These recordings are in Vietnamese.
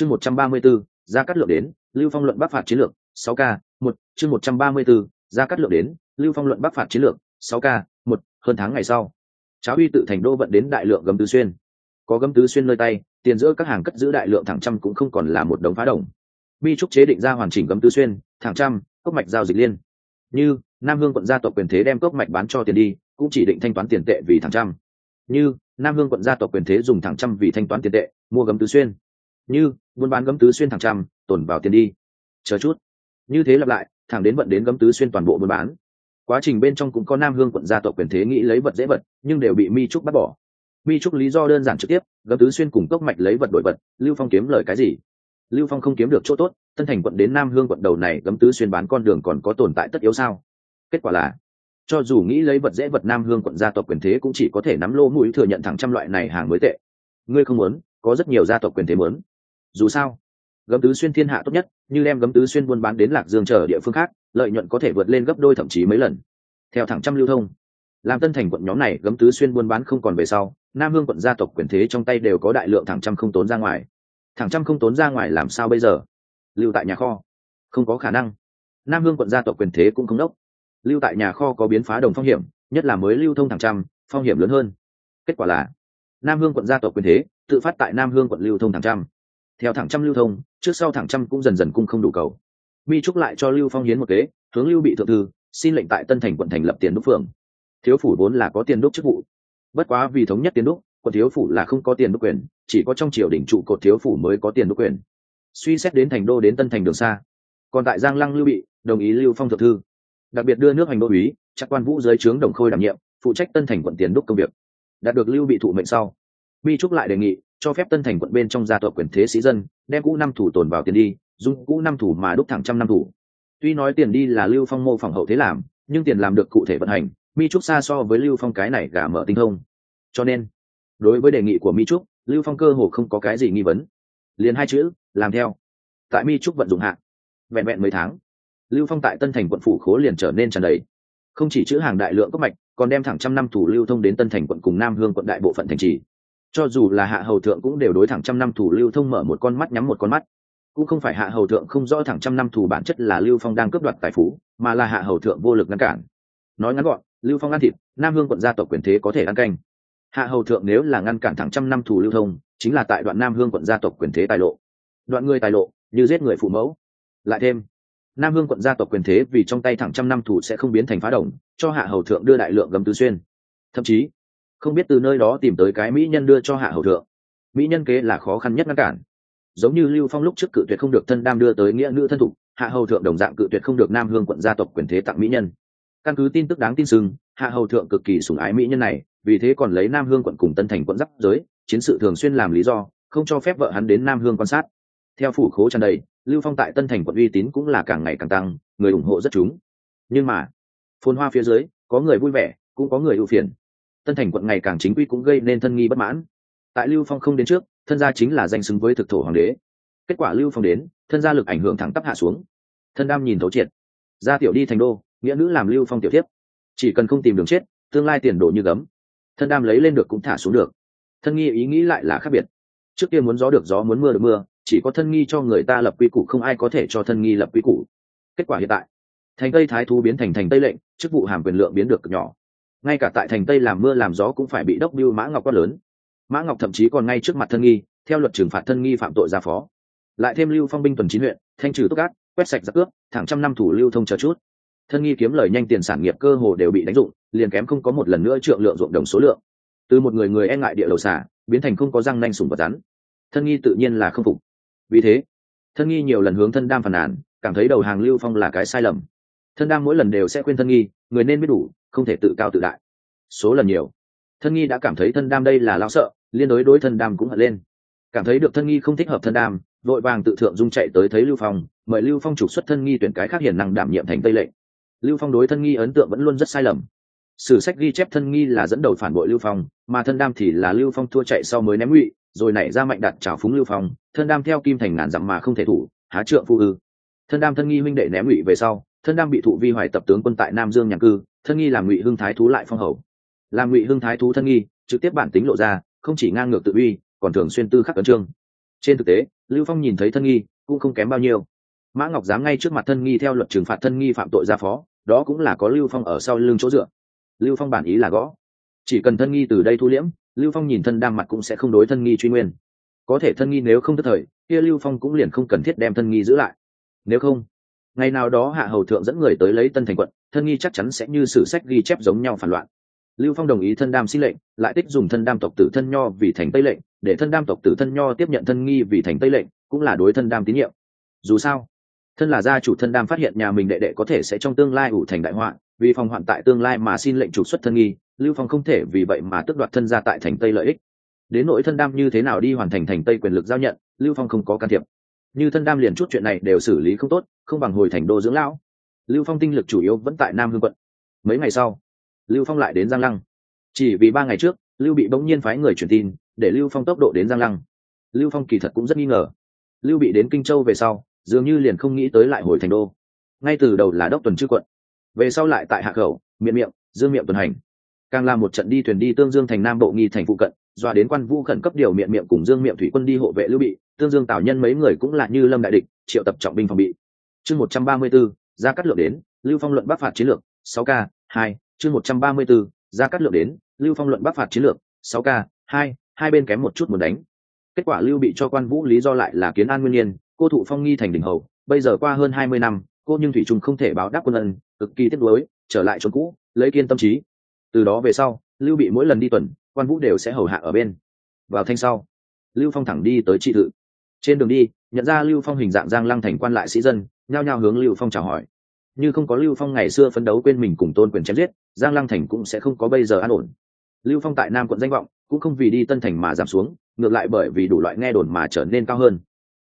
chương một trăm ba mươi 134, ra cắt lượng đến lưu phong luận bắc phạt chiến lược sáu k một chương một trăm ba mươi 134, ra cắt lượng đến lưu phong luận bắc phạt chiến lược sáu k một hơn tháng ngày sau. Cháo uy tự thành đô vận đến đại lượng gấm tứ xuyên. Có gấm tứ xuyên nơi tay tiền giữa các hàng cất giữ đại lượng thẳng trăm cũng không còn là một đống phá đồng. Bi trúc chế định ra hoàn chỉnh gấm tứ xuyên thẳng trăm cốc mạch giao dịch liên. Như nam hương quận gia tộc quyền thế đem cốc mạch bán cho tiền đi cũng chỉ định thanh toán tiền tệ vì thẳng trăm. Như nam hương quận gia tộc quyền thế dùng thẳng trăm vì thanh toán tiền tệ mua gấm tứ xuyên như, buôn bán gấm tứ xuyên thẳng trăm, tồn vào tiền đi. Chờ chút. Như thế lặp lại, thẳng đến vận đến gấm tứ xuyên toàn bộ buôn bán. Quá trình bên trong cũng có nam hương quận gia tộc quyền thế nghĩ lấy vật dễ vật, nhưng đều bị mi trúc bắt bỏ. Mi trúc lý do đơn giản trực tiếp, gấm tứ xuyên cùng cốc mạch lấy vật đổi vật, lưu phong kiếm lời cái gì? Lưu phong không kiếm được chỗ tốt, tân thành quận đến nam hương quận đầu này gấm tứ xuyên bán con đường còn có tồn tại tất yếu sao? Kết quả là, cho dù nghĩ lấy vật dễ vật nam hương quận gia tộc quyền thế cũng chỉ có thể nắm lô mũi thừa nhận thẳng trăm loại này hàng mới tệ. Ngươi không muốn, có rất nhiều gia tộc quyền thế muốn dù sao, gấm tứ xuyên thiên hạ tốt nhất, như đem gấm tứ xuyên buôn bán đến lạc dương chờ địa phương khác, lợi nhuận có thể vượt lên gấp đôi thậm chí mấy lần. Theo thẳng trăm lưu thông làm tân thành quận nhóm này gấm tứ xuyên buôn bán không còn về sau, nam hương quận gia tộc quyền thế trong tay đều có đại lượng thẳng trăm không tốn ra ngoài. Thẳng trăm không tốn ra ngoài làm sao bây giờ? Lưu tại nhà kho, không có khả năng. Nam hương quận gia tộc quyền thế cũng không đốc. Lưu tại nhà kho có biến phá đồng phong hiểm, nhất là mới lưu thông thẳng trăm, phong hiểm lớn hơn. Kết quả là, nam hương quận gia tộc quyền thế tự phát tại nam hương quận lưu thông thẳng trăm theo thẳng trăm lưu thông, trước sau thẳng trăm cũng dần dần cung không đủ cầu. Mi trúc lại cho lưu phong hiến một kế, hướng lưu bị thượng thư, xin lệnh tại tân thành quận thành lập tiền đúc phường. Thiếu phủ vốn là có tiền đúc chức vụ. Bất quá vì thống nhất tiền đúc, quận thiếu phủ là không có tiền đúc quyền, chỉ có trong triều đỉnh trụ cột thiếu phủ mới có tiền đúc quyền. Suy xét đến thành đô đến tân thành đường xa. Còn tại giang lăng lưu bị, đồng ý lưu phong thượng thư. Đặc biệt đưa nước hành đô úy, chắc quan vũ dưới trướng đồng khôi đảm nhiệm, phụ trách tân thành quận tiền đúc công việc. Đạt được lưu bị thụ mệnh sau, mi trúc lại đề nghị cho phép tân thành quận bên trong gia tộc quyền thế sĩ dân, đem cũ năm thủ tồn vào tiền đi, dùng cũ năm thủ mà đúc thẳng trăm năm thủ. Tuy nói tiền đi là lưu phong mô phỏng hậu thế làm, nhưng tiền làm được cụ thể vận hành, mi trúc xa so với lưu phong cái này gà mở tinh thông. Cho nên, đối với đề nghị của mi trúc, lưu phong cơ hồ không có cái gì nghi vấn. Liền hai chữ, làm theo. Tại mi trúc vận dụng hạn vẹn vẹn mấy tháng, lưu phong tại tân thành quận phủ khố liền trở nên tràn đầy. Không chỉ chữ hàng đại lượng cấp mạch, còn đem thẳng trăm năm thủ lưu thông đến tân thành quận cùng nam hương quận đại bộ phận thành trì cho dù là hạ hầu thượng cũng đều đối thẳng trăm năm thủ lưu thông mở một con mắt nhắm một con mắt. Cũng không phải hạ hầu thượng không rõ thẳng trăm năm thủ bản chất là lưu phong đang cướp đoạt tài phú, mà là hạ hầu thượng vô lực ngăn cản. Nói ngắn gọn, lưu phong ăn thịt, nam hương quận gia tộc quyền thế có thể ăn canh. Hạ hầu thượng nếu là ngăn cản thẳng trăm năm thủ lưu thông, chính là tại đoạn nam hương quận gia tộc quyền thế tài lộ. Đoạn người tài lộ, như giết người phụ mẫu. Lại thêm, nam hương quận gia tộc quyền thế vì trong tay thẳng trăm năm thủ sẽ không biến thành phá đồng, cho hạ hầu thượng đưa đại lượng gấm tứ xuyên. Thậm chí không biết từ nơi đó tìm tới cái mỹ nhân đưa cho hạ hầu thượng. Mỹ nhân kế là khó khăn nhất ngăn cản. Giống như lưu phong lúc trước cự tuyệt không được thân đam đưa tới nghĩa nữ thân thục hạ hầu thượng đồng dạng cự tuyệt không được nam hương quận gia tộc quyền thế tặng mỹ nhân. Căn cứ tin tức đáng tin sưng hạ hầu thượng cực kỳ sủng ái mỹ nhân này, vì thế còn lấy nam hương quận cùng tân thành quận giáp giới, chiến sự thường xuyên làm lý do, không cho phép vợ hắn đến nam hương quan sát. Theo phủ khố tràn đầy, lưu phong tại tân thành quận uy tín cũng là càng ngày càng tăng, người ủng hộ rất chúng. Nhưng mà, phồn hoa phía dưới, có người vui vẻ, cũng có người ưu phiền tân thành quận ngày càng chính quy cũng gây nên thân nghi bất mãn. Tại lưu phong không đến trước thân gia chính là danh xứng với thực thổ hoàng đế. Kết quả lưu phong đến thân gia lực ảnh hưởng thẳng tắp hạ xuống. Thân đam nhìn thấu triệt. Gia tiểu đi thành đô nghĩa nữ làm lưu phong tiểu thiếp, chỉ cần không tìm đường chết tương lai tiền đổ như gấm. Thân đam lấy lên được cũng thả xuống được. Thân nghi ý nghĩ lại là khác biệt. Trước kia muốn gió được gió muốn mưa được mưa chỉ có thân nghi cho người ta lập quy củ không ai có thể cho thân nghi lập quy củ. Kết quả hiện tại thành tây thái thú biến thành thành tây lệnh chức vụ hàm quyền lượng biến được cực nhỏ ngay cả tại thành tây làm mưa làm gió cũng phải bị đốc biêu mã ngọc quát lớn. Mã ngọc thậm chí còn ngay trước mặt thân nghi theo luật trừng phạt thân nghi phạm tội ra phó. Lại thêm lưu phong binh tuần chín huyện thanh trừ tốc át, quét sạch giặc cướp thẳng trăm năm thủ lưu thông chờ chút. Thân nghi kiếm lời nhanh tiền sản nghiệp cơ hồ đều bị đánh dụng liền kém không có một lần nữa trượng lượng ruộng đồng số lượng. Từ một người người e ngại địa đầu xả biến thành không có răng nanh sùng vật rắn. Thân nghi tự nhiên là không phục. Vì thế thân nghi nhiều lần hướng thân đam phàn nàn cảm thấy đầu hàng lưu phong là cái sai lầm. Thân đam mỗi lần đều sẽ khuyên thân nghi người nên biết đủ không thể tự cao tự đại. Số lần nhiều. Thân nghi đã cảm thấy thân đam đây là lao sợ, liên đối đối thân đam cũng hận lên. Cảm thấy được thân nghi không thích hợp thân đam, vội vàng tự thượng dung chạy tới thấy lưu phong, mời lưu phong trục xuất thân nghi tuyển cái khác hiển năng đảm nhiệm thành tây lệnh. Lưu phong đối thân nghi ấn tượng vẫn luôn rất sai lầm. Sử sách ghi chép thân nghi là dẫn đầu phản bội lưu phong, mà thân đam thì là lưu phong thua chạy sau mới ném ngụy, rồi nảy ra mạnh đặt trào phúng lưu phong, thân đam theo kim thành ngàn dặm mà không thể thủ, há trượng phu ư. Thân đam thân nghi huynh đệ ném ngụy về sau thân đang bị thụ vi hoài tập tướng quân tại nam dương nhàn cư, thân nghi làm ngụy hưng thái thú lại phong hầu. Làm ngụy hưng thái thú thân nghi, trực tiếp bản tính lộ ra, không chỉ ngang ngược tự uy, còn thường xuyên tư khắc ấn trương. Trên thực tế, lưu phong nhìn thấy thân nghi, cũng không kém bao nhiêu. Mã ngọc dám ngay trước mặt thân nghi theo luật trừng phạt thân nghi phạm tội ra phó, đó cũng là có lưu phong ở sau lưng chỗ dựa. Lưu phong bản ý là gõ. Chỉ cần thân nghi từ đây thu liễm, lưu phong nhìn thân đam mặt cũng sẽ không đối thân nghi truy nguyên. Có thể thân nghi nếu không tức thời, kia lưu phong cũng liền không cần thiết đem thân nghi giữ lại. Nếu không ngày nào đó hạ hầu thượng dẫn người tới lấy tân thành quận, thân nghi chắc chắn sẽ như sử sách ghi chép giống nhau phản loạn. Lưu phong đồng ý thân đam xin lệnh, lại tích dùng thân đam tộc tử thân nho vì thành tây lệnh, để thân đam tộc tử thân nho tiếp nhận thân nghi vì thành tây lệnh, cũng là đối thân đam tín nhiệm. Dù sao, thân là gia chủ thân đam phát hiện nhà mình đệ đệ có thể sẽ trong tương lai ủ thành đại họa, vì phòng hoạn tại tương lai mà xin lệnh trục xuất thân nghi, lưu phong không thể vì vậy mà tước đoạt thân gia tại thành tây lợi ích. Đến nỗi thân đam như thế nào đi hoàn thành thành tây quyền lực giao nhận, lưu phong không có can thiệp như thân đam liền chút chuyện này đều xử lý không tốt, không bằng hồi thành đô dưỡng lão. Lưu phong tinh lực chủ yếu vẫn tại nam hương quận. Mấy ngày sau, lưu phong lại đến giang lăng. Chỉ vì ba ngày trước, lưu bị bỗng nhiên phái người truyền tin, để lưu phong tốc độ đến giang lăng. Lưu phong kỳ thật cũng rất nghi ngờ. Lưu bị đến kinh châu về sau, dường như liền không nghĩ tới lại hồi thành đô. Ngay từ đầu là đốc tuần chư quận. Về sau lại tại hạ khẩu miệng miệng, dương miệng tuần hành. Càng là một trận đi thuyền đi tương dương thành nam bộ nghi thành phụ cận doa đến quan vũ khẩn cấp điều miệng miệng cùng dương miệng thủy quân đi hộ vệ lưu bị tương dương tào nhân mấy người cũng là như lâm đại địch, triệu tập trọng binh phòng bị. Chương một trăm ba mươi b ố ra cắt lượng đến, lưu phong luận bắc phạt chiến lược, sáu k hai, chương một trăm ba mươi b ố ra cắt lượng đến, lưu phong luận bắc phạt chiến lược, sáu k hai hai bên kém một chút muốn đánh. Kết quả lưu bị cho quan vũ lý do lại là kiến an nguyên nhiên, cô thụ phong nghi thành đỉnh hầu, bây giờ qua hơn hai mươi năm, cô nhưng thủy trung không thể báo đáp quân ân, cực kỳ tiếc nuối, trở lại chỗ cũ, lấy kiên tâm trí. Từ đó về sau, lưu bị mỗi lần đi tuần, quan vũ đều sẽ hầu hạ ở bên. Vào thanh sau, lưu phong thẳng đi tới trị tự trên đường đi, nhận ra lưu phong hình dạng giang lăng thành quan lại sĩ dân, nhao nhao hướng lưu phong chào hỏi. Như không có lưu phong ngày xưa phấn đấu quên mình cùng tôn quyền chém giết, giang lăng thành cũng sẽ không có bây giờ an ổn. Lưu phong tại nam quận danh vọng, cũng không vì đi tân thành mà giảm xuống, ngược lại bởi vì đủ loại nghe đồn mà trở nên cao hơn.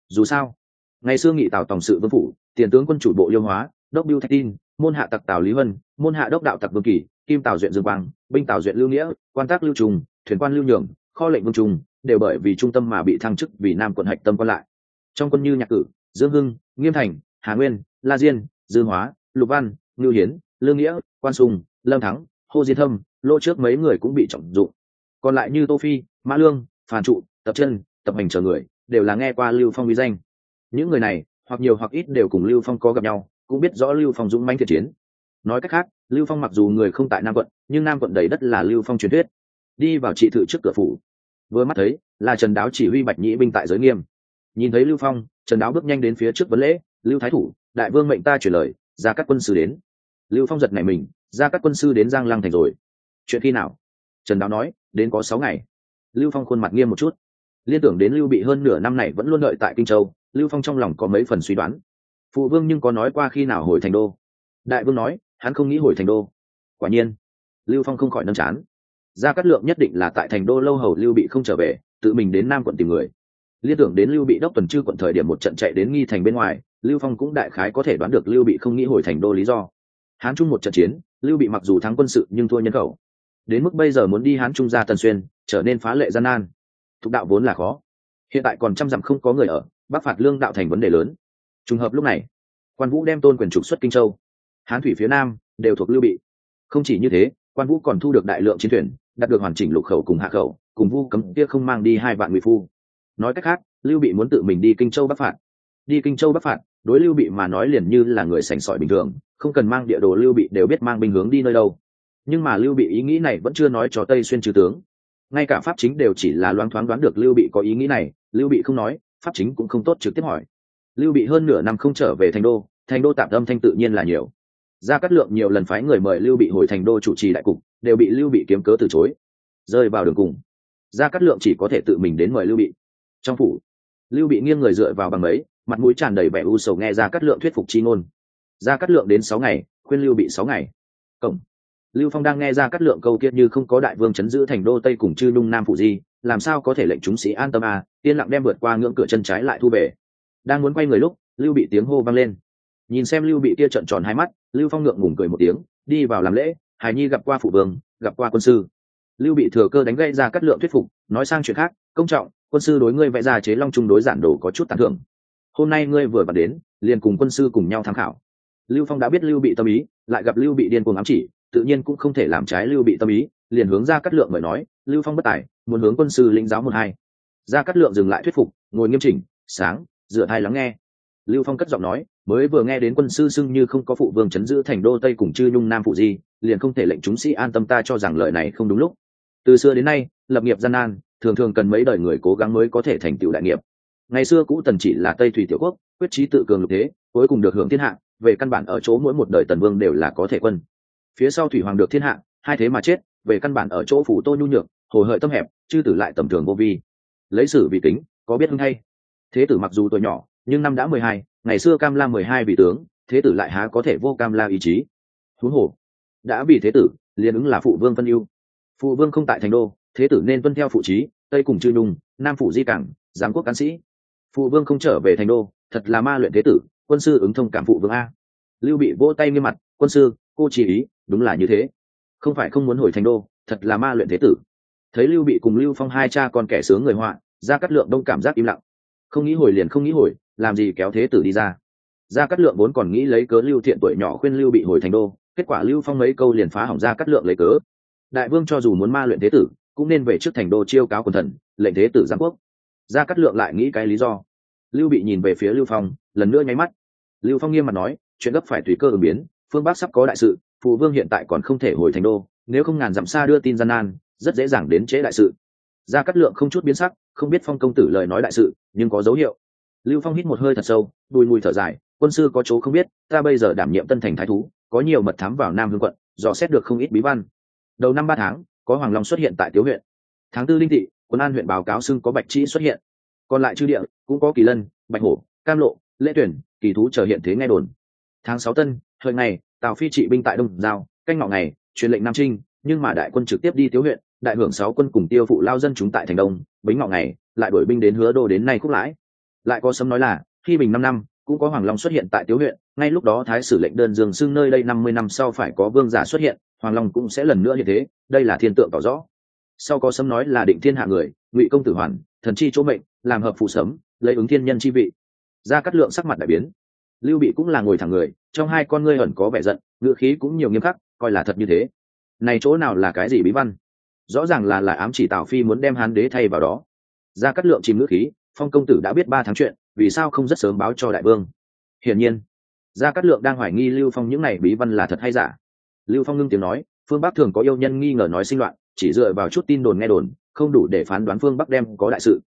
Dù sao, ngày xưa nghị tào tổng sự vương phủ, tiền tướng quân chủ bộ liêu hóa, đốc biêu thạch tin, môn hạ tặc tào lý vân môn hạ đốc đạo tặc vương kỳ, kim tào duyện dương quang, binh tào duyện lưu nghĩa, quan tác lưu trùng, thuyền quan lưu nhường, kho lệnh vương trùng đều bởi vì trung tâm mà bị thăng chức vì nam quận hạch tâm quan lại. Trong quân như nhạc cử, dương hưng, nghiêm thành, hà nguyên, la diên dương hóa, lục văn, ngưu hiến, lương nghĩa, quan sùng, lâm thắng hô diên thâm lô trước mấy người cũng bị trọng dụng. Còn lại như tô phi, mã lương, phàn trụ, tập chân, tập hành chờ người đều là nghe qua lưu phong uy danh. Những người này, hoặc nhiều hoặc ít đều cùng lưu phong có gặp nhau, cũng biết rõ lưu phong dũng manh thiện chiến. Nói cách khác, lưu phong mặc dù người không tại nam quận, nhưng nam quận đầy đất là lưu phong truyền thuyết. Đi vào trị thự trước cửa phủ vừa mắt thấy, là trần đáo chỉ huy bạch nhĩ binh tại giới nghiêm. Nhìn thấy lưu phong, trần đáo bước nhanh đến phía trước vấn lễ, lưu thái thủ, đại vương mệnh ta chuyển lời, ra các quân sư đến. Lưu phong giật này mình, ra các quân sư đến giang lăng thành rồi. Chuyện khi nào? Trần đáo nói, đến có sáu ngày. Lưu phong khuôn mặt nghiêm một chút. Liên tưởng đến lưu bị hơn nửa năm này vẫn luôn đợi tại kinh châu, lưu phong trong lòng có mấy phần suy đoán. Phụ vương nhưng có nói qua khi nào hồi thành đô? Đại vương nói, hắn không nghĩ hồi thành đô. Quả nhiên, lưu phong không khỏi nâm chán gia cát lượng nhất định là tại thành đô lâu hầu lưu bị không trở về, tự mình đến nam quận tìm người. Liên tưởng đến lưu bị đốc tuần chư quận thời điểm một trận chạy đến nghi thành bên ngoài, lưu phong cũng đại khái có thể đoán được lưu bị không nghĩ hồi thành đô lý do. Hán trung một trận chiến, lưu bị mặc dù thắng quân sự nhưng thua nhân khẩu. Đến mức bây giờ muốn đi hán trung ra tần xuyên, trở nên phá lệ gian nan. Thục đạo vốn là khó. Hiện tại còn trăm dặm không có người ở, bắc phạt lương đạo thành vấn đề lớn. Trùng hợp lúc này, quan vũ đem tôn quyền trục xuất kinh châu. Hán thủy phía nam đều thuộc lưu bị. Không chỉ như thế, quan vũ còn thu được đại lượng chiến thuyền đạt được hoàn chỉnh lục khẩu cùng hạ khẩu, cùng vu cấm kia không mang đi hai vạn ngụy phu. Nói cách khác, lưu bị muốn tự mình đi kinh châu bắc phạt. Đi kinh châu bắc phạt, đối lưu bị mà nói liền như là người sành sỏi bình thường, không cần mang địa đồ lưu bị đều biết mang binh hướng đi nơi đâu. Nhưng mà lưu bị ý nghĩ này vẫn chưa nói cho tây xuyên trừ tướng. Ngay cả pháp chính đều chỉ là loáng thoáng đoán được lưu bị có ý nghĩ này, lưu bị không nói, pháp chính cũng không tốt trực tiếp hỏi. Lưu bị hơn nửa năm không trở về thành đô thành đô tạm âm thanh tự nhiên là nhiều. Gia cát lượng nhiều lần phái người mời lưu bị hồi thành đô chủ trì đại cục đều bị lưu bị kiếm cớ từ chối, rơi vào đường cùng. Gia cát lượng chỉ có thể tự mình đến mời lưu bị. Trong phủ, lưu bị nghiêng người dựa vào bằng ấy, mặt mũi tràn đầy vẻ u sầu nghe gia cát lượng thuyết phục chi ngôn. Gia cát lượng đến sáu ngày, khuyên lưu bị sáu ngày. Cổng lưu phong đang nghe gia cát lượng câu kiết như không có đại vương chấn giữ thành đô tây cùng chư nung nam phủ di làm sao có thể lệnh chúng sĩ an tâm à yên lặng đem vượt qua ngưỡng cửa chân trái lại thu về. Đang muốn quay người lúc, lưu bị tiếng hô vang lên. Nhìn xem lưu bị kia trợn tròn hai mắt, lưu phong ngượng ngùng cười một tiếng, đi vào làm lễ hải nhi gặp qua phụ vương, gặp qua quân sư. Lưu bị thừa cơ đánh gây ra cắt lượng thuyết phục, nói sang chuyện khác, công trọng, quân sư đối ngươi vẽ ra chế long trung đối giản đồ có chút tàn thưởng. Hôm nay ngươi vừa bật đến, liền cùng quân sư cùng nhau tham khảo. Lưu phong đã biết lưu bị tâm ý, lại gặp lưu bị điên cuồng ám chỉ, tự nhiên cũng không thể làm trái lưu bị tâm ý, liền hướng ra cắt lượng mời nói, lưu phong bất tài, muốn hướng quân sư lĩnh giáo một hai. Ra cắt lượng dừng lại thuyết phục, ngồi nghiêm chỉnh, sáng dựa thai lắng nghe. Lưu phong cất giọng nói mới vừa nghe đến quân sư xưng như không có phụ vương chấn giữ thành đô tây cùng chư nhung nam phụ di, liền không thể lệnh chúng sĩ an tâm ta cho rằng lời này không đúng lúc. Từ xưa đến nay, lập nghiệp gian nan, thường thường cần mấy đời người cố gắng mới có thể thành tựu đại nghiệp. Ngày xưa cũ tần chỉ là tây thủy tiểu quốc, quyết trí tự cường lục thế, cuối cùng được hưởng thiên hạ, về căn bản ở chỗ mỗi một đời tần vương đều là có thể quân. Phía sau thủy hoàng được thiên hạ, hai thế mà chết, về căn bản ở chỗ phủ tô nhu nhược hồ hợi tâm hẹp, chư tử lại tầm thường vô vi. Lấy sử vì kính, có biết hưng hay? Thế tử mặc dù tuổi nhỏ nhưng năm đã mười hai, ngày xưa cam la mười hai vị tướng, thế tử lại há có thể vô cam la ý chí. Thú hồ, đã bị thế tử, liền ứng là phụ vương phân yêu. Phụ vương không tại thành đô, thế tử nên tuân theo phụ trí, tây cùng chư nhung, nam phủ di cảng giám quốc cán sĩ. Phụ vương không trở về thành đô, thật là ma luyện thế tử, quân sư ứng thông cảm phụ vương a. Lưu bị vỗ tay nghiêm mặt, quân sư, cô chỉ ý, đúng là như thế. Không phải không muốn hồi thành đô, thật là ma luyện thế tử. Thấy lưu bị cùng lưu phong hai cha con kẻ sướng người họa ra cắt lượng đông cảm giác im lặng. Không nghĩ hồi liền không nghĩ hồi làm gì kéo thế tử đi ra? Ra cắt lượng vốn còn nghĩ lấy cớ lưu thiện tuổi nhỏ khuyên lưu bị hồi thành đô, kết quả lưu phong mấy câu liền phá hỏng ra cắt lượng lấy cớ. Đại vương cho dù muốn ma luyện thế tử, cũng nên về trước thành đô chiêu cáo quần thần, lệnh thế tử giám quốc. Ra cắt lượng lại nghĩ cái lý do. Lưu bị nhìn về phía lưu phong, lần nữa nháy mắt. Lưu phong nghiêm mặt nói, chuyện gấp phải tùy cơ ứng biến, phương bắc sắp có đại sự phụ vương hiện tại còn không thể hồi thành đô, nếu không ngàn dặm xa đưa tin gian nan, rất dễ dàng đến chế đại sự. Gia cát lượng không chút biến sắc, không biết phong công tử lời nói đại sự, nhưng có dấu hiệu lưu phong hít một hơi thật sâu, đùi mùi thở dài, quân sư có chỗ không biết, ta bây giờ đảm nhiệm tân thành thái thú, có nhiều mật thám vào nam hương quận, dò xét được không ít bí văn. Đầu năm ba tháng, có hoàng long xuất hiện tại tiếu huyện. Tháng tư linh thị, quân an huyện báo cáo xưng có bạch trĩ xuất hiện. Còn lại chư địa, cũng có kỳ lân, bạch hổ, cam lộ, lễ tuyển, kỳ thú trở hiện thế nghe đồn. Tháng sáu tân thời ngày, tào phi trị binh tại đông giao, canh ngọ ngày, truyền lệnh nam trinh, nhưng mà đại quân trực tiếp đi tiếu huyện, đại hưởng sáu quân cùng tiêu phụ lao dân chúng tại thành đông, bính ngọ ngày, lại đổi binh đến hứa đô đến nay khúc lãi lại có sấm nói là, khi bình năm năm, cũng có hoàng long xuất hiện tại tiếu huyện, ngay lúc đó thái sử lệnh đơn dương xưng nơi đây năm mươi năm sau phải có vương giả xuất hiện, hoàng long cũng sẽ lần nữa như thế, đây là thiên tượng tỏ rõ. Sau có sấm nói là định thiên hạ người, ngụy công tử hoàn, thần chi chỗ mệnh, làm hợp phụ sấm, lấy ứng thiên nhân chi vị. Ra cắt lượng sắc mặt đại biến. Lưu bị cũng là ngồi thẳng người, trong hai con ngươi ẩn có vẻ giận ngựa khí cũng nhiều nghiêm khắc, coi là thật như thế. Này chỗ nào là cái gì bí văn? Rõ ràng là là ám chỉ tào phi muốn đem hán đế thay vào đó. Ra cắt lượng chìm ngữ khí phong công tử đã biết ba tháng chuyện, vì sao không rất sớm báo cho đại vương? Hiển nhiên, gia cát lượng đang hoài nghi lưu phong những này bí văn là thật hay giả. Lưu phong ngưng tiếng nói, phương bắc thường có yêu nhân nghi ngờ nói sinh loạn, chỉ dựa vào chút tin đồn nghe đồn, không đủ để phán đoán phương bắc đem có đại sự.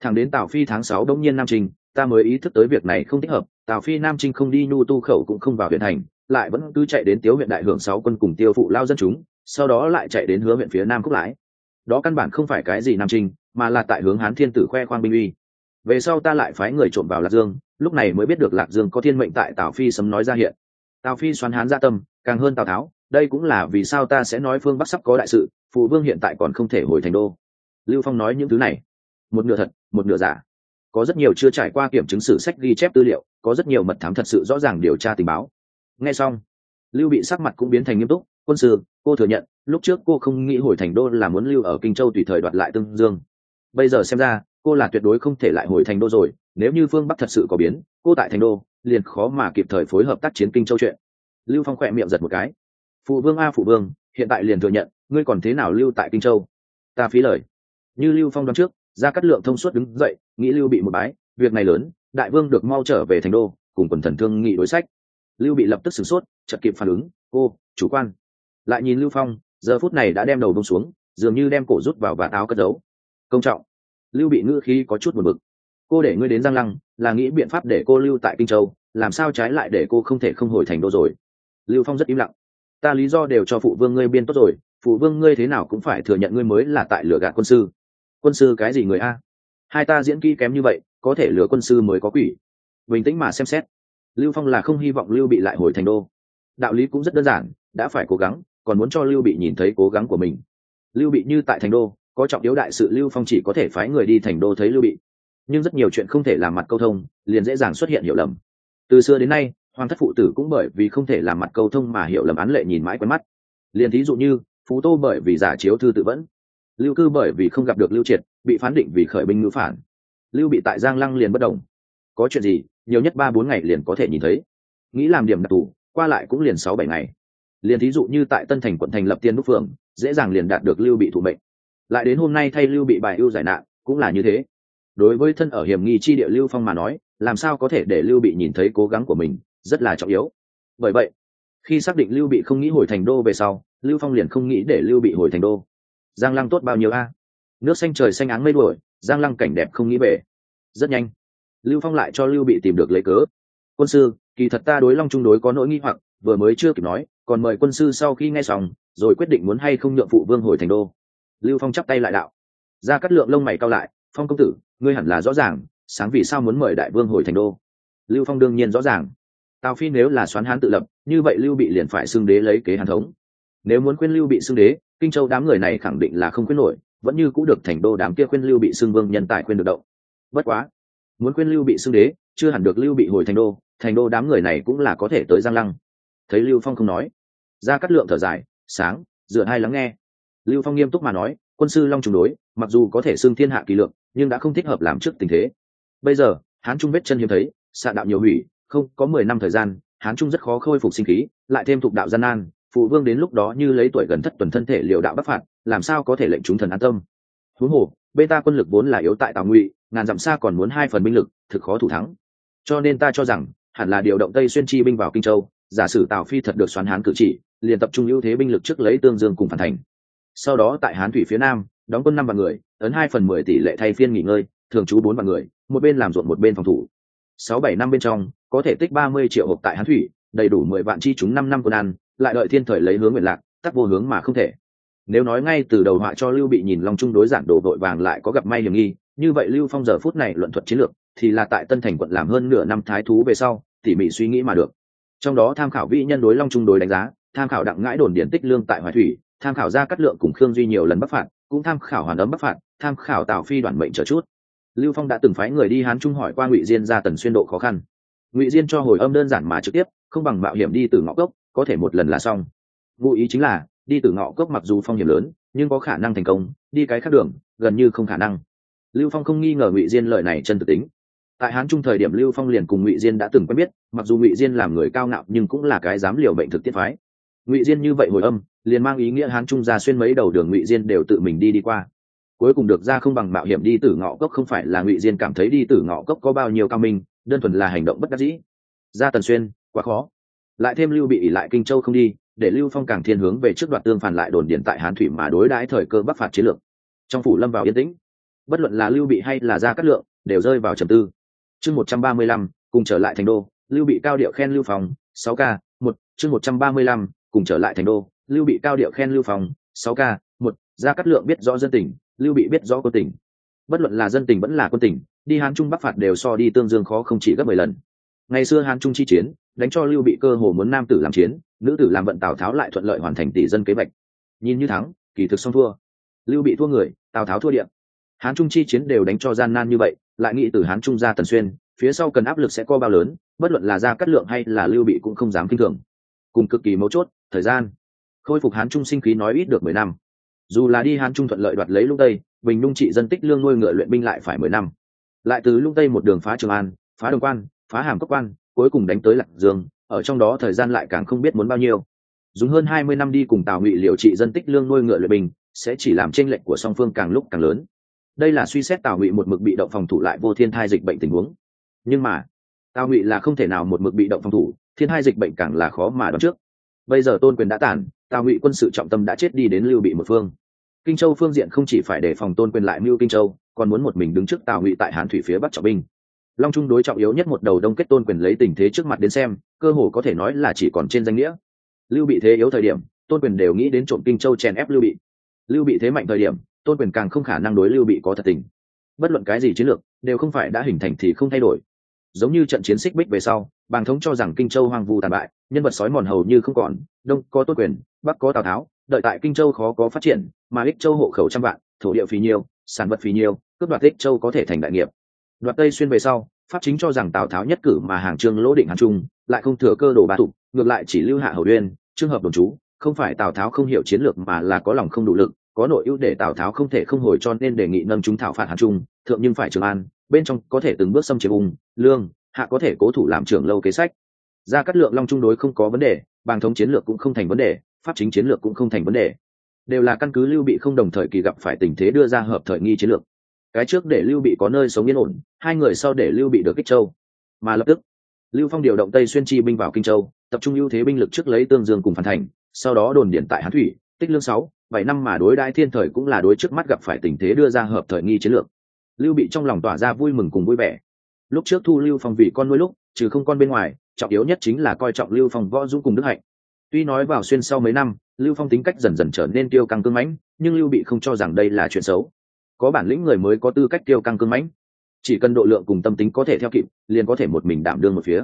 Thẳng đến tào phi tháng sáu đông nhiên nam trình, ta mới ý thức tới việc này không thích hợp, tào phi nam trinh không đi nhu tu khẩu cũng không vào huyện thành, lại vẫn cứ chạy đến tiếu huyện đại hưởng sáu quân cùng tiêu phụ lao dân chúng, sau đó lại chạy đến hứa huyện phía nam cúc lái. Đó căn bản không phải cái gì nam trinh mà là tại hướng hán thiên tử khoe khoang binh uy về sau ta lại phái người trộm vào lạc dương, lúc này mới biết được lạc dương có thiên mệnh tại tào phi sấm nói ra hiện. Tào phi xoắn hán gia tâm, càng hơn tào tháo, đây cũng là vì sao ta sẽ nói phương bắc sắp có đại sự phụ vương hiện tại còn không thể hồi thành đô. Lưu phong nói những thứ này. Một nửa thật, một nửa giả. Có rất nhiều chưa trải qua kiểm chứng sử sách ghi chép tư liệu, có rất nhiều mật thám thật sự rõ ràng điều tra tình báo. Nghe xong, lưu bị sắc mặt cũng biến thành nghiêm túc, quân sư, cô thừa nhận, lúc trước cô không nghĩ hồi thành đô là muốn lưu ở kinh châu tùy thời đoạt lại tương dương. Bây giờ xem ra cô là tuyệt đối không thể lại hồi thành đô rồi, nếu như phương bắc thật sự có biến, cô tại thành đô, liền khó mà kịp thời phối hợp tác chiến kinh châu chuyện. Lưu phong khỏe miệng giật một cái. Phụ vương a, phụ vương, hiện tại liền thừa nhận, ngươi còn thế nào lưu tại kinh châu? Ta phí lời. Như lưu phong đoán trước ra cắt lượng thông suốt đứng dậy, nghĩ lưu bị một bái, việc này lớn, đại vương được mau trở về thành đô, cùng quần thần thương nghị đối sách. Lưu bị lập tức sửng sốt chật kịp phản ứng cô chủ quan. Lại nhìn lưu phong, giờ phút này đã đem đầu bông xuống, dường như đem cổ rút vào và áo cất giấu. Công trọng lưu bị ngữ khí có chút buồn bực. Cô để ngươi đến giang lăng, là nghĩ biện pháp để cô lưu tại kinh châu, làm sao trái lại để cô không thể không hồi thành đô rồi? Lưu phong rất im lặng. Ta lý do đều cho phụ vương ngươi biên tốt rồi, phụ vương ngươi thế nào cũng phải thừa nhận ngươi mới là tại lửa gạt quân sư. Quân sư cái gì người a? Hai ta diễn kỹ kém như vậy, có thể lừa quân sư mới có quỷ. Bình tĩnh mà xem xét. Lưu phong là không hy vọng lưu bị lại hồi thành đô. Đạo lý cũng rất đơn giản, đã phải cố gắng, còn muốn cho lưu bị nhìn thấy cố gắng của mình. Lưu bị như tại thành đô có trọng yếu đại sự lưu phong chỉ có thể phái người đi thành đô thấy lưu bị. Nhưng rất nhiều chuyện không thể làm mặt câu thông, liền dễ dàng xuất hiện hiểu lầm. Từ xưa đến nay, hoàng thất phụ tử cũng bởi vì không thể làm mặt câu thông mà hiểu lầm án lệ nhìn mãi quen mắt. Liền thí dụ như, phú tô bởi vì giả chiếu thư tự vẫn. Lưu cư bởi vì không gặp được lưu triệt, bị phán định vì khởi binh ngữ phản. Lưu bị tại giang lăng liền bất đồng có chuyện gì, nhiều nhất ba bốn ngày liền có thể nhìn thấy. Nghĩ làm điểm đặc thù, qua lại cũng liền sáu bảy ngày. Liền thí dụ như tại tân thành quận thành lập tiên đúc phường dễ dàng liền đạt được lưu bị thủ mệnh lại đến hôm nay thay lưu bị bài ưu giải nạn, cũng là như thế. Đối với thân ở hiểm nghi chi địa lưu phong mà nói, làm sao có thể để lưu bị nhìn thấy cố gắng của mình, rất là trọng yếu. Bởi vậy, khi xác định lưu bị không nghĩ hồi thành đô về sau, lưu phong liền không nghĩ để lưu bị hồi thành đô. Giang lăng tốt bao nhiêu a? Nước xanh trời xanh áng mây đuổi, giang lăng cảnh đẹp không nghĩ về. Rất nhanh, lưu phong lại cho lưu bị tìm được lấy cớ. Quân sư, kỳ thật ta đối long trung đối có nỗi nghi hoặc, vừa mới chưa kịp nói, còn mời quân sư sau khi nghe xong, rồi quyết định muốn hay không nhượng phụ vương hồi thành đô lưu phong chắp tay lại đạo. Ra cắt lượng lông mày cao lại, phong công tử, ngươi hẳn là rõ ràng, sáng vì sao muốn mời đại vương hồi thành đô? Lưu phong đương nhiên rõ ràng. Tào phi nếu là xoán hán tự lập, như vậy lưu bị liền phải xưng đế lấy kế hàn thống. Nếu muốn khuyên lưu bị xưng đế, kinh châu đám người này khẳng định là không khuyên nổi, vẫn như cũng được thành đô đám kia khuyên lưu bị xưng vương nhân tài khuyên được động. Bất quá, muốn khuyên lưu bị xưng đế, chưa hẳn được lưu bị hồi thành đô thành đô đám người này cũng là có thể tới giang lăng. Thấy lưu phong không nói, ra cắt lượng thở dài, sáng, dựa hai lắng nghe lưu phong nghiêm túc mà nói, quân sư long trùng đối, mặc dù có thể xưng thiên hạ kỳ lượng, nhưng đã không thích hợp làm trước tình thế. Bây giờ, hán trung vết chân hiếm thấy, xạ đạo nhiều hủy, không, có mười năm thời gian, hán trung rất khó khôi phục sinh khí, lại thêm thục đạo gian nan, phụ vương đến lúc đó như lấy tuổi gần thất tuần thân thể liệu đạo bắc phạt, làm sao có thể lệnh chúng thần an tâm? Huống hồ, bê ta quân lực vốn là yếu tại tào ngụy, ngàn dặm xa còn muốn hai phần binh lực, thực khó thủ thắng. Cho nên ta cho rằng, hẳn là điều động tây xuyên chi binh vào kinh châu, giả sử tào phi thật được xoán hán cử chỉ, liền tập trung ưu thế binh lực trước lấy tương dương cùng phản thành sau đó tại hán thủy phía nam, đóng quân năm vạn người, ấn hai phần mười tỷ lệ thay phiên nghỉ ngơi, thường trú bốn vạn người, một bên làm ruộng một bên phòng thủ. Sáu bảy năm bên trong, có thể tích ba mươi triệu hộp tại hán thủy, đầy đủ mười vạn chi chúng năm năm quân ăn, lại đợi thiên thời lấy hướng nguyện lạc, tắc vô hướng mà không thể. Nếu nói ngay từ đầu họa cho lưu bị nhìn long trung đối giản đồ vội vàng lại có gặp may hiểm nghi, như vậy lưu phong giờ phút này luận thuật chiến lược, thì là tại tân thành quận làm hơn nửa năm thái thú về sau, tỉ mỉ suy nghĩ mà được. Trong đó tham khảo vị nhân đối long trung đối đánh giá, tham khảo đặng ngãi đồn điển tích lương tại hoài thủy tham khảo ra cắt lượng cùng khương duy nhiều lần bắc phạt, cũng tham khảo hoàn ấm bắc phạt, tham khảo tào phi đoàn mệnh trở chút. Lưu phong đã từng phái người đi hán trung hỏi qua ngụy diên ra tần xuyên độ khó khăn. Ngụy diên cho hồi âm đơn giản mà trực tiếp, không bằng mạo hiểm đi từ ngõ cốc, có thể một lần là xong. Ngụ ý chính là, đi từ ngõ cốc mặc dù phong hiểm lớn, nhưng có khả năng thành công, đi cái khác đường, gần như không khả năng. Lưu phong không nghi ngờ ngụy diên lời này chân thực tính. Tại hán trung thời điểm lưu phong liền cùng ngụy diên đã từng quen biết, mặc dù ngụy diên làm người cao ngạo nhưng cũng là cái dám liều bệnh thực tiết phái ngụy diên như vậy hồi âm, liền mang ý nghĩa hán trung ra xuyên mấy đầu đường ngụy diên đều tự mình đi đi qua. Cuối cùng được ra không bằng mạo hiểm đi tử ngõ cốc không phải là ngụy diên cảm thấy đi tử ngõ cốc có bao nhiêu cao minh, đơn thuần là hành động bất đắc dĩ. Ra tần xuyên, quá khó. Lại thêm lưu bị lại kinh châu không đi, để lưu phong càng thiên hướng về trước đoạt tương phản lại đồn điện tại hán thủy mà đối đãi thời cơ bắc phạt chiến lược. Trong phủ lâm vào yên tĩnh. Bất luận là lưu bị hay là gia cát lượng, đều rơi vào trầm tư. Chương một trăm ba mươi lăm, cùng trở lại thành đô. Lưu bị cao điệu khen lưu phòng sáu k một, chương một trăm ba mươi lăm cùng trở lại thành đô lưu bị cao điệu khen lưu Phong, sáu k một gia cát lượng biết rõ dân tình lưu bị biết rõ quân tình. Bất luận là dân tình vẫn là quân tình đi hán trung bắc phạt đều so đi tương dương khó không chỉ gấp mười lần. Ngày xưa hán trung chi chiến đánh cho lưu bị cơ hồ muốn nam tử làm chiến nữ tử làm vận tào tháo lại thuận lợi hoàn thành tỷ dân kế hoạch. Nhìn như thắng kỳ thực xong thua. Lưu bị thua người tào tháo thua điện hán trung chi chiến đều đánh cho gian nan như vậy lại nghĩ từ hán trung ra tần xuyên phía sau cần áp lực sẽ co bao lớn bất luận là ra cắt lượng hay là lưu bị cũng không dám kinh thường cùng cực kỳ mấu chốt, thời gian. Khôi phục hán trung sinh khí nói ít được mười năm. Dù là đi hán trung thuận lợi đoạt lấy lúc tây, bình nung trị dân tích lương nuôi ngựa luyện binh lại phải mười năm. Lại từ lúc tây một đường phá trường an, phá đồng quan, phá hàm cốc quan, cuối cùng đánh tới lạc dương, ở trong đó thời gian lại càng không biết muốn bao nhiêu. Dùng hơn hai mươi năm đi cùng tào ngụy liệu trị dân tích lương nuôi ngựa luyện binh, sẽ chỉ làm tranh lệch của song phương càng lúc càng lớn. Đây là suy xét tào ngụy một mực bị động phòng thủ lại vô thiên thai dịch bệnh tình huống. Nhưng mà tào ngụy là không thể nào một mực bị động phòng thủ, thiên hai dịch bệnh càng là khó mà đoán trước. Bây giờ tôn quyền đã tản tào ngụy quân sự trọng tâm đã chết đi đến lưu bị một phương. Kinh châu phương diện không chỉ phải đề phòng tôn quyền lại mưu kinh châu, còn muốn một mình đứng trước tào ngụy tại hán thủy phía bắc trọng binh. Long trung đối trọng yếu nhất một đầu đông kết tôn quyền lấy tình thế trước mặt đến xem, cơ hồ có thể nói là chỉ còn trên danh nghĩa. Lưu bị thế yếu thời điểm, tôn quyền đều nghĩ đến trộm kinh châu chèn ép lưu bị. Lưu bị thế mạnh thời điểm, tôn quyền càng không khả năng đối lưu bị có thật tình. Bất luận cái gì chiến lược, đều không phải đã hình thành thì không thay đổi giống như trận chiến xích bích về sau, bàng thống cho rằng kinh châu hoang vu tàn bại, nhân vật sói mòn hầu như không còn, đông có tôn quyền, bắc có tào tháo, đợi tại kinh châu khó có phát triển, mà ích châu hộ khẩu trăm vạn, thổ địa phí nhiêu sản vật phí nhiêu cướp đoạt ích châu có thể thành đại nghiệp. Đoạt tây xuyên về sau, pháp chính cho rằng tào tháo nhất cử mà hàng trương lỗ định hàng trung lại không thừa cơ đồ ba tục ngược lại chỉ lưu hạ hầu uyên trường hợp đồng chú không phải tào tháo không hiểu chiến lược mà là có lòng không đủ lực có nội ưu để tào tháo không thể không hồi cho nên đề nghị nâng chúng thảo phạt hàn trung, thượng nhưng phải trường an, bên trong có thể từng bước xâm chiếm ung, lương, hạ có thể cố thủ làm trưởng lâu kế sách. Ra cắt lượng long trung đối không có vấn đề, bàng thống chiến lược cũng không thành vấn đề, pháp chính chiến lược cũng không thành vấn đề. Đều là căn cứ lưu bị không đồng thời kỳ gặp phải tình thế đưa ra hợp thời nghi chiến lược. Cái trước để lưu bị có nơi sống yên ổn, hai người sau để lưu bị được kích châu. Mà lập tức, lưu phong điều động tây xuyên chi binh vào kinh châu, tập trung ưu thế binh lực trước lấy tương dương cùng phản thành, sau đó đồn điện tại hán thủy, tích lương sáu bảy năm mà đối đãi thiên thời cũng là đối trước mắt gặp phải tình thế đưa ra hợp thời nghi chiến lược. Lưu bị trong lòng tỏa ra vui mừng cùng vui vẻ. Lúc trước thu lưu phong vì con nuôi lúc, trừ không con bên ngoài, trọng yếu nhất chính là coi trọng lưu phong võ dũng cùng đức hạnh. Tuy nói vào xuyên sau mấy năm, lưu phong tính cách dần dần trở nên tiêu căng cưng mãnh, nhưng lưu bị không cho rằng đây là chuyện xấu. Có bản lĩnh người mới có tư cách tiêu căng cưng mãnh. Chỉ cần độ lượng cùng tâm tính có thể theo kịp, liền có thể một mình đảm đương một phía.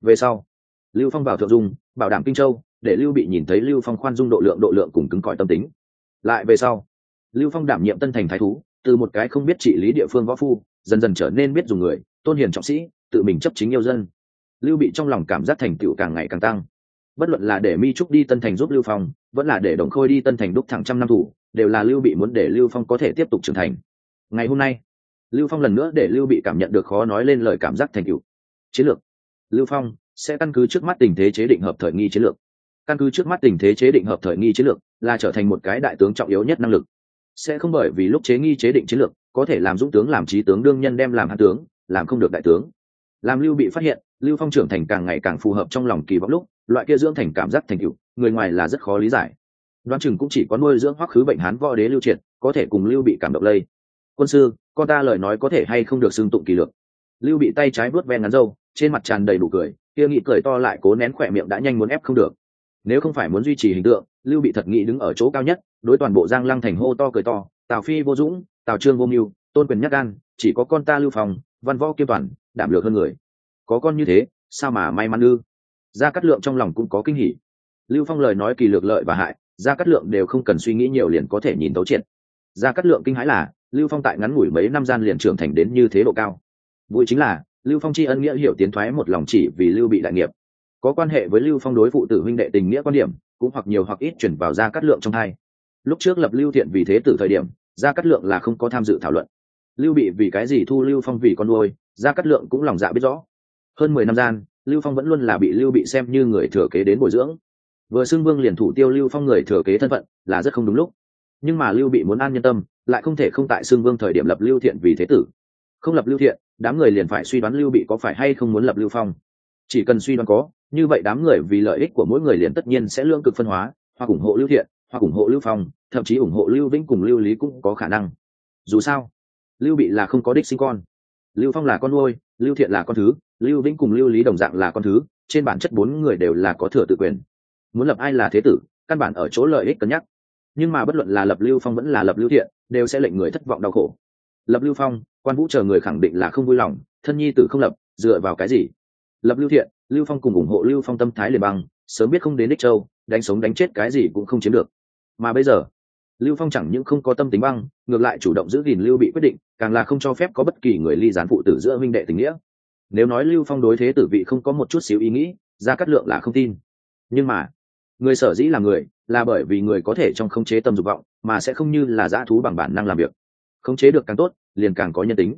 Về sau, lưu phong vào thượng dung, bảo đảm kinh châu, để lưu bị nhìn thấy lưu phong khoan dung độ lượng độ lượng cùng cứng cỏi tâm tính lại về sau, lưu phong đảm nhiệm tân thành thái thú, từ một cái không biết trị lý địa phương võ phu, dần dần trở nên biết dùng người, tôn hiền trọng sĩ, tự mình chấp chính yêu dân. Lưu bị trong lòng cảm giác thành tựu càng ngày càng tăng. Bất luận là để mi trúc đi tân thành giúp lưu phong, vẫn là để đồng khôi đi tân thành đúc thẳng trăm năm thủ, đều là lưu bị muốn để lưu phong có thể tiếp tục trưởng thành. Ngày hôm nay, lưu phong lần nữa để lưu bị cảm nhận được khó nói lên lời cảm giác thành tựu. Chiến lược. Lưu phong sẽ căn cứ trước mắt tình thế chế định hợp thời nghi chiến lược. Căn cứ trước mắt tình thế chế định hợp thời nghi chiến lược là trở thành một cái đại tướng trọng yếu nhất năng lực. Sẽ không bởi vì lúc chế nghi chế định chiến lược, có thể làm dũng tướng làm trí tướng đương nhân đem làm hạ tướng, làm không được đại tướng. Làm lưu bị phát hiện, lưu phong trưởng thành càng ngày càng phù hợp trong lòng kỳ vọng lúc, loại kia dưỡng thành cảm giác thành cựu người ngoài là rất khó lý giải. Đoán chừng cũng chỉ có nuôi dưỡng hoắc khứ bệnh hán võ đế lưu triệt, có thể cùng lưu bị cảm động lây. Quân sư, con ta lời nói có thể hay không được xưng tụng kỳ lược? Lưu bị tay trái vớt ven ngắn râu, trên mặt tràn đầy đủ cười, kia nghị cười to lại cố nén khỏe miệng đã nhanh muốn ép không được. Nếu không phải muốn duy trì hình tượng lưu bị thật nghĩ đứng ở chỗ cao nhất, đối toàn bộ giang lăng thành hô to cười to, tào phi vô dũng, tào trương vô mưu, tôn quyền nhắc gan, chỉ có con ta lưu phòng, văn võ kiêm toàn, đảm lược hơn người. Có con như thế, sao mà may mắn ư? Gia cát lượng trong lòng cũng có kinh hỉ. Lưu phong lời nói kỳ lược lợi và hại, gia cát lượng đều không cần suy nghĩ nhiều liền có thể nhìn tấu triệt. Gia cát lượng kinh hãi là, lưu phong tại ngắn ngủi mấy năm gian liền trưởng thành đến như thế độ cao. Vui chính là, lưu phong tri ân nghĩa hiểu tiến thoái một lòng chỉ vì lưu bị đại nghiệp. Có quan hệ với lưu phong đối phụ tử huynh đệ tình nghĩa quan điểm cũng hoặc nhiều hoặc ít chuyển vào gia cát lượng trong hai. Lúc trước lập lưu thiện vì thế từ thời điểm, gia cát lượng là không có tham dự thảo luận. Lưu bị vì cái gì thu lưu phong vì con nuôi, gia cát lượng cũng lòng dạ biết rõ. Hơn mười năm gian, lưu phong vẫn luôn là bị lưu bị xem như người thừa kế đến bồi dưỡng. Vừa xưng vương liền thủ tiêu lưu phong người thừa kế thân phận, là rất không đúng lúc. Nhưng mà lưu bị muốn an nhân tâm, lại không thể không tại xưng vương thời điểm lập lưu thiện vì thế tử. Không lập lưu thiện, đám người liền phải suy đoán lưu bị có phải hay không muốn lập lưu phong. Chỉ cần suy đoán có như vậy đám người vì lợi ích của mỗi người liền tất nhiên sẽ lương cực phân hóa, hoặc ủng hộ lưu thiện, hoặc ủng hộ lưu phong, thậm chí ủng hộ lưu vĩnh cùng lưu lý cũng có khả năng. Dù sao, lưu bị là không có đích sinh con. Lưu phong là con nuôi, lưu thiện là con thứ, lưu vĩnh cùng lưu lý đồng dạng là con thứ, trên bản chất bốn người đều là có thừa tự quyền. Muốn lập ai là thế tử, căn bản ở chỗ lợi ích cân nhắc. Nhưng mà bất luận là lập lưu phong vẫn là lập lưu thiện, đều sẽ lệnh người thất vọng đau khổ. Lập lưu phong, quan vũ chờ người khẳng định là không vui lòng, thân nhi tử không lập, dựa vào cái gì? Lập lưu thiện lưu phong cùng ủng hộ lưu phong tâm thái liền băng, sớm biết không đến đích châu, đánh sống đánh chết cái gì cũng không chiếm được. Mà bây giờ, lưu phong chẳng những không có tâm tính băng, ngược lại chủ động giữ gìn lưu bị quyết định, càng là không cho phép có bất kỳ người ly gián phụ tử giữa minh đệ tình nghĩa. Nếu nói lưu phong đối thế tử vị không có một chút xíu ý nghĩ ra cắt lượng là không tin. Nhưng mà, người sở dĩ là người, là bởi vì người có thể trong khống chế tâm dục vọng, mà sẽ không như là dã thú bằng bản năng làm việc. Khống chế được càng tốt, liền càng có nhân tính.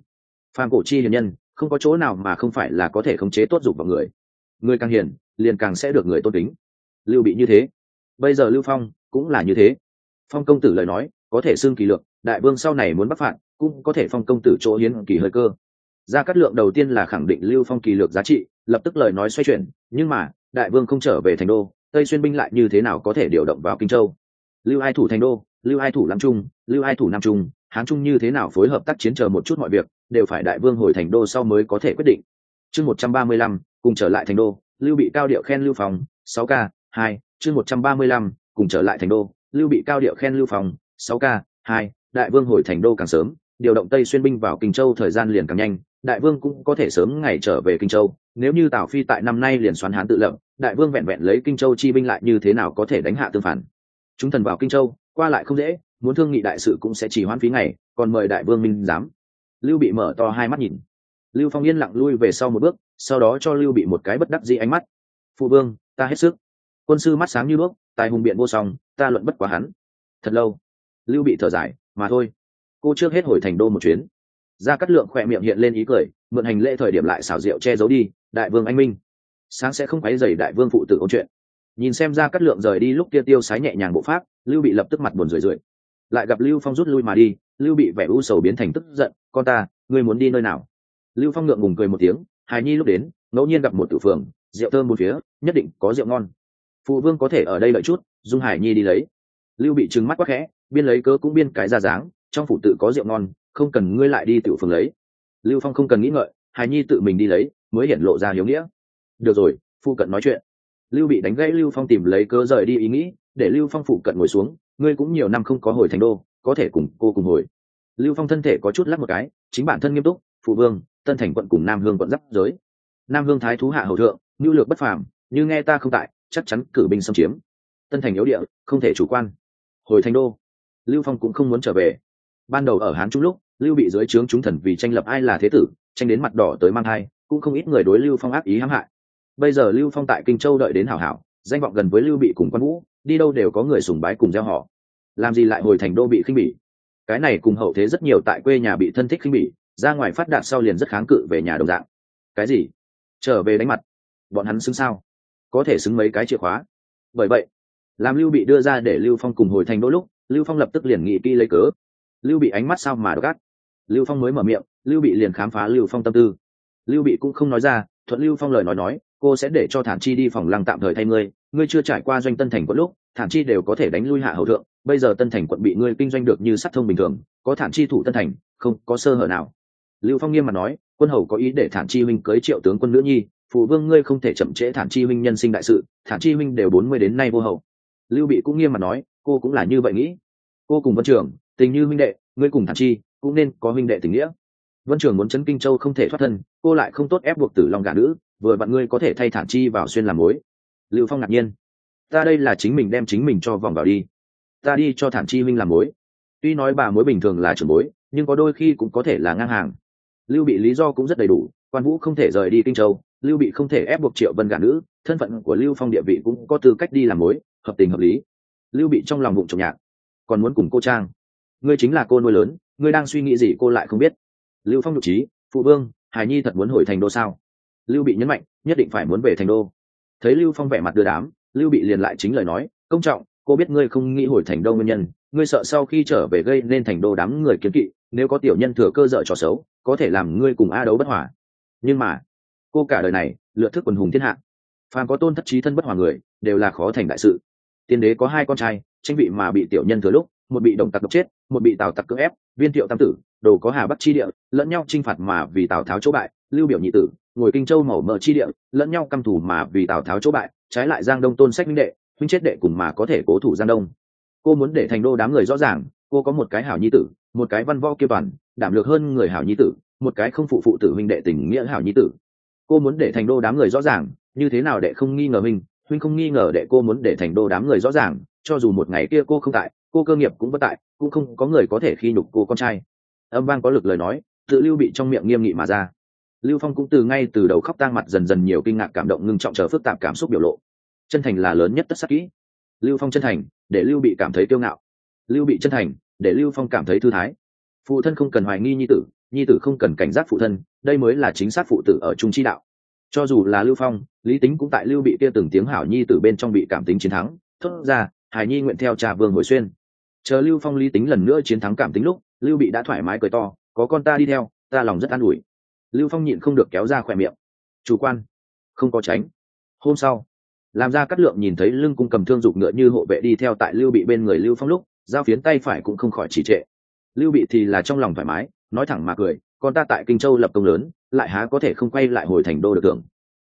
Phàm cổ chi hiền nhân, không có chỗ nào mà không phải là có thể khống chế tốt dục vào người người càng hiền, liền càng sẽ được người tôn kính. Lưu bị như thế. Bây giờ lưu phong cũng là như thế. Phong công tử lời nói, có thể xưng kỳ lượng, đại vương sau này muốn bắt phạt, cũng có thể phong công tử chỗ hiến kỳ hơi cơ. Ra cát lượng đầu tiên là khẳng định lưu phong kỳ lược giá trị, lập tức lời nói xoay chuyển, nhưng mà, đại vương không trở về thành đô, tây xuyên binh lại như thế nào có thể điều động vào kinh châu? Lưu hai thủ thành đô, lưu hai thủ nam trung, lưu hai thủ nam trung, hán trung như thế nào phối hợp tác chiến chờ một chút mọi việc, đều phải đại vương hồi thành đô sau mới có thể quyết định. Chương một trăm ba mươi lăm cùng trở lại thành đô, lưu bị cao điệu khen lưu phòng sáu k hai, chương một trăm ba mươi lăm, cùng trở lại thành đô, lưu bị cao điệu khen lưu phòng sáu k hai, đại vương hồi thành đô càng sớm, điều động tây xuyên binh vào kinh châu thời gian liền càng nhanh, đại vương cũng có thể sớm ngày trở về kinh châu, nếu như tào phi tại năm nay liền xoắn hán tự lập, đại vương vẹn vẹn lấy kinh châu chi binh lại như thế nào có thể đánh hạ tương phản. Chúng thần vào kinh châu, qua lại không dễ, muốn thương nghị đại sự cũng sẽ chỉ hoãn phí ngày, còn mời đại vương minh giám. Lưu bị mở to hai mắt nhìn. Lưu phong yên lặng lui về sau một bước sau đó cho lưu bị một cái bất đắc dĩ ánh mắt. Phụ vương, ta hết sức. Quân sư mắt sáng như bước tài hùng biện vô song, ta luận bất quá hắn. Thật lâu, lưu bị thở dài, mà thôi. Cô trước hết hồi thành đô một chuyến. Ra cắt lượng khỏe miệng hiện lên ý cười, mượn hành lễ thời điểm lại xảo diệu che giấu đi, đại vương anh minh, sáng sẽ không quấy dày đại vương phụ tử câu chuyện. Nhìn xem ra cắt lượng rời đi lúc kia tiêu sái nhẹ nhàng bộ pháp, lưu bị lập tức mặt buồn rười rượi. Lại gặp lưu phong rút lui mà đi, lưu bị vẻ u sầu biến thành tức giận, con ta, ngươi muốn đi nơi nào? Lưu phong ngượng ngùng cười một tiếng hài nhi lúc đến, ngẫu nhiên gặp một tử phường, rượu thơm một phía, nhất định có rượu ngon. Phụ vương có thể ở đây lợi chút, dung hải nhi đi lấy. Lưu bị trừng mắt quá khẽ, biên lấy cớ cũng biên cái ra dáng, trong phủ tự có rượu ngon, không cần ngươi lại đi tiểu phường lấy. Lưu phong không cần nghĩ ngợi hài nhi tự mình đi lấy, mới hiện lộ ra hiếu nghĩa. Được rồi phụ cận nói chuyện. Lưu bị đánh gãy lưu phong tìm lấy cớ rời đi ý nghĩ, để lưu phong phụ cận ngồi xuống, ngươi cũng nhiều năm không có hồi thành đô, có thể cùng cô cùng hồi. Lưu phong thân thể có chút lắc một cái, chính bản thân nghiêm túc phụ vương, tân thành quận cùng nam hương quận giáp giới. Nam hương thái thú hạ hầu thượng nhu lược bất phàm, như nghe ta không tại, chắc chắn cử binh xâm chiếm. Tân thành yếu địa, không thể chủ quan. Hồi thành đô, lưu phong cũng không muốn trở về. Ban đầu ở hán trung lúc, lưu bị dưới trướng chúng thần vì tranh lập ai là thế tử, tranh đến mặt đỏ tới mang hai cũng không ít người đối lưu phong ác ý hãm hại. Bây giờ lưu phong tại kinh châu đợi đến hảo hảo, danh vọng gần với lưu bị cùng quan vũ, đi đâu đều có người sùng bái cùng gieo họ. Làm gì lại hồi thành đô bị khinh bỉ? Cái này cùng hậu thế rất nhiều tại quê nhà bị thân thích khinh bỉ ra ngoài phát đạt sau liền rất kháng cự về nhà đồng dạng. Cái gì? Trở về đánh mặt. Bọn hắn xứng sao? Có thể xứng mấy cái chìa khóa. Bởi vậy, làm lưu bị đưa ra để lưu phong cùng hồi thành đôi lúc, lưu phong lập tức liền nghị kỹ lấy cớ. Lưu bị ánh mắt sao mà gắt lưu phong mới mở miệng, lưu bị liền khám phá lưu phong tâm tư. Lưu bị cũng không nói ra, thuận lưu phong lời nói nói, cô sẽ để cho thản chi đi phòng lăng tạm thời thay ngươi ngươi chưa trải qua doanh tân thành quận lúc, thản chi đều có thể đánh lui hạ hậu thượng, bây giờ tân thành quận bị ngươi kinh doanh được như sắt thông bình thường, có thản chi thủ tân thành, không có sơ hở nào lưu phong nghiêm mà nói, quân hầu có ý để thản chi huynh cưới triệu tướng quân nữ nhi, phụ vương ngươi không thể chậm trễ thản chi huynh nhân sinh đại sự, thản chi huynh đều bốn mươi đến nay vô hậu. Lưu bị cũng nghiêm mà nói, cô cũng là như vậy nghĩ. Cô cùng vân trưởng tình như huynh đệ, ngươi cùng thản chi cũng nên có huynh đệ tình nghĩa. Vân trưởng muốn chấn kinh châu không thể thoát thân, cô lại không tốt ép buộc tử lòng gà nữ, vừa bạn ngươi có thể thay thản chi vào xuyên làm mối. Lưu phong ngạc nhiên, ta đây là chính mình đem chính mình cho vòng vào đi. Ta đi cho thản chi huynh làm mối. Tuy nói bà mối bình thường là trưởng mối nhưng có đôi khi cũng có thể là ngang hàng lưu bị lý do cũng rất đầy đủ, quan vũ không thể rời đi kinh châu, lưu bị không thể ép buộc triệu vân gả nữ, thân phận của lưu phong địa vị cũng có tư cách đi làm mối, hợp tình hợp lý. Lưu bị trong lòng bụng trồng nhạc, còn muốn cùng cô trang. Ngươi chính là cô nuôi lớn, ngươi đang suy nghĩ gì cô lại không biết. Lưu phong nhục trí, phụ vương hải nhi thật muốn hồi thành đô sao? Lưu bị nhấn mạnh, nhất định phải muốn về thành đô. Thấy lưu phong vẻ mặt đưa đám, lưu bị liền lại chính lời nói, công trọng, cô biết ngươi không nghĩ hồi thành đô nguyên nhân, ngươi sợ sau khi trở về gây nên thành đô đám người kiến kỵ nếu có tiểu nhân thừa cơ dở trò xấu, có thể làm ngươi cùng a đấu bất hòa. Nhưng mà, cô cả đời này, lựa thức quần hùng thiên hạ. Phàm có tôn thất trí thân bất hòa người, đều là khó thành đại sự. Tiên đế có hai con trai, tranh vị mà bị tiểu nhân thừa lúc, một bị đồng tặc độc chết, một bị tào tặc cưỡng ép, viên thiệu tam tử, đồ có hà bắc chi địa, lẫn nhau chinh phạt mà vì tào tháo chỗ bại, lưu biểu nhị tử, ngồi kinh châu màu mỡ chi địa, lẫn nhau căm thù mà vì tào tháo chỗ bại, trái lại giang đông tôn sách minh đệ, huynh chết đệ cùng mà có thể cố thủ giang đông. Cô muốn để thành đô đám người rõ ràng, cô có một cái hảo nhi tử một cái văn võ kia toàn, đảm lược hơn người hảo nhi tử, một cái không phụ phụ tử huynh đệ tình nghĩa hảo nhi tử. Cô muốn để thành đô đám người rõ ràng, như thế nào đệ không nghi ngờ mình huynh không nghi ngờ đệ cô muốn để thành đô đám người rõ ràng, cho dù một ngày kia cô không tại, cô cơ nghiệp cũng bất tại, cũng không có người có thể khi nhục cô con trai. Âm vang có lực lời nói, tự lưu bị trong miệng nghiêm nghị mà ra. Lưu phong cũng từ ngay từ đầu khóc tang mặt dần dần nhiều kinh ngạc cảm động ngưng trọng chờ phức tạp cảm xúc biểu lộ. Chân thành là lớn nhất tất sắc kỹ. Lưu phong chân thành, để lưu bị cảm thấy kiêu ngạo. Lưu bị chân thành để lưu phong cảm thấy thư thái. Phụ thân không cần hoài nghi nhi tử nhi tử không cần cảnh giác phụ thân, đây mới là chính xác phụ tử ở trung chi đạo. Cho dù là lưu phong, lý tính cũng tại lưu bị kia từng tiếng hảo nhi tử bên trong bị cảm tính chiến thắng, thốt ra, hải nhi nguyện theo trà vương hồi xuyên. Chờ lưu phong, lý tính lần nữa chiến thắng cảm tính lúc, lưu bị đã thoải mái cười to, có con ta đi theo, ta lòng rất an ủi. Lưu phong nhịn không được kéo ra khỏe miệng. Chủ quan, không có tránh. Hôm sau, làm ra cắt lượng nhìn thấy lưng cung cầm thương dục ngựa như hộ vệ đi theo tại lưu bị bên người lưu phong lúc giao phiến tay phải cũng không khỏi trì trệ. Lưu bị thì là trong lòng thoải mái, nói thẳng mà cười, con ta tại kinh châu lập công lớn, lại há có thể không quay lại hồi thành đô được tưởng?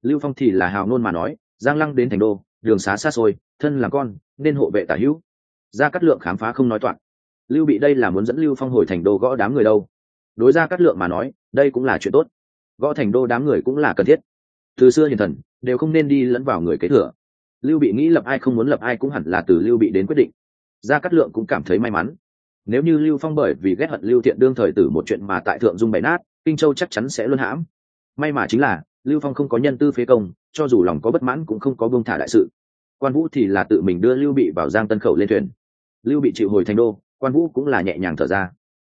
Lưu phong thì là hào nôn mà nói, giang lăng đến thành đô, đường xá xa xôi, thân là con, nên hộ vệ tả hữu. Ra cắt lượng khám phá không nói toạc. Lưu bị đây là muốn dẫn lưu phong hồi thành đô gõ đám người đâu. Đối ra cắt lượng mà nói, đây cũng là chuyện tốt. Gõ thành đô đám người cũng là cần thiết. Từ xưa hiền thần, đều không nên đi lẫn vào người kế thừa. Lưu bị nghĩ lập ai không muốn lập ai cũng hẳn là từ lưu bị đến quyết định gia cát lượng cũng cảm thấy may mắn. Nếu như lưu phong bởi vì ghét hận lưu thiện đương thời tử một chuyện mà tại thượng dung bày nát, kinh châu chắc chắn sẽ luôn hãm. May mà chính là, lưu phong không có nhân tư phế công, cho dù lòng có bất mãn cũng không có bông thả đại sự. Quan vũ thì là tự mình đưa lưu bị vào giang tân khẩu lên thuyền. Lưu bị chịu hồi thành đô, quan vũ cũng là nhẹ nhàng thở ra.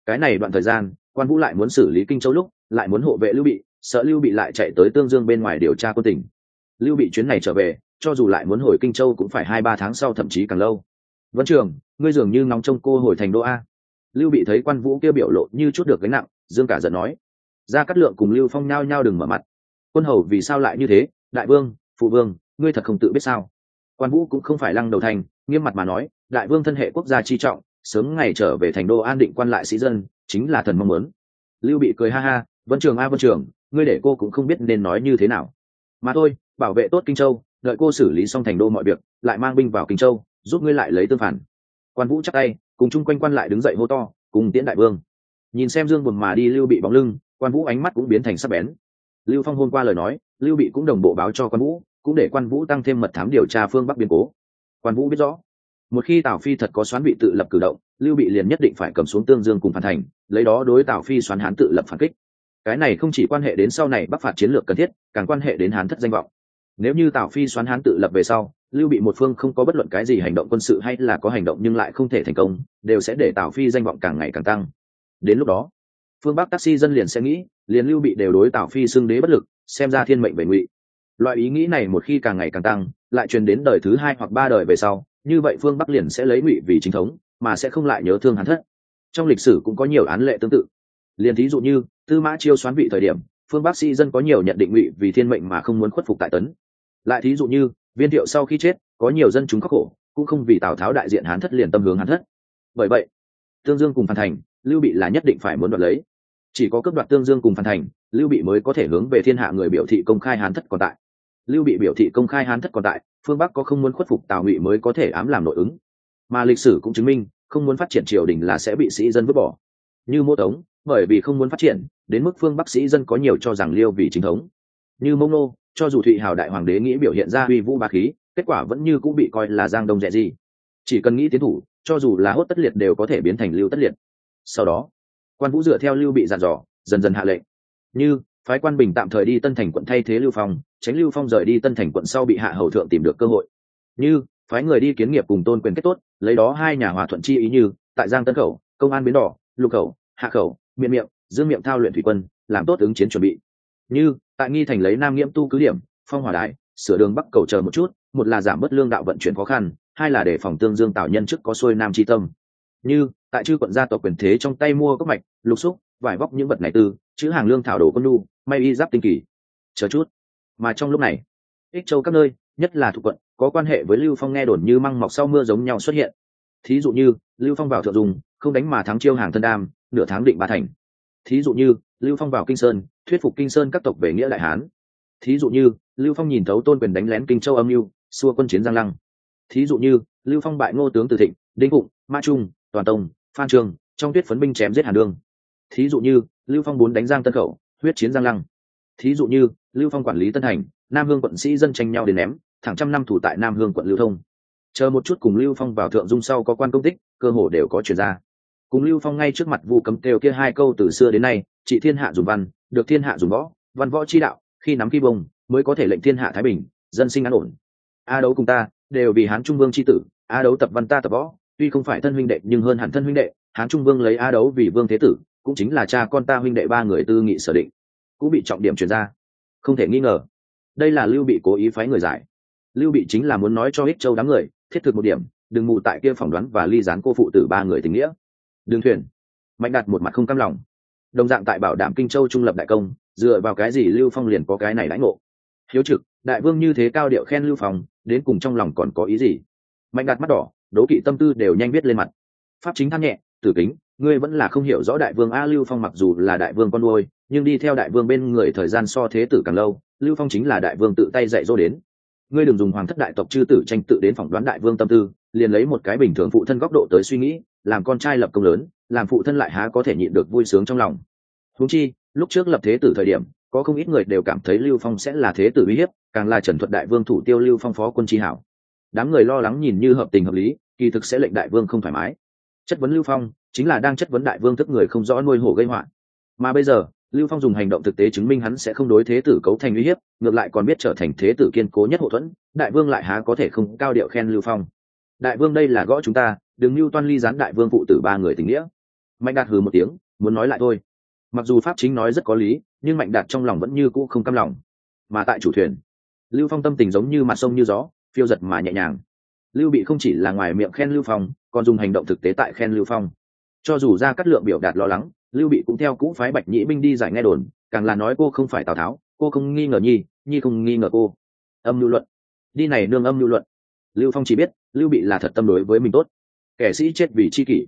Cái này đoạn thời gian, quan vũ lại muốn xử lý kinh châu lúc, lại muốn hộ vệ lưu bị, sợ lưu bị lại chạy tới tương dương bên ngoài điều tra quân tình. Lưu bị chuyến này trở về, cho dù lại muốn hồi kinh châu cũng phải hai ba tháng sau thậm chí càng lâu vẫn trường, ngươi dường như ngóng trông cô hồi thành đô a. Lưu bị thấy quan vũ kia biểu lộ như chút được gánh nặng, dương cả giận nói. Ra cắt lượng cùng lưu phong nhao nhao đừng mở mặt. Quân hầu vì sao lại như thế? Đại vương, phụ vương, ngươi thật không tự biết sao? Quan vũ cũng không phải lăng đầu thành, nghiêm mặt mà nói, đại vương thân hệ quốc gia chi trọng, sớm ngày trở về thành đô an định quan lại sĩ dân, chính là thần mong muốn. Lưu bị cười ha ha, vân trường a vân trường, ngươi để cô cũng không biết nên nói như thế nào. Mà thôi, bảo vệ tốt kinh châu, đợi cô xử lý xong thành đô mọi việc, lại mang binh vào kinh châu giúp ngươi lại lấy tương phản. Quan vũ chắc tay, cùng chung quanh quan lại đứng dậy hô to, cùng tiễn đại vương. Nhìn xem dương buồn mà đi lưu bị bóng lưng, quan vũ ánh mắt cũng biến thành sắc bén. Lưu phong hôm qua lời nói, lưu bị cũng đồng bộ báo cho quan vũ, cũng để quan vũ tăng thêm mật thám điều tra phương bắc biên cố. Quan vũ biết rõ, một khi tào phi thật có xoán bị tự lập cử động, lưu bị liền nhất định phải cầm xuống tương dương cùng phản thành, lấy đó đối tào phi xoán hán tự lập phản kích. Cái này không chỉ quan hệ đến sau này bắc phạt chiến lược cần thiết, càng quan hệ đến hán thất danh vọng nếu như tào phi xoán hán tự lập về sau, lưu bị một phương không có bất luận cái gì hành động quân sự hay là có hành động nhưng lại không thể thành công, đều sẽ để tào phi danh vọng càng ngày càng tăng. Đến lúc đó, phương bắc taxi dân liền sẽ nghĩ, liền lưu bị đều đối tào phi xưng đế bất lực, xem ra thiên mệnh về ngụy loại ý nghĩ này một khi càng ngày càng tăng, lại truyền đến đời thứ hai hoặc ba đời về sau, như vậy phương bắc liền sẽ lấy ngụy vì chính thống, mà sẽ không lại nhớ thương hắn thất. Trong lịch sử cũng có nhiều án lệ tương tự. Liền thí dụ như, tư mã chiêu xoán vị thời điểm, phương bắc sĩ dân có nhiều nhận định ngụy vì thiên mệnh mà không muốn khuất phục tại tấn lại thí dụ như, viên thiệu sau khi chết, có nhiều dân chúng khắc khổ, cũng không vì tào tháo đại diện hán thất liền tâm hướng hán thất. Bởi vậy, tương dương cùng phan thành, lưu bị là nhất định phải muốn đoạt lấy. Chỉ có cấp đoạt tương dương cùng phan thành, lưu bị mới có thể hướng về thiên hạ người biểu thị công khai hán thất còn tại. Lưu bị biểu thị công khai hán thất còn tại, phương bắc có không muốn khuất phục tào ngụy mới có thể ám làm nội ứng. Mà lịch sử cũng chứng minh, không muốn phát triển triều đình là sẽ bị sĩ dân vứt bỏ. Như mô tống, bởi vì không muốn phát triển, đến mức phương bắc sĩ dân có nhiều cho rằng liêu vì chính thống như mông nô, cho dù thụy hào đại hoàng đế nghĩ biểu hiện ra uy vũ ba khí, kết quả vẫn như cũng bị coi là giang đông rẻ gì chỉ cần nghĩ tiến thủ, cho dù là hốt tất liệt đều có thể biến thành lưu tất liệt. Sau đó, quan vũ dựa theo lưu bị dàn dò, dần dần hạ lệnh. Như, phái quan bình tạm thời đi tân thành quận thay thế lưu phong, tránh lưu phong rời đi tân thành quận sau bị hạ hầu thượng tìm được cơ hội. Như, phái người đi kiến nghiệp cùng tôn quyền kết tốt, lấy đó hai nhà hòa thuận chi ý như, tại giang tân khẩu, công an biến đỏ, lục khẩu, hạ khẩu miệng miệng, dương miệng thao luyện thủy quân, làm tốt ứng chiến chuẩn bị như, tại nghi thành lấy nam nghiễm tu cứ điểm, phong hỏa đại sửa đường bắc cầu chờ một chút, một là giảm bớt lương đạo vận chuyển khó khăn, hai là để phòng tương dương tạo nhân chức có xuôi nam tri tâm. Như, tại chư quận gia tộc quyền thế trong tay mua các mạch, lục xúc, vải vóc những vật này tư, chữ hàng lương thảo đồ quân lu may y giáp tinh kỳ. Chờ chút. Mà trong lúc này, ích châu các nơi, nhất là thuộc quận, có quan hệ với lưu phong nghe đồn như măng mọc sau mưa giống nhau xuất hiện. Thí dụ như, lưu phong vào thượng dùng, không đánh mà thắng chiêu hàng thân đam, nửa tháng định ba thành thí dụ như lưu phong vào kinh sơn thuyết phục kinh sơn các tộc về nghĩa đại hán. Thí dụ như lưu phong nhìn thấu tôn quyền đánh lén kinh châu âm mưu xua quân chiến giang lăng. Thí dụ như lưu phong bại ngô tướng từ thịnh đinh phụng ma trung toàn tông phan trường trong tuyết phấn binh chém giết hàn đương thí dụ như lưu phong bốn đánh giang tân khẩu huyết chiến giang lăng. Thí dụ như lưu phong quản lý tân Hành, nam hương quận sĩ dân tranh nhau đến ném thẳng trăm năm thủ tại nam hương quận lưu thông. Chờ một chút cùng lưu phong vào thượng dung sau có quan công tích cơ hồ đều có chuyển ra cùng lưu phong ngay trước mặt vu cấm kêu kia hai câu từ xưa đến nay trị thiên hạ dùng văn, được thiên hạ dùng võ, văn võ chi đạo, khi nắm khi bông, mới có thể lệnh thiên hạ thái bình, dân sinh an ổn. A đấu cùng ta, đều vì hán trung vương c h i tử, a đấu tập văn ta tập võ, tuy không phải thân huynh đệ, nhưng hơn hẳn thân huynh đệ, hán trung vương lấy a đấu vì vương thế tử, cũng chính là cha con ta huynh đệ ba người tư nghị sở định, cũng bị trọng điểm chuyển ra. Không thể nghi ngờ, đây là lưu bị cố ý phái người giải. Lưu bị chính là muốn nói cho ích châu đám người, thiết thực một điểm, đừng mù tại kia phỏng đoán và ly gián cô phụ tử ba người tình nghĩa đường thuyền. Mạnh đặt một mặt không cam lòng. Đồng dạng tại bảo đảm kinh châu trung lập đại công, dựa vào cái gì lưu phong liền có cái này lãnh ngộ? Hiếu trực, đại vương như thế cao điệu khen lưu phong, đến cùng trong lòng còn có ý gì? Mạnh đặt mắt đỏ, đố kỵ tâm tư đều nhanh biết lên mặt. Pháp chính than nhẹ, tử kính, ngươi vẫn là không hiểu rõ đại vương a lưu phong mặc dù là đại vương con nuôi, nhưng đi theo đại vương bên người thời gian so thế tử càng lâu, lưu phong chính là đại vương tự tay dạy dỗ đến. Ngươi đừng dùng hoàng thất đại tộc chư tử tranh tự đến phỏng đoán đại vương tâm tư, liền lấy một cái bình thường phụ thân góc độ tới suy nghĩ làm con trai lập công lớn, làm phụ thân lại há có thể nhịn được vui sướng trong lòng. Húng chi, lúc trước lập thế tử thời điểm, có không ít người đều cảm thấy lưu phong sẽ là thế tử uy hiếp, càng là trần thuật đại vương thủ tiêu lưu phong phó quân tri hảo. Đám người lo lắng nhìn như hợp tình hợp lý, kỳ thực sẽ lệnh đại vương không thoải mái. Chất vấn lưu phong, chính là đang chất vấn đại vương thức người không rõ nuôi hổ gây họa. Mà bây giờ, lưu phong dùng hành động thực tế chứng minh hắn sẽ không đối thế tử cấu thành uy hiếp, ngược lại còn biết trở thành thế tử kiên cố nhất hậu thuẫn, đại vương lại há có thể không cao điệu khen lưu phong. Đại vương đây là gõ chúng ta đừng mưu toan ly gián đại vương phụ tử ba người tình nghĩa. Mạnh đạt hừ một tiếng, muốn nói lại thôi. Mặc dù pháp chính nói rất có lý, nhưng mạnh đạt trong lòng vẫn như cũ không căm lòng. Mà tại chủ thuyền, lưu phong tâm tình giống như mặt sông như gió, phiêu giật mà nhẹ nhàng. Lưu bị không chỉ là ngoài miệng khen lưu phong, còn dùng hành động thực tế tại khen lưu phong. Cho dù ra cắt lượng biểu đạt lo lắng, lưu bị cũng theo cũ phái bạch nhĩ binh đi giải nghe đồn, càng là nói cô không phải tào tháo, cô không nghi ngờ nhi nhi không nghi ngờ cô. Âm lưu luận. Đi này nương âm lưu luận. Lưu phong chỉ biết, lưu bị là thật tâm đối với mình tốt kẻ sĩ chết vì chi kỷ.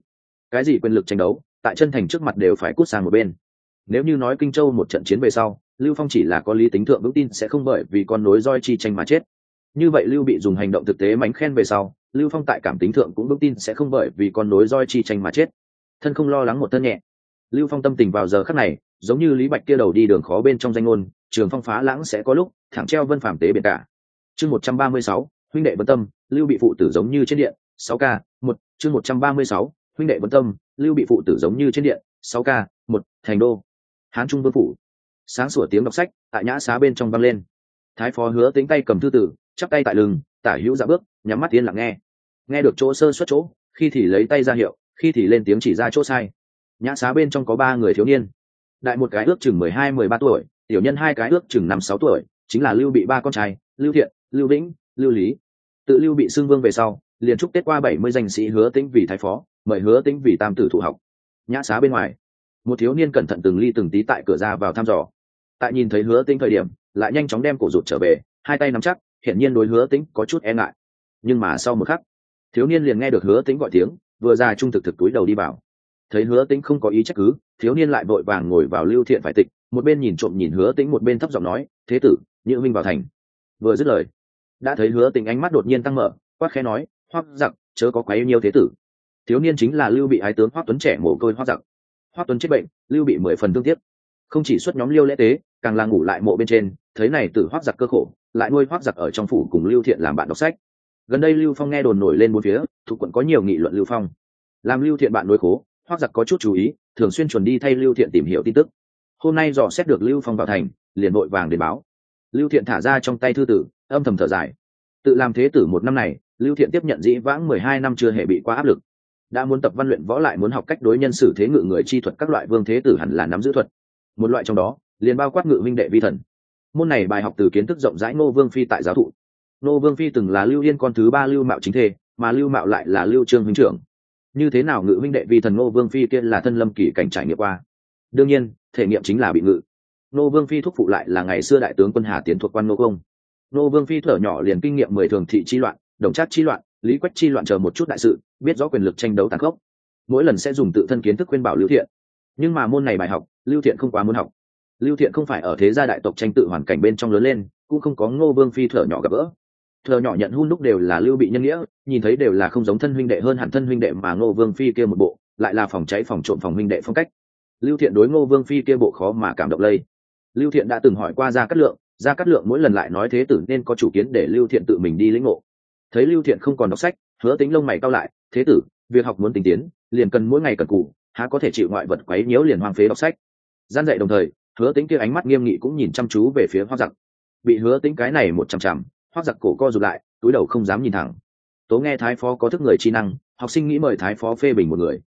Cái gì quyền lực tranh đấu, tại chân thành trước mặt đều phải cút sang một bên. Nếu như nói kinh châu một trận chiến về sau, lưu phong chỉ là có lý tính thượng vững tin sẽ không bởi vì con nối roi chi tranh mà chết. Như vậy lưu bị dùng hành động thực tế mánh khen về sau, lưu phong tại cảm tính thượng cũng vững tin sẽ không bởi vì con nối roi chi tranh mà chết. Thân không lo lắng một thân nhẹ. Lưu phong tâm tình vào giờ khắc này, giống như lý bạch kia đầu đi đường khó bên trong danh ngôn, trường phong phá lãng sẽ có lúc, thẳng treo vân phàm tế biệt cả. Chương một trăm ba mươi sáu, huynh đệ vân tâm, lưu bị phụ tử giống như trên điện, sáu k một chương một trăm ba mươi sáu, huynh đệ vân tâm, lưu bị phụ tử giống như trên điện, sáu k một, thành đô. Hán trung vương phủ. Sáng sủa tiếng đọc sách, tại nhã xá bên trong vang lên. Thái phó hứa tính tay cầm thư tử, chắp tay tại lưng, tả hữu dạ bước, nhắm mắt tiến lặng nghe. Nghe được chỗ sơ xuất chỗ, khi thì lấy tay ra hiệu, khi thì lên tiếng chỉ ra chỗ sai. Nhã xá bên trong có ba người thiếu niên. Đại một cái ước chừng mười hai, mười ba tuổi, tiểu nhân hai cái ước chừng năm sáu tuổi, chính là lưu bị ba con trai, lưu thiện, lưu vĩnh, lưu lý. Tự lưu bị xưng vương về sau liền chúc tết qua bảy mươi danh sĩ hứa tĩnh vì thái phó, mời hứa tĩnh vì tam tử thụ học. Nhã xá bên ngoài, một thiếu niên cẩn thận từng ly từng tí tại cửa ra vào thăm dò. Tại nhìn thấy hứa tĩnh thời điểm, lại nhanh chóng đem cổ rụt trở về, hai tay nắm chắc, hiển nhiên đối hứa tĩnh có chút e ngại. Nhưng mà sau một khắc, thiếu niên liền nghe được hứa tĩnh gọi tiếng, vừa ra trung thực thực túi đầu đi vào. Thấy hứa tĩnh không có ý trách cứ, thiếu niên lại vội vàng ngồi vào lưu thiện phải tịch, một bên nhìn trộm nhìn hứa tĩnh một bên thấp giọng nói, thế tử, nhữ minh vào thành. Vừa dứt lời, đã thấy hứa tĩnh ánh mắt đột nhiên tăng mở, quát khẽ nói hoắc giặc, chớ có quá yêu nhiều thế tử. Thiếu niên chính là lưu bị ái tướng hoắc tuấn trẻ mồ côi hoắc giặc. Hoắc tuấn chết bệnh, lưu bị mười phần tương tiếc. không chỉ xuất nhóm liêu lễ tế, càng là ngủ lại mộ bên trên, thấy này tử hoắc giặc cơ khổ, lại nuôi hoắc giặc ở trong phủ cùng lưu thiện làm bạn đọc sách. Gần đây lưu phong nghe đồn nổi lên bốn phía, thuộc quận có nhiều nghị luận lưu phong. Làm lưu thiện bạn nuôi khố hoắc giặc có chút chú ý, thường xuyên chuẩn đi thay lưu thiện tìm hiểu tin tức. Hôm nay dò xét được lưu phong vào thành, liền vội vàng để báo. Lưu thiện thả ra trong tay thư tử, âm thầm thở dài. Tự làm thế tử một năm này lưu thiện tiếp nhận dĩ vãng mười hai năm chưa hề bị quá áp lực. Đã muốn tập văn luyện võ lại muốn học cách đối nhân xử thế ngự người chi thuật các loại vương thế tử hẳn là nắm giữ thuật. Một loại trong đó, liền bao quát ngự minh đệ vi thần. Môn này bài học từ kiến thức rộng rãi ngô vương phi tại giáo thụ. Ngô vương phi từng là lưu yên con thứ ba lưu mạo chính thê, mà lưu mạo lại là lưu trương huynh trưởng. Như thế nào ngự minh đệ vi thần ngô vương phi kia là thân lâm kỳ cảnh trải nghiệm qua? Đương nhiên, thể nghiệm chính là bị ngự. Ngô vương phi thúc phụ lại là ngày xưa đại tướng quân hà tiến thuộc quan nô công. Ngô vương phi thở nhỏ liền kinh nghiệm mười thường thị chi loạn đồng trác chi loạn, lý quách chi loạn chờ một chút đại sự, biết rõ quyền lực tranh đấu tàn khốc. Mỗi lần sẽ dùng tự thân kiến thức khuyên bảo lưu thiện. Nhưng mà môn này bài học, lưu thiện không quá muốn học. Lưu thiện không phải ở thế gia đại tộc tranh tự hoàn cảnh bên trong lớn lên, cũng không có ngô vương phi thở nhỏ gặp gỡ. Thờ nhỏ nhận hun đúc đều là lưu bị nhân nghĩa, nhìn thấy đều là không giống thân huynh đệ hơn hẳn thân huynh đệ mà ngô vương phi kia một bộ, lại là phòng cháy phòng trộm phòng huynh đệ phong cách. Lưu thiện đối ngô vương phi kia bộ khó mà cảm động lây. Lưu thiện đã từng hỏi qua gia cát lượng, gia cát lượng mỗi lần lại nói thế tử nên có chủ kiến để lưu thiện tự mình đi lĩnh ngộ thấy lưu thiện không còn đọc sách, hứa tính lông mày cao lại, thế tử, việc học muốn tình tiến, liền cần mỗi ngày cần cụ há có thể chịu ngoại vật quấy nhiễu liền hoang phế đọc sách? Gian dạy đồng thời, hứa tính kia ánh mắt nghiêm nghị cũng nhìn chăm chú về phía hoác giặc. Bị hứa tính cái này một chằm chằm, hoác giặc cổ co rụt lại, túi đầu không dám nhìn thẳng. Tố nghe thái phó có thức người chi năng, học sinh nghĩ mời thái phó phê bình một người.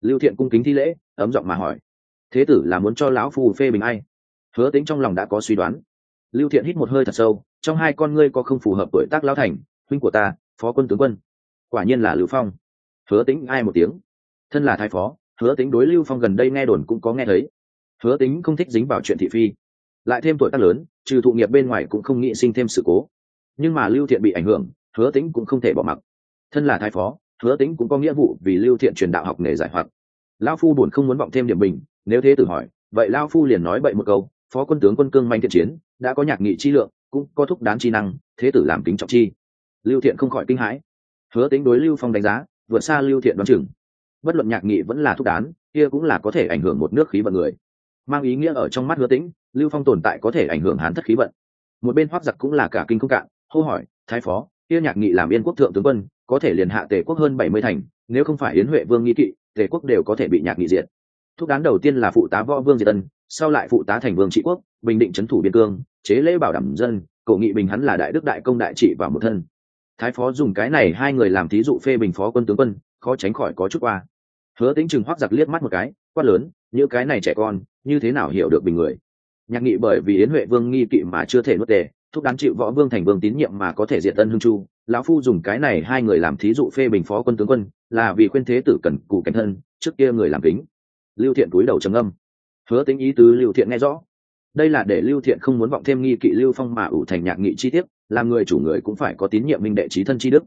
Lưu thiện cung kính thi lễ, ấm giọng mà hỏi, thế tử là muốn cho lão phu phê bình ai? Hứa tính trong lòng đã có suy đoán. Lưu thiện hít một hơi thật sâu, trong hai con ngươi có không phù hợp tuổi tác lão thành huynh của ta, phó quân tướng quân. Quả nhiên là lưu phong. Hứa tính ai một tiếng. Thân là thái phó, hứa tính đối lưu phong gần đây nghe đồn cũng có nghe thấy. Hứa tính không thích dính vào chuyện thị phi. Lại thêm tuổi tác lớn, trừ thụ nghiệp bên ngoài cũng không nghĩ sinh thêm sự cố. Nhưng mà lưu thiện bị ảnh hưởng, hứa tính cũng không thể bỏ mặc. Thân là thái phó, hứa tính cũng có nghĩa vụ vì lưu thiện truyền đạo học nghề giải hoặc. Lao phu buồn không muốn vọng thêm điểm bình, nếu thế tử hỏi, vậy lao phu liền nói bậy một câu, phó quân tướng quân cương manh thiện chiến, đã có nhạc nghị chi lượng, cũng có thúc đán chi năng, thế tử làm kính trọng chi lưu thiện không khỏi kinh hãi. Hứa tính đối lưu phong đánh giá, vượt xa lưu thiện đoán chừng. Bất luận nhạc nghị vẫn là thúc đán, kia cũng là có thể ảnh hưởng một nước khí vận người. Mang ý nghĩa ở trong mắt hứa tĩnh, lưu phong tồn tại có thể ảnh hưởng hán thất khí vận. Một bên hoác giặc cũng là cả kinh không cạn, hô hỏi, thái phó, kia nhạc nghị làm yên quốc thượng tướng quân, có thể liền hạ tề quốc hơn bảy mươi thành, nếu không phải yến huệ vương nghi kỵ, tề quốc đều có thể bị nhạc nghị diệt. Thúc đán đầu tiên là phụ tá võ vương diệt tân sau lại phụ tá thành vương trị quốc, bình định trấn thủ biên cương, chế lễ bảo đảm dân cổ nghị bình hắn là đại đức đại công đại trị và một thân thái phó dùng cái này hai người làm thí dụ phê bình phó quân tướng quân, khó tránh khỏi có chút qua hứa tính chừng hoác giặc liếc mắt một cái, quát lớn, như cái này trẻ con, như thế nào hiểu được bình người? Nhạc nghị bởi vì yến huệ vương nghi kỵ mà chưa thể nuốt tề, thúc đáng chịu võ vương thành vương tín nhiệm mà có thể diệt tân hương chu. Lão phu dùng cái này hai người làm thí dụ phê bình phó quân tướng quân, là vì khuyên thế tử cần cù cảnh thân, trước kia người làm kính. Lưu thiện cúi đầu trầm âm hứa tính ý tứ lưu thiện nghe rõ. Đây là để lưu thiện không muốn vọng thêm nghi kỵ lưu phong mà ủ thành nhạc nghị chi tiết làm người chủ người cũng phải có tín nhiệm minh đệ trí thân chi đức.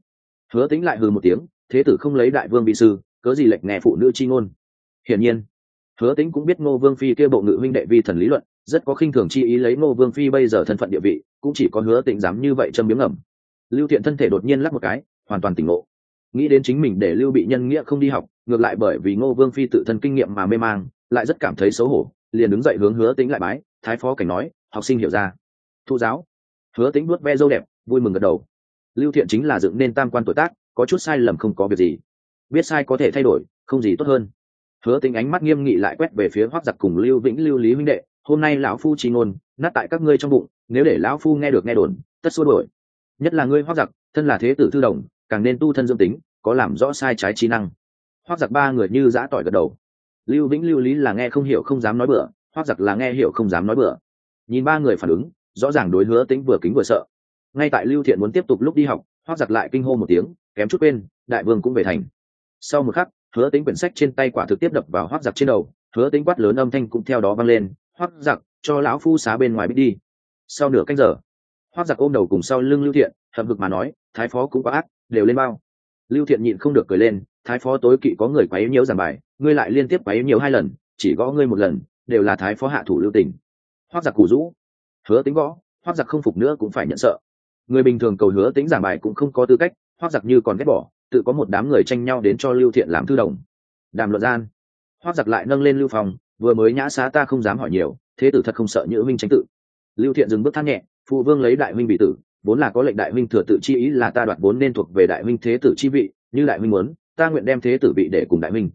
Hứa tính lại hừ một tiếng, thế tử không lấy đại vương bị sư, cớ gì lệch nghe phụ nữ chi ngôn. Hiển nhiên, hứa tính cũng biết ngô vương phi kia bộ ngự huynh đệ vi thần lý luận, rất có khinh thường chi ý lấy ngô vương phi bây giờ thân phận địa vị, cũng chỉ có hứa tính dám như vậy châm biếm ẩm lưu thiện thân thể đột nhiên lắc một cái, hoàn toàn tỉnh ngộ. Nghĩ đến chính mình để lưu bị nhân nghĩa không đi học, ngược lại bởi vì ngô vương phi tự thân kinh nghiệm mà mê mang, lại rất cảm thấy xấu hổ, liền đứng dậy hướng hứa tính lại bái, thái phó cảnh nói, học sinh hiểu ra. Thu giáo hứa tính nuốt ve dâu đẹp, vui mừng gật đầu. Lưu thiện chính là dựng nên tam quan tuổi tác, có chút sai lầm không có việc gì. Biết sai có thể thay đổi, không gì tốt hơn. Hứa tính ánh mắt nghiêm nghị lại quét về phía hoác giặc cùng lưu vĩnh, lưu lý huynh đệ, hôm nay lão phu trí ngôn, nát tại các ngươi trong bụng, nếu để lão phu nghe được nghe đồn, tất xua đổi nhất là ngươi hoác giặc, thân là thế tử thư đồng, càng nên tu thân dương tính, có làm rõ sai trái trí năng. Hoác giặc ba người như giã tỏi gật đầu. Lưu vĩnh, lưu lý là nghe không hiểu không dám nói bừa hoác giặc là nghe hiểu không dám nói bừa. Nhìn ba người phản ứng rõ ràng đối hứa tính vừa kính vừa sợ. Ngay tại lưu thiện muốn tiếp tục lúc đi học, hoác giặc lại kinh hô một tiếng, kém chút quên, đại vương cũng về thành. Sau một khắc, hứa tính quyển sách trên tay quả thực tiếp đập vào hoác giặc trên đầu, hứa tính quát lớn âm thanh cũng theo đó vang lên, hoác giặc, cho lão phu xá bên ngoài biết đi. Sau nửa canh giờ, hoác giặc ôm đầu cùng sau lưng lưu thiện, hậm hực mà nói, thái phó cũng có ác, đều lên bao. Lưu thiện nhịn không được cười lên, thái phó tối kỵ có người quấy nhiễu giảng bài, ngươi lại liên tiếp quấy nhiều hai lần, chỉ gõ ngươi một lần, đều là thái phó hạ thủ lưu tình. Hoác giặc cù rũ hứa tính võ, hoác giặc không phục nữa cũng phải nhận sợ. Người bình thường cầu hứa tính giảng bài cũng không có tư cách, hoác giặc như còn ghét bỏ, tự có một đám người tranh nhau đến cho lưu thiện làm thư đồng. Đàm luận gian, hoác giặc lại nâng lên lưu phòng vừa mới nhã xá ta không dám hỏi nhiều, thế tử thật không sợ nhữ minh tránh tự. Lưu thiện dừng bước than nhẹ phụ vương lấy đại minh bị tử, vốn là có lệnh đại minh thừa tự chi ý là ta đoạt vốn nên thuộc về đại minh thế tử chi vị, như đại minh muốn, ta nguyện đem thế tử vị để cùng đại minh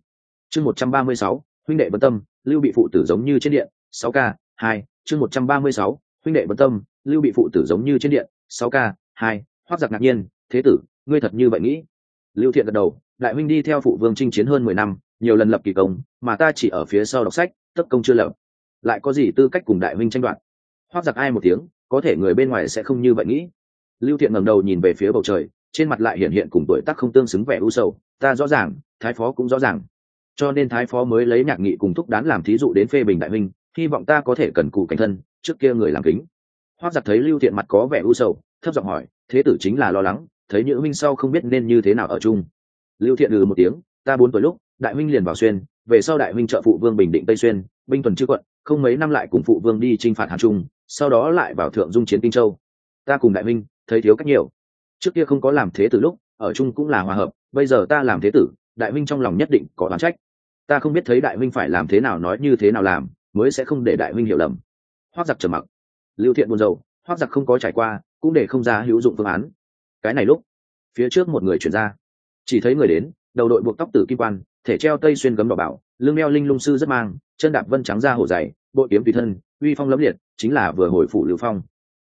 chương một trăm ba mươi sáu, huynh đệ vân tâm, lưu bị phụ tử giống như trên điện, sáu k hai, chương một trăm ba mươi sáu huynh đệ bất tâm, lưu bị phụ tử giống như trên điện, sáu k hai, hoác giặc ngạc nhiên, thế tử, ngươi thật như vậy nghĩ? Lưu thiện gật đầu, đại huynh đi theo phụ vương chinh chiến hơn mười năm, nhiều lần lập kỳ công, mà ta chỉ ở phía sau đọc sách, tất công chưa lập. Lại có gì tư cách cùng đại huynh tranh đoạt? Hoác giặc ai một tiếng, có thể người bên ngoài sẽ không như vậy nghĩ. Lưu thiện ngẩng đầu nhìn về phía bầu trời, trên mặt lại hiện hiện cùng tuổi tác không tương xứng vẻ u sầu, ta rõ ràng, thái phó cũng rõ ràng. Cho nên thái phó mới lấy nhạc nghị cùng thúc đán làm thí dụ đến phê bình đại huynh, hy vọng ta có thể cần cù cảnh thân trước kia người làm kính. Hoác giặc thấy lưu thiện mặt có vẻ u sầu, thấp giọng hỏi, thế tử chính là lo lắng, thấy nhữ minh sau không biết nên như thế nào ở chung. Lưu thiện ừ một tiếng, ta bốn tuổi lúc, đại huynh liền vào xuyên, về sau đại huynh trợ phụ vương bình định tây xuyên, binh tuần chư quận, không mấy năm lại cùng phụ vương đi chinh phạt hàn trung, sau đó lại vào thượng dung chiến kinh châu. Ta cùng đại huynh, thấy thiếu cách nhiều. Trước kia không có làm thế tử lúc, ở chung cũng là hòa hợp, bây giờ ta làm thế tử, đại huynh trong lòng nhất định có đoán trách. Ta không biết thấy đại huynh phải làm thế nào nói như thế nào làm, mới sẽ không để đại huynh hiểu lầm hoác giặc trầm mặc. Lưu thiện buồn rầu, hoác giặc không có trải qua, cũng để không ra hữu dụng phương án. Cái này lúc, phía trước một người chuyển ra. Chỉ thấy người đến, đầu đội buộc tóc tử kim quan, thể treo tây xuyên gấm đỏ bảo, lưng đeo linh lung sư rất mang, chân đạp vân trắng ra hổ dày, bội kiếm tùy thân, uy phong lẫm liệt, chính là vừa hồi phủ lưu phong.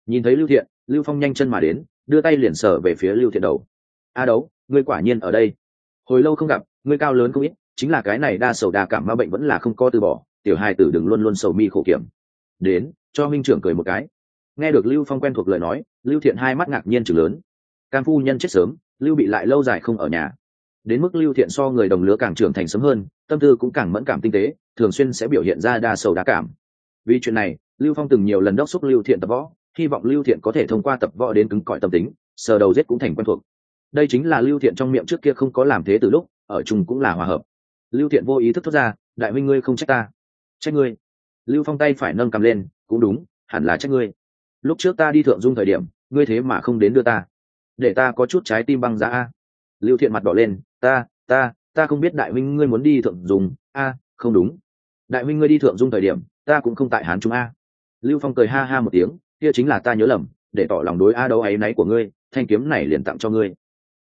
Nhìn thấy lưu thiện, lưu phong nhanh chân mà đến, đưa tay liền sở về phía lưu thiện đầu. A đấu, ngươi quả nhiên ở đây. Hồi lâu không gặp, ngươi cao lớn không ít, chính là cái này đa sầu đa cảm ma bệnh vẫn là không có từ bỏ, tiểu hai tử đừng luôn luôn sầu mi khổ kiểm đến, cho minh trưởng cười một cái. Nghe được lưu phong quen thuộc lời nói, lưu thiện hai mắt ngạc nhiên chừng lớn. Cam phu nhân chết sớm, lưu bị lại lâu dài không ở nhà. Đến mức lưu thiện so người đồng lứa càng trưởng thành sớm hơn, tâm tư cũng càng mẫn cảm tinh tế, thường xuyên sẽ biểu hiện ra đa sầu đa cảm. Vì chuyện này, lưu phong từng nhiều lần đốc xúc lưu thiện tập võ, hy vọng lưu thiện có thể thông qua tập võ đến cứng cỏi tâm tính, sờ đầu giết cũng thành quen thuộc. Đây chính là lưu thiện trong miệng trước kia không có làm thế từ lúc, ở chung cũng là hòa hợp. Lưu thiện vô ý thức thoát ra, đại huynh ngươi không trách ta. Trách ngươi? Lưu phong tay phải nâng cầm lên, cũng đúng, hẳn là trách ngươi. Lúc trước ta đi thượng dung thời điểm, ngươi thế mà không đến đưa ta. Để ta có chút trái tim băng giá a. Lưu thiện mặt đỏ lên, ta ta ta không biết đại huynh ngươi muốn đi thượng dung, a, không đúng. Đại huynh ngươi đi thượng dung thời điểm, ta cũng không tại hán chúng a. Lưu phong cười ha ha một tiếng, kia chính là ta nhớ lầm, để tỏ lòng đối a đấu áy náy của ngươi, thanh kiếm này liền tặng cho ngươi.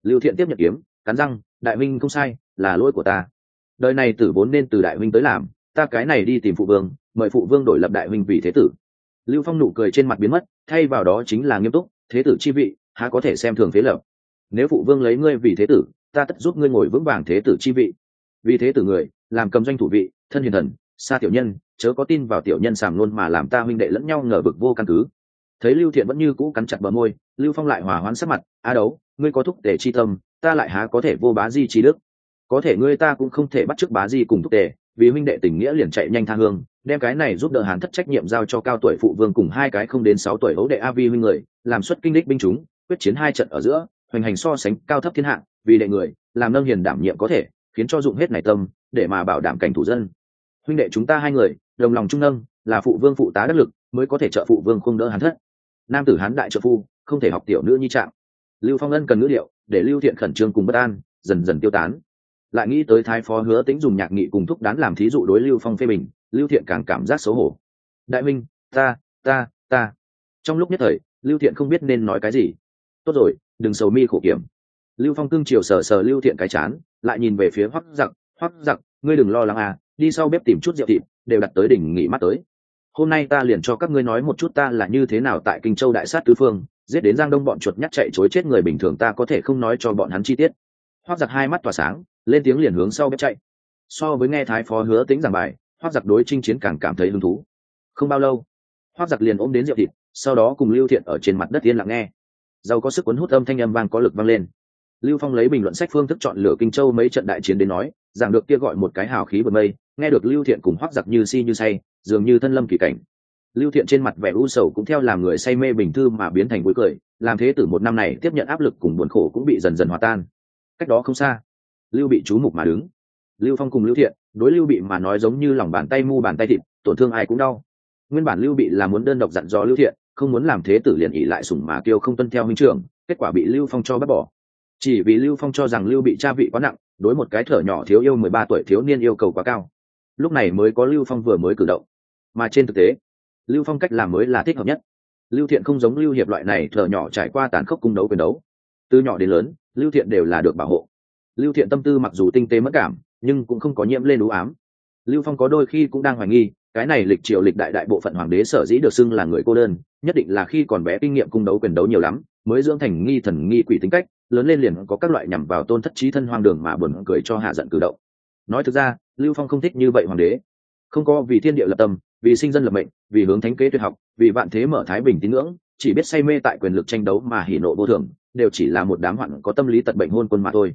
Lưu thiện tiếp nhận kiếm, cắn răng, đại huynh không sai, là lỗi của ta. Đời này tử vốn nên từ đại huynh tới làm, ta cái này đi tìm phụ vương mời phụ vương đổi lập đại huynh vì thế tử. Lưu phong nụ cười trên mặt biến mất, thay vào đó chính là nghiêm túc, thế tử chi vị, há có thể xem thường phế lập? Nếu phụ vương lấy ngươi vì thế tử, ta tất giúp ngươi ngồi vững vàng thế tử chi vị. Vì thế tử người, làm cầm doanh thủ vị, thân hiền thần, xa tiểu nhân, chớ có tin vào tiểu nhân sàng luôn mà làm ta huynh đệ lẫn nhau ngờ vực vô căn cứ. Thấy lưu thiện vẫn như cũ cắn chặt bờ môi, lưu phong lại hòa hoãn sắc mặt, a đấu, ngươi có thúc để chi tâm, ta lại há có thể vô bá di trí đức? Có thể ngươi ta cũng không thể bắt chước bá di cùng thúc tề, vì huynh đệ tình nghĩa liền chạy nhanh tha hương đem cái này giúp đỡ hán thất trách nhiệm giao cho cao tuổi phụ vương cùng hai cái không đến sáu tuổi hấu đệ a vi huynh người, làm xuất kinh đích binh chúng, quyết chiến hai trận ở giữa, hoành hành so sánh cao thấp thiên hạ, vì đệ người, làm nâng hiền đảm nhiệm có thể, khiến cho dụng hết này tâm, để mà bảo đảm cảnh thủ dân. Huynh đệ chúng ta hai người, đồng lòng trung nâng, là phụ vương phụ tá đắc lực, mới có thể trợ phụ vương không đỡ hán thất. Nam tử hán đại trợ phu, không thể học tiểu nữ nhi trạng. Lưu phong ân cần ngữ liệu, để lưu thiện khẩn trương cùng bất an, dần dần tiêu tán. Lại nghĩ tới thái phó hứa tính dùng nhạc nghị cùng thúc đán làm thí dụ đối lưu phong phê bình lưu thiện càng cảm giác xấu hổ. Đại minh, ta ta ta. Trong lúc nhất thời, lưu thiện không biết nên nói cái gì. Tốt rồi, đừng sầu mi khổ kiểm. Lưu phong cương chiều sờ sờ lưu thiện cái chán, lại nhìn về phía hoắc giặc. Hoắc giặc, ngươi đừng lo lắng à đi sau bếp tìm chút rượu thịt, đều đặt tới đỉnh nghỉ mắt tới. Hôm nay ta liền cho các ngươi nói một chút ta là như thế nào tại kinh châu đại sát tứ phương, giết đến giang đông bọn chuột nhắt chạy chối chết người bình thường ta có thể không nói cho bọn hắn chi tiết. Hoắc giặc hai mắt tỏa sáng, lên tiếng liền hướng sau bếp chạy. So với nghe thái phó hứa tính giảng bài hoác giặc đối chinh chiến càng cảm thấy hứng thú. Không bao lâu, hoác giặc liền ôm đến rượu thịt, sau đó cùng lưu thiện ở trên mặt đất yên lặng nghe. Giàu có sức cuốn hút âm thanh âm vang có lực vang lên. Lưu phong lấy bình luận sách phương thức chọn lựa kinh châu mấy trận đại chiến đến nói, giảng được kia gọi một cái hào khí bờ mây, nghe được lưu thiện cùng hoác giặc như si như say, dường như thân lâm kỳ cảnh. Lưu thiện trên mặt vẻ u sầu cũng theo làm người say mê bình thư mà biến thành vui cười, làm thế từ một năm này tiếp nhận áp lực cùng buồn khổ cũng bị dần dần hòa tan. Cách đó không xa, lưu bị chú mục mà đứng lưu phong cùng lưu thiện, đối lưu bị mà nói giống như lòng bàn tay mu bàn tay thịt, tổn thương ai cũng đau. Nguyên bản lưu bị là muốn đơn độc dặn dò lưu thiện, không muốn làm thế tử liền ỉ lại sủng mà kêu không tuân theo huynh trưởng, kết quả bị lưu phong cho bắt bỏ. Chỉ vì lưu phong cho rằng lưu bị cha vị quá nặng, đối một cái thở nhỏ thiếu yêu mười ba tuổi thiếu niên yêu cầu quá cao. Lúc này mới có lưu phong vừa mới cử động. Mà trên thực tế, lưu phong cách làm mới là thích hợp nhất. Lưu thiện không giống lưu hiệp loại này thở nhỏ trải qua tàn khốc cung đấu quyền đấu. Từ nhỏ đến lớn, lưu thiện đều là được bảo hộ. Lưu thiện tâm tư mặc dù tinh tế mất cảm nhưng cũng không có nhiễm lên ú ám. Lưu phong có đôi khi cũng đang hoài nghi, cái này lịch triều lịch đại đại bộ phận hoàng đế sở dĩ được xưng là người cô đơn, nhất định là khi còn bé kinh nghiệm cung đấu quyền đấu nhiều lắm, mới dưỡng thành nghi thần nghi quỷ tính cách, lớn lên liền có các loại nhằm vào tôn thất trí thân hoang đường mà buồn cười cho hạ giận cử động. Nói thực ra, lưu phong không thích như vậy hoàng đế. Không có vì thiên địa lập tâm, vì sinh dân lập mệnh, vì hướng thánh kế tuyệt học, vì vạn thế mở thái bình tín ngưỡng, chỉ biết say mê tại quyền lực tranh đấu mà hỉ nộ vô thường, đều chỉ là một đám hoạn có tâm lý tật bệnh hôn quân mà thôi.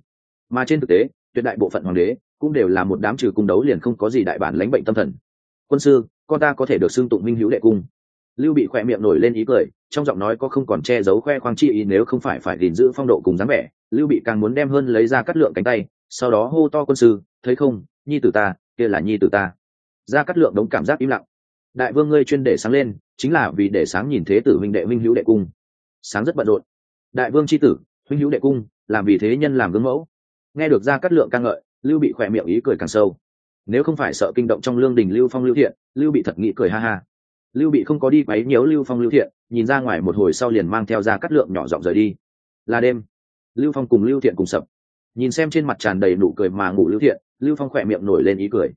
Mà trên thực tế tuyệt đại bộ phận hoàng đế cũng đều là một đám trừ cung đấu liền không có gì đại bản lãnh bệnh tâm thần. Quân sư, con ta có thể được xưng tụng minh hữu đệ cung. Lưu bị khoe miệng nổi lên ý cười, trong giọng nói có không còn che giấu khoe khoang chi ý nếu không phải phải gìn giữ phong độ cùng dáng vẻ, lưu bị càng muốn đem hơn lấy ra cắt lượng cánh tay, sau đó hô to quân sư, thấy không, nhi tử ta, kia là nhi tử ta. Ra cắt lượng đống cảm giác im lặng. Đại vương ngươi chuyên để sáng lên, chính là vì để sáng nhìn thế tử huynh đệ huynh hữu đệ cung. Sáng rất bận rộn. Đại vương c h i tử, huynh hữu đệ cung, làm vì thế nhân làm gương mẫu nghe được ra cát lượng ca ngợi, lưu bị khỏe miệng ý cười càng sâu. Nếu không phải sợ kinh động trong lương đình lưu phong lưu thiện, lưu bị thật nghĩ cười ha ha. Lưu bị không có đi quấy nhiễu lưu phong lưu thiện, nhìn ra ngoài một hồi sau liền mang theo ra cát lượng nhỏ giọng rời đi. Là đêm, lưu phong cùng lưu thiện cùng sập. Nhìn xem trên mặt tràn đầy nụ cười mà ngủ lưu thiện, lưu phong khỏe miệng nổi lên ý cười.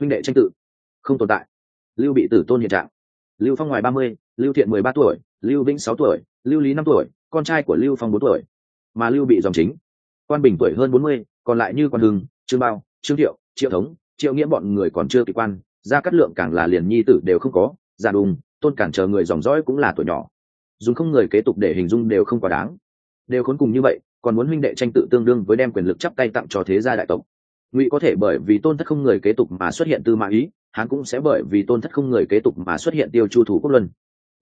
Huynh đệ tranh tự, không tồn tại. Lưu bị tử tôn hiện trạng. Lưu phong ngoài ba mươi, lưu thiện mười ba tuổi, lưu vĩnh sáu tuổi, lưu lý năm tuổi, con trai của lưu phong bốn tuổi. Mà lưu bị dòng chính quan bình tuổi hơn bốn mươi, còn lại như quan hưng, trương bao, trương thiệu, triệu thống, triệu nghĩa bọn người còn chưa kỳ quan, ra cắt lượng càng là liền nhi tử đều không có già đùng, tôn cản chờ người dòng dõi cũng là tuổi nhỏ. Dùng không người kế tục để hình dung đều không quá đáng. Đều khốn cùng như vậy, còn muốn huynh đệ tranh tự tương đương với đem quyền lực chắp tay tặng cho thế gia đại tộc. Ngụy có thể bởi vì tôn thất không người kế tục mà xuất hiện tư mã ý, hắn cũng sẽ bởi vì tôn thất không người kế tục mà xuất hiện tiêu chu thủ quốc luân.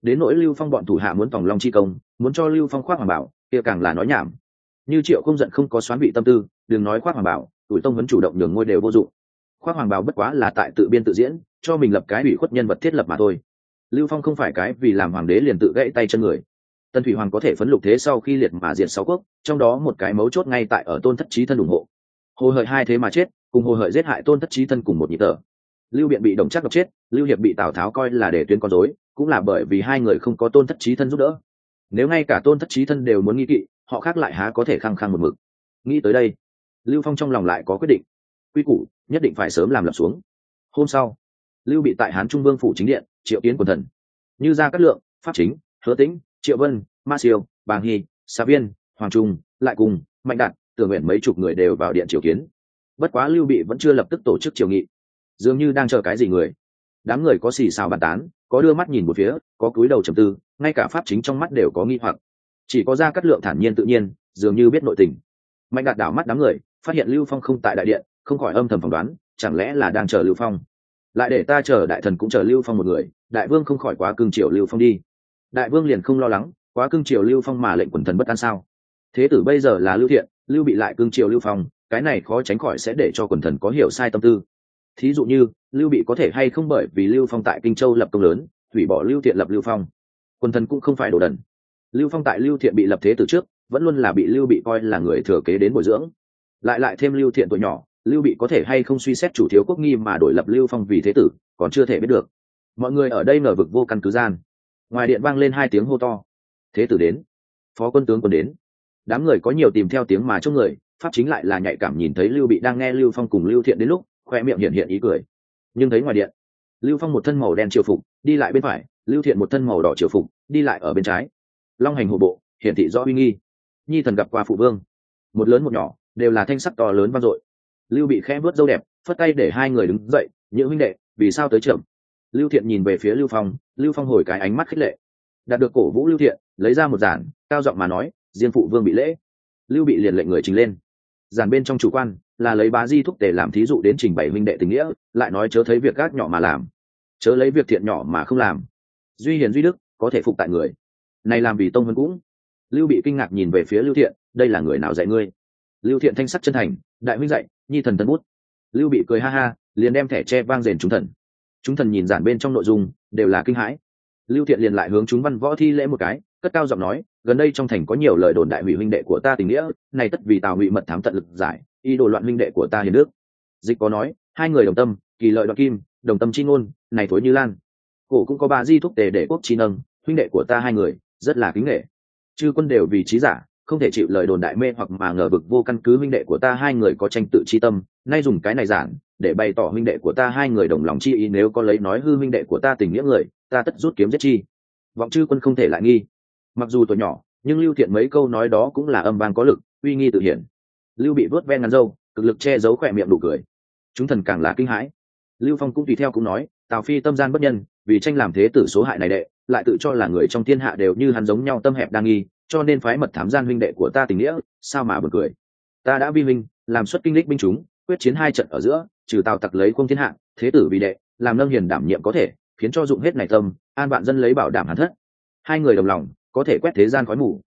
Đến nỗi lưu phong bọn thủ hạ muốn tòng long chi công, muốn cho lưu phong khoác hoàng bảo, kia càng là nói nhảm như triệu không giận không có xoán vị tâm tư, đừng nói khoác hoàng bảo, tuổi tông vẫn chủ động nhường ngôi đều vô dụng. Khoác hoàng bảo bất quá là tại tự biên tự diễn, cho mình lập cái ủy khuất nhân vật thiết lập mà thôi. Lưu phong không phải cái vì làm hoàng đế liền tự gãy tay chân người. Tân thủy hoàng có thể phấn lục thế sau khi liệt mà diệt sáu quốc, trong đó một cái mấu chốt ngay tại ở tôn thất trí thân ủng hộ. Hồ hợi hai thế mà chết, cùng hồ hợi giết hại tôn thất trí thân cùng một nhị tờ lưu biện bị đồng chắc độc chết, lưu hiệp bị tào tháo coi là để tuyến con dối cũng là bởi vì hai người không có tôn thất trí thân giúp đỡ nếu ngay cả tôn thất trí thân đều muốn nghi kỵ, họ khác lại há có thể khăng khăng một mực. Nghĩ tới đây, lưu phong trong lòng lại có quyết định. Quy củ, nhất định phải sớm làm lập xuống. Hôm sau, lưu bị tại hán trung vương phủ chính điện, triệu kiến quần thần. Như gia cát lượng, pháp chính, hứa tĩnh, triệu vân, ma siêu, bàng hy xà viên, hoàng trung, lại cùng, mạnh đạt tưởng nguyện mấy chục người đều vào điện triều kiến. Bất quá lưu bị vẫn chưa lập tức tổ chức triều nghị. Dường như đang chờ cái gì người. Đám người có xì xào bàn tán có đưa mắt nhìn một phía, có cúi đầu trầm tư, ngay cả pháp chính trong mắt đều có nghi hoặc. Chỉ có ra cắt lượng thản nhiên tự nhiên, dường như biết nội tình. Mạnh đạt đảo mắt đám người, phát hiện lưu phong không tại đại điện, không khỏi âm thầm phỏng đoán, chẳng lẽ là đang chờ lưu phong? Lại để ta chờ đại thần cũng chờ lưu phong một người, đại vương không khỏi quá cưng triều lưu phong đi. Đại vương liền không lo lắng, quá cưng triều lưu phong mà lệnh quần thần bất an sao? Thế tử bây giờ là lưu thiện, lưu bị lại cưng triều lưu phong, cái này khó tránh khỏi sẽ để cho quần thần có hiểu sai tâm tư thí dụ như, lưu bị có thể hay không bởi vì lưu phong tại kinh châu lập công lớn, hủy bỏ lưu thiện lập lưu phong. Quần thần cũng không phải đồ đần. Lưu phong tại lưu thiện bị lập thế từ trước, vẫn luôn là bị lưu bị coi là người thừa kế đến bồi dưỡng. Lại lại thêm lưu thiện tuổi nhỏ, lưu bị có thể hay không suy xét chủ thiếu quốc nghi mà đổi lập lưu phong vì thế tử, còn chưa thể biết được. Mọi người ở đây ngờ vực vô căn cứ gian. Ngoài điện vang lên hai tiếng hô to. Thế tử đến. Phó quân tướng quân đến. Đám người có nhiều tìm theo tiếng mà trong người, pháp chính lại là nhạy cảm nhìn thấy lưu bị đang nghe lưu phong cùng lưu thiện đến lúc khoe miệng hiện hiện ý cười. Nhưng thấy ngoài điện, lưu phong một thân màu đen triều phục, đi lại bên phải, lưu thiện một thân màu đỏ triều phục, đi lại ở bên trái. Long hành hộ bộ, hiển thị rõ uy nghi. Nhi thần gặp qua phụ vương. Một lớn một nhỏ, đều là thanh sắc to lớn vang dội. Lưu bị khẽ vớt dâu đẹp, phất tay để hai người đứng dậy, những huynh đệ, vì sao tới trưởng? Lưu thiện nhìn về phía lưu phong lưu phong hồi cái ánh mắt khích lệ. Đạt được cổ vũ lưu thiện, lấy ra một giản, cao giọng mà nói diên phụ vương bị lễ. Lưu bị liền lệnh người trình lên. Giản bên trong chủ quan là lấy bá di thúc tề làm thí dụ đến trình bày huynh đệ tình nghĩa, lại nói chớ thấy việc gác nhỏ mà làm. Chớ lấy việc thiện nhỏ mà không làm. Duy hiền duy đức, có thể phục tại người. Này làm vì tông vân cũng. Lưu bị kinh ngạc nhìn về phía lưu thiện, đây là người nào dạy ngươi? Lưu thiện thanh sắc chân thành, đại huynh dạy, nhi thần tân bút. Lưu bị cười ha ha, liền đem thẻ tre vang rền chúng thần. Chúng thần nhìn giản bên trong nội dung, đều là kinh hãi. Lưu thiện liền lại hướng chúng văn võ thi lễ một cái, cất cao giọng nói, gần đây trong thành có nhiều lời đồn đại hủy huynh đệ của ta tình nghĩa, này tất vì tào ngụy mật thám tận lực giải y đồ loạn minh đệ của ta hiền đức. dịch có nói, hai người đồng tâm, kỳ lợi đoạt kim, đồng tâm chi ngôn, này thối như lan. Cổ cũng có ba di thúc tề để quốc chi nâng, huynh đệ của ta hai người, rất là kính nghệ chư quân đều vì trí giả, không thể chịu lời đồn đại mê hoặc mà ngờ vực vô căn cứ huynh đệ của ta hai người có tranh tự chi tâm, nay dùng cái này giản, để bày tỏ huynh đệ của ta hai người đồng lòng chi ý nếu có lấy nói hư huynh đệ của ta tình nghĩa người, ta tất rút kiếm giết chi. Vọng chư quân không thể lại nghi. Mặc dù tuổi nhỏ, nhưng lưu thiện mấy câu nói đó cũng là âm vang có lực, uy nghi tự hiển lưu bị vớt ven ngắn râu, cực lực che giấu khỏe miệng đủ cười. Chúng thần càng là kinh hãi. Lưu phong cũng tùy theo cũng nói tào phi tâm gian bất nhân vì tranh làm thế tử số hại này đệ lại tự cho là người trong thiên hạ đều như hắn giống nhau tâm hẹp đang nghi cho nên phái mật thám gian huynh đệ của ta tình nghĩa sao mà bật cười. Ta đã vi minh làm xuất kinh lịch binh chúng quyết chiến hai trận ở giữa trừ tào tặc lấy không thiên hạ thế tử vì đệ làm nâng hiền đảm nhiệm có thể khiến cho dụng hết này tâm an vạn dân lấy bảo đảm hắn thất. Hai người đồng lòng có thể quét thế gian khói mù.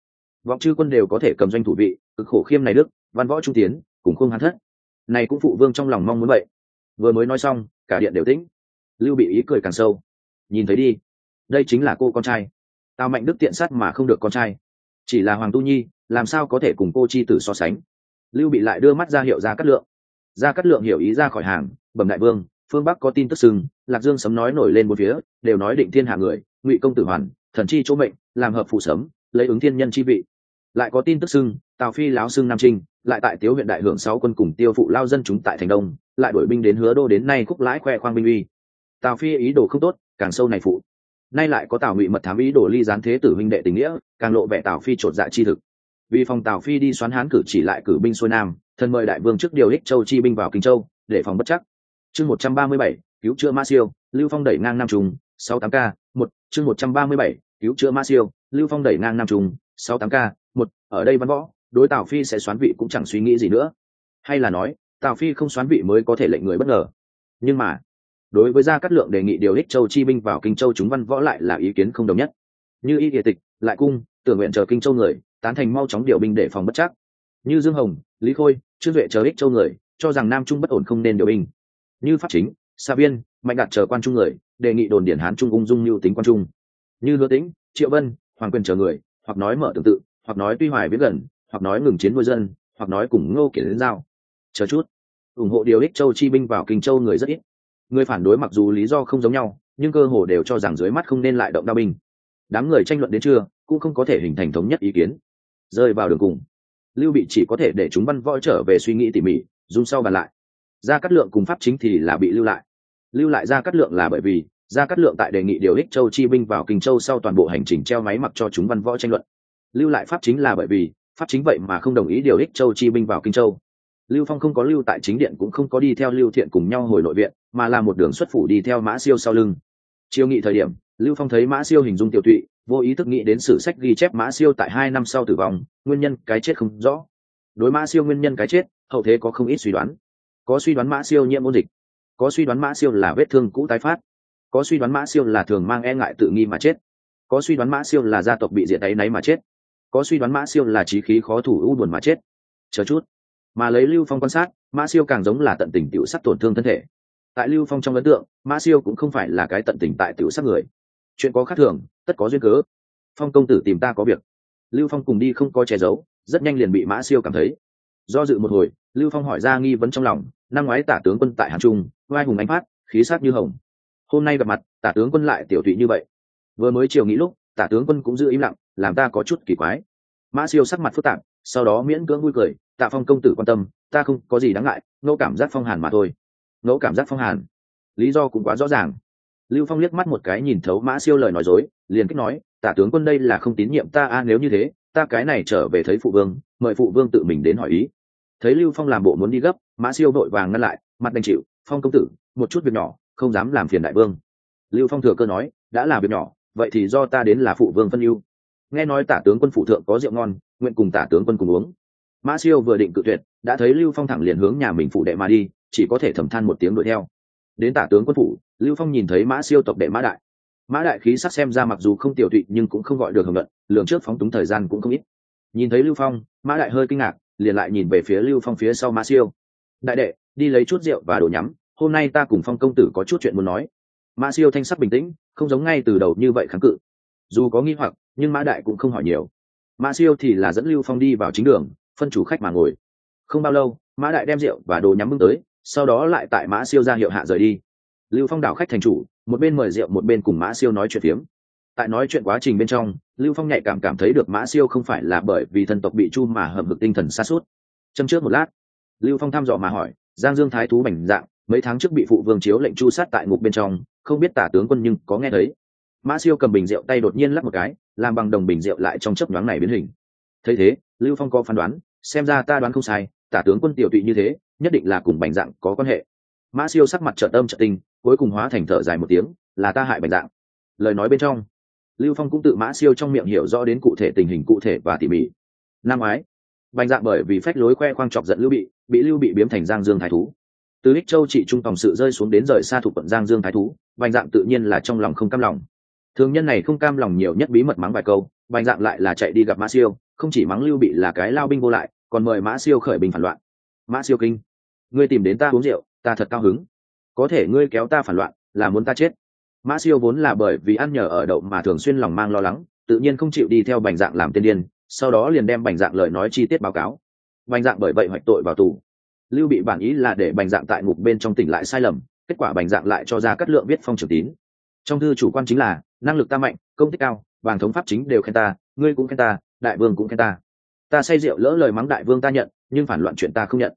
Vọng chư quân đều có thể cầm doanh thủ vị cực khổ khiêm này đức văn võ trung tiến, cùng khương hắn thất. Này cũng phụ vương trong lòng mong muốn vậy. Vừa mới nói xong, cả điện đều tĩnh. Lưu bị ý cười càng sâu. Nhìn thấy đi, đây chính là cô con trai. Tào mạnh đức tiện sát mà không được con trai. Chỉ là hoàng tu nhi, làm sao có thể cùng cô chi tử so sánh? Lưu bị lại đưa mắt ra hiệu ra cắt lượng. Ra cắt lượng hiểu ý ra khỏi hàng, bẩm đại vương, phương bắc có tin tức sừng, lạc dương sấm nói nổi lên một phía, đều nói định thiên hạ người, ngụy công tử hoàn, thần chi chỗ mệnh, làm hợp phụ sấm, lấy ứng thiên nhân chi vị. Lại có tin tức sưng tào phi láo sưng nam trinh lại tại tiếu huyện đại hưởng sáu quân cùng tiêu phụ lao dân chúng tại thành đông, lại đổi binh đến hứa đô đến nay khúc lãi khoe khoang binh uy. Tào phi ý đồ không tốt, càng sâu này phụ. Nay lại có tào ngụy mật thám ý đồ ly gián thế tử huynh đệ tình nghĩa, càng lộ vẻ tào phi chột dạ chi thực. Vì phòng tào phi đi xoán hán cử chỉ lại cử binh xuôi nam thần mời đại vương trước điều ích châu chi binh vào kinh châu, để phòng bất chắc. Chương một trăm ba mươi bảy, cứu chữa ma siêu, lưu phong đẩy ngang nam trùng sáu tám k một, chương một trăm ba mươi bảy, cứu chữa ma siêu, lưu phong đẩy ngang nam trùng sáu tám k một, ở đây văn võ đối tào phi sẽ xoán vị cũng chẳng suy nghĩ gì nữa. Hay là nói, tào phi không xoán vị mới có thể lệnh người bất ngờ. Nhưng mà, đối với gia cát lượng đề nghị điều ích châu chi binh vào kinh châu chúng văn võ lại là ý kiến không đồng nhất. Như y địa tịch, lại cung, tưởng nguyện chờ kinh châu người, tán thành mau chóng điều binh để phòng bất chắc. Như dương hồng, lý khôi, trương duệ chờ ích châu người, cho rằng nam trung bất ổn không nên điều binh. Như pháp chính, sa biên mạnh đạt chờ quan trung người, đề nghị đồn điển hán trung ung dung lưu tính quan trung. Như lứa tĩnh, triệu vân, hoàng quyền chờ người, hoặc nói mở tương tự, hoặc nói tuy hoài viết gần hoặc nói ngừng chiến nuôi dân, hoặc nói cùng ngô kiển đến giao. Chờ chút. Ủng hộ điều ích châu chi binh vào kinh châu người rất ít. Người phản đối mặc dù lý do không giống nhau, nhưng cơ hồ đều cho rằng dưới mắt không nên lại động đao binh. Đám người tranh luận đến trưa, cũng không có thể hình thành thống nhất ý kiến. Rơi vào đường cùng. Lưu bị chỉ có thể để chúng văn võ trở về suy nghĩ tỉ mỉ, dùng sau bàn lại. Ra cắt lượng cùng pháp chính thì là bị lưu lại. Lưu lại ra cắt lượng là bởi vì ra cắt lượng tại đề nghị điều ích châu chi binh vào kinh châu sau toàn bộ hành trình treo máy mặc cho chúng văn võ tranh luận. Lưu lại pháp chính là bởi vì pháp chính vậy mà không đồng ý điều ích châu chi binh vào kinh châu. Lưu phong không có lưu tại chính điện cũng không có đi theo lưu thiện cùng nhau hồi nội viện, mà là một đường xuất phủ đi theo mã siêu sau lưng. Chiêu nghị thời điểm, lưu phong thấy mã siêu hình dung tiểu tụy, vô ý thức nghĩ đến sử sách ghi chép mã siêu tại hai năm sau tử vong, nguyên nhân cái chết không rõ. Đối mã siêu nguyên nhân cái chết, hậu thế có không ít suy đoán. Có suy đoán mã siêu nhiễm ôn dịch, có suy đoán mã siêu là vết thương cũ tái phát, có suy đoán mã siêu là thường mang e ngại tự nghi mà chết, có suy đoán mã siêu là gia tộc bị diệt ấy náy mà chết có suy đoán mã siêu là trí khí khó thủ u buồn mà chết. Chờ chút. Mà lấy lưu phong quan sát, mã siêu càng giống là tận tình tiểu sắc tổn thương thân thể. Tại lưu phong trong ấn tượng, mã siêu cũng không phải là cái tận tình tại tiểu sắc người. Chuyện có khác thường, tất có duyên cớ. Phong công tử tìm ta có việc. Lưu phong cùng đi không có che giấu, rất nhanh liền bị mã siêu cảm thấy. Do dự một hồi, lưu phong hỏi ra nghi vấn trong lòng, năm ngoái tả tướng quân tại hàn trung vai hùng ánh phát, khí sát như hồng. Hôm nay gặp mặt, tả tướng quân lại tiểu thụy như vậy. Vừa mới chiều nghĩ lúc, tả tướng quân cũng giữ im lặng làm ta có chút kỳ quái. Mã siêu sắc mặt phức tạp, sau đó miễn cưỡng vui cười, tạ phong công tử quan tâm, ta không có gì đáng ngại, ngẫu cảm giác phong hàn mà thôi. Ngẫu cảm giác phong hàn? Lý do cũng quá rõ ràng. Lưu phong liếc mắt một cái nhìn thấu mã siêu lời nói dối, liền kích nói tả tướng quân đây là không tín nhiệm ta a, nếu như thế, ta cái này trở về thấy phụ vương, mời phụ vương tự mình đến hỏi ý. Thấy lưu phong làm bộ muốn đi gấp, mã siêu vội vàng ngăn lại, mặt đành chịu, phong công tử, một chút việc nhỏ, không dám làm phiền đại vương. Lưu phong thừa cơ nói, đã là việc nhỏ, vậy thì do ta đến là phụ vương phân ưu nghe nói tả tướng quân phụ thượng có rượu ngon, nguyện cùng tả tướng quân cùng uống. Mã siêu vừa định cự tuyệt, đã thấy lưu phong thẳng liền hướng nhà mình phụ đệ mà đi, chỉ có thể thầm than một tiếng đuổi theo. Đến tả tướng quân phủ lưu phong nhìn thấy mã siêu tộc đệ mã đại. Mã đại khí sắc xem ra mặc dù không tiểu thụy nhưng cũng không gọi được hưởng luận lượng trước phóng túng thời gian cũng không ít. Nhìn thấy lưu phong mã đại hơi kinh ngạc, liền lại nhìn về phía lưu phong phía sau mã siêu. Đại đệ, đi lấy chút rượu và đồ nhắm, hôm nay ta cùng phong công tử có chút chuyện muốn nói. Mã siêu thanh sắc bình tĩnh, không giống ngay từ đầu như vậy kháng cự. Dù có nghi hoặc nhưng mã đại cũng không hỏi nhiều. Mã siêu thì là dẫn lưu phong đi vào chính đường, phân chủ khách mà ngồi. Không bao lâu, mã đại đem rượu và đồ nhắm bưng tới, sau đó lại tại mã siêu ra hiệu hạ rời đi. Lưu phong đảo khách thành chủ, một bên mời rượu một bên cùng mã siêu nói chuyện phiếm. Tại nói chuyện quá trình bên trong, lưu phong nhạy cảm cảm thấy được mã siêu không phải là bởi vì thần tộc bị chu mà hợp lực tinh thần xa suốt. Châm trước một lát, lưu phong thăm dò mà hỏi, giang dương thái thú bảnh dạng, mấy tháng trước bị phụ vương chiếu lệnh chu sát tại ngục bên trong, không biết tả tướng quân nhưng có nghe thấy mã siêu cầm bình rượu tay đột nhiên lắp một cái, làm bằng đồng bình rượu lại trong chấp nhoáng này biến hình. Thấy thế, lưu phong có phán đoán, xem ra ta đoán không sai, tả tướng quân tiểu tụy như thế, nhất định là cùng bành dạng có quan hệ. Mã siêu sắc mặt trợ tâm trợ tinh, cuối cùng hóa thành thở dài một tiếng, là ta hại bành dạng. Lời nói bên trong, lưu phong cũng tự mã siêu trong miệng hiểu rõ đến cụ thể tình hình cụ thể và tỉ mỉ. Năm ái. Bành dạng bởi vì phách lối khoe khoang chọc giận lưu bị bị lưu bị biếm thành giang dương thái thú. Từ ích châu trị trung tòng sự rơi xuống đến rời xa thuộc quận giang dương thái thú, bành dạng tự nhiên là trong lòng không cam lòng thường nhân này không cam lòng nhiều nhất bí mật mắng vài câu, bành dạng lại là chạy đi gặp mã siêu, không chỉ mắng lưu bị là cái lao binh vô lại, còn mời mã siêu khởi bình phản loạn. Mã siêu kinh, ngươi tìm đến ta uống rượu, ta thật cao hứng. Có thể ngươi kéo ta phản loạn, là muốn ta chết. Mã siêu vốn là bởi vì ăn nhờ ở đậu mà thường xuyên lòng mang lo lắng, tự nhiên không chịu đi theo bành dạng làm tên điên, sau đó liền đem bành dạng lời nói chi tiết báo cáo. Bành dạng bởi vậy hoạch tội vào tù. Lưu bị bản ý là để bành dạng tại ngục bên trong tỉnh lại sai lầm, kết quả bành dạng lại cho ra cắt lượng viết phong trưởng tín trong thư chủ quan chính là, năng lực ta mạnh, công tích cao, vàng thống pháp chính đều khen ta, ngươi cũng khen ta, đại vương cũng khen ta. Ta say rượu lỡ lời mắng đại vương ta nhận, nhưng phản loạn chuyện ta không nhận.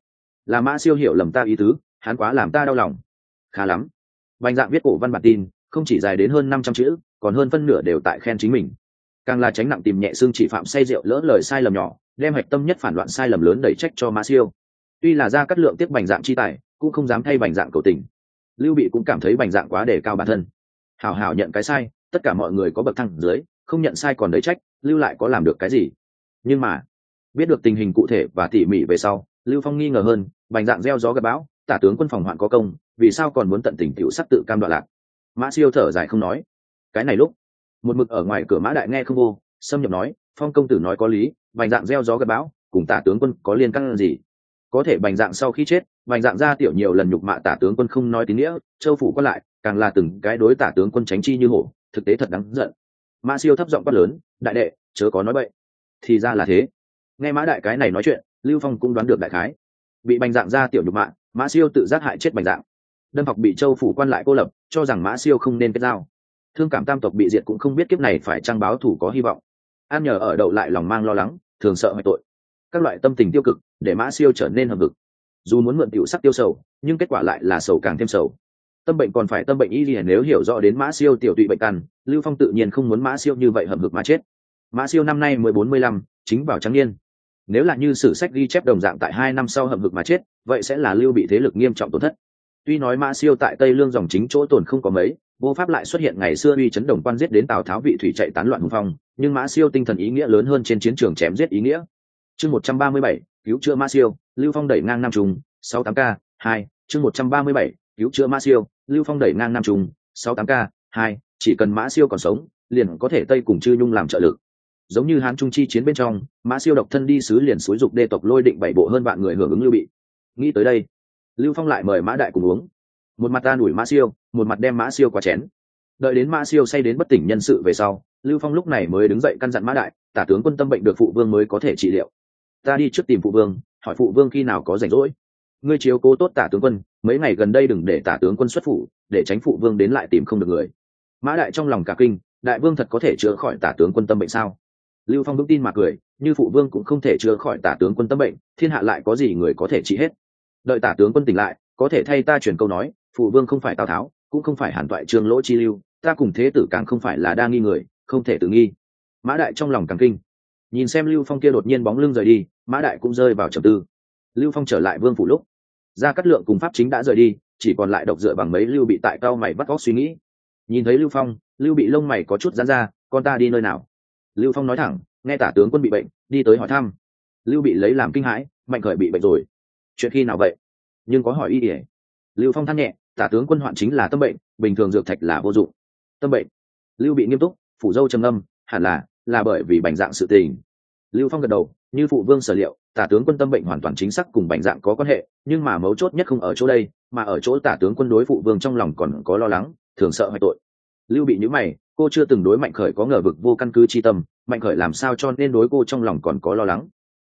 Là mã siêu hiểu lầm ta ý tứ, hắn quá làm ta đau lòng. Khá lắm. Bành dạng viết cổ văn bản tin, không chỉ dài đến hơn năm trăm chữ, còn hơn phân nửa đều tại khen chính mình. Càng là tránh nặng tìm nhẹ xương chỉ phạm say rượu lỡ lời sai lầm nhỏ, đem hạch tâm nhất phản loạn sai lầm lớn đẩy trách cho mã siêu. Tuy là ra cắt lượng tiếp bành dạng chi tài, cũng không dám thay bành dạng cầu tình. Lưu bị cũng cảm thấy bành dạng quá đề cao bản thân hảo hảo nhận cái sai, tất cả mọi người có bậc thang dưới, không nhận sai còn đấy trách, lưu lại có làm được cái gì? Nhưng mà, biết được tình hình cụ thể và tỉ mỉ về sau, lưu phong nghi ngờ hơn, bành dạng gieo gió gặp bão, tả tướng quân phòng hoạn có công, vì sao còn muốn tận tình tiểu sắc tự cam đoạn lạc? Mã siêu thở dài không nói. Cái này lúc, một mực ở ngoài cửa mã đại nghe không vô, xâm nhập nói, phong công tử nói có lý, bành dạng gieo gió gặp bão, cùng tả tướng quân có liên căn gì? Có thể bành dạng sau khi chết, bành dạng ra tiểu nhiều lần nhục mạ tả tướng quân không nói tín nghĩa, châu phủ quan lại càng là từng cái đối tả tướng quân tránh chi như hổ, thực tế thật đáng giận. Mã siêu thấp giọng quát lớn, đại đệ, chớ có nói bậy. Thì ra là thế. Nghe mã đại cái này nói chuyện, lưu phong cũng đoán được đại khái. Bị bành dạng ra tiểu nhục mạng mã siêu tự giác hại chết bành dạng. Đâm học bị châu phủ quan lại cô lập, cho rằng mã siêu không nên kết giao. Thương cảm tam tộc bị diệt cũng không biết kiếp này phải trang báo thủ có hy vọng. An nhờ ở đậu lại lòng mang lo lắng, thường sợ hoại tội. Các loại tâm tình tiêu cực, để mã siêu trở nên hợp vực dù muốn mượn tiểu sắc tiêu sầu, nhưng kết quả lại là sầu càng thêm sầu tâm bệnh còn phải tâm bệnh y liền nếu hiểu rõ đến mã siêu tiểu tụy bệnh căn, lưu phong tự nhiên không muốn mã siêu như vậy hợp hực mà chết. Mã siêu năm nay mười bốn mươi lăm, chính vào trắng niên. Nếu là như sử sách ghi chép đồng dạng tại hai năm sau hợp hực mà chết, vậy sẽ là lưu bị thế lực nghiêm trọng tổn thất. Tuy nói mã siêu tại tây lương dòng chính chỗ tổn không có mấy, vô pháp lại xuất hiện ngày xưa uy chấn đồng quan giết đến tào tháo vị thủy chạy tán loạn hùng phong, nhưng mã siêu tinh thần ý nghĩa lớn hơn trên chiến trường chém giết ý nghĩa. Chương một trăm ba mươi bảy, cứu chữa mã siêu, lưu phong đẩy ngang nam trung, sáu tám k, hai, chương một trăm ba mươi bảy cứu chữa mã siêu, lưu phong đẩy ngang nam trung, sáu tám k, hai, chỉ cần mã siêu còn sống, liền có thể tây cùng chư nhung làm trợ lực. Giống như hán trung chi chiến bên trong, mã siêu độc thân đi sứ liền xúi dục đê tộc lôi định bảy bộ hơn vạn người hưởng ứng lưu bị. Nghĩ tới đây, lưu phong lại mời mã đại cùng uống. Một mặt ta đuổi mã siêu, một mặt đem mã siêu qua chén. Đợi đến mã siêu say đến bất tỉnh nhân sự về sau, lưu phong lúc này mới đứng dậy căn dặn mã đại, tả tướng quân tâm bệnh được phụ vương mới có thể trị liệu. Ta đi trước tìm phụ vương, hỏi phụ vương khi nào có rảnh rỗi. Ngươi chiếu cố tốt tả tướng quân mấy ngày gần đây đừng để tả tướng quân xuất phủ, để tránh phụ vương đến lại tìm không được người. Mã đại trong lòng cả kinh, đại vương thật có thể chữa khỏi tả tướng quân tâm bệnh sao? Lưu phong vững tin mà cười, như phụ vương cũng không thể chữa khỏi tả tướng quân tâm bệnh, thiên hạ lại có gì người có thể trị hết? Đợi tả tướng quân tỉnh lại, có thể thay ta truyền câu nói, phụ vương không phải tào tháo, cũng không phải hàn toại trương lỗ chi lưu, ta cùng thế tử càng không phải là đa nghi người, không thể tự nghi. Mã đại trong lòng càng kinh. Nhìn xem lưu phong kia đột nhiên bóng lưng rời đi, mã đại cũng rơi vào trầm tư. Lưu phong trở lại vương phủ lúc gia cát lượng cùng pháp chính đã rời đi, chỉ còn lại độc dựa bằng mấy lưu bị tại cao mày bắt góc suy nghĩ. Nhìn thấy lưu phong, lưu bị lông mày có chút dán ra, con ta đi nơi nào? Lưu phong nói thẳng, nghe tả tướng quân bị bệnh, đi tới hỏi thăm. Lưu bị lấy làm kinh hãi, mạnh khởi bị bệnh rồi. Chuyện khi nào vậy? Nhưng có hỏi y ỉa lưu phong than nhẹ, tả tướng quân hoạn chính là tâm bệnh, bình thường dược thạch là vô dụng. Tâm bệnh? Lưu bị nghiêm túc, phủ dâu trầm âm hẳn là là bởi vì bành dạng sự tình lưu phong gật đầu, như phụ vương sở liệu, tả tướng quân tâm bệnh hoàn toàn chính xác cùng bành dạng có quan hệ, nhưng mà mấu chốt nhất không ở chỗ đây, mà ở chỗ tả tướng quân đối phụ vương trong lòng còn có lo lắng, thường sợ hoại tội. Lưu bị nhữ mày, cô chưa từng đối mạnh khởi có ngờ vực vô căn cứ chi tâm, mạnh khởi làm sao cho nên đối cô trong lòng còn có lo lắng?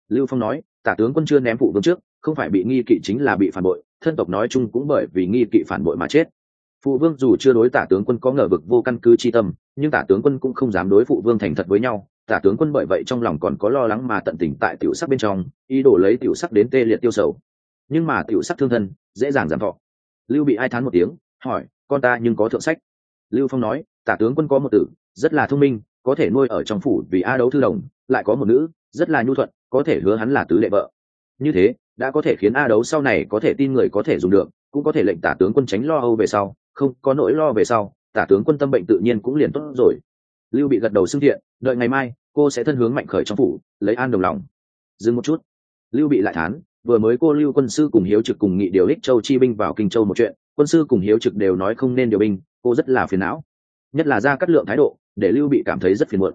Lưu phong nói, tả tướng quân chưa ném phụ vương trước, không phải bị nghi kỵ chính là bị phản bội, thân tộc nói chung cũng bởi vì nghi kỵ phản bội mà chết. Phụ vương dù chưa đối tả tướng quân có ngờ vực vô căn cứ chi tâm, nhưng tả tướng quân cũng không dám đối phụ vương thành thật với nhau tả tướng quân bởi vậy trong lòng còn có lo lắng mà tận tình tại tiểu sắc bên trong, ý đồ lấy tiểu sắc đến tê liệt tiêu sầu. Nhưng mà tiểu sắc thương thân, dễ dàng giảm thọ. Lưu bị ai thán một tiếng, hỏi, con ta nhưng có thượng sách? Lưu phong nói, tả tướng quân có một tử, rất là thông minh, có thể nuôi ở trong phủ vì a đấu thư đồng, lại có một nữ, rất là nhu thuận, có thể hứa hắn là tứ lệ vợ. Như thế, đã có thể khiến a đấu sau này có thể tin người có thể dùng được, cũng có thể lệnh tả tướng quân tránh lo âu về sau. Không, có nỗi lo về sau, tả tướng quân tâm bệnh tự nhiên cũng liền tốt rồi lưu bị gật đầu xưng thiện, đợi ngày mai, cô sẽ thân hướng mạnh khởi trong phủ, lấy an đồng lòng. Dừng một chút. Lưu bị lại thán, vừa mới cô lưu quân sư cùng hiếu trực cùng nghị điều ích châu chi binh vào kinh châu một chuyện, quân sư cùng hiếu trực đều nói không nên điều binh, cô rất là phiền não. Nhất là ra cắt lượng thái độ, để lưu bị cảm thấy rất phiền muộn.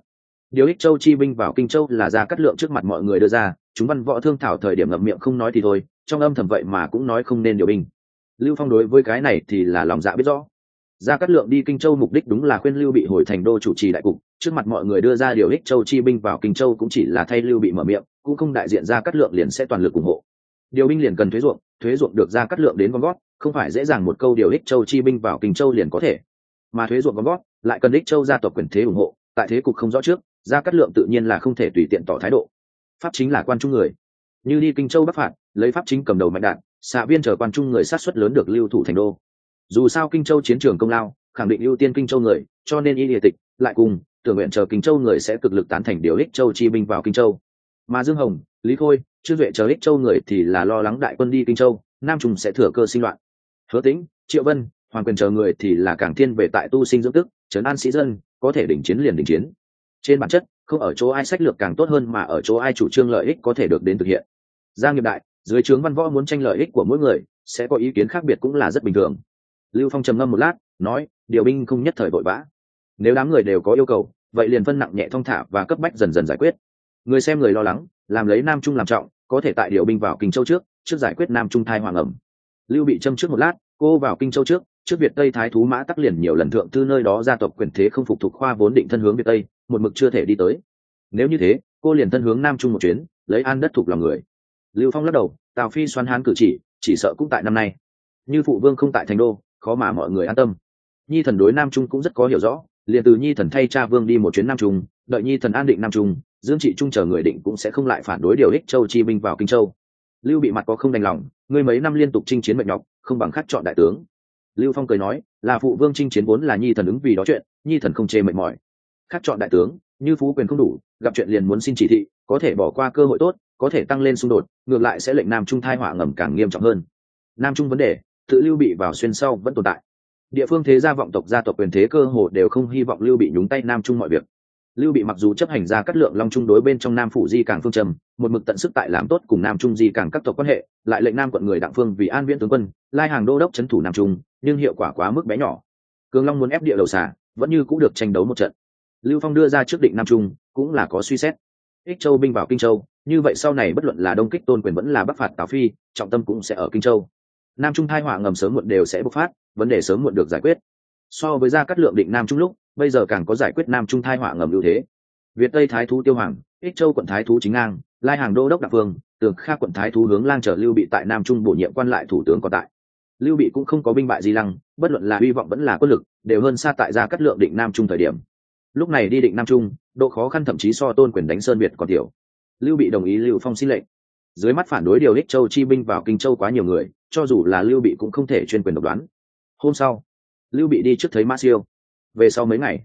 Điều ích châu chi binh vào kinh châu là ra cắt lượng trước mặt mọi người đưa ra, chúng văn võ thương thảo thời điểm ngậm miệng không nói thì thôi, trong âm thầm vậy mà cũng nói không nên điều binh. Lưu phong đối với cái này thì là lòng dạ biết rõ gia cát lượng đi kinh châu mục đích đúng là khuyên lưu bị hồi thành đô chủ trì đại cục. Trước mặt mọi người đưa ra điều ích châu chi binh vào kinh châu cũng chỉ là thay lưu bị mở miệng, cũng không đại diện gia cát lượng liền sẽ toàn lực ủng hộ. Điều binh liền cần thuế ruộng thuế ruộng được gia cát lượng đến gom gót không phải dễ dàng một câu điều ích châu chi binh vào kinh châu liền có thể. Mà thuế ruộng gom gót lại cần ích châu gia tộc quyền thế ủng hộ, tại thế cục không rõ trước gia cát lượng tự nhiên là không thể tùy tiện tỏ thái độ. Pháp chính là quan trung người. Như đi kinh châu bắc phạt, lấy pháp chính cầm đầu mạnh đạn xạ viên chờ quan trung người sát xuất lớn được lưu thủ thành đô dù sao kinh châu chiến trường công lao, khẳng định ưu tiên kinh châu người, cho nên y địa tịch, lại cùng, tưởng nguyện chờ kinh châu người sẽ cực lực tán thành điều ích châu chi binh vào kinh châu. Mà dương hồng, lý khôi, trương duệ chờ ích châu người thì là lo lắng đại quân đi kinh châu, nam trùng sẽ thừa cơ sinh loạn. Hứa tĩnh, triệu vân, hoàng quyền chờ người thì là càng thiên về tại tu sinh dưỡng tức, trấn an sĩ dân, có thể đỉnh chiến liền đỉnh chiến. Trên bản chất, không ở chỗ ai sách lược càng tốt hơn mà ở chỗ ai chủ trương lợi ích có thể được đến thực hiện. Gia nghiệp đại, dưới trướng văn võ muốn tranh lợi ích của mỗi người, sẽ có ý kiến khác biệt cũng là rất bình thường lưu phong trầm ngâm một lát, nói, điều binh không nhất thời vội vã. Nếu đám người đều có yêu cầu, vậy liền phân nặng nhẹ thong thả và cấp bách dần dần giải quyết. Người xem người lo lắng, làm lấy nam trung làm trọng, có thể tại điều binh vào kinh châu trước trước giải quyết nam trung thai hoàng ẩm. Lưu bị châm trước một lát, cô vào kinh châu trước trước việt tây thái thú mã tắc liền nhiều lần thượng thư nơi đó gia tộc quyền thế không phục thuộc khoa vốn định thân hướng việt tây, một mực chưa thể đi tới. Nếu như thế, cô liền thân hướng nam trung một chuyến, lấy an đất thuộc lòng người. Lưu phong lắc đầu, tào phi xoắn hán cử chỉ chỉ sợ cũng tại năm nay. Như phụ vương không tại thành đô khó mà mọi người an tâm. Nhi thần đối nam trung cũng rất có hiểu rõ, liền từ nhi thần thay cha vương đi một chuyến nam trung, đợi nhi thần an định nam trung, dương trị trung chờ người định cũng sẽ không lại phản đối điều ích châu chi Minh vào kinh châu. Lưu bị mặt có không đành lòng, ngươi mấy năm liên tục chinh chiến mệnh nhọc, không bằng khắc chọn đại tướng. Lưu phong cười nói, là phụ vương chinh chiến vốn là nhi thần ứng vì đó chuyện, nhi thần không chê mệt mỏi. Khắc chọn đại tướng, như phú quyền không đủ, gặp chuyện liền muốn xin chỉ thị, có thể bỏ qua cơ hội tốt, có thể tăng lên xung đột, ngược lại sẽ lệnh nam trung thai họa ngầm càng nghiêm trọng hơn. Nam trung vấn đề tự lưu bị vào xuyên sau vẫn tồn tại. Địa phương thế gia vọng tộc, gia tộc quyền thế cơ hồ đều không hy vọng lưu bị nhúng tay nam trung mọi việc. Lưu bị mặc dù chấp hành ra cắt lượng long trung đối bên trong nam phủ di càng phương trầm một mực tận sức tại làm tốt cùng nam trung di càng các tộc quan hệ, lại lệnh nam quận người đặng phương vì an viễn tướng quân, lai hàng đô đốc trấn thủ nam trung, nhưng hiệu quả quá mức bé nhỏ. Cường long muốn ép địa đầu xả, vẫn như cũng được tranh đấu một trận. Lưu phong đưa ra trước định nam trung, cũng là có suy xét. Ích châu binh vào kinh châu, như vậy sau này bất luận là đông kích tôn quyền vẫn là bắc phạt tào phi, trọng tâm cũng sẽ ở kinh châu nam trung thai họa ngầm sớm muộn đều sẽ bộc phát, vấn đề sớm muộn được giải quyết. So với gia cát lượng định nam trung lúc, bây giờ càng có giải quyết nam trung thai họa ngầm ưu thế. Việt tây thái thú tiêu hoàng, ích châu quận thái thú chính ngang, lai hàng đô đốc đạp phương, tường kha quận thái thú hướng lang trở lưu bị tại nam trung bổ nhiệm quan lại thủ tướng còn tại. Lưu bị cũng không có binh bại di lăng, bất luận là hy vọng vẫn là quân lực, đều hơn xa tại gia cát lượng định nam trung thời điểm. Lúc này đi định nam trung, độ khó khăn thậm chí so tôn quyền đánh sơn việt còn tiểu. Lưu bị đồng ý lưu phong xin lệnh dưới mắt phản đối điều ích châu chi binh vào kinh châu quá nhiều người, cho dù là lưu bị cũng không thể chuyên quyền độc đoán. Hôm sau, lưu bị đi trước thấy mã siêu. Về sau mấy ngày,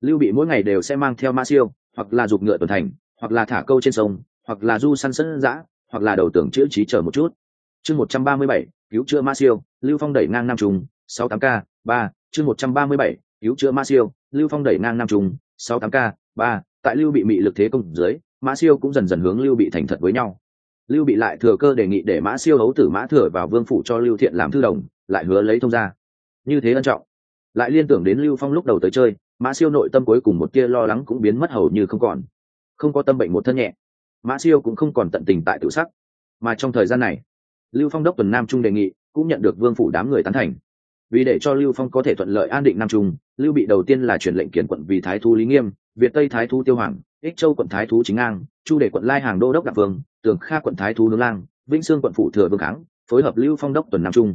lưu bị mỗi ngày đều sẽ mang theo mã siêu, hoặc là giục ngựa tuần thành, hoặc là thả câu trên sông, hoặc là du săn sân giã, hoặc là đầu tưởng chữa trí chờ một chút. Chương một trăm ba mươi bảy, cứu chữa mã siêu, lưu phong đẩy ngang nam trung, sáu tám k, ba, chương một trăm ba mươi bảy, cứu chữa mã siêu, lưu phong đẩy ngang nam trung, sáu tám k, ba, tại lưu bị mị lực thế công dưới mã siêu cũng dần dần hướng lưu bị thành thật với nhau lưu bị lại thừa cơ đề nghị để mã siêu hấu tử mã thừa vào vương phủ cho lưu thiện làm thư đồng, lại hứa lấy thông ra như thế ân trọng. Lại liên tưởng đến lưu phong lúc đầu tới chơi, mã siêu nội tâm cuối cùng một tia lo lắng cũng biến mất hầu như không còn. Không có tâm bệnh một thân nhẹ, mã siêu cũng không còn tận tình tại tự sắc mà trong thời gian này, lưu phong đốc tuần nam trung đề nghị, cũng nhận được vương phủ đám người tán thành. Vì để cho lưu phong có thể thuận lợi an định nam trung, lưu bị đầu tiên là truyền lệnh kiển quận vì thái thú lý nghiêm, việt tây thái thú tiêu hoàng, ích châu quận thái thú chính ngang, chu để quận lai hàng đô đốc đạp vương tường kha quận thái thú hướng lang, vĩnh sương quận phủ thừa vương kháng, phối hợp lưu phong đốc tuần nam trung.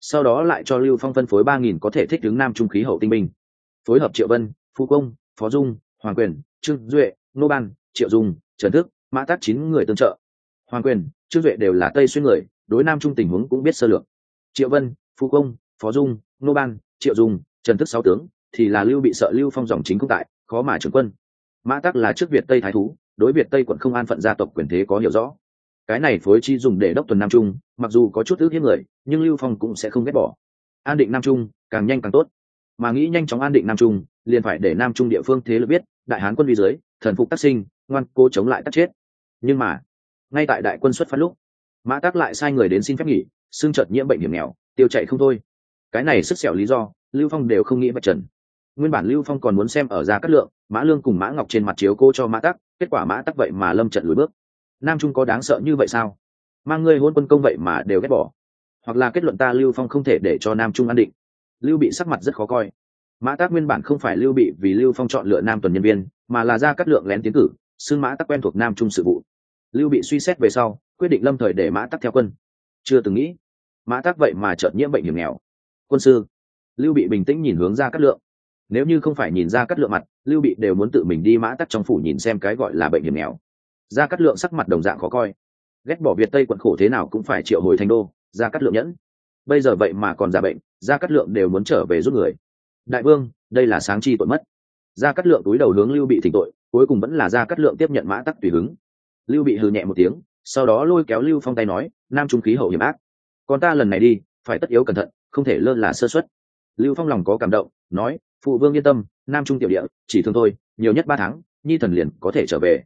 Sau đó lại cho lưu phong phân phối ba nghìn có thể thích ứng nam trung khí hậu tinh binh. Phối hợp triệu vân, phu công, phó dung, hoàng quyền, trương duệ, nô ban, triệu dung, trần thức, mã tác chín người tương trợ. Hoàng quyền, trương duệ đều là tây xuyên người, đối nam trung tình huống cũng biết sơ lược. Triệu vân, phu công, phó dung, nô ban, triệu dung, trần thức sáu tướng thì là lưu bị sợ lưu phong dòng chính công tại, khó mà trưởng quân. Mã tắc là trước việt tây thái thú đối việt tây quận không an phận gia tộc quyền thế có hiểu rõ. Cái này phối chi dùng để đốc tuần nam trung, mặc dù có chút ước hiếp người, nhưng lưu phong cũng sẽ không ghét bỏ. An định nam trung, càng nhanh càng tốt. Mà nghĩ nhanh chóng an định nam trung, liền phải để nam trung địa phương thế lực biết, đại hán quân vi dưới, thần phục tác sinh, ngoan cố chống lại tác chết. Nhưng mà, ngay tại đại quân xuất phát lúc, mã tác lại sai người đến xin phép nghỉ xương chợt nhiễm bệnh hiểm nghèo, tiêu chạy không thôi. Cái này sức xẻo lý do, lưu phong đều không nghĩ vạch trần nguyên bản lưu phong còn muốn xem ở ra cát lượng, mã lương cùng mã ngọc trên mặt chiếu cô cho mã tắc, kết quả mã tắc vậy mà lâm trận lùi bước. Nam trung có đáng sợ như vậy sao? Mang ngươi hôn quân công vậy mà đều ghét bỏ. Hoặc là kết luận ta lưu phong không thể để cho nam trung an định. Lưu bị sắc mặt rất khó coi. Mã tác nguyên bản không phải lưu bị vì lưu phong chọn lựa nam tuần nhân viên, mà là ra cắt lượng lén tiến cử, xưng mã tắc quen thuộc nam trung sự vụ. Lưu bị suy xét về sau, quyết định lâm thời để mã tắc theo quân. Chưa từng nghĩ, mã tắc vậy mà chợt nhiễm bệnh hiểm nghèo. Quân sư, lưu bị bình tĩnh nhìn hướng ra cắt lượng nếu như không phải nhìn ra cắt lượng mặt, lưu bị đều muốn tự mình đi mã tắc trong phủ nhìn xem cái gọi là bệnh hiểm nghèo. Ra cắt lượng sắc mặt đồng dạng khó coi. Ghét bỏ việt tây quận khổ thế nào cũng phải triệu hồi thành đô ra cắt lượng nhẫn. Bây giờ vậy mà còn già bệnh ra cắt lượng đều muốn trở về giúp người. Đại vương, đây là sáng chi tội mất. Ra cắt lượng túi đầu hướng lưu bị thỉnh tội, cuối cùng vẫn là ra cắt lượng tiếp nhận mã tắc tùy hứng. Lưu bị hừ nhẹ một tiếng, sau đó lôi kéo lưu phong tay nói, nam trung khí hậu hiểm ác. Còn ta lần này đi, phải tất yếu cẩn thận, không thể lơ là sơ xuất lưu phong lòng có cảm động, nói phụ vương yên tâm, nam trung tiểu địa, chỉ thương thôi, nhiều nhất ba tháng, nhi thần liền có thể trở về.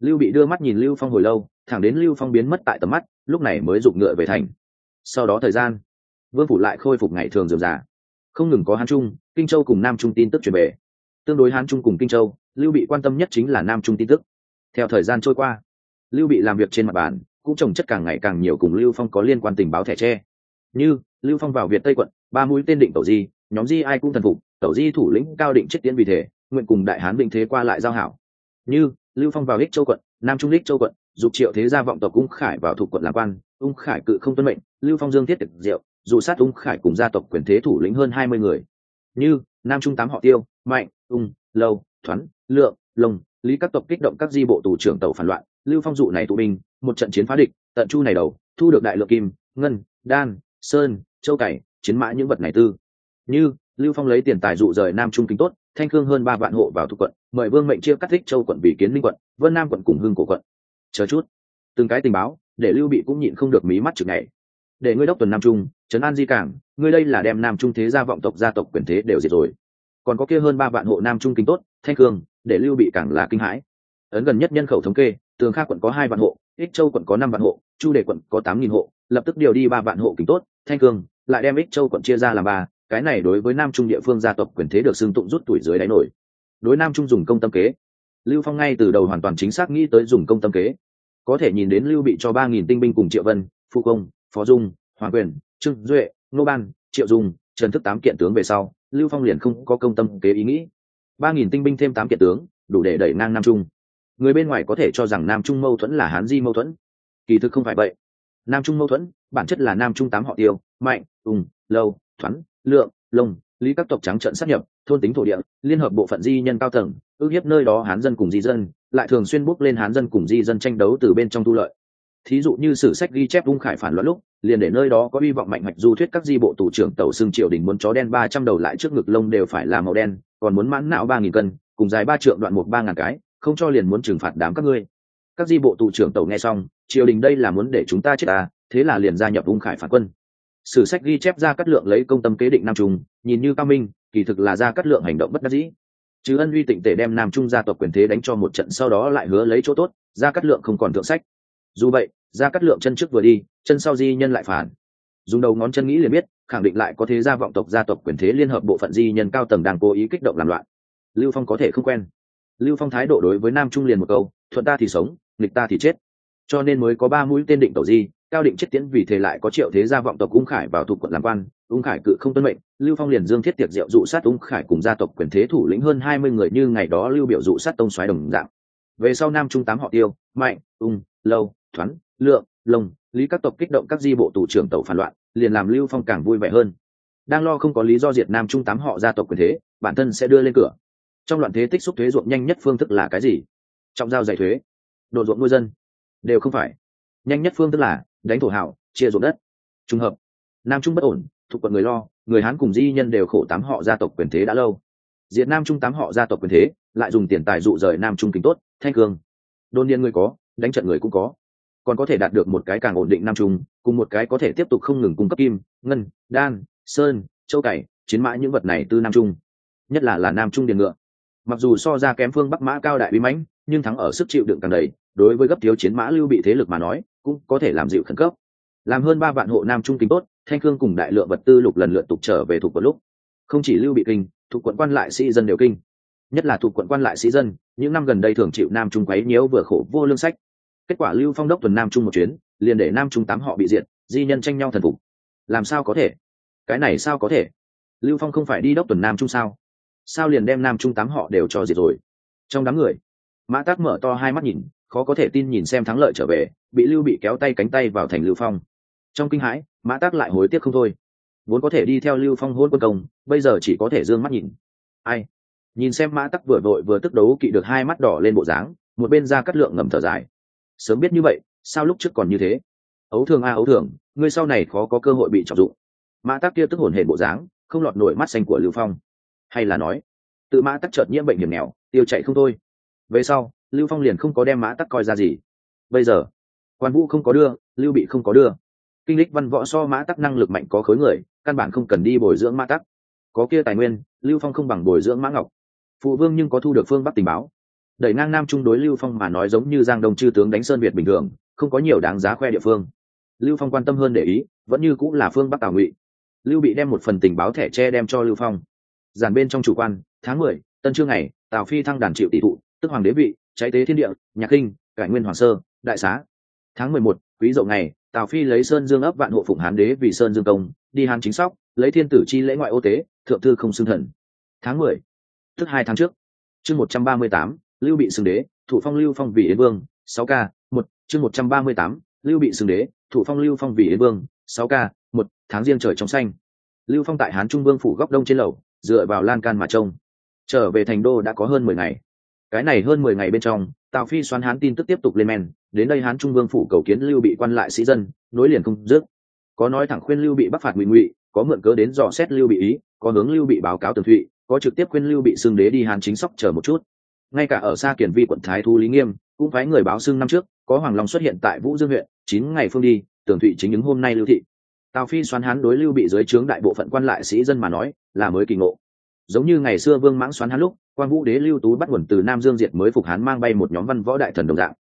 Lưu bị đưa mắt nhìn lưu phong hồi lâu, thẳng đến lưu phong biến mất tại tầm mắt, lúc này mới giục ngựa về thành. Sau đó thời gian, vương phủ lại khôi phục ngày thường dườm già. Không ngừng có hán trung, kinh châu cùng nam trung tin tức truyền về. Tương đối hán trung cùng kinh châu, lưu bị quan tâm nhất chính là nam trung tin tức. Theo thời gian trôi qua, lưu bị làm việc trên mặt bàn, cũng trồng chất càng ngày càng nhiều cùng lưu phong có liên quan tình báo thẻ tre. Như lưu phong vào việt tây quận, ba mũi tên định tẩu di nhóm di ai cũng thần phục, tẩu di thủ lĩnh cao định chết tiến vì thế, nguyện cùng đại hán định thế qua lại giao hảo. Như, lưu phong vào ích châu quận, nam trung ích châu quận, dục triệu thế gia vọng tộc ung khải vào thuộc quận làm quan, ung khải cự không tuân mệnh, lưu phong dương thiết thực diệu dù sát ung khải cùng gia tộc quyền thế thủ lĩnh hơn hai mươi người. Như, nam trung tám họ tiêu, mạnh, ung, lâu thoắn lượng lồng lý các tộc kích động các di bộ tù trưởng tàu phản loạn, lưu phong dụ này tụ binh, một trận chiến phá địch, tận chu này đầu, thu được đại lượng kim, ngân, đan, sơn, châu cày, chiến mã những vật này tư như, lưu phong lấy tiền tài dụ rời nam trung kính tốt, thanh khương hơn ba vạn hộ vào thuộc quận, mời vương mệnh chia cắt thích châu quận vì kiến minh quận, vân nam quận cùng hưng cổ quận. Chờ chút. Từng cái tình báo, để lưu bị cũng nhịn không được mí mắt chực ngày để ngươi đốc tuần nam trung, trấn an di cảng, ngươi đây là đem nam trung thế gia vọng tộc gia tộc quyền thế đều diệt rồi. Còn có kia hơn ba vạn hộ nam trung kính tốt, thanh khương, để lưu bị càng là kinh hãi. Ấn gần nhất nhân khẩu thống kê, tường kha quận có hai vạn hộ, ích châu quận có năm vạn hộ, chu đề quận có tám nghìn hộ, lập tức điều đi ba vạn hộ kính tốt, thanh cương lại đem ích châu quận chia ra làm ba cái này đối với nam trung địa phương gia tộc quyền thế được xưng tụng rút tuổi dưới đáy nổi. Đối nam trung dùng công tâm kế. Lưu phong ngay từ đầu hoàn toàn chính xác nghĩ tới dùng công tâm kế. Có thể nhìn đến lưu bị cho ba nghìn tinh binh cùng triệu vân, phu công, phó dung, hoàng quyền, trương duệ nô ban, triệu dung, trần thức tám kiện tướng về sau, lưu phong liền không có công tâm kế ý nghĩ. ba nghìn tinh binh thêm tám kiện tướng, đủ để đẩy ngang nam trung. Người bên ngoài có thể cho rằng nam trung mâu thuẫn là hán di mâu thuẫn. Kỳ thực không phải vậy. Nam trung mâu thuẫn, bản chất là nam trung tám họ tiêu, mạnh ùng lâu thoắn lượng, lông, lý các tộc trắng trận sát nhập, thôn tính thổ địa, liên hợp bộ phận di nhân cao tầng, ước hiếp nơi đó hán dân cùng di dân, lại thường xuyên bốc lên hán dân cùng di dân tranh đấu từ bên trong thu lợi. Thí dụ như sử sách ghi chép ung khải phản loạn lúc, liền để nơi đó có hy vọng mạnh hoạch du thuyết các di bộ tù trưởng tàu xương triều đình muốn chó đen ba trăm đầu lại trước ngực lông đều phải là màu đen, còn muốn mãn não ba nghìn cân, cùng dài ba trượng đoạn một ba ngàn cái, không cho liền muốn trừng phạt đám các ngươi. Các di bộ tù trưởng tàu nghe xong, triều đình đây là muốn để chúng ta chết à thế là liền gia nhập ung khải phản quân sử sách ghi chép ra cắt lượng lấy công tâm kế định nam trung, nhìn như cao minh, kỳ thực là ra cắt lượng hành động bất đắc dĩ. Chứ ân uy tịnh tể đem nam trung gia tộc quyền thế đánh cho một trận sau đó lại hứa lấy chỗ tốt ra cắt lượng không còn thượng sách. Dù vậy ra cắt lượng chân trước vừa đi, chân sau di nhân lại phản. Dùng đầu ngón chân nghĩ liền biết, khẳng định lại có thế gia vọng tộc gia tộc quyền thế liên hợp bộ phận di nhân cao tầng đang cố ý kích động làm loạn. Lưu phong có thể không quen. Lưu phong thái độ đối với nam trung liền một câu, thuận ta thì sống, nghịch ta thì chết. Cho nên mới có ba mũi tên định tẩu di cao định chết tiễn vì thế lại có triệu thế gia vọng tộc ung khải vào thuộc quận làm quan, ung khải cự không tuân mệnh, lưu phong liền dương thiết tiệc diệu dụ sát ung khải cùng gia tộc quyền thế thủ lĩnh hơn hai mươi người như ngày đó lưu biểu dụ sát tông xoáy đồng dạng. Về sau nam trung tám họ tiêu, mạnh, ung, lâu thoắn lượng lông lý các tộc kích động các di bộ tù trưởng tàu phản loạn, liền làm lưu phong càng vui vẻ hơn. Đang lo không có lý do diệt nam trung tám họ gia tộc quyền thế, bản thân sẽ đưa lên cửa. Trong loạn thế tích xúc thuế ruộng nhanh nhất phương thức là cái gì? Trọng giao dạy thuế. Đồ ruộng nuôi dân. Đều không phải. Nhanh nhất phương thức là đánh thổ hảo, chia ruộng đất. Trùng hợp. Nam trung bất ổn, thuộc quận người lo, người hán cùng di nhân đều khổ tám họ gia tộc quyền thế đã lâu. Diệt nam trung tám họ gia tộc quyền thế, lại dùng tiền tài dụ rời nam trung kính tốt, thanh cương. Đôn niên người có, đánh trận người cũng có. Còn có thể đạt được một cái càng ổn định nam trung, cùng một cái có thể tiếp tục không ngừng cung cấp kim, ngân, đan, sơn, châu cày chiến mã những vật này từ nam trung. Nhất là là nam trung điền ngựa. Mặc dù so ra kém phương bắc mã cao đại uy mãnh, nhưng thắng ở sức chịu đựng càng đầy, đối với gấp thiếu chiến mã lưu bị thế lực mà nói cũng có thể làm dịu khẩn cấp. Làm hơn ba vạn hộ nam trung kính tốt, thanh khương cùng đại lượng vật tư lục lần lượt tục trở về thuộc quận lúc. Không chỉ lưu bị kinh, thuộc quận quan lại sĩ dân đều kinh. Nhất là thuộc quận quan lại sĩ dân, những năm gần đây thường chịu nam trung quấy nhiễu vừa khổ vô lương sách. Kết quả lưu phong đốc tuần nam trung một chuyến, liền để nam trung tám họ bị diệt, di nhân tranh nhau thần phục. Làm sao có thể? Cái này sao có thể? Lưu phong không phải đi đốc tuần nam trung sao? Sao liền đem nam trung tám họ đều cho diệt rồi? Trong đám người mã tác mở to hai mắt nhìn, khó có thể tin nhìn xem thắng lợi trở về, bị lưu bị kéo tay cánh tay vào thành lưu phong. Trong kinh hãi, mã tác lại hối tiếc không thôi. Vốn có thể đi theo lưu phong hôn quân công, bây giờ chỉ có thể d ư ơ n g mắt nhìn. Ai? Nhìn xem mã tắc vừa vội vừa tức đấu kỵ được hai mắt đỏ lên bộ dáng, một bên ra cắt lượng ngầm thở dài. Sớm biết như vậy, sao lúc trước còn như thế? Ấu thường a, ấu thường, ngươi sau này khó có cơ hội bị trọng dụng. Mã tắc kia tức hồn hển bộ dáng, không lọt nổi mắt xanh của lưu phong. Hay là nói, tự mã tắc chợt nhiễm bệnh hiểm nghèo, tiêu chạy không thôi về sau, lưu phong liền không có đem mã tắc coi ra gì. Bây giờ, quan vũ không có đưa, lưu bị không có đưa. Kinh lịch văn võ so mã tắc năng lực mạnh có khối người, căn bản không cần đi bồi dưỡng mã tắc. Có kia tài nguyên, lưu phong không bằng bồi dưỡng mã ngọc. Phụ vương nhưng có thu được phương bắc tình báo. Đẩy ngang nam trung đối lưu phong mà nói giống như giang đông chư tướng đánh sơn việt bình thường, không có nhiều đáng giá khoe địa phương. Lưu phong quan tâm hơn để ý, vẫn như cũng là phương bắc tào ngụy. Lưu bị đem một phần tình báo thẻ tre đem cho lưu phong. Giàn bên trong chủ quan, tháng mười, tân trương ngày, tào phi thăng đàn triệu tỷ thụ tức hoàng đế vị, cháy tế thiên địa, nhạc kinh, cải nguyên hoàng sơ, đại xá. Tháng mười một, quý dậu ngày, tào phi lấy sơn dương ấp vạn hộ phụng hán đế vì sơn dương công, đi hán chính sóc, lấy thiên tử chi lễ ngoại ô tế, thượng thư không xưng thần. Tháng mười, tức hai tháng trước, chương một trăm ba mươi tám, lưu bị xưng đế, thủ phong lưu phong vì yến vương, sáu k một, chương một trăm ba mươi tám, lưu bị xưng đế, thủ phong lưu phong vì yến vương, sáu k một, tháng riêng trời trong xanh. Lưu phong tại hán trung vương phủ góc đông trên lầu, dựa vào lan can mà trông. Trở về thành đô đã có hơn mười ngày cái này hơn mười ngày bên trong, tào phi xoắn hán tin tức tiếp tục lên men, đến đây hán trung vương phủ cầu kiến lưu bị quan lại sĩ dân, nối liền không dứt. Có nói thẳng khuyên lưu bị bắc phạt ngụy ngụy, có mượn cớ đến dò xét lưu bị ý, có hướng lưu bị báo cáo tường thụy, có trực tiếp khuyên lưu bị xưng đế đi hán chính sóc chờ một chút. Ngay cả ở xa kiển vi quận thái thu lý nghiêm, cũng phái người báo xưng năm trước, có hoàng long xuất hiện tại vũ dương huyện, chín ngày phương đi, tường thụy chính những hôm nay lưu thị. Tào phi xoắn hán đối lưu bị dưới trướng đại bộ phận quan lại sĩ dân mà nói, là mới kỳ ngộ giống như ngày xưa vương mãng xoắn hắn lúc quan vũ đế lưu tú bắt nguồn từ nam dương diệt mới phục hán mang bay một nhóm văn võ đại thần đồng dạng.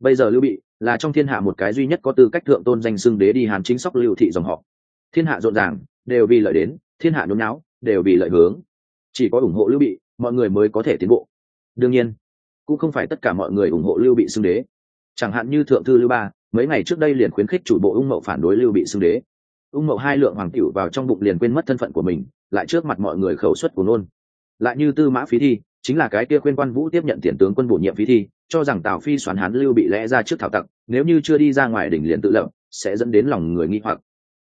Bây giờ lưu bị là trong thiên hạ một cái duy nhất có tư cách thượng tôn danh xưng đế đi hàn chính sóc lưu thị dòng họ. Thiên hạ rộn ràng, đều vì lợi đến, thiên hạ nhốn não đều vì lợi hướng. Chỉ có ủng hộ lưu bị, mọi người mới có thể tiến bộ. Đương nhiên, cũng không phải tất cả mọi người ủng hộ lưu bị xưng đế. Chẳng hạn như thượng thư lưu ba, mấy ngày trước đây liền khuyến khích chủ bộ ung mậu phản đối lưu bị xưng đế ung mậu hai lượng hoàng cửu vào trong bụng liền quên mất thân phận của mình, lại trước mặt mọi người khẩu suất của nôn. Lại như tư mã phí thi, chính là cái kia khuyên quan vũ tiếp nhận tiền tướng quân bổ nhiệm phí thi, cho rằng tào phi xoắn hán lưu bị lẽ ra trước thảo tặc, nếu như chưa đi ra ngoài đỉnh liền tự lập, sẽ dẫn đến lòng người nghi hoặc.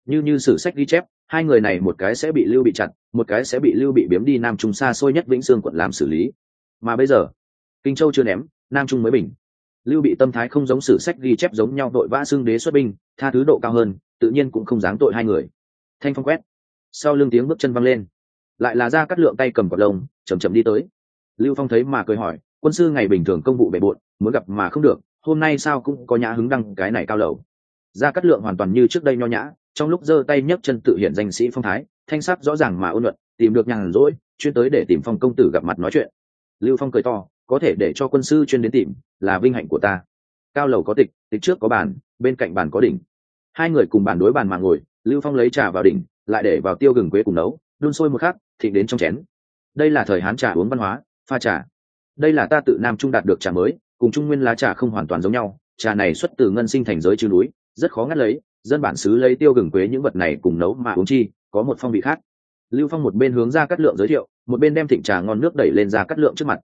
Như như sử sách ghi chép, hai người này một cái sẽ bị lưu bị chặt, một cái sẽ bị lưu bị biếm đi nam trung xa xôi nhất vĩnh sương quận làm xử lý. Mà bây giờ, kinh châu chưa ném, nam trung mới bình. Lưu bị tâm thái không giống sử sách ghi chép giống nhau, đội vã xương đế xuất binh, tha thứ độ cao hơn tự nhiên cũng không dám tội hai người. Thanh phong quét. Sau lưng tiếng bước chân văng lên. Lại là ra cắt lượng tay cầm cọt lông chầm chậm đi tới. Lưu phong thấy mà cười hỏi, quân sư ngày bình thường công vụ bề bộn, muốn gặp mà không được, hôm nay sao cũng có nhã hứng đăng cái này cao lầu. Ra cắt lượng hoàn toàn như trước đây nho nhã, trong lúc giơ tay nhấc chân tự hiện danh sĩ phong thái, thanh sắc rõ ràng mà ôn luận tìm được nhàn rỗi, chuyên tới để tìm phong công tử gặp mặt nói chuyện. Lưu phong cười to, có thể để cho quân sư chuyên đến tìm, là vinh hạnh của ta. Cao lầu có tịch tịch trước có bàn, bên cạnh bàn có đỉnh hai người cùng bàn đối bàn mà ngồi, lưu phong lấy trà vào đỉnh, lại để vào tiêu gừng quế cùng nấu, đun sôi một khắc, thịnh đến trong chén. Đây là thời hán trà uống văn hóa, pha trà. Đây là ta tự nam trung đạt được trà mới, cùng trung nguyên lá trà không hoàn toàn giống nhau, trà này xuất từ ngân sinh thành giới chư núi, rất khó ngắt lấy, dân bản xứ lấy tiêu gừng quế những vật này cùng nấu mà uống chi, có một phong vị khác. Lưu phong một bên hướng ra cắt lượng giới thiệu, một bên đem thịnh trà ngon nước đẩy lên ra cắt lượng trước mặt.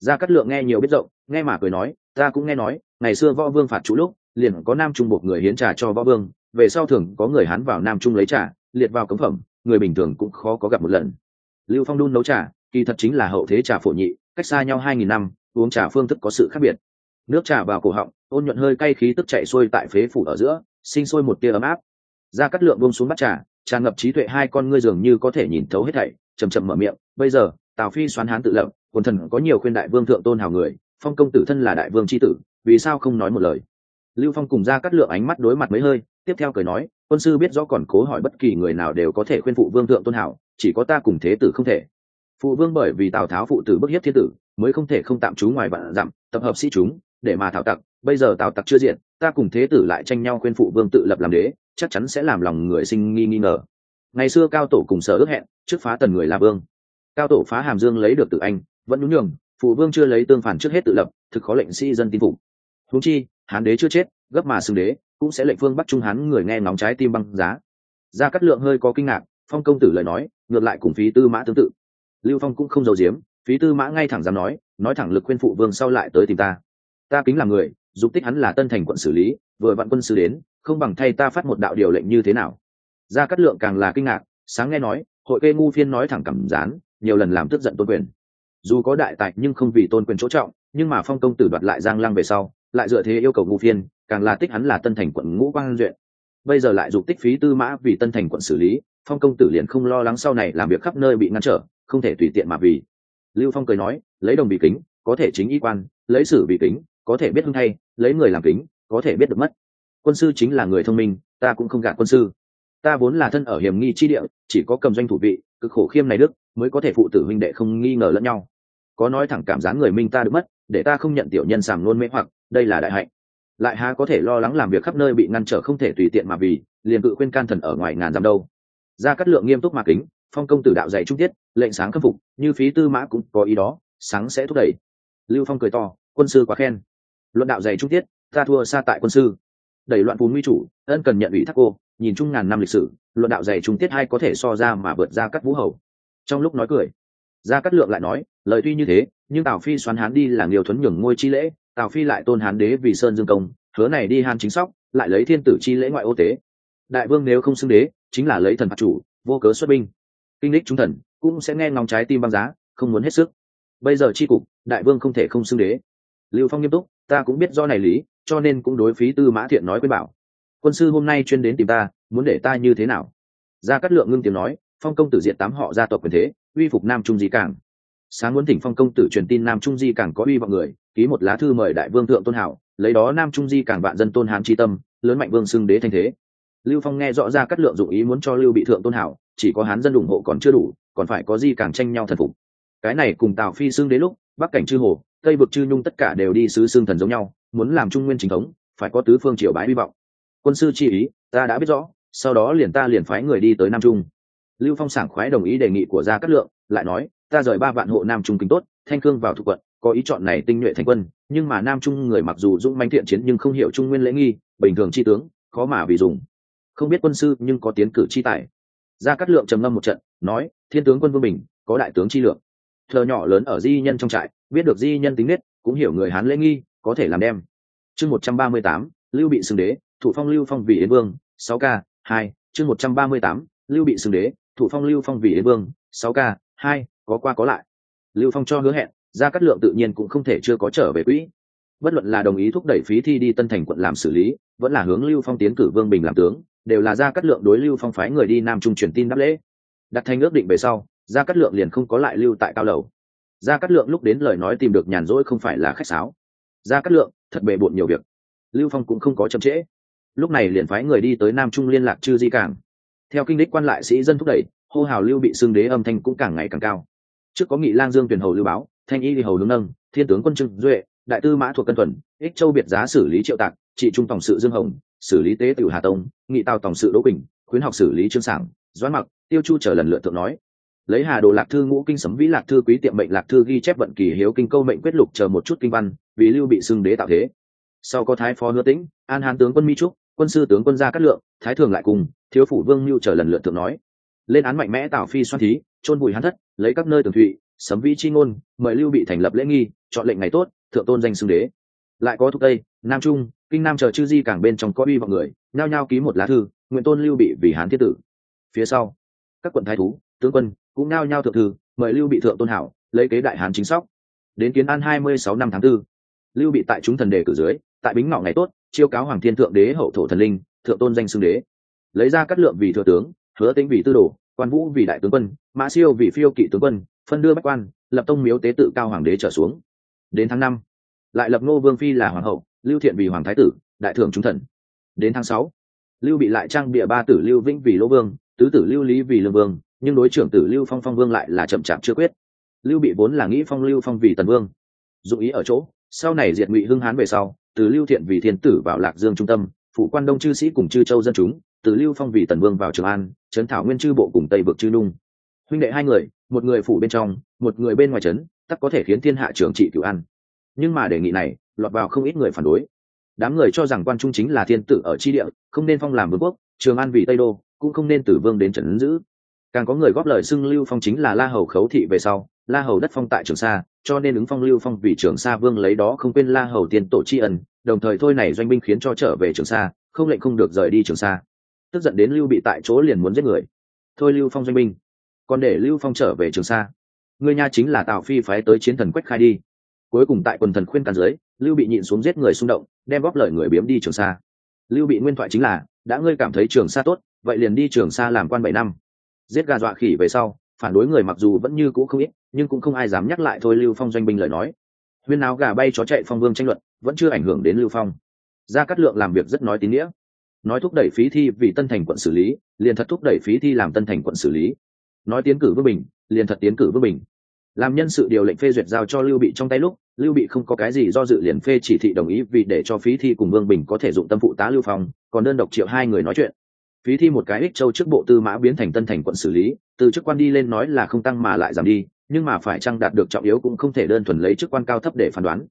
Ra cắt lượng nghe nhiều biết rộng, nghe mà cười nói, ta cũng nghe nói, ngày xưa võ vương phạt chủ lúc liền có nam trung buộc người hiến trà cho võ vương, về sau thường có người hán vào nam trung lấy trà, liệt vào cấm phẩm, người bình thường cũng khó có gặp một lần. Lưu phong đun nấu trà, kỳ thật chính là hậu thế trà phổ nhị, cách xa nhau hai nghìn năm, uống trà phương thức có sự khác biệt. Nước trà vào cổ họng, ôn nhuận hơi cay khí tức chạy xuôi tại phế phủ ở giữa, sinh sôi một tia ấm áp. Ra cắt lượng bông xuống bắt trà tràn ngập trí tuệ hai con ngươi dường như có thể nhìn thấu hết thảy chầm chậm mở miệng, bây giờ, tào phi xoán hán tự lập, quần thần có nhiều khuyên đại vương thượng tôn hào người, phong công tử thân là đại vương c tử, vì sao không nói một lời? Lưu phong cùng ra cắt lượng ánh mắt đối mặt mấy hơi, tiếp theo cười nói, quân sư biết rõ còn cố hỏi bất kỳ người nào đều có thể khuyên phụ vương thượng tôn hảo, chỉ có ta cùng thế tử không thể. Phụ vương bởi vì tào tháo phụ tử bức hiếp thiên tử, mới không thể không tạm trú ngoài vạn dặm, tập hợp sĩ chúng, để mà thảo tặc, bây giờ tào tặc chưa diện, ta cùng thế tử lại tranh nhau khuyên phụ vương tự lập làm đế, chắc chắn sẽ làm lòng người sinh nghi nghi ngờ. Ngày xưa cao tổ cùng sở ước hẹn, trước phá tần người là vương. Cao tổ phá hàm dương lấy được tự anh, vẫn đúng nhường, phụ vương chưa lấy tương phản trước hết tự lập, thực khó lệnh sĩ dân tin phục. Huống chi hán đế chưa chết, gấp mà xưng đế, cũng sẽ lệnh phương bắt trung hán người nghe nóng trái tim băng giá. Gia cát lượng hơi có kinh ngạc, phong công tử lời nói, ngược lại cùng phí tư mã tương tự. Lưu phong cũng không giấu giếm, phí tư mã ngay thẳng dám nói nói thẳng lực khuyên phụ vương sau lại tới tìm ta. Ta kính làm người, dục tích hắn là tân thành quận xử lý, vừa vạn quân sư đến, không bằng thay ta phát một đạo điều lệnh như thế nào. Gia cát lượng càng là kinh ngạc, sáng nghe nói, hội kê ngu phiên nói thẳng cảm gián, nhiều lần làm tức giận tôn quyền. Dù có đại tài nhưng không vì tôn quyền chỗ trọng, nhưng mà phong công tử đoạt lại giang lăng về sau lại dựa thế yêu cầu ngu phiên, càng là tích hắn là tân thành quận ngũ quang duyện. Bây giờ lại dục tích phí tư mã vì tân thành quận xử lý, phong công tử liền không lo lắng sau này làm việc khắp nơi bị ngăn trở, không thể tùy tiện mà vì. Lưu phong cười nói, lấy đồng bị kính, có thể chính y quan, lấy sử bị kính, có thể biết hưng thay, lấy người làm kính, có thể biết được mất. Quân sư chính là người thông minh, ta cũng không gạt quân sư. Ta vốn là thân ở hiểm nghi chi địa, chỉ có cầm doanh thủ vị, cực khổ khiêm này đức, mới có thể phụ tử huynh đệ không nghi ngờ lẫn nhau. Có nói thẳng cảm giác người minh ta được mất, để ta không nhận tiểu nhân sàng luôn mê hoặc đây là đại hạnh. Lại há có thể lo lắng làm việc khắp nơi bị ngăn trở không thể tùy tiện mà vì, liền cự khuyên can thần ở ngoài ngàn dặm đâu. Ra cắt lượng nghiêm túc mà kính, phong công tử đạo dạy trung tiết, lệnh sáng khâm phục, như phí tư mã cũng có ý đó, sáng sẽ thúc đẩy. Lưu phong cười to, quân sư quá khen. Luận đạo dạy trung tiết, ta thua xa tại quân sư. Đẩy loạn phú nguy chủ, ân cần nhận ủy thác cô, nhìn chung ngàn năm lịch sử, luận đạo dạy trung tiết hay có thể so ra mà vượt ra cắt vũ hầu. Trong lúc nói cười, gia cát lượng lại nói, lời tuy như thế, nhưng tào phi xoắn hán đi là nhiều thuấn nhường ngôi chi lễ tào phi lại tôn hán đế vì sơn dương công, hứa này đi hàn chính sóc, lại lấy thiên tử chi lễ ngoại ô tế. Đại vương nếu không xưng đế, chính là lấy thần phạt chủ, vô cớ xuất binh. Kinh đích chúng thần cũng sẽ nghe ngóng trái tim băng giá, không muốn hết sức. Bây giờ chi cục, đại vương không thể không xưng đế. Lưu phong nghiêm túc, ta cũng biết do này lý, cho nên cũng đối phí tư mã thiện nói với bảo. Quân sư hôm nay chuyên đến tìm ta, muốn để ta như thế nào? Gia cát lượng ngưng tiếng nói, phong công tử diện tám họ gia tộc quyền thế, uy phục nam trung di cảng sáng muốn thỉnh phong công tử truyền tin nam trung di càng có uy vọng người, ký một lá thư mời đại vương thượng tôn hảo, lấy đó nam trung di càng vạn dân tôn hán tri tâm, lớn mạnh vương xưng đế thanh thế. Lưu phong nghe rõ ra cắt lượng dụng ý muốn cho lưu bị thượng tôn hảo, chỉ có hán dân ủng hộ còn chưa đủ, còn phải có Di càng tranh nhau thần phục. Cái này cùng tào phi xưng đế lúc, bắc cảnh chư hồ, tây vực chư nhung tất cả đều đi sứ xương thần giống nhau, muốn làm trung nguyên chính thống, phải có tứ phương triều bái hy vọng. Quân sư chi ý, ta đã biết rõ, sau đó liền ta liền phái người đi tới nam trung. Lưu phong sảng khoái đồng ý đề nghị của gia cát lượng, lại nói ta rời ba vạn hộ nam trung kính tốt, thanh cương vào thuộc quận, có ý chọn này tinh nhuệ thành quân, nhưng mà nam trung người mặc dù dũng manh thiện chiến nhưng không hiểu trung nguyên lễ nghi, bình thường chi tướng, khó mà vì dùng. Không biết quân sư nhưng có tiến cử chi tài. Ra cắt lượng trầm ngâm một trận, nói, thiên tướng quân vương bình, có đại tướng chi lượng. Thờ nhỏ lớn ở di nhân trong trại, biết được di nhân tính nết, cũng hiểu người hán lễ nghi, có thể làm đem. Chương một trăm ba mươi tám, lưu bị xưng đế, thủ phong lưu phong vị yến vương, sáu k, hai, chương một trăm ba mươi tám, lưu bị xưng đế, thủ phong lưu phong vị yến vương, sáu k, hai có qua có lại. Lưu phong cho hứa hẹn, gia cát lượng tự nhiên cũng không thể chưa có trở về quỹ. Bất luận là đồng ý thúc đẩy phí thi đi tân thành quận làm xử lý, vẫn là hướng lưu phong tiến cử vương bình làm tướng, đều là gia cát lượng đối lưu phong phái người đi nam trung truyền tin đáp lễ. Đặt thành ước định về sau, gia cát lượng liền không có lại lưu tại cao lầu. Gia cát lượng lúc đến lời nói tìm được nhàn rỗi không phải là khách sáo. Gia cát lượng, thật bề bộn nhiều việc. Lưu phong cũng không có chậm trễ. Lúc này liền phái người đi tới nam trung liên lạc chư di cảng. Theo kinh đích quan lại sĩ dân thúc đẩy, hô hào lưu bị xưng đế âm thanh cũng càng ngày càng cao trước có nghị lang dương tuyển hầu lưu báo, thanh y đi hầu hướng nâng, thiên tướng quân trưng duệ, đại tư mã thuộc cân thuần, ích châu biệt giá xử lý triệu tạc, trị trung tổng sự dương hồng, xử lý tế tiểu hà tông, nghị tào tổng sự đỗ bình khuyến học xử lý trương sản doãn mặc, tiêu chu trở lần lượt thượng nói. Lấy hà đồ lạc thư ngũ kinh sấm vĩ lạc thư quý tiệm mệnh lạc thư ghi chép vận kỳ hiếu kinh câu mệnh quyết lục chờ một chút kinh văn, vì lưu bị xưng đế tạo thế. Sau có thái phó hứa tĩnh, an hán tướng quân mi trúc, quân sư tướng quân gia cát lượng, thái thường lại cùng, thiếu phủ vương lưu trở lần lượt thượng nói lên án mạnh mẽ tào phi xoan thí chôn bùi hán thất lấy các nơi tường thụy sấm vĩ chi ngôn mời lưu bị thành lập lễ nghi chọn lệnh ngày tốt thượng tôn danh xưng đế. Lại có thúc tây nam trung kinh nam chờ chư di cảng bên trong có uy vọng người nhao nhao ký một lá thư nguyện tôn lưu bị vì hán thiết tử. Phía sau các quận thái thú tướng quân cũng nao nhao thượng thư mời lưu bị thượng tôn hảo lấy kế đại hán chính sóc. Đến kiến an hai mươi sáu năm tháng 4, lưu bị tại chúng thần đề cử dưới tại bính ngọ ngày tốt chiêu cáo hoàng thiên thượng đế hậu thổ thần linh thượng tôn danh xưng đế. Lấy ra cắt lượng vì thừa tướng hứa Tĩnh vì tư đồ, quan vũ vì đại tướng quân, mã siêu vì phiêu kỵ tướng quân, phân đưa bách quan, lập tông miếu tế tự cao hoàng đế trở xuống. Đến tháng năm, lại lập ngô vương phi là hoàng hậu, lưu thiện vì hoàng thái tử, đại thưởng trung thần. Đến tháng sáu, lưu bị lại trang bịa ba tử lưu vĩnh vì lỗ vương, tứ tử lưu lý vì lương vương, nhưng đối trưởng tử lưu phong phong vương lại là chậm chạp chưa quyết. Lưu bị vốn là nghĩ phong lưu phong vì tần vương, dụng ý ở chỗ, sau này diệt ngụy hưng hán về sau, từ lưu thiện vì thiên tử vào lạc dương trung tâm, phụ quan đông chư sĩ cùng chư châu dân chúng từ lưu phong vì tần vương vào trường an, trấn thảo nguyên chư bộ cùng tây vực chư nung. Huynh đệ hai người, một người phủ bên trong, một người bên ngoài trấn, tắc có thể khiến thiên hạ trưởng trị cửu an. nhưng mà đề nghị này, lọt vào không ít người phản đối. Đám người cho rằng quan trung chính là thiên tử ở tri địa, không nên phong làm vương quốc, trường an vì tây đô, cũng không nên tử vương đến trần giữ. Càng có người góp lời xưng lưu phong chính là la hầu khấu thị về sau, la hầu đất phong tại trường sa, cho nên ứng phong lưu phong vì trường sa vương lấy đó không quên la hầu tiền tổ tri ân, đồng thời thôi này doanh binh khiến cho trở về trường sa, không lệnh không được rời đi trường sa tức giận đến lưu bị tại chỗ liền muốn giết người. Thôi lưu phong doanh binh, còn để lưu phong trở về trường sa. Người nha chính là tào phi phái tới chiến thần quách khai đi. Cuối cùng tại quần thần khuyên can dưới, lưu bị nhịn xuống giết người xung động, đem góp lời người biếm đi trường sa. Lưu bị nguyên thoại chính là, đã ngươi cảm thấy trường sa tốt, vậy liền đi trường sa làm quan bảy năm. Giết gà dọa khỉ về sau, phản đối người mặc dù vẫn như cũ không ít, nhưng cũng không ai dám nhắc lại thôi lưu phong doanh binh lời nói. Huyên áo gà bay chó chạy phong vương tranh luận, vẫn chưa ảnh hưởng đến lưu phong. Gia cát lượng làm việc rất nói tín nghĩa nói thúc đẩy phí thi vì tân thành quận xử lý, liền thật thúc đẩy phí thi làm tân thành quận xử lý. Nói tiến cử vương bình, liền thật tiến cử vương bình. Làm nhân sự điều lệnh phê duyệt giao cho lưu bị trong tay lúc, lưu bị không có cái gì do dự liền phê chỉ thị đồng ý vì để cho phí thi cùng vương bình có thể dụng tâm phụ tá lưu phong, còn đơn độc triệu hai người nói chuyện. Phí thi một cái ích châu trước bộ tư mã biến thành tân thành quận xử lý, từ chức quan đi lên nói là không tăng mà lại giảm đi, nhưng mà phải chăng đạt được trọng yếu cũng không thể đơn thuần lấy chức quan cao thấp để phán đoán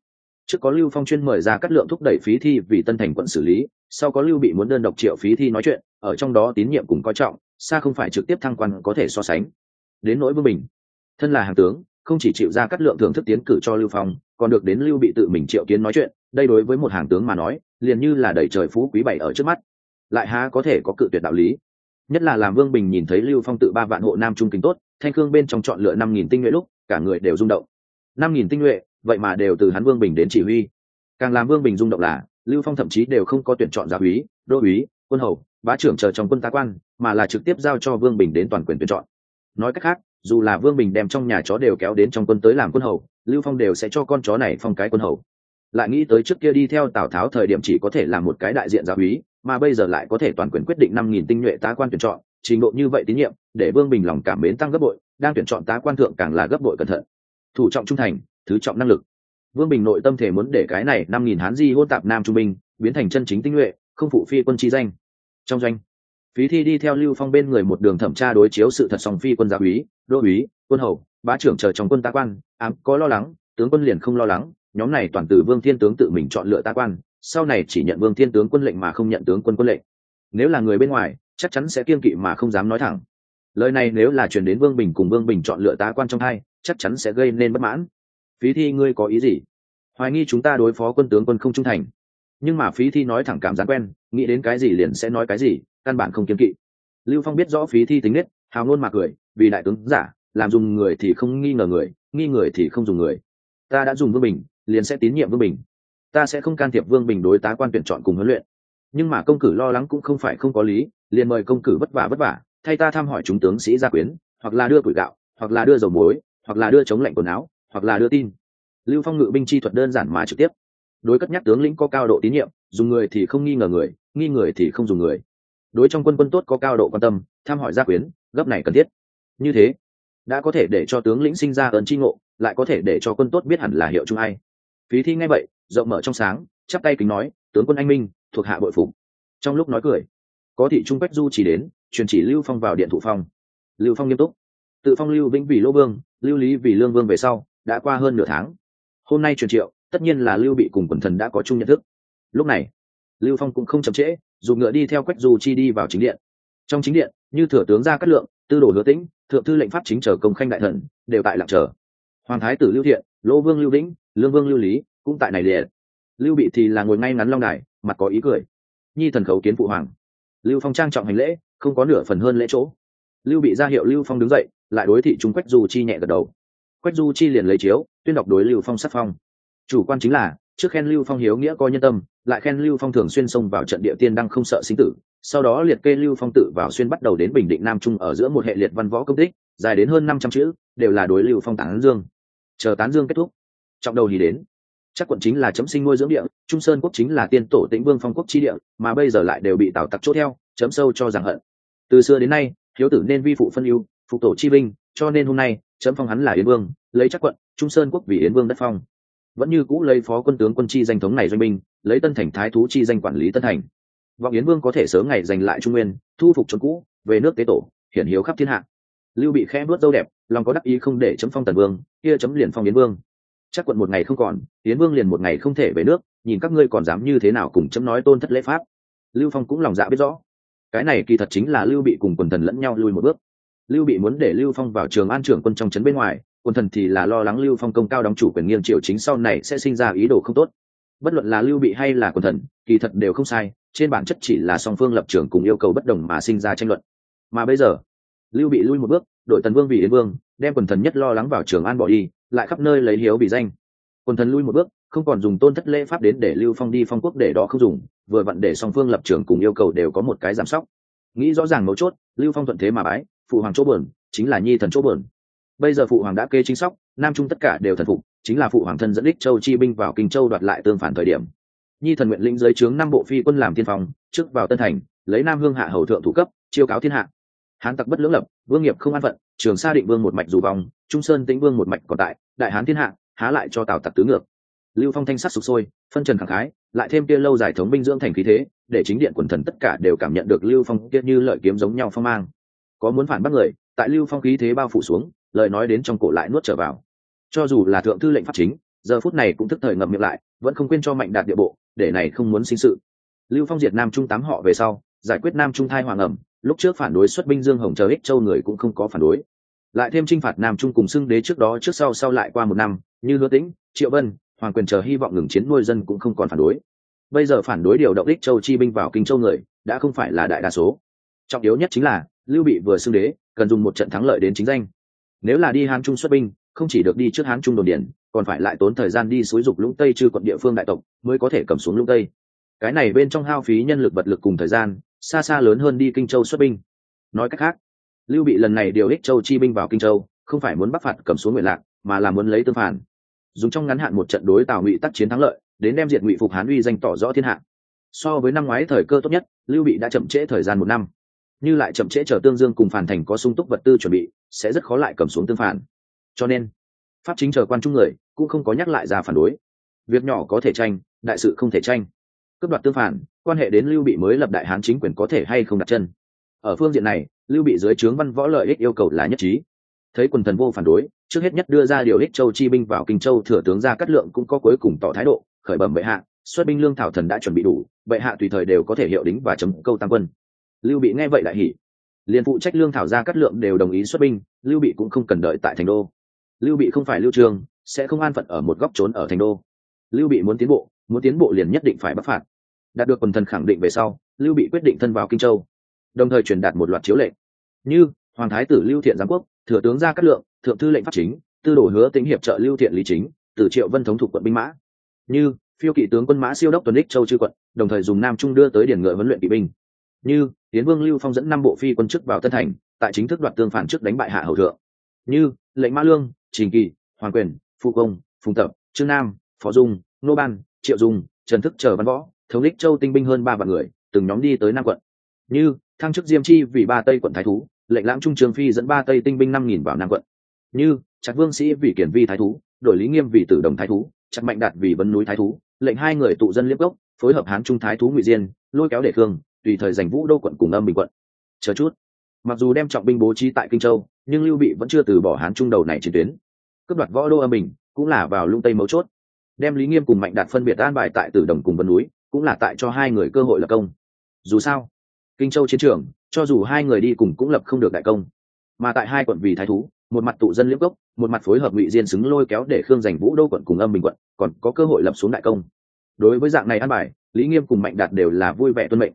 trước có lưu phong chuyên mời ra cắt lượng thúc đẩy phí thi vì tân thành quận xử lý, sau có lưu bị muốn đơn độc triệu phí thi nói chuyện, ở trong đó tín nhiệm cùng coi trọng, xa không phải trực tiếp thăng quan có thể so sánh. Đến nỗi vương bình thân là hàng tướng, không chỉ chịu ra cắt lượng thưởng thức tiến cử cho lưu phong, còn được đến lưu bị tự mình triệu kiến nói chuyện, đây đối với một hàng tướng mà nói, liền như là đẩy trời phú quý bảy ở trước mắt. Lại há có thể có cự tuyệt đạo lý. Nhất là làm vương bình nhìn thấy lưu phong tự ba vạn hộ nam trung kính tốt, thanh khương bên trong chọn lựa năm nghìn tinh nhuệ lúc, cả người đều rung động. Năm nghìn tinh nhuệ vậy mà đều từ hắn vương bình đến chỉ huy. Càng làm vương bình rung động là, lưu phong thậm chí đều không có tuyển chọn giáo úy, đô úy, quân hầu, bá trưởng chờ trong quân tá quan, mà là trực tiếp giao cho vương bình đến toàn quyền tuyển chọn. Nói cách khác, dù là vương bình đem trong nhà chó đều kéo đến trong quân tới làm quân hầu, lưu phong đều sẽ cho con chó này phong cái quân hầu. Lại nghĩ tới trước kia đi theo tào tháo thời điểm chỉ có thể là một cái đại diện giáo úy, mà bây giờ lại có thể toàn quyền quyết định năm nghìn tinh nhuệ tá quan tuyển chọn, trình độ như vậy tín nhiệm, để vương bình lòng cảm mến tăng gấp bội, đang tuyển chọn tá quan thượng càng là gấp bội cẩn thận. Thủ trọng trung thành thứ trọng năng lực. Vương bình nội tâm thể muốn để cái này năm nghìn hán di hôn tạp nam trung binh biến thành chân chính tinh nhuệ, không phụ phi quân chi danh. Trong doanh, phí thi đi theo lưu phong bên người một đường thẩm tra đối chiếu sự thật sòng phi quân gia úy, đô úy, quân hầu, bá trưởng chờ trong quân tá quan, ám có lo lắng, tướng quân liền không lo lắng, nhóm này toàn từ vương thiên tướng tự mình chọn lựa tá quan, sau này chỉ nhận vương thiên tướng quân lệnh mà không nhận tướng quân quân lệnh. Nếu là người bên ngoài, chắc chắn sẽ kiên kỵ mà không dám nói thẳng. Lời này nếu là truyền đến vương bình cùng vương bình chọn lựa tá quan trong hai, chắc chắn sẽ gây nên bất mãn phí thi, ngươi có ý gì? Hoài nghi chúng ta đối phó quân tướng quân không trung thành. Nhưng mà phí thi nói thẳng cảm giác quen, nghĩ đến cái gì liền sẽ nói cái gì, căn bản không kiên kỵ. Lưu phong biết rõ phí thi tính nết, hào ngôn mà cười, vì đại tướng giả, làm dùng người thì không nghi ngờ người, nghi người thì không dùng người. Ta đã dùng vương bình, liền sẽ tín nhiệm vương bình. Ta sẽ không can thiệp vương bình đối tá quan tuyển chọn cùng huấn luyện. Nhưng mà công cử lo lắng cũng không phải không có lý, liền mời công cử vất vả vất vả, thay ta thăm hỏi chúng tướng sĩ gia quyến, hoặc là đưa củi gạo, hoặc là đưa dầu muối, hoặc là đưa chống lạnh quần áo hoặc là đưa tin. Lưu phong ngự binh chi thuật đơn giản mà trực tiếp. Đối cất nhắc tướng lĩnh có cao độ tín nhiệm, dùng người thì không nghi ngờ người, nghi người thì không dùng người. Đối trong quân quân tốt có cao độ quan tâm, tham hỏi gia quyến, gấp này cần thiết. Như thế, đã có thể để cho tướng lĩnh sinh ra ơn tri ngộ, lại có thể để cho quân tốt biết hẳn là hiệu chung hay. phí thi ngay vậy, rộng mở trong sáng, chắp tay kính nói, tướng quân anh minh, thuộc hạ bội phục. Trong lúc nói cười, có thị trung quách du chỉ đến, truyền chỉ lưu phong vào điện thủ phong. Lưu phong nghiêm túc. Tự phong lưu vĩnh vì lỗ vương, lưu lý vì lương vương về sau đã qua hơn nửa tháng. Hôm nay truyền triệu, tất nhiên là lưu bị cùng quần thần đã có chung nhận thức. Lúc này, lưu phong cũng không chậm trễ dùng ngựa đi theo quách du chi đi vào chính điện. Trong chính điện, như thừa tướng ra cát lượng, tư đồ hứa tĩnh, thượng thư lệnh pháp chính chờ công khanh đại thần, đều tại lặng chờ. Hoàng thái tử lưu thiện lỗ vương lưu vĩnh, lương vương lưu lý cũng tại này liệt. Lưu bị thì là ngồi ngay ngắn long đài, mặt có ý cười. Nhi thần khấu kiến phụ hoàng. Lưu phong trang trọng hành lễ, không có nửa phần hơn lễ chỗ. Lưu bị ra hiệu lưu phong đứng dậy, lại đối thị chúng quách du chi nhẹ gật đầu quách du chi liền lấy chiếu, tuyên đọc đối lưu phong sắc phong. Chủ quan chính là, trước khen lưu phong hiếu nghĩa coi nhân tâm, lại khen lưu phong thường xuyên xông vào trận địa tiên đăng không sợ sinh tử, sau đó liệt kê lưu phong tự vào xuyên bắt đầu đến bình định nam trung ở giữa một hệ liệt văn võ công tích, dài đến hơn năm trăm chữ, đều là đối lưu phong tán dương. Chờ tán dương kết thúc, trọng đầu thì đến. Chắc quận chính là chấm sinh nuôi dưỡng địa, trung sơn quốc chính là tiên tổ tĩnh vương phong quốc chi địa, mà bây giờ lại đều bị tào tặc chốt theo, chấm sâu cho rằng hận. Từ xưa đến nay, hiếu tử nên vi phụ phân ưu phục tổ chi binh cho nên hôm nay, chấm phong hắn là yến vương, lấy chắc quận, trung sơn quốc vì yến vương đất phong. Vẫn như cũ lấy phó quân tướng quân chi danh thống này doanh binh, lấy tân thành thái thú chi danh quản lý tân thành. Vọng yến vương có thể sớm ngày giành lại trung nguyên, thu phục trốn cũ, về nước tế tổ, hiển hiếu khắp thiên hạ. Lưu bị khẽ bước dâu đẹp, lòng có đắc ý không để chấm phong tần vương, kia chấm liền phong yến vương. Chắc quận một ngày không còn, yến vương liền một ngày không thể về nước, nhìn các ngươi còn dám như thế nào cùng chấm nói tôn thất lễ pháp. Lưu phong cũng lòng dạ biết rõ. Cái này kỳ thật chính là lưu bị cùng quần thần lẫn nhau lui một bước lưu bị muốn để lưu phong vào trường an trưởng quân trong trấn bên ngoài, Quân thần thì là lo lắng lưu phong công cao đóng chủ quyền nghiêng triều chính sau này sẽ sinh ra ý đồ không tốt. Bất luận là lưu bị hay là Quân thần, kỳ thật đều không sai, trên bản chất chỉ là song phương lập trường cùng yêu cầu bất đồng mà sinh ra tranh luận. Mà bây giờ, lưu bị lui một bước, đội tần vương vì yến vương, đem quần thần nhất lo lắng vào trường an bỏ đi, lại khắp nơi lấy hiếu bị danh. Quần thần lui một bước, không còn dùng tôn thất lễ pháp đến để lưu phong đi phong quốc để đó không dùng, vừa vặn để song phương lập trường cùng yêu cầu đều có một cái giảm sóc. Nghĩ rõ ràng mấu chốt, lưu phong thuận thế mà bái phụ hoàng chỗ bờn chính là nhi thần chỗ bờn bây giờ phụ hoàng đã kê chính sóc, nam trung tất cả đều thần phục, chính là phụ hoàng thân dẫn đích châu chi binh vào kinh châu đoạt lại tương phản thời điểm. Nhi thần nguyện lĩnh giới trướng năm bộ phi quân làm tiên phong, trước vào tân thành, lấy nam hương hạ hầu thượng thủ cấp, chiêu cáo thiên hạ. Hán tặc bất lưỡng lập, vương nghiệp không an phận, trường sa định vương một mạch dù vòng trung sơn tĩnh vương một mạch còn tại, đại hán thiên hạ, há lại cho tào tặc tứ ngược. Lưu phong thanh sắc sụp sôi, phân trần khẳng khái, lại thêm kia lâu giải thống binh dưỡng thành khí thế, để chính điện quần thần tất cả đều cảm nhận được lưu phong kia như lợi kiếm giống nhau phong mang có muốn phản bác người, tại lưu phong khí thế bao phủ xuống, lời nói đến trong cổ lại nuốt trở vào. Cho dù là thượng thư lệnh pháp chính, giờ phút này cũng thức thời ngậm miệng lại, vẫn không quên cho mạnh đạt địa bộ, để này không muốn sinh sự. Lưu phong diệt nam trung tám họ về sau, giải quyết nam trung thai hoàng ẩm, lúc trước phản đối xuất binh dương hồng chờ ích châu người cũng không có phản đối. Lại thêm trinh phạt nam trung cùng xưng đế trước đó, trước sau sau lại qua một năm, như hứa tĩnh, triệu vân, hoàng quyền chờ hy vọng ngừng chiến nuôi dân cũng không còn phản đối. Bây giờ phản đối điều động ích châu chi binh vào kinh châu người, đã không phải là đại đa số. Trọng yếu nhất chính là lưu bị vừa xưng đế, cần dùng một trận thắng lợi đến chính danh. Nếu là đi hán trung xuất binh, không chỉ được đi trước hán trung đồn điển còn phải lại tốn thời gian đi xúi dục lũng tây trừ quận địa phương đại tộc mới có thể cầm xuống lũng tây. Cái này bên trong hao phí nhân lực vật lực cùng thời gian, xa xa lớn hơn đi kinh châu xuất binh. Nói cách khác, lưu bị lần này điều ích châu chi binh vào kinh châu, không phải muốn bắc phạt cầm xuống nguyện lạc, mà là muốn lấy tương phản. Dùng trong ngắn hạn một trận đối tào ngụy tác chiến thắng lợi, đến đem diệt ngụy phục hán uy danh tỏ rõ thiên hạ. So với năm ngoái thời cơ tốt nhất, lưu bị đã chậm trễ thời gian một năm như lại chậm trễ chờ tương dương cùng phản thành có sung túc vật tư chuẩn bị, sẽ rất khó lại cầm xuống tương phản. Cho nên, pháp chính chờ quan trung người cũng không có nhắc lại ra phản đối. Việc nhỏ có thể tranh, đại sự không thể tranh. Cướp đoạt tương phản, quan hệ đến lưu bị mới lập đại hán chính quyền có thể hay không đặt chân. Ở phương diện này, lưu bị dưới trướng văn võ lợi ích yêu cầu là nhất trí. Thấy quần thần vô phản đối, trước hết nhất đưa ra điều ích châu chi binh vào kinh châu thừa tướng ra cắt lượng cũng có cuối cùng tỏ thái độ, khởi bẩm bệ hạ, xuất binh lương thảo thần đã chuẩn bị đủ, bệ hạ tùy thời đều có thể hiệu đính và chấm câu tăng quân lưu bị nghe vậy đại hỉ. Liền phụ trách lương thảo ra cắt lượng đều đồng ý xuất binh, lưu bị cũng không cần đợi tại thành đô. Lưu bị không phải lưu trường, sẽ không an phận ở một góc trốn ở thành đô. Lưu bị muốn tiến bộ, muốn tiến bộ liền nhất định phải bắc phạt. Đạt được quần thần khẳng định về sau, lưu bị quyết định thân vào kinh châu, đồng thời truyền đạt một loạt chiếu lệnh. Như, hoàng thái tử lưu thiện giám quốc, thừa tướng gia cát lượng, thượng thư lệnh pháp chính, tư đồ hứa tính hiệp trợ lưu thiện lý chính, Tử triệu vân thống thuộc quận binh mã. Như, phiêu kỵ tướng quân mã siêu đốc tuần đích châu chư quận, đồng thời dùng nam trung đưa tới điển ngựa huấn luyện kỵ binh như tiến vương lưu phong dẫn năm bộ phi quân chức vào tân thành, tại chính thức đoạt tương phản trước đánh bại hạ hầu thượng. Như lệnh mã lương, trình kỳ, hoàng quyền, phụ công, phùng tập, trương nam, phó dung, nô ban, triệu dung, trần thức chờ văn võ, thống đích châu tinh binh hơn ba vạn người, từng nhóm đi tới nam quận. Như thăng chức diêm chi vì ba tây quận thái thú, lệnh lãng trung trường phi dẫn ba tây tinh binh năm nghìn vào nam quận. Như chặt vương sĩ vì kiển vi thái thú, đổi lý nghiêm vì tử đồng thái thú chặt mạnh đạt vì vân núi thái thú, lệnh hai người tụ dân liếp gốc, phối hợp hán trung thái thú ngụy diên, lôi kéo để thương tùy thời giành vũ đô quận cùng âm bình quận. Chờ chút. Mặc dù đem trọng binh bố trí tại kinh châu, nhưng lưu bị vẫn chưa từ bỏ hán trung đầu này chiến tuyến. Cướp đoạt võ đô âm bình cũng là vào lung tây mấu chốt. Đem lý nghiêm cùng mạnh đạt phân biệt an bài tại tử đồng cùng vân núi cũng là tại cho hai người cơ hội lập công. Dù sao, kinh châu chiến trường, cho dù hai người đi cùng cũng lập không được đại công. Mà tại hai quận vì thái thú, một mặt tụ dân liễm cốc, một mặt phối hợp ngụy diên xứng lôi kéo để khương giành vũ đô quận cùng âm bình quận, còn có cơ hội lập xuống đại công. Đối với dạng này an bài, lý nghiêm cùng mạnh đạt đều là vui vẻ tuân mệnh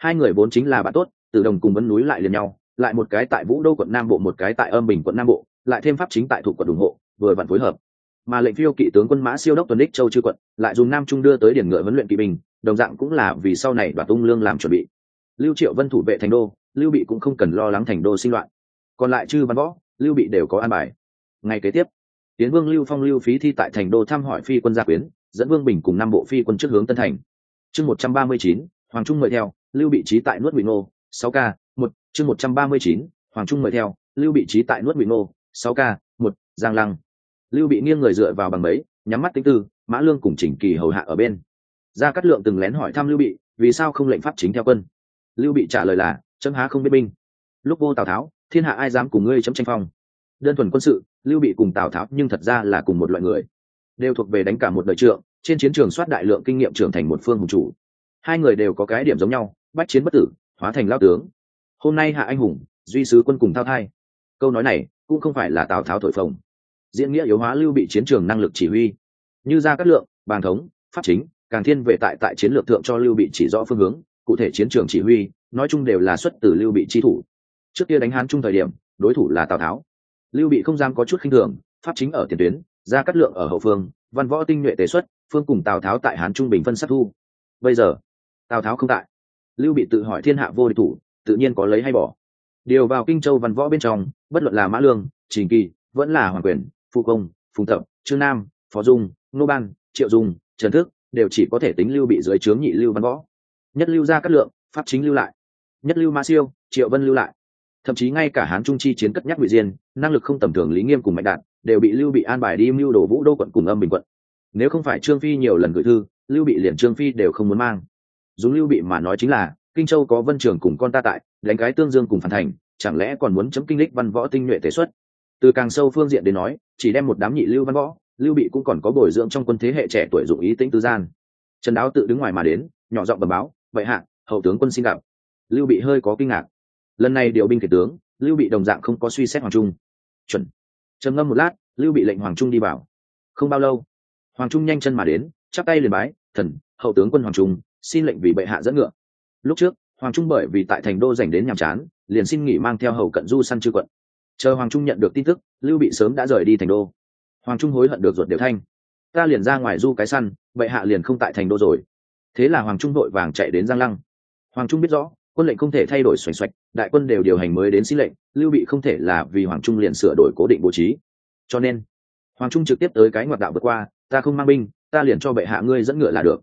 hai người vốn chính là bạn tốt từ đồng cùng vấn núi lại liền nhau, lại một cái tại vũ đô quận nam bộ, một cái tại âm bình quận nam bộ, lại thêm pháp chính tại thủ quận ủng hộ, vừa vặn phối hợp. Mà lệnh phiêu kỵ tướng quân mã siêu đốc tuần đích châu chư quận, lại dùng nam trung đưa tới điển ngựa huấn luyện kỵ binh, đồng dạng cũng là vì sau này đoạt tung lương làm chuẩn bị. Lưu triệu vân thủ vệ thành đô, lưu bị cũng không cần lo lắng thành đô sinh loạn. Còn lại chư văn võ, lưu bị đều có an bài. Ngày kế tiếp, tiến vương lưu phong lưu phí thi tại thành đô thăm hỏi phi quân gia quyến, dẫn vương bình cùng năm bộ phi quân trước hướng tân thành. Chương một trăm ba mươi chín hoàng trung mời theo, lưu bị trí tại nuốt ngụy ngô, sáu k một, chương một trăm ba mươi chín, hoàng trung mời theo, lưu bị trí tại nuốt ngụy ngô, sáu k một, giang lăng. Lưu bị nghiêng người dựa vào bằng mấy, nhắm mắt tính tư, mã lương cùng chỉnh kỳ hầu hạ ở bên. Gia cát lượng từng lén hỏi thăm lưu bị, vì sao không lệnh pháp chính theo quân? Lưu bị trả lời là, chấm há không biết binh. Lúc vô tào tháo, thiên hạ ai dám cùng ngươi chấm tranh phong? Đơn thuần quân sự, lưu bị cùng tào tháo nhưng thật ra là cùng một loại người. Đều thuộc về đánh cả một đời trượng, trên chiến trường soát đại lượng kinh nghiệm trưởng thành một phương hùng chủ hai người đều có cái điểm giống nhau, bách chiến bất tử, hóa thành lao tướng. Hôm nay hạ anh hùng, duy sứ quân cùng thao thai. Câu nói này cũng không phải là tào tháo thổi phồng. Diễn nghĩa yếu hóa lưu bị chiến trường năng lực chỉ huy. Như ra các lượng bàn thống, pháp chính, càng thiên vệ tại tại chiến lược thượng cho lưu bị chỉ rõ phương hướng, cụ thể chiến trường chỉ huy, nói chung đều là xuất từ lưu bị chi thủ. Trước kia đánh hán chung thời điểm, đối thủ là tào tháo. Lưu bị không dám có chút khinh thường, pháp chính ở tiền tuyến, ra cắt lượng ở hậu phương, văn võ tinh nhuệ tế xuất, phương cùng tào tháo tại hán trung bình phân sát thu. Bây giờ tào tháo không tại. Lưu bị tự hỏi thiên hạ vô địch thủ, tự nhiên có lấy hay bỏ. Điều vào kinh châu văn võ bên trong, bất luận là mã lương, trình kỳ, vẫn là hoàng quyền, phụ công, phùng tập, trương nam, phó dung, nô ban, triệu dung, trần thức, đều chỉ có thể tính lưu bị dưới trướng nhị lưu văn võ. Nhất lưu ra cát lượng, pháp chính lưu lại. Nhất lưu ma siêu, triệu vân lưu lại. Thậm chí ngay cả hán trung chi chiến cất nhắc ngụy diên, năng lực không tầm thường lý nghiêm cùng mạnh đạt, đều bị lưu bị an bài đi mưu đồ vũ đô quận cùng âm bình quận. Nếu không phải trương phi nhiều lần gửi thư, lưu bị liền trương phi đều không muốn mang dùng lưu bị mà nói chính là, kinh châu có vân trường cùng con ta tại, đánh cái tương dương cùng phản thành, chẳng lẽ còn muốn chấm kinh lịch văn võ tinh nhuệ tế xuất? Từ càng sâu phương diện đến nói, chỉ đem một đám nhị lưu văn võ, lưu bị cũng còn có bồi dưỡng trong quân thế hệ trẻ tuổi dụng ý tĩnh tư gian. Trần đáo tự đứng ngoài mà đến, nhỏ giọng bẩm báo vậy hạ, hậu tướng quân xin gặp. Lưu bị hơi có kinh ngạc. Lần này điều binh kể tướng, lưu bị đồng dạng không có suy xét hoàng trung. Chuẩn. Trầm ngâm một lát, lưu bị lệnh hoàng trung đi vào. Không bao lâu, hoàng trung nhanh chân mà đến, chắp tay liền bái, thần, hậu tướng quân hoàng trung xin lệnh vì bệ hạ dẫn ngựa. Lúc trước, hoàng trung bởi vì tại thành đô dành đến nhàm chán, liền xin nghỉ mang theo hầu cận du săn chư quận. Chờ hoàng trung nhận được tin tức, lưu bị sớm đã rời đi thành đô. Hoàng trung hối hận được ruột đều thanh. Ta liền ra ngoài du cái săn, bệ hạ liền không tại thành đô rồi. Thế là hoàng trung đội vàng chạy đến giang lăng. Hoàng trung biết rõ, quân lệnh không thể thay đổi xoành xoạch, đại quân đều điều hành mới đến xin lệnh, lưu bị không thể là vì hoàng trung liền sửa đổi cố định bố trí. Cho nên, hoàng trung trực tiếp tới cái ngoại đạo vượt qua, ta không mang binh, ta liền cho bệ hạ ngươi dẫn ngựa là được.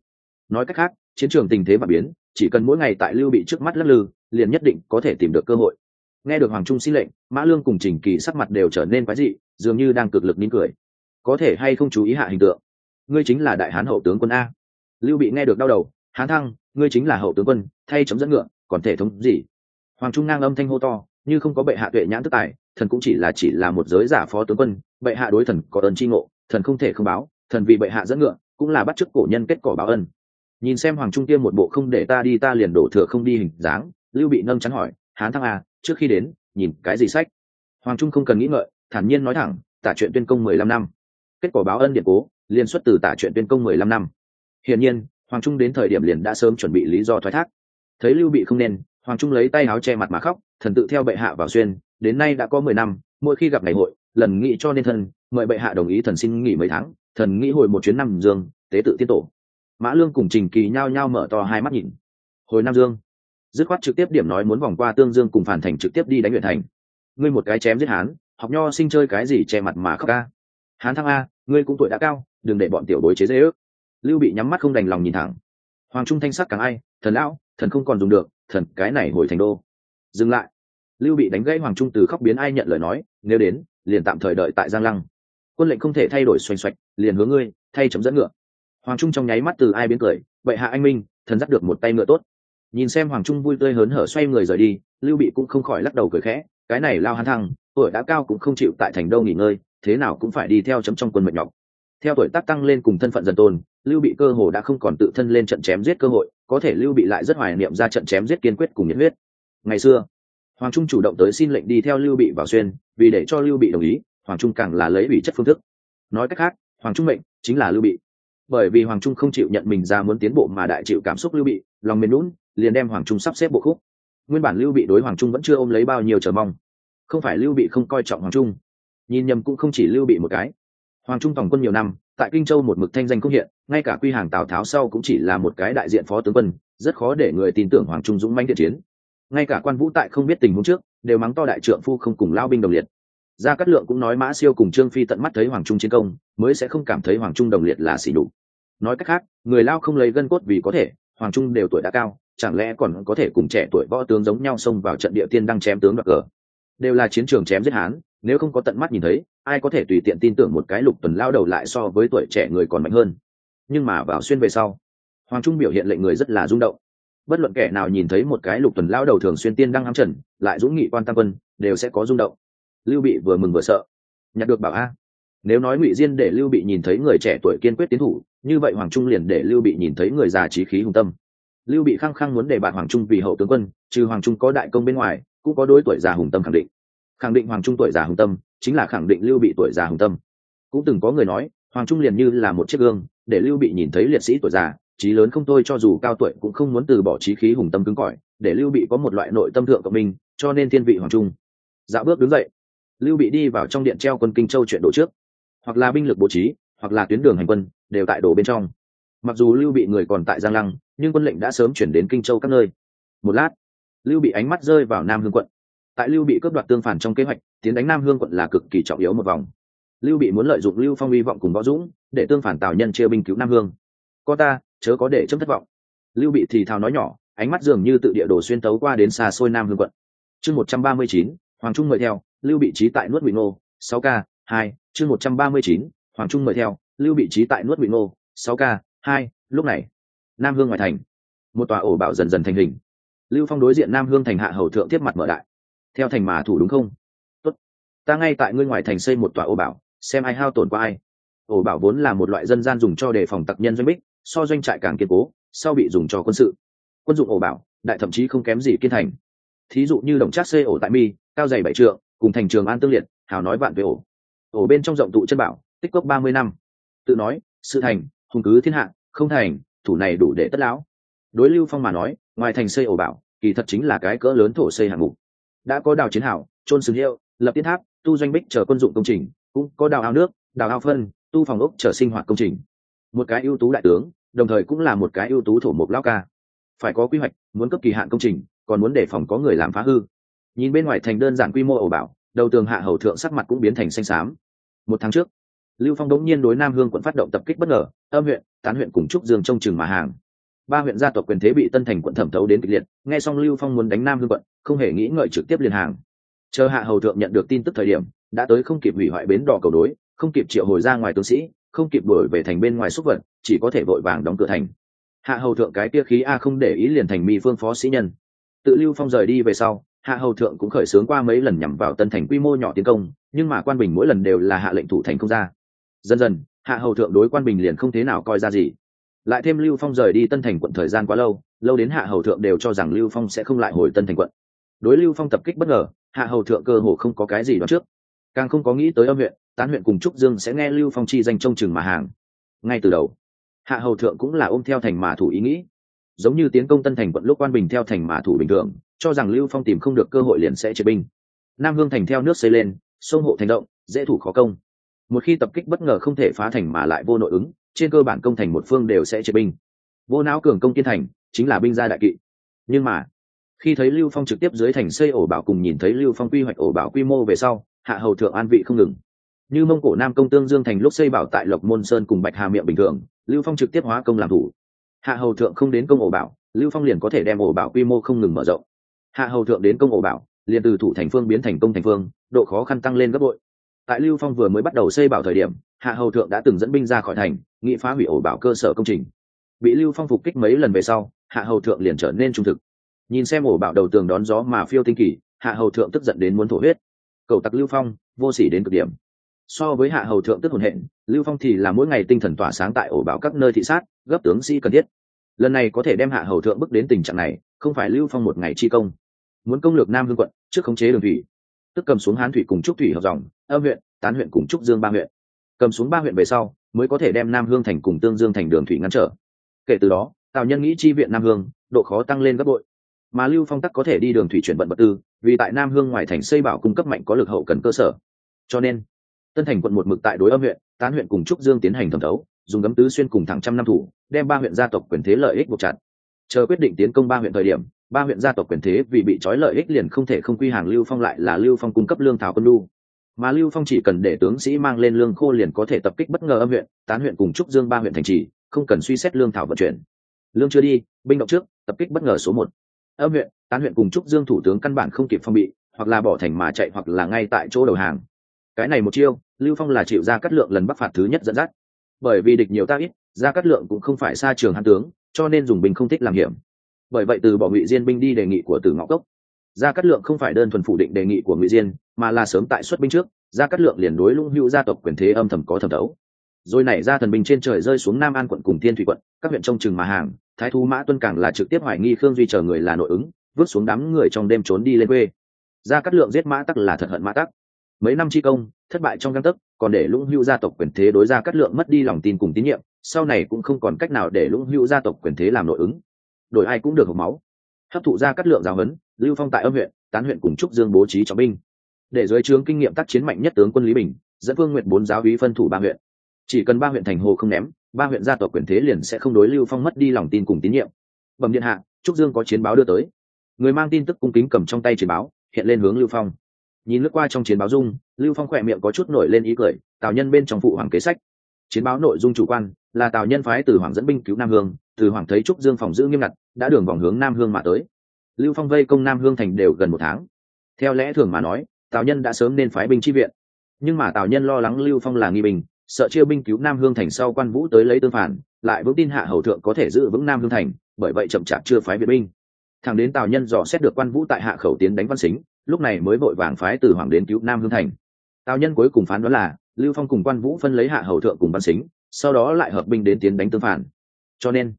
Nói cách khác chiến trường tình thế và biến, chỉ cần mỗi ngày tại lưu bị trước mắt lắc lư, liền nhất định có thể tìm được cơ hội. Nghe được hoàng trung xin lệnh, mã lương cùng trình kỳ sắc mặt đều trở nên quái dị, dường như đang cực lực nín cười. Có thể hay không chú ý hạ hình tượng? Ngươi chính là đại hán hậu tướng quân a. Lưu bị nghe được đau đầu, hán thăng, ngươi chính là hậu tướng quân, thay chấm dẫn ngựa, còn thể thống gì? Hoàng trung ngang âm thanh hô to, như không có bệ hạ tuệ nhãn tức tài, thần cũng chỉ là chỉ là một giới giả phó tướng quân, bệ hạ đối thần có ơn tri ngộ, thần không thể không báo, thần vì bệ hạ dẫn ngựa, cũng là bắt chước cổ nhân kết cỏ báo ân nhìn xem hoàng trung tiêm một bộ không để ta đi ta liền đổ thừa không đi hình dáng, lưu bị nâng chắn hỏi, hán thăng à trước khi đến, nhìn cái gì sách? Hoàng trung không cần nghĩ ngợi, thản nhiên nói thẳng, tả chuyện tuyên công mười lăm năm. Kết quả báo ân điện cố liên xuất từ tả chuyện tuyên công mười lăm năm. Hiển nhiên, hoàng trung đến thời điểm liền đã sớm chuẩn bị lý do thoái thác. Thấy lưu bị không nên, hoàng trung lấy tay áo che mặt mà khóc, thần tự theo bệ hạ vào xuyên, đến nay đã có mười năm, mỗi khi gặp ngày hội, lần nghĩ cho nên thân, mời bệ hạ đồng ý thần xin nghỉ mấy tháng, thần nghĩ hồi một chuyến năm dương, tế tự tiên tổ mã lương cùng trình kỳ nhao nhao mở to hai mắt nhìn. Hồi nam dương, dứt khoát trực tiếp điểm nói muốn vòng qua tương dương cùng phản thành trực tiếp đi đánh huyện thành. Ngươi một cái chém giết hán, học nho sinh chơi cái gì che mặt mà khóc ca. Hán thăng a, ngươi cũng tuổi đã cao, đừng để bọn tiểu bối chế dễ ước. Lưu bị nhắm mắt không đành lòng nhìn thẳng. Hoàng trung thanh sắc càng ai, thần lão, thần không còn dùng được, thần, cái này hồi thành đô. Dừng lại. Lưu bị đánh gãy hoàng trung từ khóc biến ai nhận lời nói, nếu đến, liền tạm thời đợi tại giang lăng. Quân lệnh không thể thay đổi xoành xoạch, liền hướng ngươi, thay chấm dẫn ngựa hoàng trung trong nháy mắt từ ai biến cười vậy hạ anh minh, thần dắt được một tay ngựa tốt. Nhìn xem hoàng trung vui tươi hớn hở xoay người rời đi, lưu bị cũng không khỏi lắc đầu cười khẽ, cái này lao hắn thăng, tuổi đã cao cũng không chịu tại thành đâu nghỉ ngơi, thế nào cũng phải đi theo chấm trong quân mệt nhọc. Theo tuổi tác tăng lên cùng thân phận dần tôn lưu bị cơ hồ đã không còn tự thân lên trận chém giết cơ hội, có thể lưu bị lại rất hoài niệm ra trận chém giết kiên quyết cùng nhiệt huyết. Ngày xưa, hoàng trung chủ động tới xin lệnh đi theo lưu bị vào xuyên, vì để cho lưu bị đồng ý, hoàng trung càng là lấy ủy chất phương thức. Nói cách khác, hoàng trung mệnh chính là lưu bị bởi vì hoàng trung không chịu nhận mình ra muốn tiến bộ mà đại chịu cảm xúc lưu bị, lòng mềm lún liền đem hoàng trung sắp xếp bộ khúc. Nguyên bản lưu bị đối hoàng trung vẫn chưa ôm lấy bao nhiêu chờ mong. Không phải lưu bị không coi trọng hoàng trung, nhìn nhầm cũng không chỉ lưu bị một cái. Hoàng trung tổng quân nhiều năm, tại kinh châu một mực thanh danh công hiện, ngay cả quy hàng tào tháo sau cũng chỉ là một cái đại diện phó tướng quân, rất khó để người tin tưởng hoàng trung dũng manh thiện chiến. Ngay cả quan vũ tại không biết tình huống trước, đều mắng to đại trượng phu không cùng lao binh đồng liệt gia cát lượng cũng nói mã siêu cùng trương phi tận mắt thấy hoàng trung chiến công, mới sẽ không cảm thấy hoàng trung đồng liệt là xỉ đục nói cách khác, người lao không lấy gân cốt vì có thể, hoàng trung đều tuổi đã cao, chẳng lẽ còn có thể cùng trẻ tuổi võ tướng giống nhau xông vào trận địa tiên đang chém tướng đoạt cờ? Đều là chiến trường chém giết hán, nếu không có tận mắt nhìn thấy, ai có thể tùy tiện tin tưởng một cái lục tuần lao đầu lại so với tuổi trẻ người còn mạnh hơn? Nhưng mà vào xuyên về sau, hoàng trung biểu hiện lệnh người rất là rung động. Bất luận kẻ nào nhìn thấy một cái lục tuần lao đầu thường xuyên tiên đăng hám trần, lại dũng nghị quan tam quân, đều sẽ có rung động lưu bị vừa mừng vừa sợ. Nhặt được bảo a. Nếu nói ngụy diên để lưu bị nhìn thấy người trẻ tuổi kiên quyết tiến thủ, như vậy hoàng trung liền để lưu bị nhìn thấy người già trí khí hùng tâm. Lưu bị khăng khăng muốn để bạn hoàng trung vì hậu tướng quân, trừ hoàng trung có đại công bên ngoài, cũng có đối tuổi già hùng tâm khẳng định. Khẳng định hoàng trung tuổi già hùng tâm, chính là khẳng định lưu bị tuổi già hùng tâm. Cũng từng có người nói, hoàng trung liền như là một chiếc gương, để lưu bị nhìn thấy liệt sĩ tuổi già, trí lớn không thôi cho dù cao tuổi cũng không muốn từ bỏ trí khí hùng tâm cứng cỏi, để lưu bị có một loại nội tâm thượng cộng minh, cho nên thiên vị hoàng trung. Dạo bước đứng dậy lưu bị đi vào trong điện treo quân kinh châu chuyện đổ trước. Hoặc là binh lực bố trí, hoặc là tuyến đường hành quân, đều tại đổ bên trong. Mặc dù lưu bị người còn tại giang lăng, nhưng quân lệnh đã sớm chuyển đến kinh châu các nơi. Một lát, lưu bị ánh mắt rơi vào nam hương quận. Tại lưu bị cướp đoạt tương phản trong kế hoạch, tiến đánh nam hương quận là cực kỳ trọng yếu một vòng. Lưu bị muốn lợi dụng lưu phong hy vọng cùng võ dũng, để tương phản tào nhân chia binh cứu nam hương. Có ta, chớ có để chấm thất vọng. Lưu bị thì thào nói nhỏ, ánh mắt dường như tự địa đồ xuyên tấu qua đến xa xôi nam hương quận. Chương một trăm ba mươi chín, hoàng trung mời theo lưu bị trí tại nuốt bị ngô, sáu k hai, chương một trăm ba mươi chín, hoàng trung mời theo. Lưu bị trí tại nuốt bị ngô, sáu k hai, lúc này. Nam hương ngoài thành. Một tòa ổ bảo dần dần thành hình. Lưu phong đối diện nam hương thành hạ hầu thượng tiếp mặt mở đại. Theo thành mà thủ đúng không? Tốt. Ta ngay tại ngươi ngoài thành xây một tòa ổ bảo, xem ai hao tổn qua ai. Ổ bảo vốn là một loại dân gian dùng cho đề phòng tặc nhân doanh bích, so doanh trại càng kiên cố, sau bị dùng cho quân sự. Quân dụng ổ bảo, đại thậm chí không kém gì kiên thành. Thí dụ như đồng trác xây ổ tại mi, cao dày bảy trượng cùng thành trường an tương liệt, hào nói vạn về ổ. Ổ bên trong rộng tụ chân bảo, tích cốc ba mươi năm. Tự nói, sự thành, hùng cứ thiên hạ, không thành, thủ này đủ để tất lão. Đối lưu phong mà nói, ngoài thành xây ổ bảo, kỳ thật chính là cái cỡ lớn thổ xây hạng mục. Đã có đào chiến hảo trôn sừng hiệu, lập tiết tháp, tu doanh bích chờ quân dụng công trình, cũng có đào ao nước, đào ao phân, tu phòng ốc chờ sinh hoạt công trình. Một cái ưu tú đại tướng, đồng thời cũng là một cái ưu tú thổ mục lao ca. Phải có quy hoạch, muốn cấp kỳ hạn công trình, còn muốn đề phòng có người làm phá hư nhìn bên ngoài thành đơn giản quy mô ổ bảo, đầu tường hạ hầu thượng sắc mặt cũng biến thành xanh xám. Một tháng trước, lưu phong đống nhiên đối nam hương quận phát động tập kích bất ngờ, âm huyện, tán huyện cùng trúc dương trông chừng mà hàng. Ba huyện gia tộc quyền thế bị tân thành quận thẩm thấu đến kịch liệt, nghe xong lưu phong muốn đánh nam hương quận, không hề nghĩ ngợi trực tiếp liền hàng. Chờ hạ hầu thượng nhận được tin tức thời điểm, đã tới không kịp hủy hoại bến đỏ cầu đối, không kịp triệu hồi ra ngoài tướng sĩ, không kịp đuổi về thành bên ngoài xúc vật, chỉ có thể vội vàng đóng cửa thành. Hạ hầu thượng cái tia khí a không để ý liền thành mi phương phó sĩ nhân. Tự lưu phong rời đi về sau hạ hầu thượng cũng khởi xướng qua mấy lần nhằm vào tân thành quy mô nhỏ tiến công, nhưng mà quan bình mỗi lần đều là hạ lệnh thủ thành không ra. Dần dần, hạ hầu thượng đối quan bình liền không thế nào coi ra gì. Lại thêm lưu phong rời đi tân thành quận thời gian quá lâu lâu đến hạ hầu thượng đều cho rằng lưu phong sẽ không lại hồi tân thành quận. Đối lưu phong tập kích bất ngờ, hạ hầu thượng cơ hồ không có cái gì đoán trước. Càng không có nghĩ tới âm huyện, tán huyện cùng trúc dương sẽ nghe lưu phong chi danh trông chừng mà hàng. Ngay từ đầu, hạ hầu thượng cũng là ôm theo thành mà thủ ý nghĩ. Giống như tiến công tân thành quận lúc quan bình theo thành mà thủ bình thường cho rằng lưu phong tìm không được cơ hội liền sẽ chế binh. Nam hương thành theo nước xây lên, sông hộ thành động, dễ thủ khó công. Một khi tập kích bất ngờ không thể phá thành mà lại vô nội ứng, trên cơ bản công thành một phương đều sẽ chế binh. Vô não cường công kiên thành, chính là binh gia đại kỵ. Nhưng mà, khi thấy lưu phong trực tiếp dưới thành xây ổ bảo cùng nhìn thấy lưu phong quy hoạch ổ bảo quy mô về sau, hạ hầu thượng an vị không ngừng. Như mông cổ nam công tương dương thành lúc xây bảo tại lộc môn sơn cùng bạch hà miệng bình thường, lưu phong trực tiếp hóa công làm thủ. Hạ hầu thượng không đến công ổ bảo, lưu phong liền có thể đem ổ bảo quy mô không ngừng mở rộng hạ hầu thượng đến công ổ bảo, liền từ thủ thành phương biến thành công thành phương, độ khó khăn tăng lên gấp bội. Tại lưu phong vừa mới bắt đầu xây bảo thời điểm, hạ hầu thượng đã từng dẫn binh ra khỏi thành, nghị phá hủy ổ bảo cơ sở công trình. Bị lưu phong phục kích mấy lần về sau, hạ hầu thượng liền trở nên trung thực. Nhìn xem ổ bảo đầu tường đón gió mà phiêu tinh kỳ, hạ hầu thượng tức giận đến muốn thổ huyết. Cầu tặc lưu phong, vô s ỉ đến cực điểm. So với hạ hầu thượng tức hồn hện, lưu phong thì là mỗi ngày tinh thần tỏa sáng tại ổ bảo các nơi thị sát, gấp tướng sĩ cần thiết. Lần này có thể đem hạ hầu thượng bước đến tình trạng này, không phải lưu phong một ngày chi công muốn công lược nam hương quận, trước khống chế đường thủy. Tức cầm xuống hán thủy cùng trúc thủy hợp dòng, âm huyện, tán huyện cùng trúc dương ba huyện. Cầm xuống ba huyện về sau, mới có thể đem nam hương thành cùng tương dương thành đường thủy ngăn trở. Kể từ đó, tào nhân nghĩ chi viện nam hương, độ khó tăng lên gấp bội. Mà lưu phong tắc có thể đi đường thủy chuyển vận vật tư, vì tại nam hương ngoài thành xây bảo cung cấp mạnh có lực hậu cần cơ sở. Cho nên, tân thành quận một mực tại đối âm huyện, tán huyện cùng trúc dương tiến hành thẩm thấu, dùng gấm tứ xuyên cùng thẳng trăm năm thủ, đem ba huyện gia tộc quyền thế lợi ích buộc chặt. Chờ quyết định tiến công ba huyện thời điểm ba huyện gia tộc quyền thế vì bị trói lợi ích liền không thể không quy hàng lưu phong lại là lưu phong cung cấp lương thảo quân lu mà lưu phong chỉ cần để tướng sĩ mang lên lương khô liền có thể tập kích bất ngờ âm huyện, tán huyện cùng trúc dương ba huyện thành trì, không cần suy xét lương thảo vận chuyển. Lương chưa đi, binh động trước, tập kích bất ngờ số một. Âm huyện, tán huyện cùng trúc dương thủ tướng căn bản không kịp phong bị, hoặc là bỏ thành mà chạy hoặc là ngay tại chỗ đầu hàng. Cái này một chiêu, lưu phong là chịu ra cắt lượng lần bắc phạt thứ nhất dẫn dắt. Bởi vì địch nhiều ta ít, ra cắt lượng cũng không phải xa trường hán tướng, cho nên dùng binh không thích làm hiểm bởi vậy từ bỏ ngụy diên binh đi đề nghị của tử ngọc cốc. Gia cát lượng không phải đơn thuần phủ định đề nghị của ngụy diên, mà là sớm tại xuất binh trước, gia cát lượng liền đối lũng hữu gia tộc quyền thế âm thầm có thẩm thấu. Rồi nảy ra thần binh trên trời rơi xuống nam an quận cùng tiên thủy quận, các huyện trông chừng mà hàng, thái thú mã tuân càng là trực tiếp hoài nghi khương duy chờ người là nội ứng, vứt xuống đám người trong đêm trốn đi lên quê. Gia cát lượng giết mã tắc là thật hận mã tắc. Mấy năm chi công, thất bại trong găng tấc, còn để lũng hữu gia tộc quyền thế đối gia cát lượng mất đi lòng tin cùng tín nhiệm, sau này cũng không còn cách nào để lũng hữu gia tộc quyền thế làm nội ứng đổi ai cũng được hộp máu. Hấp thụ ra cắt lượng giáo huấn, lưu phong tại âm huyện, tán huyện cùng trúc dương bố trí cho binh. Để dưới trướng kinh nghiệm tác chiến mạnh nhất tướng quân lý bình, dẫn vương nguyện bốn giáo úy phân thủ ba huyện. Chỉ cần ba huyện thành hồ không ném, ba huyện gia tộc quyền thế liền sẽ không đối lưu phong mất đi lòng tin cùng tín nhiệm. Bẩm điện hạ, trúc dương có chiến báo đưa tới. Người mang tin tức cung kính cầm trong tay chiến báo, hiện lên hướng lưu phong. Nhìn lướt qua trong chiến báo dung, lưu phong khỏe miệng có chút nổi lên ý cười, tào nhân bên trong phụ hoàng kế sách chiến báo nội dung chủ quan là tào nhân phái từ hoàng dẫn binh cứu nam hương, từ hoàng thấy trúc dương phòng giữ nghiêm ngặt, đã đường vòng hướng nam hương mà tới. Lưu phong vây công nam hương thành đều gần một tháng. Theo lẽ thường mà nói, tào nhân đã sớm nên phái binh chi viện. Nhưng mà tào nhân lo lắng lưu phong là nghi bình sợ chia binh cứu nam hương thành sau quan vũ tới lấy tương phản, lại vững tin hạ hầu thượng có thể giữ vững nam hương thành, bởi vậy chậm chạp chưa phái viện binh. Thằng đến tào nhân dò xét được quan vũ tại hạ khẩu tiến đánh văn xính, lúc này mới vội vàng phái từ hoàng đến cứu nam hương thành. Tào nhân cuối cùng phán đoán là lưu phong cùng quan vũ phân lấy hạ hầu thượng cùng văn xính, sau đó lại hợp binh đến tiến đánh tương phản. Cho nên,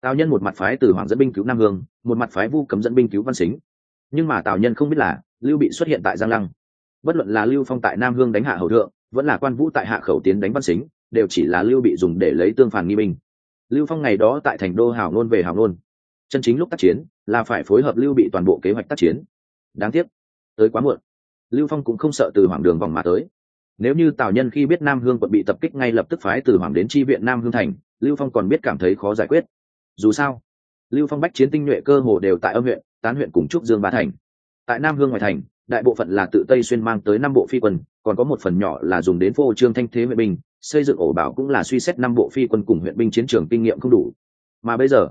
tào nhân một mặt phái từ hoàng dẫn binh cứu nam hương, một mặt phái vu cấm dẫn binh cứu văn xính. Nhưng mà tào nhân không biết là lưu bị xuất hiện tại giang lăng. Bất luận là lưu phong tại nam hương đánh hạ hầu thượng, vẫn là quan vũ tại hạ khẩu tiến đánh văn xính, đều chỉ là lưu bị dùng để lấy tương phản nghi binh. Lưu phong ngày đó tại thành đô hảo nôn về hảo nôn. Chân chính lúc tác chiến, là phải phối hợp lưu bị toàn bộ kế hoạch tác chiến. Đáng tiếc, tới quá muộn. Lưu phong cũng không sợ từ hoàng đường vòng mà tới nếu như tào nhân khi biết nam hương quận bị tập kích ngay lập tức phái từ hoàng đến tri viện nam hương thành, lưu phong còn biết cảm thấy khó giải quyết. Dù sao, lưu phong bách chiến tinh nhuệ cơ hồ đều tại âm huyện, tán huyện cùng trúc dương ba thành. Tại nam hương ngoài thành, đại bộ phận là tự tây xuyên mang tới năm bộ phi quân, còn có một phần nhỏ là dùng đến phô trương thanh thế huyện binh, xây dựng ổ bảo cũng là suy xét năm bộ phi quân cùng huyện binh chiến trường kinh nghiệm không đủ. Mà bây giờ,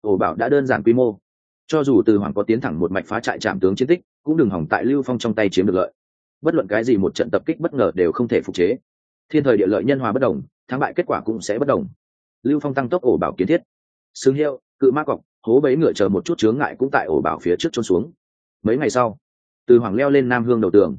ổ bảo đã đơn giản quy mô. Cho dù từ hoàng có tiến thẳng một mạch phá trại trạm tướng chiến tích, cũng đừng hỏng tại lưu phong trong tay chiếm được lợi bất luận cái gì một trận tập kích bất ngờ đều không thể phục chế. Thiên thời địa lợi nhân hòa bất đồng, thắng bại kết quả cũng sẽ bất đồng. Lưu phong tăng tốc ổ bảo kiến thiết. Xương hiệu, cự ma cọc, hố bấy ngựa chờ một chút chướng ngại cũng tại ổ bảo phía trước trôn xuống. Mấy ngày sau, từ hoàng leo lên nam hương đầu tường.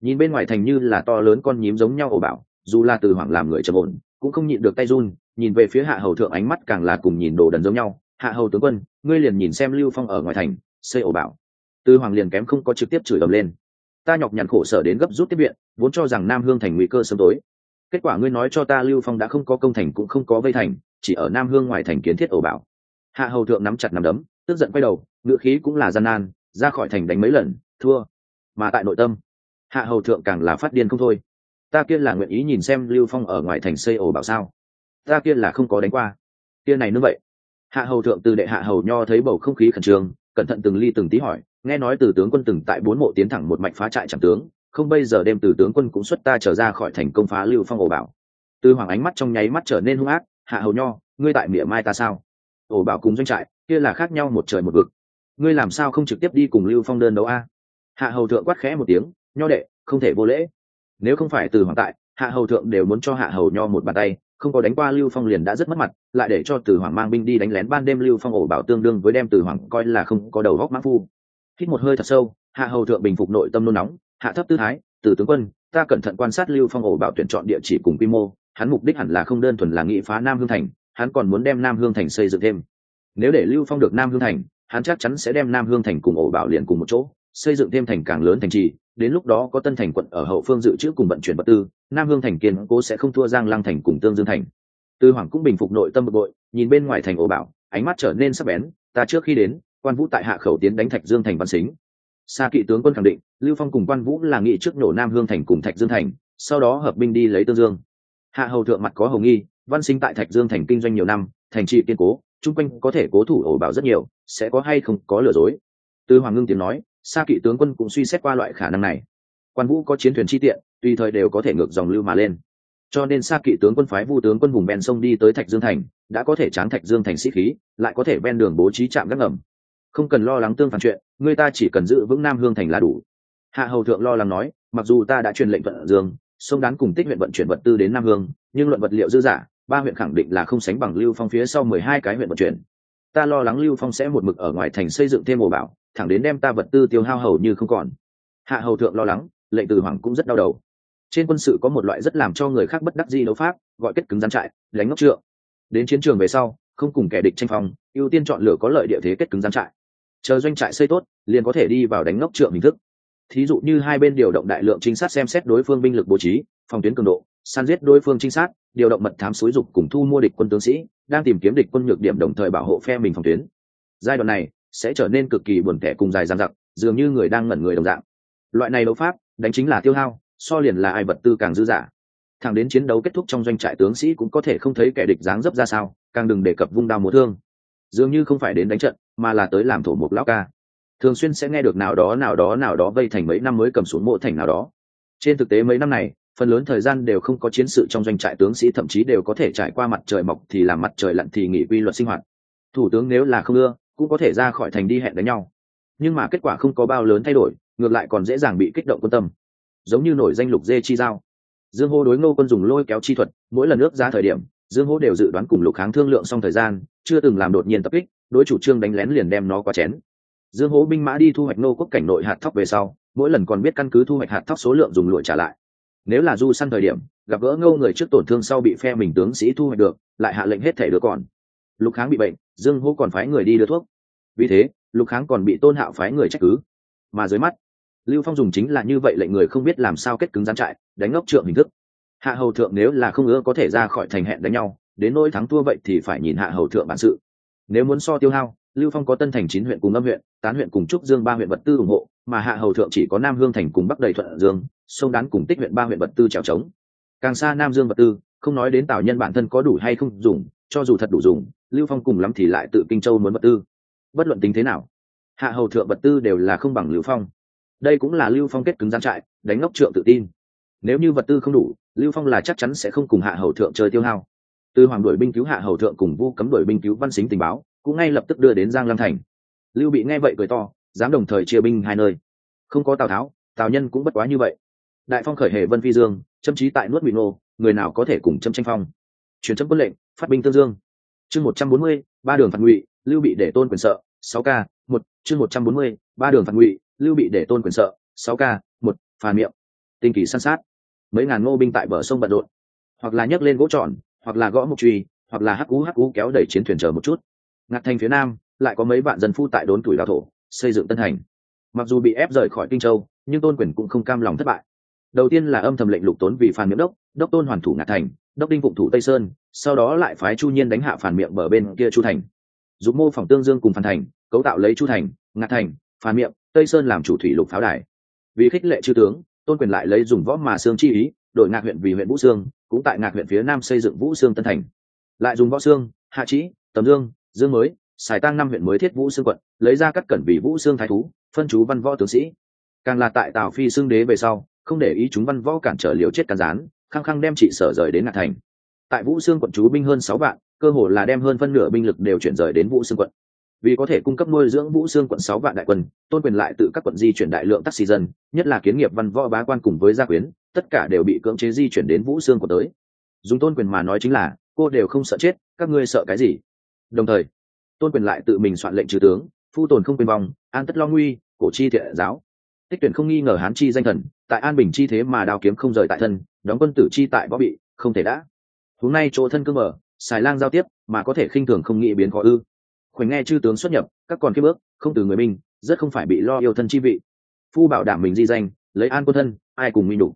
Nhìn bên ngoài thành như là to lớn con nhím giống nhau ổ bảo, dù là từ hoàng làm người trầm ổn, cũng không nhịn được tay run, nhìn về phía hạ hầu thượng ánh mắt càng là cùng nhìn đồ đần giống nhau. Hạ hầu tướng quân, ngươi liền nhìn xem lưu phong ở ngoài thành, xây ổ bảo. Từ hoàng liền kém không có trực tiếp chửi ầm lên ta nhọc nhằn khổ sở đến gấp rút tiếp viện, vốn cho rằng nam hương thành nguy cơ sớm tối. Kết quả ngươi nói cho ta lưu phong đã không có công thành cũng không có vây thành, chỉ ở nam hương ngoài thành kiến thiết ổ bảo hạ hầu thượng nắm chặt nắm đấm, tức giận quay đầu ngựa khí cũng là gian nan, ra khỏi thành đánh mấy lần, thua. Mà tại nội tâm, hạ hầu thượng càng là phát điên không thôi. Ta kia là nguyện ý nhìn xem lưu phong ở ngoài thành xây ổ bảo sao? Ta kia là không có đánh qua. Kia này nữa vậy? Hạ hầu thượng từ đệ hạ hầu nho thấy bầu không khí khẩn trương, cẩn thận từng ly từng tí hỏi nghe nói từ tướng quân từng tại bốn mộ tiến thẳng một mạch phá trại chẳng tướng, không bây giờ đêm từ tướng quân cũng xuất ta trở ra khỏi thành công phá lưu phong ổ bảo. Từ hoàng ánh mắt trong nháy mắt trở nên hung ác, hạ hầu nho, ngươi tại mỉa mai ta sao? Ổ bảo cùng doanh trại, kia là khác nhau một trời một vực. Ngươi làm sao không trực tiếp đi cùng lưu phong đơn đấu a? Hạ hầu thượng quát khẽ một tiếng, nho đệ, không thể vô lễ. Nếu không phải từ hoàng tại, hạ hầu thượng đều muốn cho hạ hầu nho một bàn tay, không có đánh qua lưu phong liền đã rất mất mặt, lại để cho từ hoàng mang binh đi đánh lén ban đêm lưu phong ổ bảo tương đương với đem từ hoàng coi là không có đầu góc mã phu hít một hơi thật sâu, hạ hầu thượng bình phục nội tâm nôn nóng, hạ thấp tư thái từ tướng quân, ta cẩn thận quan sát lưu phong ổ bảo tuyển chọn địa chỉ cùng quy mô, hắn mục đích hẳn là không đơn thuần là nghị phá nam hương thành, hắn còn muốn đem nam hương thành xây dựng thêm. Nếu để lưu phong được nam hương thành, hắn chắc chắn sẽ đem nam hương thành cùng ổ bảo liền cùng một chỗ, xây dựng thêm thành càng lớn thành trì, đến lúc đó có tân thành quận ở hậu phương dự trữ cùng vận chuyển vật tư, nam hương thành kiên cố sẽ không thua giang lăng thành cùng tương dương thành. Tư hoàng cũng bình phục nội tâm bực bội, nhìn bên ngoài thành ổ bảo, ánh mắt trở nên sắc bén, ta trước khi đến quan vũ tại hạ khẩu tiến đánh thạch dương thành văn xính. Xa kỵ tướng quân khẳng định, lưu phong cùng quan vũ là nghị trước nổ nam hương thành cùng thạch dương thành, sau đó hợp binh đi lấy tương dương. Hạ hầu thượng mặt có hầu nghi, văn sinh tại thạch dương thành kinh doanh nhiều năm, thành trị kiên cố, chung quanh có thể cố thủ ổ bảo rất nhiều, sẽ có hay không có lừa dối. Tư hoàng ngưng tiếng nói, sa kỵ tướng quân cũng suy xét qua loại khả năng này. Quan vũ có chiến thuyền chi tiện, tùy thời đều có thể ngược dòng lưu mà lên. Cho nên sa kỵ tướng quân phái vu tướng quân vùng ven sông đi tới thạch dương thành, đã có thể tráng thạch dương thành sĩ khí, lại có thể ven đường bố trí trạm gác ngầm không cần lo lắng tương phản chuyện, người ta chỉ cần giữ vững nam hương thành là đủ. Hạ hầu thượng lo lắng nói, mặc dù ta đã truyền lệnh vận dương, sông đán cùng tích huyện vận chuyển vật tư đến nam hương, nhưng luận vật liệu dư giả, ba huyện khẳng định là không sánh bằng lưu phong phía sau mười hai cái huyện vận chuyển. Ta lo lắng lưu phong sẽ một mực ở ngoài thành xây dựng thêm ổ bảo, thẳng đến đem ta vật tư tiêu hao hầu như không còn. Hạ hầu thượng lo lắng, lệnh từ hoàng cũng rất đau đầu. Trên quân sự có một loại rất làm cho người khác bất đắc di đấu pháp, gọi kết cứng gián trại, đánh ngốc trượng. Đến chiến trường về sau, không cùng kẻ địch tranh phong, ưu tiên chọn lựa có lợi địa thế kết cứng gián trại chờ doanh trại xây tốt, liền có thể đi vào đánh ngốc trượng hình thức. Thí dụ như hai bên điều động đại lượng trinh sát xem xét đối phương binh lực bố trí, phòng tuyến cường độ, săn giết đối phương trinh sát, điều động mật thám xúi dục cùng thu mua địch quân tướng sĩ, đang tìm kiếm địch quân nhược điểm đồng thời bảo hộ phe mình phòng tuyến. Giai đoạn này sẽ trở nên cực kỳ buồn tẻ cùng dài dằng dặc, dường như người đang ngẩn người đồng dạng. Loại này đấu pháp, đánh chính là tiêu hao, so liền là ai vật tư càng dư giả thẳng đến chiến đấu kết thúc trong doanh trại tướng sĩ cũng có thể không thấy kẻ địch dáng dấp ra sao, càng đừng đề cập vung đao múa thương. Dường như không phải đến đánh trận mà là tới làm thổ mục lão ca. Thường xuyên sẽ nghe được nào đó nào đó nào đó vây thành mấy năm mới cầm xuống mộ thành nào đó. Trên thực tế mấy năm này, phần lớn thời gian đều không có chiến sự trong doanh trại tướng sĩ, thậm chí đều có thể trải qua mặt trời mọc thì làm mặt trời lặn thì nghỉ quy luật sinh hoạt. Thủ tướng nếu là không ưa, cũng có thể ra khỏi thành đi hẹn đánh nhau. Nhưng mà kết quả không có bao lớn thay đổi, ngược lại còn dễ dàng bị kích động quân tâm. Giống như nổi danh lục dê chi giao. Dương hô đối ngô quân dùng lôi kéo chi thuật, mỗi lần nước ra thời điểm, dương hô đều dự đoán cùng lục kháng thương lượng xong thời gian, chưa từng làm đột nhiên tập kích đối chủ trương đánh lén liền đem nó qua chén. Dương hố binh mã đi thu hoạch nô quốc cảnh nội hạt thóc về sau, mỗi lần còn biết căn cứ thu hoạch hạt thóc số lượng dùng lụa trả lại. Nếu là du săn thời điểm, gặp gỡ ngô người trước tổn thương sau bị phe mình tướng sĩ thu hoạch được, lại hạ lệnh hết thể đứa còn lục kháng bị bệnh, dương hô còn phái người đi đưa thuốc. Vì thế, lục kháng còn bị tôn hạo phái người trách cứ. Mà dưới mắt, lưu phong dùng chính là như vậy lệnh người không biết làm sao kết cứng gián trại, đánh ngốc trượng hình thức. Hạ hầu thượng nếu là không ưa có thể ra khỏi thành hẹn đánh nhau, đến nỗi thắng thua vậy thì phải nhìn hạ hầu thượng bản sự nếu muốn so tiêu hao, lưu phong có tân thành chín huyện cùng âm huyện, tán huyện cùng trúc dương ba huyện vật tư ủng hộ, mà hạ hầu thượng chỉ có nam hương thành cùng bắc đầy thuận dương, sông đán cùng tích huyện ba huyện vật tư trèo trống. Càng xa nam dương vật tư, không nói đến tào nhân bản thân có đủ hay không dùng, cho dù thật đủ dùng, lưu phong cùng lắm thì lại tự kinh châu muốn vật tư. Bất luận tính thế nào, hạ hầu thượng vật tư đều là không bằng lưu phong. Đây cũng là lưu phong kết cứng gian trại, đánh ngốc trượng tự tin. Nếu như vật tư không đủ, lưu phong là chắc chắn sẽ không cùng hạ hầu thượng chơi tiêu hao từ hoàng đội binh cứu hạ hầu thượng cùng vu cấm đội binh cứu văn xính tình báo, cũng ngay lập tức đưa đến giang lăng thành. Lưu bị nghe vậy cười to, dám đồng thời chia binh hai nơi. Không có tào tháo, tào nhân cũng bất quá như vậy. Đại phong khởi hệ vân phi dương, châm trí tại nuốt bị nô người nào có thể cùng châm tranh phong? Truyền châm quân lệnh, phát binh tương dương. Chương một trăm bốn mươi, ba đường phạt ngụy, lưu bị để tôn quyền sợ, sáu k một, chương một trăm bốn mươi, ba đường phạt ngụy, lưu bị để tôn quyền sợ, sáu k một phàn miệng. Tinh kỳ săn sát. Mấy ngàn ngô binh tại bờ sông bận rộn, hoặc là nhấc lên gỗ tròn hoặc là gõ mục truy, hoặc là hắc cú hắc cú kéo đẩy chiến thuyền chờ một chút. Ngạc thành phía nam, lại có mấy vạn dân phu tại đốn tuổi đào thổ, xây dựng tân thành. Mặc dù bị ép rời khỏi kinh châu, nhưng tôn quyền cũng không cam lòng thất bại. Đầu tiên là âm thầm lệnh lục tốn vì phản miệng đốc đốc tôn hoàn thủ ngạc thành, đốc đinh phụng thủ tây sơn, sau đó lại phái chu nhiên đánh hạ phản miệng bờ bên kia chu thành. Dùng mô phỏng tương dương cùng phản thành, cấu tạo lấy chu thành, ngạc thành phản miệng tây sơn làm chủ thủy lục pháo đài. Vì khích lệ chư tướng, tôn quyền lại lấy dùng võ mà xương chi ý, đổi ngạc huyện vì huyện vũ xương cũng tại ngạc huyện phía nam xây dựng vũ xương tân thành. Lại dùng võ xương, hạ trĩ tầm dương dương mới xài tăng năm huyện mới thiết vũ xương quận lấy ra cắt cẩn vì vũ xương thái thú phân chú văn võ tướng sĩ. Càng là tại tào phi xương đế về sau không để ý chúng văn võ cản trở liều chết càn gián khăng khăng đem trị sở rời đến ngạc thành. Tại vũ xương quận chú binh hơn sáu vạn cơ hồ là đem hơn phân nửa binh lực đều chuyển rời đến vũ xương quận. Vì có thể cung cấp nuôi dưỡng vũ xương quận sáu vạn đại quân tôn quyền lại tự các quận di chuyển đại lượng taxi dân nhất là kiến nghiệp văn võ bá quan cùng với gia quyến tất cả đều bị cưỡng chế di chuyển đến vũ xương của tới. Dùng tôn quyền mà nói chính là, cô đều không sợ chết, các ngươi sợ cái gì? Đồng thời, tôn quyền lại tự mình soạn lệnh trừ tướng, phu tồn không quyền vong, an tất lo nguy, cổ chi thiện giáo. Tích tuyển không nghi ngờ hán chi danh thần, tại an bình chi thế mà đao kiếm không rời tại thân, đóng quân tử chi tại võ bị, không thể đã. Hôm nay chỗ thân cương mở, xài lang giao tiếp, mà có thể khinh thường không nghĩ biến khó ư. Khoảnh nghe chư tướng xuất nhập, các còn kiếp bước không từ người mình, rất không phải bị lo yêu thân chi vị. Phu bảo đảm mình di danh, lấy an quân thân, ai cùng minh đủ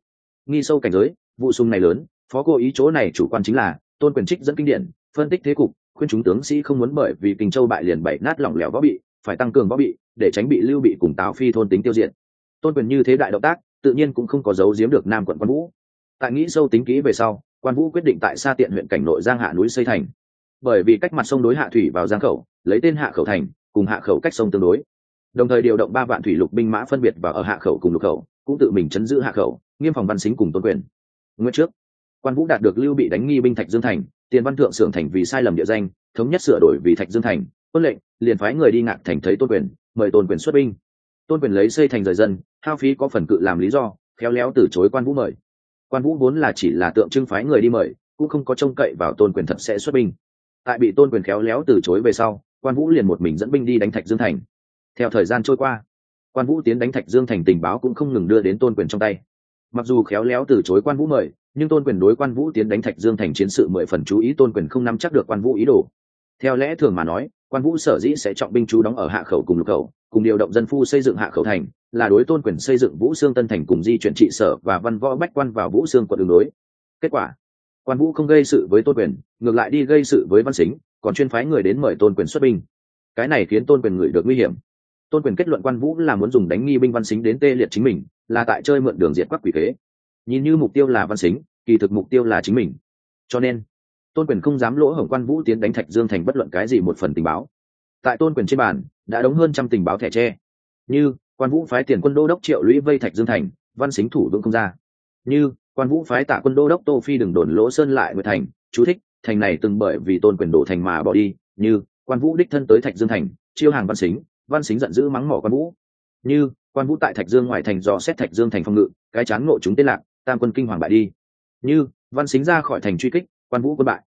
nghi sâu cảnh giới, vụ sung này lớn, phó cô ý chỗ này chủ quan chính là, tôn quyền trích dẫn kinh điển, phân tích thế cục, khuyên chúng tướng sĩ không muốn bởi vì kinh châu bại liền bảy nát lỏng lẻo võ bị, phải tăng cường võ bị, để tránh bị lưu bị cùng tào phi thôn tính tiêu diệt. Tôn quyền như thế đại động tác, tự nhiên cũng không có giấu giếm được nam quận quan vũ. Tại nghĩ sâu tính kỹ về sau, quan vũ quyết định tại xa tiện huyện cảnh nội giang hạ núi xây thành. Bởi vì cách mặt sông đối hạ thủy vào giang khẩu, lấy tên hạ khẩu thành, cùng hạ khẩu cách sông tương đối. Đồng thời điều động ba vạn thủy lục binh mã phân biệt vào ở hạ khẩu cùng lục khẩu, cũng tự mình chấn giữ hạ khẩu nghiêm phòng văn xính cùng tôn quyền. Nguyên trước. Quan vũ đạt được lưu bị đánh nghi binh thạch dương thành, tiền văn thượng sưởng thành vì sai lầm địa danh, thống nhất sửa đổi vì thạch dương thành quân lệnh, liền phái người đi ngạc thành thấy tôn quyền, mời tôn quyền xuất binh. Tôn quyền lấy xây thành rời dân, hao phí có phần cự làm lý do, khéo léo từ chối quan vũ mời. Quan vũ vốn là chỉ là tượng trưng phái người đi mời, cũng không có trông cậy vào tôn quyền thật sẽ xuất binh. Tại bị tôn quyền khéo léo từ chối về sau, quan vũ liền một mình dẫn binh đi đánh thạch dương thành. Theo thời gian trôi qua, quan vũ tiến đánh thạch dương thành tình báo cũng không ngừng đưa đến tôn quyền trong tay mặc dù khéo léo từ chối quan vũ mời, nhưng tôn quyền đối quan vũ tiến đánh thạch dương thành chiến sự mười phần chú ý, tôn quyền không nắm chắc được quan vũ ý đồ. Theo lẽ thường mà nói, quan vũ sở dĩ sẽ trọng binh chú đóng ở hạ khẩu cùng lục khẩu, cùng điều động dân phu xây dựng hạ khẩu thành, là đối tôn quyền xây dựng vũ xương tân thành cùng di chuyển trị sở và văn võ bách quan vào vũ xương quận đường đối kết quả, quan vũ không gây sự với tôn quyền, ngược lại đi gây sự với văn xính, còn chuyên phái người đến mời tôn quyền xuất binh. Cái này khiến tôn quyền ngửi được nguy hiểm. Tôn quyền kết luận quan vũ là muốn dùng đánh nghi binh văn xính đến tê liệt chính mình là tại chơi mượn đường diệt quắc quỷ kế. Nhìn như mục tiêu là văn xính, kỳ thực mục tiêu là chính mình. Cho nên, tôn quyền không dám lỗ hổng quan vũ tiến đánh thạch dương thành bất luận cái gì một phần tình báo. Tại tôn quyền trên bàn, đã đóng hơn trăm tình báo thẻ tre. Như, quan vũ phái tiền quân đô đốc triệu lũy vây thạch dương thành, văn xính thủ vững không ra. Như, quan vũ phái tạ quân đô đốc tô phi đừng đồn lỗ sơn lại nguyệt thành, chú thích, thành này từng bởi vì tôn quyền đổ thành mà bỏ đi. Như, quan vũ đích thân tới thạch dương thành, chiêu hàng văn xính văn xính giận dữ mắng mỏ quan vũ. Như quan vũ tại thạch dương ngoài thành dò xét thạch dương thành phong ngự, cái chán ngộ chúng tên lạc, tam quân kinh hoàng bại đi. Như, văn xính ra khỏi thành truy kích, quan vũ quân bại.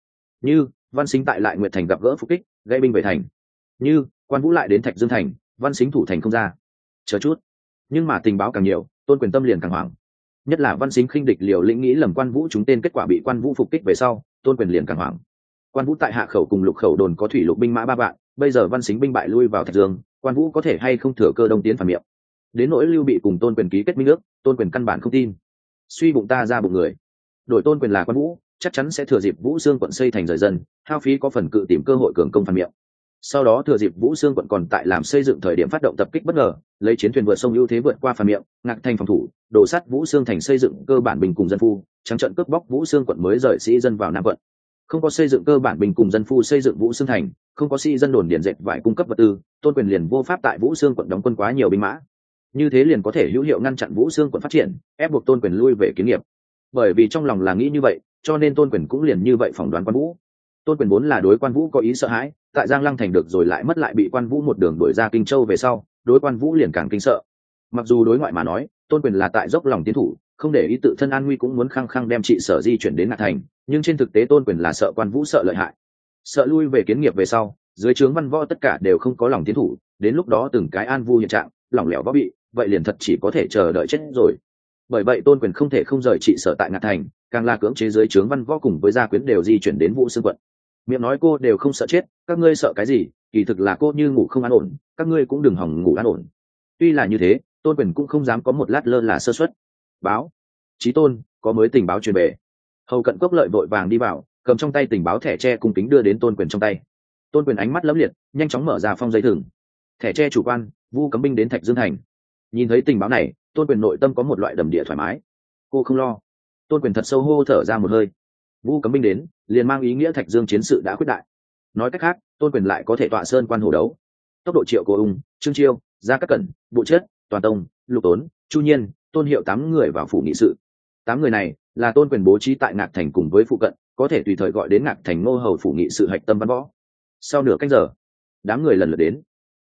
Như, văn xính tại lại nguyệt thành gặp gỡ phục kích, gây binh về thành. Như, quan vũ lại đến thạch dương thành, văn xính thủ thành không ra. Chờ chút. Nhưng mà tình báo càng nhiều, tôn quyền tâm liền càng hoảng. Nhất là văn xính khinh địch liều lĩnh nghĩ lầm quan vũ chúng tên kết quả bị quan vũ phục kích về sau, tôn quyền liền càng hoảng. Quan vũ tại hạ khẩu cùng lục khẩu đồn có thủy lục binh mã ba vạn, bây giờ văn xính binh bại lui vào thạch dương, quan vũ có thể hay không thừa cơ đông tiến phản miệng? Đến nỗi lưu bị cùng tôn quyền ký kết minh ước, tôn quyền căn bản không tin. Suy bụng ta ra bụng người. Đổi tôn quyền là quan vũ, chắc chắn sẽ thừa dịp vũ xương quận xây thành rời dân, hao phí có phần cự tìm cơ hội cường công phản miệng. Sau đó thừa dịp vũ xương quận còn tại làm xây dựng thời điểm phát động tập kích bất ngờ, lấy chiến thuyền vượt sông ưu thế vượt qua phản miệng, ngạc thành phòng thủ, đổ sắt vũ xương thành xây dựng cơ bản bình cùng dân phu, trắng trận cướp bóc vũ xương quận mới rời sĩ dân vào nam quận. Không có xây dựng cơ bản bình cùng dân phu xây dựng vũ xương thành, không có sĩ dân đồn điền dệt vải cung cấp vật tư, tôn quyền liền vô pháp tại vũ xương quận đóng quân quá nhiều binh mã như thế liền có thể hữu hiệu ngăn chặn vũ xương quận phát triển, ép buộc tôn quyền lui về kiến nghiệp. Bởi vì trong lòng là nghĩ như vậy, cho nên tôn quyền cũng liền như vậy phỏng đoán quan vũ. Tôn quyền vốn là đối quan vũ có ý sợ hãi, tại giang lăng thành được rồi lại mất lại bị quan vũ một đường đuổi ra kinh châu về sau, đối quan vũ liền càng kinh sợ. Mặc dù đối ngoại mà nói, tôn quyền là tại dốc lòng tiến thủ, không để ý tự thân an nguy cũng muốn khăng khăng đem trị sở di chuyển đến ngạc thành, nhưng trên thực tế tôn quyền là sợ quan vũ sợ lợi hại. Sợ lui về kiến nghiệp về sau, dưới trướng văn võ tất cả đều không có lòng tiến thủ, đến lúc đó từng cái an vu hiện trạng lỏng lẻo võ bị vậy liền thật chỉ có thể chờ đợi chết rồi. Bởi vậy tôn quyền không thể không rời trị sở tại ngạc thành, càng là cưỡng chế dưới trướng văn võ cùng với gia quyến đều di chuyển đến vũ xương quận. Miệng nói cô đều không sợ chết, các ngươi sợ cái gì, kỳ thực là cô như ngủ không an ổn, các ngươi cũng đừng hỏng ngủ an ổn. Tuy là như thế, tôn quyền cũng không dám có một lát lơ là sơ xuất báo. Trí tôn, có mới tình báo truyền về. Hầu cận cốc lợi vội vàng đi vào, cầm trong tay tình báo thẻ tre cung kính đưa đến tôn quyền trong tay. Tôn quyền ánh mắt lẫm liệt, nhanh chóng mở ra phong dây thừng. Thẻ tre chủ quan vu cấm binh đến thạch dương thành. Nhìn thấy tình báo này, tôn quyền nội tâm có một loại đầm địa thoải mái. Cô không lo. Tôn quyền thật sâu hô thở ra một hơi. Vu cấm binh đến, liền mang ý nghĩa thạch dương chiến sự đã quyết đại. Nói cách khác, tôn quyền lại có thể tọa sơn quan hồ đấu. Tốc độ triệu cô ung, trương chiêu, gia các cẩn, bộ chết, toàn tông, lục tốn, chu nhiên, tôn hiệu tám người vào phủ nghị sự. Tám người này là tôn quyền bố trí tại ngạc thành cùng với phụ cận, có thể tùy thời gọi đến ngạc thành ngô hầu phủ nghị sự hạch tâm văn võ. Sau nửa cách giờ, đám người lần lượt đến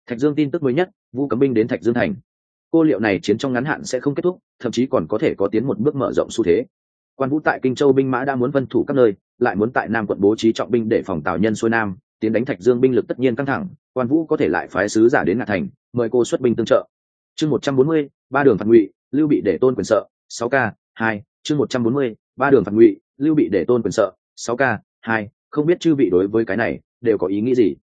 thạch dương tin tức mới nhất, vu cấm binh đến thạch dương thành. Cô liệu này chiến trong ngắn hạn sẽ không kết thúc, thậm chí còn có thể có tiến một bước mở rộng xu thế. Quan vũ tại kinh châu binh mã đã muốn vân thủ các nơi, lại muốn tại nam quận bố trí trọng binh để phòng tào nhân xuôi nam, tiến đánh thạch dương binh lực tất nhiên căng thẳng, quan vũ có thể lại phái sứ giả đến ngạc thành, mời cô xuất binh tương trợ. Chương một trăm bốn mươi, ba đường phạt ngụy, lưu bị để tôn quyền sợ, sáu k, hai, chương một trăm bốn mươi, ba đường phạt ngụy, lưu bị để tôn quyền sợ, sáu k, hai, không biết chư vị đối với cái này, đều có ý nghĩ gì?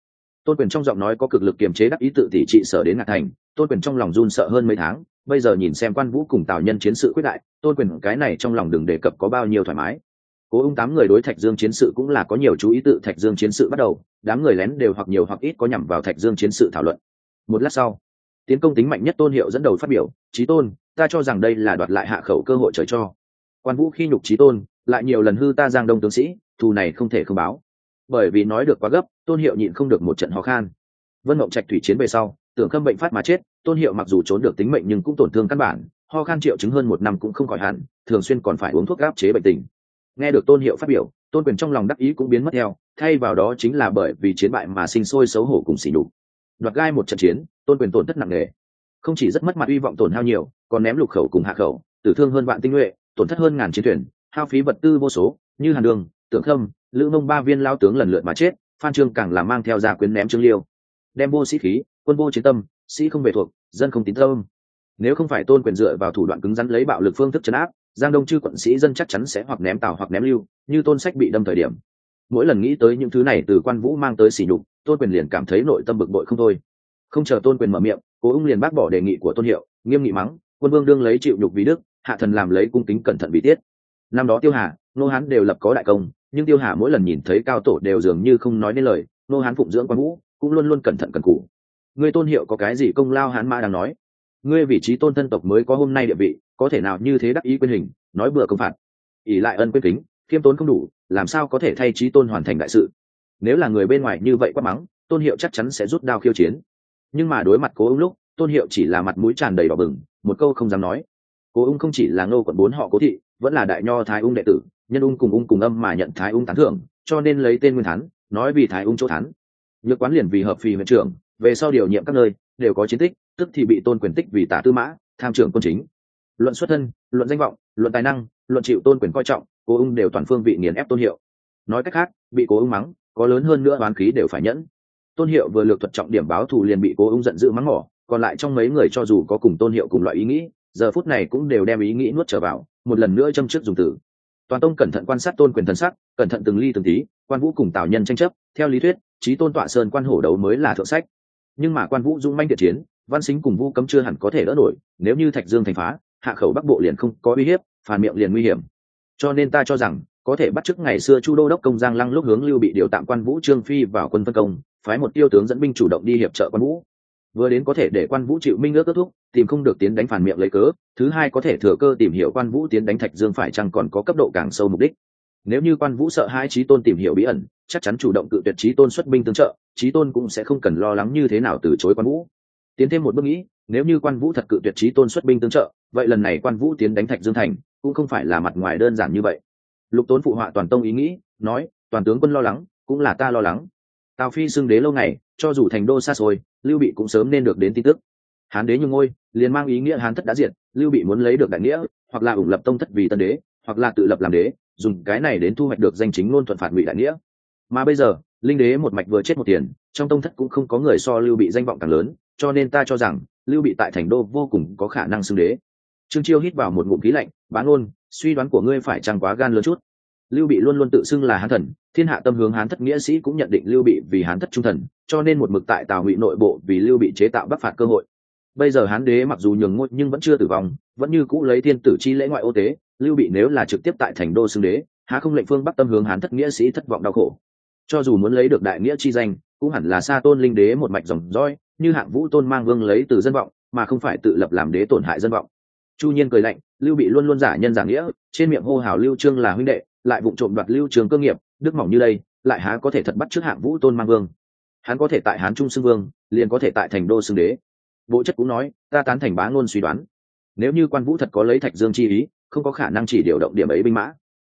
Tôn quyền trong giọng nói có cực lực kiềm chế đắc ý tự tỷ trị sở đến ngạc thành, tôn quyền trong lòng run sợ hơn mấy tháng, bây giờ nhìn xem quan vũ cùng tào nhân chiến sự quyết đại, tôn quyền cái này trong lòng đừng đề cập có bao nhiêu thoải mái. Cố ung tám người đối thạch dương chiến sự cũng là có nhiều chú ý tự thạch dương chiến sự bắt đầu, đám người lén đều hoặc nhiều hoặc ít có nhằm vào thạch dương chiến sự thảo luận. Một lát sau, tiến công tính mạnh nhất tôn hiệu dẫn đầu phát biểu trí tôn, ta cho rằng đây là đoạt lại hạ khẩu cơ hội trời cho. Quan vũ khi nhục trí tôn, lại nhiều lần hư ta giang đông tướng sĩ, thù này không thể không báo. Bởi vì nói được quá gấp tôn hiệu nhịn không được một trận ho khan. Vân mộng trạch thủy chiến về sau, tưởng khâm bệnh phát mà chết, tôn hiệu mặc dù trốn được tính mệnh nhưng cũng tổn thương căn bản, ho khan triệu chứng hơn một năm cũng không khỏi hẳn, thường xuyên còn phải uống thuốc gáp chế bệnh tình. Nghe được tôn hiệu phát biểu, tôn quyền trong lòng đắc ý cũng biến mất theo, thay vào đó chính là bởi vì chiến bại mà sinh sôi xấu hổ cùng xỉ nhục. Đoạt gai một trận chiến, tôn quyền tổn thất nặng nề. Không chỉ rất mất mặt uy vọng tổn hao nhiều, còn ném lục khẩu cùng hạ khẩu, tử thương hơn vạn tinh nhuệ, tổn thất hơn ngàn chiến thuyền, hao phí vật tư vô số, như hàn đường, tưởng khâm, lữ mông ba viên lao tướng lần lượt mà chết phan trương càng là mang theo gia quyến ném trương liêu. Đem vô sĩ khí, quân vô chiến tâm, sĩ không về thuộc, dân không tín tâm. Nếu không phải tôn quyền dựa vào thủ đoạn cứng rắn lấy bạo lực phương thức chấn áp, giang đông chư quận sĩ dân chắc chắn sẽ hoặc ném tàu hoặc ném lưu, như tôn sách bị đâm thời điểm. Mỗi lần nghĩ tới những thứ này từ quan vũ mang tới sỉ nhục, tôn quyền liền cảm thấy nội tâm bực bội không thôi. Không chờ tôn quyền mở miệng, cố ung liền bác bỏ đề nghị của tôn hiệu, nghiêm nghị mắng, quân vương đương lấy chịu nhục vì đức, hạ thần làm lấy cung kính cẩn thận vì tiết. Năm đó tiêu hà, nô hán đều lập có đại công nhưng tiêu hà mỗi lần nhìn thấy cao tổ đều dường như không nói nên lời, nô hán phụng dưỡng quan vũ, cũng luôn luôn cẩn thận cẩn cù. Ngươi tôn hiệu có cái gì công lao hán mã đang nói? Ngươi vị trí tôn thân tộc mới có hôm nay địa vị, có thể nào như thế đắc ý quyền hình, nói bừa công phạt. ỉ lại ân quyết kính, khiêm tốn không đủ, làm sao có thể thay trí tôn hoàn thành đại sự? Nếu là người bên ngoài như vậy quá mắng, tôn hiệu chắc chắn sẽ rút đao khiêu chiến. Nhưng mà đối mặt cố ung lúc, tôn hiệu chỉ là mặt mũi tràn đầy đỏ bừng, một câu không dám nói. Cố ung không chỉ là ngô quận bốn họ cố thị vẫn là đại nho thái ung đệ tử, nhân ung cùng ung cùng âm mà nhận thái ung tán thưởng, cho nên lấy tên nguyên thắn nói vì thái ung chỗ thắn nhược quán liền vì hợp phì huyện trưởng, về sau điều nhiệm các nơi, đều có chiến tích, tức thì bị tôn quyền tích vì tả tư mã, tham trưởng quân chính. Luận xuất thân, luận danh vọng, luận tài năng, luận chịu tôn quyền coi trọng, cố ung đều toàn phương vị nghiền ép tôn hiệu. Nói cách khác, bị cố ung mắng, có lớn hơn nữa oán khí đều phải nhẫn. Tôn hiệu vừa lược thuật trọng điểm báo thù liền bị cố ung giận dữ mắng mỏ, còn lại trong mấy người cho dù có cùng tôn hiệu cùng loại ý nghĩ giờ phút này cũng đều đem ý nghĩ nuốt trở vào, một lần nữa châm trước dùng từ. Toàn tông cẩn thận quan sát tôn quyền thần sắc, cẩn thận từng ly từng tí, quan vũ cùng tào nhân tranh chấp, theo lý thuyết, trí tôn tọa sơn quan hổ đấu mới là thượng sách. Nhưng mà quan vũ dung manh điện chiến, văn xính cùng vũ cấm chưa hẳn có thể đỡ nổi, nếu như thạch dương thành phá, hạ khẩu bắc bộ liền không có uy hiếp phản miệng liền nguy hiểm. Cho nên ta cho rằng, có thể bắt chước ngày xưa chu đô đốc công giang lăng lúc hướng lưu bị điều tạm quan vũ trương phi vào quân phân công, phái một tiêu tướng dẫn binh chủ động đi hiệp trợ quan vũ vừa đến có thể để quan vũ chịu minh ước kết thúc, tìm không được tiến đánh phản miệng lấy cớ, thứ hai có thể thừa cơ tìm hiểu quan vũ tiến đánh thạch dương phải chăng còn có cấp độ càng sâu mục đích. Nếu như quan vũ sợ hai trí tôn tìm hiểu bí ẩn, chắc chắn chủ động cự tuyệt trí tôn xuất binh tương trợ trí tôn cũng sẽ không cần lo lắng như thế nào từ chối quan vũ. Tiến thêm một bước nghĩ, nếu như quan vũ thật cự tuyệt trí tôn xuất binh tương trợ, vậy lần này quan vũ tiến đánh thạch dương thành, cũng không phải là mặt ngoài đơn giản như vậy. Lục tốn phụ họa toàn tông ý nghĩ, nói, toàn tướng quân lo lắng, cũng là ta lo lắng. Tào phi xưng đế lâu ngày cho dù thành đô xa xôi, lưu bị cũng sớm nên được đến tin tức. Hán đế nhung ngôi, liền mang ý nghĩa hán thất đã diệt, lưu bị muốn lấy được đại nghĩa, hoặc là ủng lập tông thất vì tân đế, hoặc là tự lập làm đế, dùng cái này đến thu hoạch được danh chính luôn thuận phạt ngụy đại nghĩa. Mà bây giờ, linh đế một mạch vừa chết một tiền, trong tông thất cũng không có người so lưu bị danh vọng càng lớn, cho nên ta cho rằng, lưu bị tại thành đô vô cùng có khả năng xưng đế. Trương chiêu hít vào một ngụm khí lạnh bán ôn suy đoán của ngươi phải chăng quá gan lớn chút? Lưu bị luôn luôn tự xưng là hán thần, thiên hạ tâm hướng hán thất nghĩa sĩ cũng nhận định lưu bị vì hán thất trung thần, cho nên một mực tại tào ngụy nội bộ vì lưu bị chế tạo bắc phạt cơ hội. Bây giờ hán đế mặc dù nhường ngôi nhưng vẫn chưa tử vong, vẫn như cũ lấy thiên tử chi lễ ngoại ô tế, lưu bị nếu là trực tiếp tại thành đô xưng đế, há không lệnh phương bắc tâm hướng hán thất nghĩa sĩ thất vọng đau khổ. Cho dù muốn lấy được đại nghĩa chi danh, cũng hẳn là xa tôn linh đế một mạch dòng roi như hạng vũ tôn mang vương lấy từ dân vọng, mà không phải tự lập làm đế tổn hại dân vọng. Chu nhiên cười lạnh, lưu bị luôn luôn giả nhân giả nghĩa, trên miệng hô hào lưu trương là huynh đệ lại vụng trộm đoạt lưu trường cơ nghiệp, đức mỏng như đây, lại há có thể thật bắt trước hạng vũ tôn mang vương. Hắn có thể tại hán trung xưng vương, liền có thể tại thành đô xưng đế. Bộ chất cũng nói, ta tán thành bá ngôn suy đoán. Nếu như quan vũ thật có lấy thạch dương chi ý, không có khả năng chỉ điều động điểm ấy binh mã.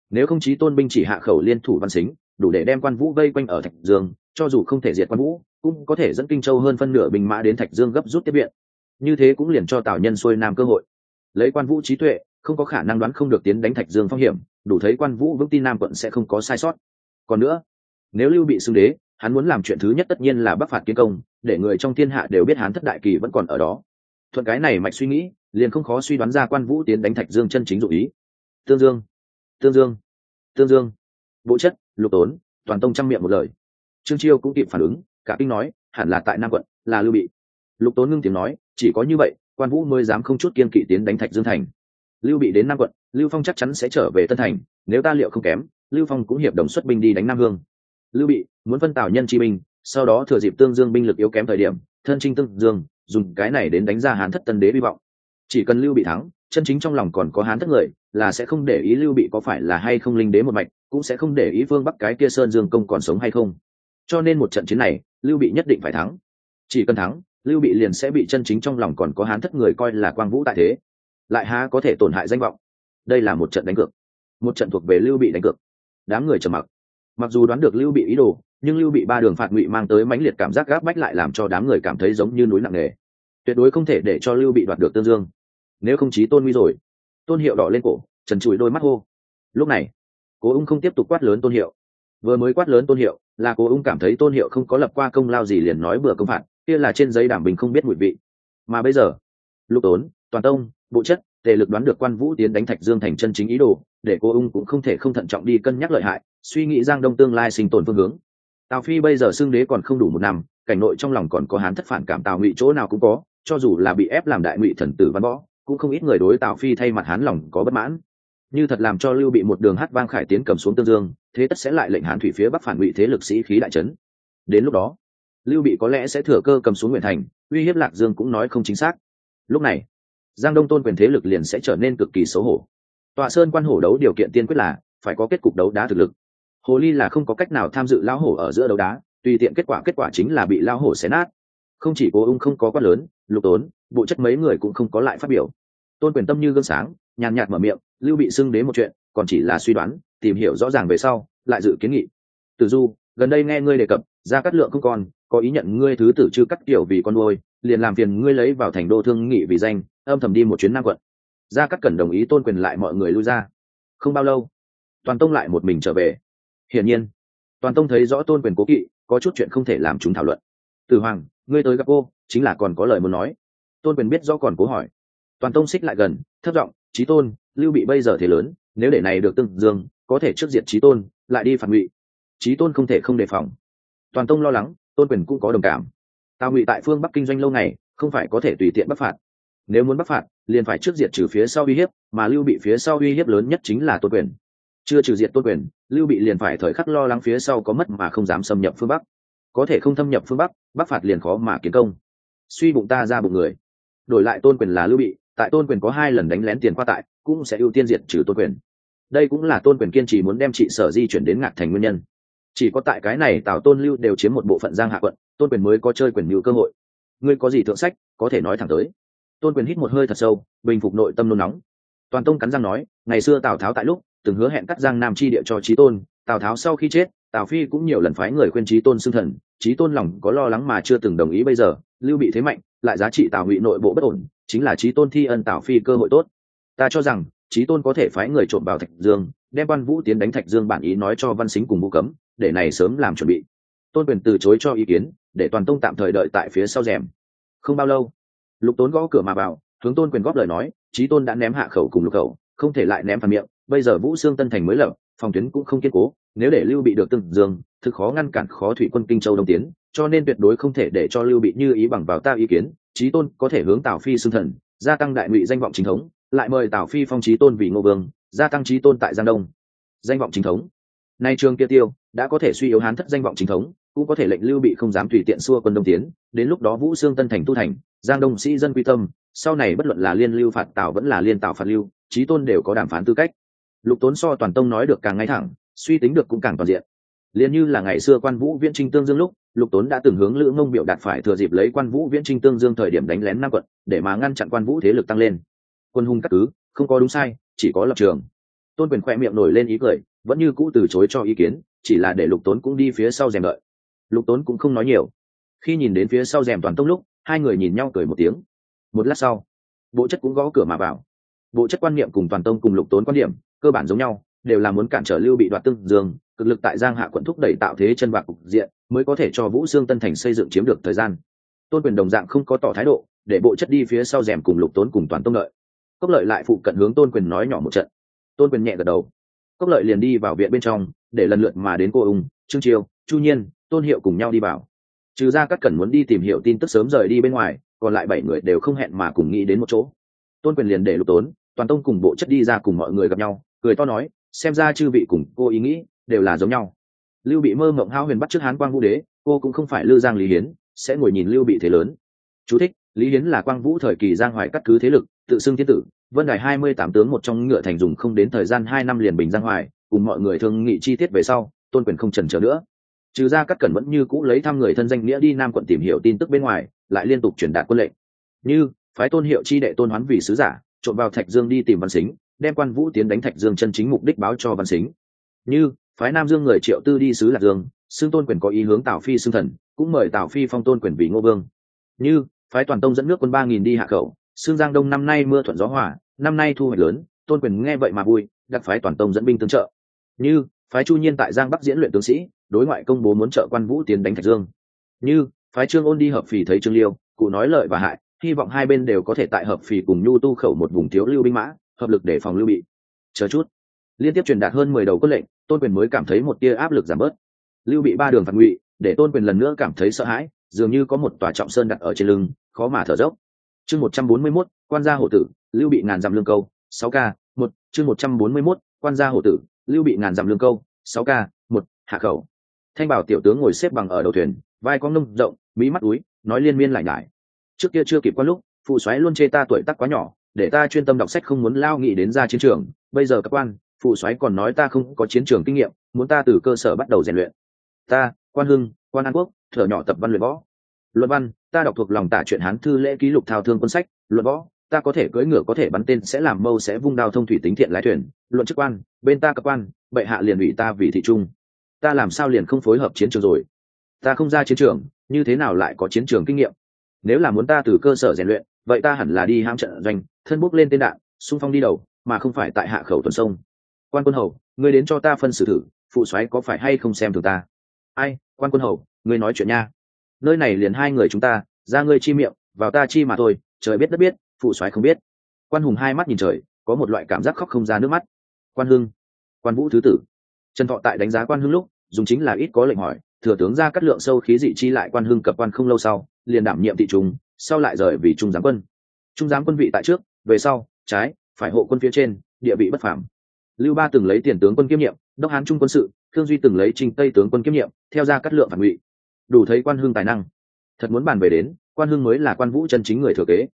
Nếu không chí tôn binh chỉ hạ khẩu liên thủ văn xính, đủ để đem quan vũ vây quanh ở thạch dương, cho dù không thể diệt quan vũ, cũng có thể dẫn kinh châu hơn phân nửa binh mã đến thạch dương gấp rút tiếp viện. Như thế cũng liền cho tào nhân xuôi nam cơ hội. Lấy quan vũ trí tuệ, không có khả năng đoán không được tiến đánh thạch dương phong hiểm đủ thấy quan vũ vững tin nam quận sẽ không có sai sót. Còn nữa, nếu lưu bị xưng đế, hắn muốn làm chuyện thứ nhất tất nhiên là bắc phạt kiến công, để người trong thiên hạ đều biết hắn thất đại kỳ vẫn còn ở đó. Thuận cái này mạch suy nghĩ, liền không khó suy đoán ra quan vũ tiến đánh thạch dương chân chính dụ ý. Tương dương tương dương tương dương. Bộ chất, lục tốn, toàn tông trăm miệng một lời. Trương chiêu cũng kịp phản ứng, cả kinh nói, hẳn là tại nam quận, là lưu bị. Lục tốn ngưng tiếng nói, chỉ có như vậy, quan vũ mới dám không chút kiên kỵ tiến đánh thạch dương thành. Lưu bị đến nam quận lưu phong chắc chắn sẽ trở về tân thành, nếu ta liệu không kém, lưu phong cũng hiệp đồng xuất binh đi đánh nam hương. Lưu bị, muốn phân tảo nhân chi binh, sau đó thừa dịp tương dương binh lực yếu kém thời điểm, thân trinh tương dương, dùng cái này đến đánh ra hán thất tân đế hy vọng. Chỉ cần lưu bị thắng, chân chính trong lòng còn có hán thất người, là sẽ không để ý lưu bị có phải là hay không linh đế một mạch, cũng sẽ không để ý phương bắc cái kia sơn dương công còn sống hay không. Cho nên một trận chiến này, lưu bị nhất định phải thắng. Chỉ cần thắng, lưu bị liền sẽ bị chân chính trong lòng còn có hán thất người coi là quang vũ tại thế. Lại há có thể tổn hại danh vọng đây là một trận đánh cược. Một trận thuộc về lưu bị đánh cược. Đám người trầm mặc. Mặc dù đoán được lưu bị ý đồ, nhưng lưu bị ba đường phạt ngụy mang tới mãnh liệt cảm giác gáp bách lại làm cho đám người cảm thấy giống như núi nặng nề. Tuyệt đối không thể để cho lưu bị đoạt được tương dương. Nếu không chí tôn nguy rồi, tôn hiệu đỏ lên cổ, trần trụi đôi mắt hô. Lúc này, cố ung không tiếp tục quát lớn tôn hiệu. Vừa mới quát lớn tôn hiệu, là cố ung cảm thấy tôn hiệu không có lập qua công lao gì liền nói bừa công phạt, kia là trên giấy đảm bình không biết mùi vị. Mà bây giờ, lục tốn, toàn tông, bộ chất tề lực đoán được quan vũ tiến đánh thạch dương thành chân chính ý đồ, để cô ung cũng không thể không thận trọng đi cân nhắc lợi hại, suy nghĩ giang đông tương lai sinh tồn phương hướng. Tào phi bây giờ xưng đế còn không đủ một năm, cảnh nội trong lòng còn có hán thất phản cảm tào ngụy chỗ nào cũng có, cho dù là bị ép làm đại ngụy thần tử văn võ, cũng không ít người đối tào phi thay mặt hán lòng có bất mãn. Như thật làm cho lưu bị một đường hát vang khải tiến cầm xuống tương dương, thế tất sẽ lại lệnh hán thủy phía bắc phản ngụy thế lực sĩ khí đại trấn đến lúc đó, lưu bị có lẽ sẽ thừa cơ cầm xuống nguyện thành, uy hiếp lạc dương cũng nói không chính xác. Lúc này giang đông tôn quyền thế lực liền sẽ trở nên cực kỳ xấu hổ. Tọa sơn quan hổ đấu điều kiện tiên quyết là phải có kết cục đấu đá thực lực. Hồ ly là không có cách nào tham dự lao hổ ở giữa đấu đá, tùy tiện kết quả kết quả chính là bị lao hổ xé nát. Không chỉ cố ung không có quát lớn, lục tốn, bộ chất mấy người cũng không có lại phát biểu. Tôn quyền tâm như gương sáng, nhàn nhạt mở miệng, lưu bị xưng đến một chuyện, còn chỉ là suy đoán, tìm hiểu rõ ràng về sau, lại dự kiến nghị. Từ du, gần đây nghe ngươi đề cập, ra cắt lượng không còn, có ý nhận ngươi thứ tử chưa cắt kiểu vì con nuôi, liền làm phiền ngươi lấy vào thành đô thương nghị vì danh âm thầm đi một chuyến nam quận. Ra cắt cẩn đồng ý tôn quyền lại mọi người lui ra. Không bao lâu, toàn tông lại một mình trở về. Hiển nhiên, toàn tông thấy rõ tôn quyền cố kỵ, có chút chuyện không thể làm chúng thảo luận. Từ hoàng, ngươi tới gặp cô, chính là còn có lời muốn nói. Tôn quyền biết rõ còn cố hỏi. Toàn tông xích lại gần thất giọng trí tôn, lưu bị bây giờ thế lớn, nếu để này được tương dương, có thể trước diện trí tôn, lại đi phản ngụy. Trí tôn không thể không đề phòng. Toàn tông lo lắng, tôn quyền cũng có đồng cảm. Tào ngụy tại phương bắc kinh doanh lâu ngày, không phải có thể tùy tiện bắc phạt nếu muốn bắc phạt, liền phải trước diệt trừ phía sau uy hiếp, mà lưu bị phía sau uy hiếp lớn nhất chính là tôn quyền. Chưa trừ diệt tôn quyền, lưu bị liền phải thời khắc lo lắng phía sau có mất mà không dám xâm nhập phương bắc. Có thể không thâm nhập phương bắc bắc phạt liền khó mà kiến công. Suy bụng ta ra bụng người. Đổi lại tôn quyền là lưu bị, tại tôn quyền có hai lần đánh lén tiền qua tại, cũng sẽ ưu tiên diệt trừ tôn quyền. Đây cũng là tôn quyền kiên trì muốn đem trị sở di chuyển đến ngạc thành nguyên nhân. Chỉ có tại cái này tào tôn lưu đều chiếm một bộ phận giang hạ quận, tôn quyền mới có chơi quyền mưu cơ hội. Ngươi có gì thượng sách, có thể nói thẳng tới tôn quyền hít một hơi thật sâu, bình phục nội tâm nôn nóng. Toàn tông cắn răng nói, ngày xưa tào tháo tại lúc, từng hứa hẹn cắt giang nam chi địa cho trí tôn. Tào tháo sau khi chết, tào phi cũng nhiều lần phái người khuyên trí tôn xưng thần. Trí tôn lòng có lo lắng mà chưa từng đồng ý bây giờ, lưu bị thế mạnh, lại giá trị tào ngụy nội bộ bất ổn, chính là trí tôn thi ân tào phi cơ hội tốt. Ta cho rằng trí tôn có thể phái người trộm vào thạch dương, đem Văn vũ tiến đánh thạch dương bản ý nói cho văn xính cùng vũ cấm, để này sớm làm chuẩn bị. Tôn quyền từ chối cho ý kiến, để toàn tông tạm thời đợi tại phía sau rèm. Không bao lâu lục tốn gõ cửa mà vào, hướng tôn quyền góp lời nói trí tôn đã ném hạ khẩu cùng lục khẩu, không thể lại ném phản miệng, bây giờ vũ xương tân thành mới lập, phòng tuyến cũng không kiên cố, nếu để lưu bị được từng dương, thực khó ngăn cản khó thủy quân kinh châu đông tiến, cho nên tuyệt đối không thể để cho lưu bị như ý bằng vào ta ý kiến trí tôn có thể hướng tào phi xương thần, gia tăng đại ngụy danh vọng chính thống, lại mời tào phi phong trí tôn vì ngô vương, gia tăng trí tôn tại giang đông. Danh vọng chính thống. Nay trường kia tiêu, đã có thể suy yếu hán thất danh vọng chính thống, cũng có thể lệnh lưu bị không dám tùy tiện xua quân đông tiến, đến lúc đó vũ xương tân thành tu thành giang đông sĩ dân quy tâm, sau này bất luận là liên lưu phạt tào vẫn là liên tào phạt lưu trí tôn đều có đàm phán tư cách. Lục tốn so toàn tông nói được càng ngay thẳng, suy tính được cũng càng toàn diện. Liền như là ngày xưa quan vũ viễn trinh tương dương lúc, lục tốn đã từng hướng lữ mông biểu đạt phải thừa dịp lấy quan vũ viễn trinh tương dương thời điểm đánh lén nam quận, để mà ngăn chặn quan vũ thế lực tăng lên. Quân hung các cứ, không có đúng sai, chỉ có lập trường. Tôn quyền khoe miệng nổi lên ý cười, vẫn như cũ từ chối cho ý kiến, chỉ là để lục tốn cũng đi phía sau rèm đợi. Lục tốn cũng không nói nhiều. Khi nhìn đến phía sau rèm toàn tông lúc hai người nhìn nhau cười một tiếng. Một lát sau, bộ chất cũng gõ cửa mà vào. Bộ chất quan niệm cùng toàn tông cùng lục tốn quan điểm cơ bản giống nhau, đều là muốn cản trở lưu bị đoạt tương dương, cực lực tại giang hạ quận thúc đẩy tạo thế chân bạc cục diện, mới có thể cho vũ xương tân thành xây dựng chiếm được thời gian. Tôn quyền đồng dạng không có tỏ thái độ, để bộ chất đi phía sau rèm cùng lục tốn cùng toàn tông lợi cốc lợi lại phụ cận hướng tôn quyền nói nhỏ một trận. Tôn quyền nhẹ gật đầu. Cốc lợi liền đi vào viện bên trong, để lần lượt mà đến cô ung, trương chiêu, chu nhiên, tôn hiệu cùng nhau đi vào trừ ra các cần muốn đi tìm hiểu tin tức sớm rời đi bên ngoài, còn lại bảy người đều không hẹn mà cùng nghĩ đến một chỗ. Tôn quyền liền để lục tốn, toàn tông cùng bộ chất đi ra cùng mọi người gặp nhau, cười to nói, xem ra chư vị cùng cô ý nghĩ đều là giống nhau. Lưu bị mơ mộng hao huyền bắt trước hán quang vũ đế, cô cũng không phải lư giang lý hiến, sẽ ngồi nhìn lưu bị thế lớn. Chú thích, lý hiến là quang vũ thời kỳ giang hoài cắt cứ thế lực, tự xưng thiên tử, vân đài hai mươi tám tướng một trong ngựa thành dùng không đến thời gian hai năm liền bình giang hoài, cùng mọi người thương nghị chi tiết về sau, tôn quyền không trần trở nữa trừ ra các cẩn vẫn như cũ lấy thăm người thân danh nghĩa đi nam quận tìm hiểu tin tức bên ngoài, lại liên tục truyền đạt quân lệnh. Như, phái tôn hiệu chi đệ tôn hoán vì sứ giả trộn vào thạch dương đi tìm văn xính, đem quan vũ tiến đánh thạch dương chân chính mục đích báo cho văn xính. Như, phái nam dương người triệu tư đi sứ lạc dương, xưng tôn quyền có ý hướng tào phi xưng thần, cũng mời tào phi phong tôn quyền vì ngô vương. Như, phái toàn tông dẫn nước quân ba nghìn đi hạ khẩu xương giang đông năm nay mưa thuận gió hỏa năm nay thu hoạch lớn, tôn quyền nghe vậy mà vui, đặt phái toàn tông dẫn binh tương trợ. Như phái chu nhiên tại giang bắc diễn luyện tướng sĩ, đối ngoại công bố muốn trợ quan vũ tiến đánh thạch dương. Như, phái trương ôn đi hợp phì thấy trương liêu, cụ nói lợi và hại, hy vọng hai bên đều có thể tại hợp phì cùng nhu tu khẩu một vùng thiếu lưu binh mã, hợp lực để phòng lưu bị. Chờ chút. Liên tiếp truyền đạt hơn mười đầu quân lệnh, tôn quyền mới cảm thấy một tia áp lực giảm bớt. Lưu bị ba đường phạt ngụy, để tôn quyền lần nữa cảm thấy sợ hãi, dường như có một tòa trọng sơn đặt ở trên lưng, khó mà thở dốc. Chương một trăm bốn mươi mốt, quan gia hộ tử, lưu bị ngàn dặm lương câu, sáu k một, chương một trăm bốn mươi mốt, quan gia hộ tử lưu bị ngàn dặm lương câu, sáu k một, hạ khẩu. Thanh bảo tiểu tướng ngồi xếp bằng ở đầu thuyền, vai con nông rộng, mí mắt úi nói liên miên lại nhải. Trước kia chưa kịp qua lúc, phụ xoáy luôn chê ta tuổi tác quá nhỏ, để ta chuyên tâm đọc sách không muốn lao nghị đến ra chiến trường. Bây giờ các quan, phụ soái còn nói ta không có chiến trường kinh nghiệm, muốn ta từ cơ sở bắt đầu rèn luyện. Ta, quan hưng, quan an quốc, thở nhỏ tập văn luyện võ. Luận văn, ta đọc thuộc lòng tả chuyện hán thư lễ ký lục thao thương quân sách, luận võ ta có thể cưỡi ngựa có thể bắn tên sẽ làm mâu sẽ vung đao thông thủy tính thiện lái thuyền, luận chức quan, bên ta cơ quan, bệ hạ liền ủy ta vì thị trung. Ta làm sao liền không phối hợp chiến trường rồi? Ta không ra chiến trường, như thế nào lại có chiến trường kinh nghiệm? Nếu là muốn ta từ cơ sở rèn luyện, vậy ta hẳn là đi ham trận doanh, thân bốc lên tên đạn, xung phong đi đầu, mà không phải tại hạ khẩu tuần sông. Quan quân hầu, ngươi đến cho ta phân xử thử, phụ soái có phải hay không xem thường ta? Ai, quan quân hầu, ngươi nói chuyện nha. Nơi này liền hai người chúng ta, ra ngươi chi miệng, vào ta chi mà thôi, trời biết đất biết phụ soái không biết. Quan hùng hai mắt nhìn trời, có một loại cảm giác khóc không ra nước mắt. Quan hưng, quan vũ thứ tử. Trần thọ tại đánh giá quan hưng lúc, dùng chính là ít có lệnh hỏi, thừa tướng ra cắt lượng sâu khí dị chi lại quan hưng cập quan không lâu sau, liền đảm nhiệm thị trung, sau lại rời vì trung giám quân. Trung giám quân vị tại trước, về sau, trái, phải hộ quân phía trên, địa vị bất phạm lưu ba từng lấy tiền tướng quân kiêm nhiệm, đốc hán trung quân sự, thương duy từng lấy trình tây tướng quân kiêm nhiệm, theo ra cắt lượng phản ngụy. Đủ thấy quan hưng tài năng. Thật muốn bàn về đến, quan hưng mới là quan vũ chân chính người thừa kế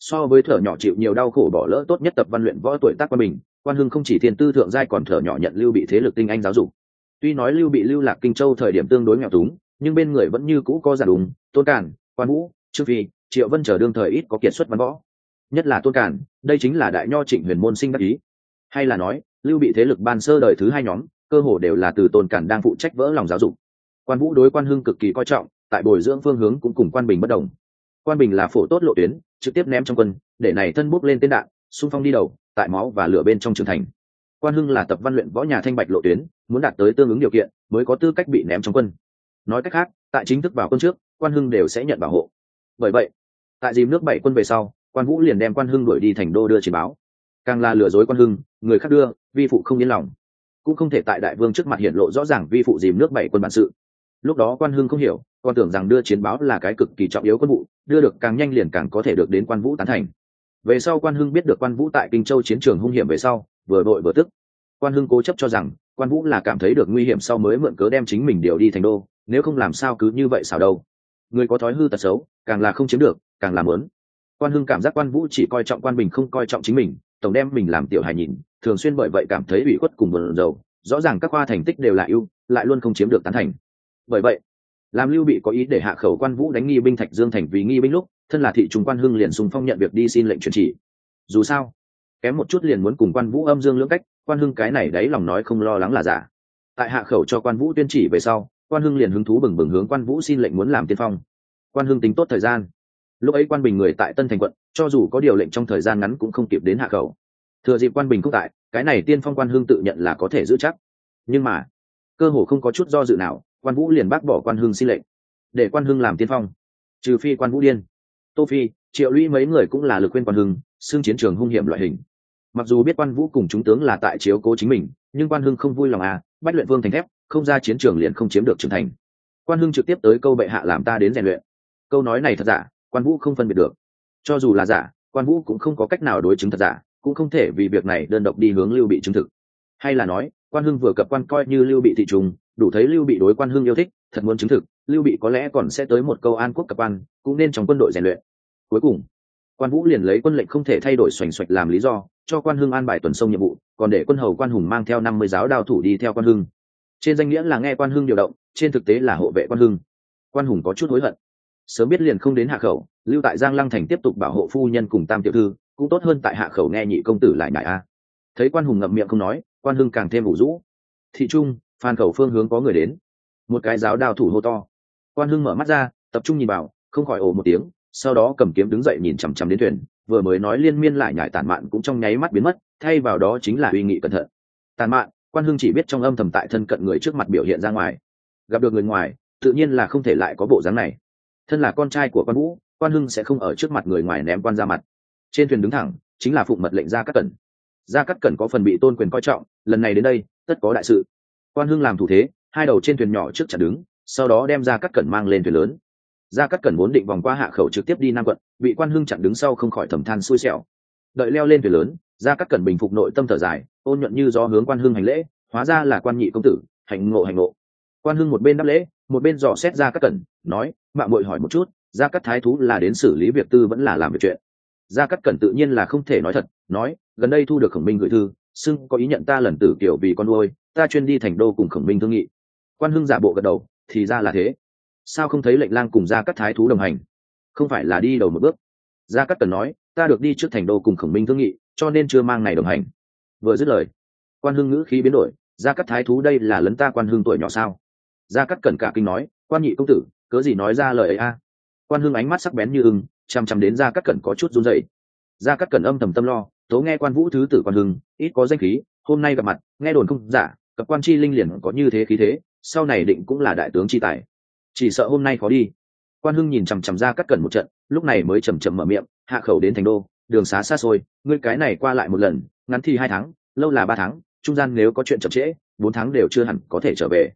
so với thở nhỏ chịu nhiều đau khổ bỏ lỡ tốt nhất tập văn luyện võ tuổi tác quan bình, quan hưng không chỉ thiên tư thượng giai còn thở nhỏ nhận lưu bị thế lực tinh anh giáo dục. Tuy nói lưu bị lưu lạc kinh châu thời điểm tương đối nghèo túng, nhưng bên người vẫn như cũ có giả đúng, tôn cản quan vũ, trương phi, triệu vân chờ đương thời ít có kiệt xuất văn võ. Nhất là tôn cản đây chính là đại nho trịnh huyền môn sinh đắc ý. Hay là nói, lưu bị thế lực ban sơ đời thứ hai nhóm, cơ hồ đều là từ tôn cản đang phụ trách vỡ lòng giáo dục. Quan vũ đối quan hưng cực kỳ coi trọng, tại bồi dưỡng phương hướng cũng cùng quan bình bất đồng quan bình là phổ tốt lộ tuyến, trực tiếp ném trong quân, để này thân bút lên tên đạn, xung phong đi đầu, tại máu và lửa bên trong trường thành. Quan hưng là tập văn luyện võ nhà thanh bạch lộ tuyến, muốn đạt tới tương ứng điều kiện, mới có tư cách bị ném trong quân. Nói cách khác, tại chính thức vào quân trước, quan hưng đều sẽ nhận bảo hộ. Bởi vậy, tại dìm nước bảy quân về sau, quan vũ liền đem quan hưng đuổi đi thành đô đưa chỉ báo. Càng là lừa dối quan hưng, người khác đưa, vi phụ không yên lòng. Cũng không thể tại đại vương trước mặt hiện lộ rõ ràng vi phụ dìm nước bảy quân bản sự lúc đó quan hưng không hiểu, còn tưởng rằng đưa chiến báo là cái cực kỳ trọng yếu quân vụ, đưa được càng nhanh liền càng có thể được đến quan vũ tán thành. Về sau quan hưng biết được quan vũ tại kinh châu chiến trường hung hiểm về sau, vừa đội vừa tức. Quan hưng cố chấp cho rằng, quan vũ là cảm thấy được nguy hiểm sau mới mượn cớ đem chính mình điều đi thành đô, nếu không làm sao cứ như vậy xảo đâu. Người có thói hư tật xấu, càng là không chiếm được, càng làm lớn quan hưng cảm giác quan vũ chỉ coi trọng quan bình không coi trọng chính mình, tổng đem mình làm tiểu hài nhìn, thường xuyên bởi vậy cảm thấy ủy khuất cùng buồn rầu. Rõ ràng các khoa thành tích đều là ưu, lại luôn không chiếm được tán thành bởi vậy làm lưu bị có ý để hạ khẩu quan vũ đánh nghi binh thạch dương thành vì nghi binh lúc, thân là thị trung quan hưng liền sùng phong nhận việc đi xin lệnh truyền chỉ. Dù sao, kém một chút liền muốn cùng quan vũ âm dương lưỡng cách, quan hưng cái này đấy lòng nói không lo lắng là giả. Tại hạ khẩu cho quan vũ tuyên chỉ về sau, quan hưng liền hứng thú bừng bừng hướng quan vũ xin lệnh muốn làm tiên phong. Quan hưng tính tốt thời gian. Lúc ấy quan bình người tại tân thành quận, cho dù có điều lệnh trong thời gian ngắn cũng không kịp đến hạ khẩu. Thừa dịp quan bình không tại, cái này tiên phong quan hưng tự nhận là có thể giữ chắc. Nhưng mà, cơ hồ không có chút do dự nào quan vũ liền bác bỏ quan hưng xin lệnh, để quan hưng làm tiên phong. Trừ phi quan vũ điên. Tô phi, triệu lũy mấy người cũng là lực quên quan hưng, xưng chiến trường hung hiểm loại hình. Mặc dù biết quan vũ cùng chúng tướng là tại chiếu cố chính mình, nhưng quan hưng không vui lòng à bách luyện vương thành thép, không ra chiến trường liền không chiếm được trưởng thành. Quan hưng trực tiếp tới câu bệ hạ làm ta đến rèn luyện. Câu nói này thật giả, quan vũ không phân biệt được. Cho dù là giả, quan vũ cũng không có cách nào đối chứng thật giả, cũng không thể vì việc này đơn độc đi hướng lưu bị chứng thực. Hay là nói quan hưng vừa cập quan coi như lưu bị thị trùng, đủ thấy lưu bị đối quan hưng yêu thích, thật muốn chứng thực, lưu bị có lẽ còn sẽ tới một câu an quốc cập quan, cũng nên trong quân đội rèn luyện. Cuối cùng, quan vũ liền lấy quân lệnh không thể thay đổi xoành xoạch làm lý do, cho quan hưng an bài tuần sông nhiệm vụ, còn để quân hầu quan hùng mang theo năm mươi giáo đào thủ đi theo quan hưng. Trên danh nghĩa là nghe quan hưng điều động, trên thực tế là hộ vệ quan hưng. Quan hùng có chút hối hận. Sớm biết liền không đến hạ khẩu, lưu tại giang lăng thành tiếp tục bảo hộ phu nhân cùng tam tiểu thư, cũng tốt hơn tại hạ khẩu nghe nhị công tử lại ngại a. Thấy quan hùng ngậm miệng không nói quan hưng càng thêm ủ rũ. Thị trung, phan khẩu phương hướng có người đến. Một cái giáo đào thủ hô to. Quan hưng mở mắt ra, tập trung nhìn vào, không khỏi ồ một tiếng, sau đó cầm kiếm đứng dậy nhìn chằm chằm đến thuyền, vừa mới nói liên miên lại nhải tản mạn cũng trong nháy mắt biến mất, thay vào đó chính là uy nghị cẩn thận. Tàn mạn, quan hưng chỉ biết trong âm thầm tại thân cận người trước mặt biểu hiện ra ngoài. Gặp được người ngoài, tự nhiên là không thể lại có bộ dáng này. Thân là con trai của quan vũ, quan hưng sẽ không ở trước mặt người ngoài ném quan ra mặt. Trên thuyền đứng thẳng, chính là phụng mật lệnh ra các cẩn gia cát cẩn có phần bị tôn quyền coi trọng, lần này đến đây, tất có đại sự. Quan hưng làm thủ thế, hai đầu trên thuyền nhỏ trước chặt đứng, sau đó đem gia cát cẩn mang lên thuyền lớn. Gia cát cẩn muốn định vòng qua hạ khẩu trực tiếp đi nam quận, bị quan hưng chặn đứng sau không khỏi thầm than xui xẻo. Đợi leo lên thuyền lớn, gia cát cẩn bình phục nội tâm thở dài, ôn nhuận như do hướng quan hưng hành lễ, hóa ra là quan nhị công tử, hành ngộ hành ngộ. Quan hưng một bên đáp lễ, một bên dò xét gia cát cẩn, nói mạng muội hỏi một chút, gia cát thái thú là đến xử lý việc tư vẫn là làm việc chuyện? Gia cát cẩn tự nhiên là không thể nói thật, nói, gần đây thu được khổng minh gửi thư, xưng có ý nhận ta lần tử kiểu vì con nuôi, ta chuyên đi thành đô cùng khổng minh thương nghị. Quan hưng giả bộ gật đầu, thì ra là thế. Sao không thấy lệnh lang cùng gia cát thái thú đồng hành? Không phải là đi đầu một bước. Gia cát cẩn nói, ta được đi trước thành đô cùng khổng minh thương nghị, cho nên chưa mang này đồng hành. Vừa dứt lời, quan hưng ngữ khí biến đổi, gia cát thái thú đây là lấn ta quan hưng tuổi nhỏ sao? Gia cát cẩn cả kinh nói, quan nhị công tử, cớ gì nói ra lời ấy a? Quan hưng ánh mắt sắc bén như ưng chằm chằm đến gia cát cẩn có chút run dậy gia cát cẩn âm thầm tâm lo, tố nghe quan vũ thứ tử quan hưng, ít có danh khí, hôm nay gặp mặt, nghe đồn không giả, cặp quan chi linh liền có như thế khí thế, sau này định cũng là đại tướng chi tài. Chỉ sợ hôm nay khó đi. Quan hưng nhìn chằm chằm ra cắt cẩn một trận, lúc này mới chầm chầm mở miệng, hạ khẩu đến thành đô, đường xá xa xôi, ngươi cái này qua lại một lần, ngắn thì hai tháng, lâu là ba tháng, trung gian nếu có chuyện chậm trễ, bốn tháng đều chưa hẳn có thể trở về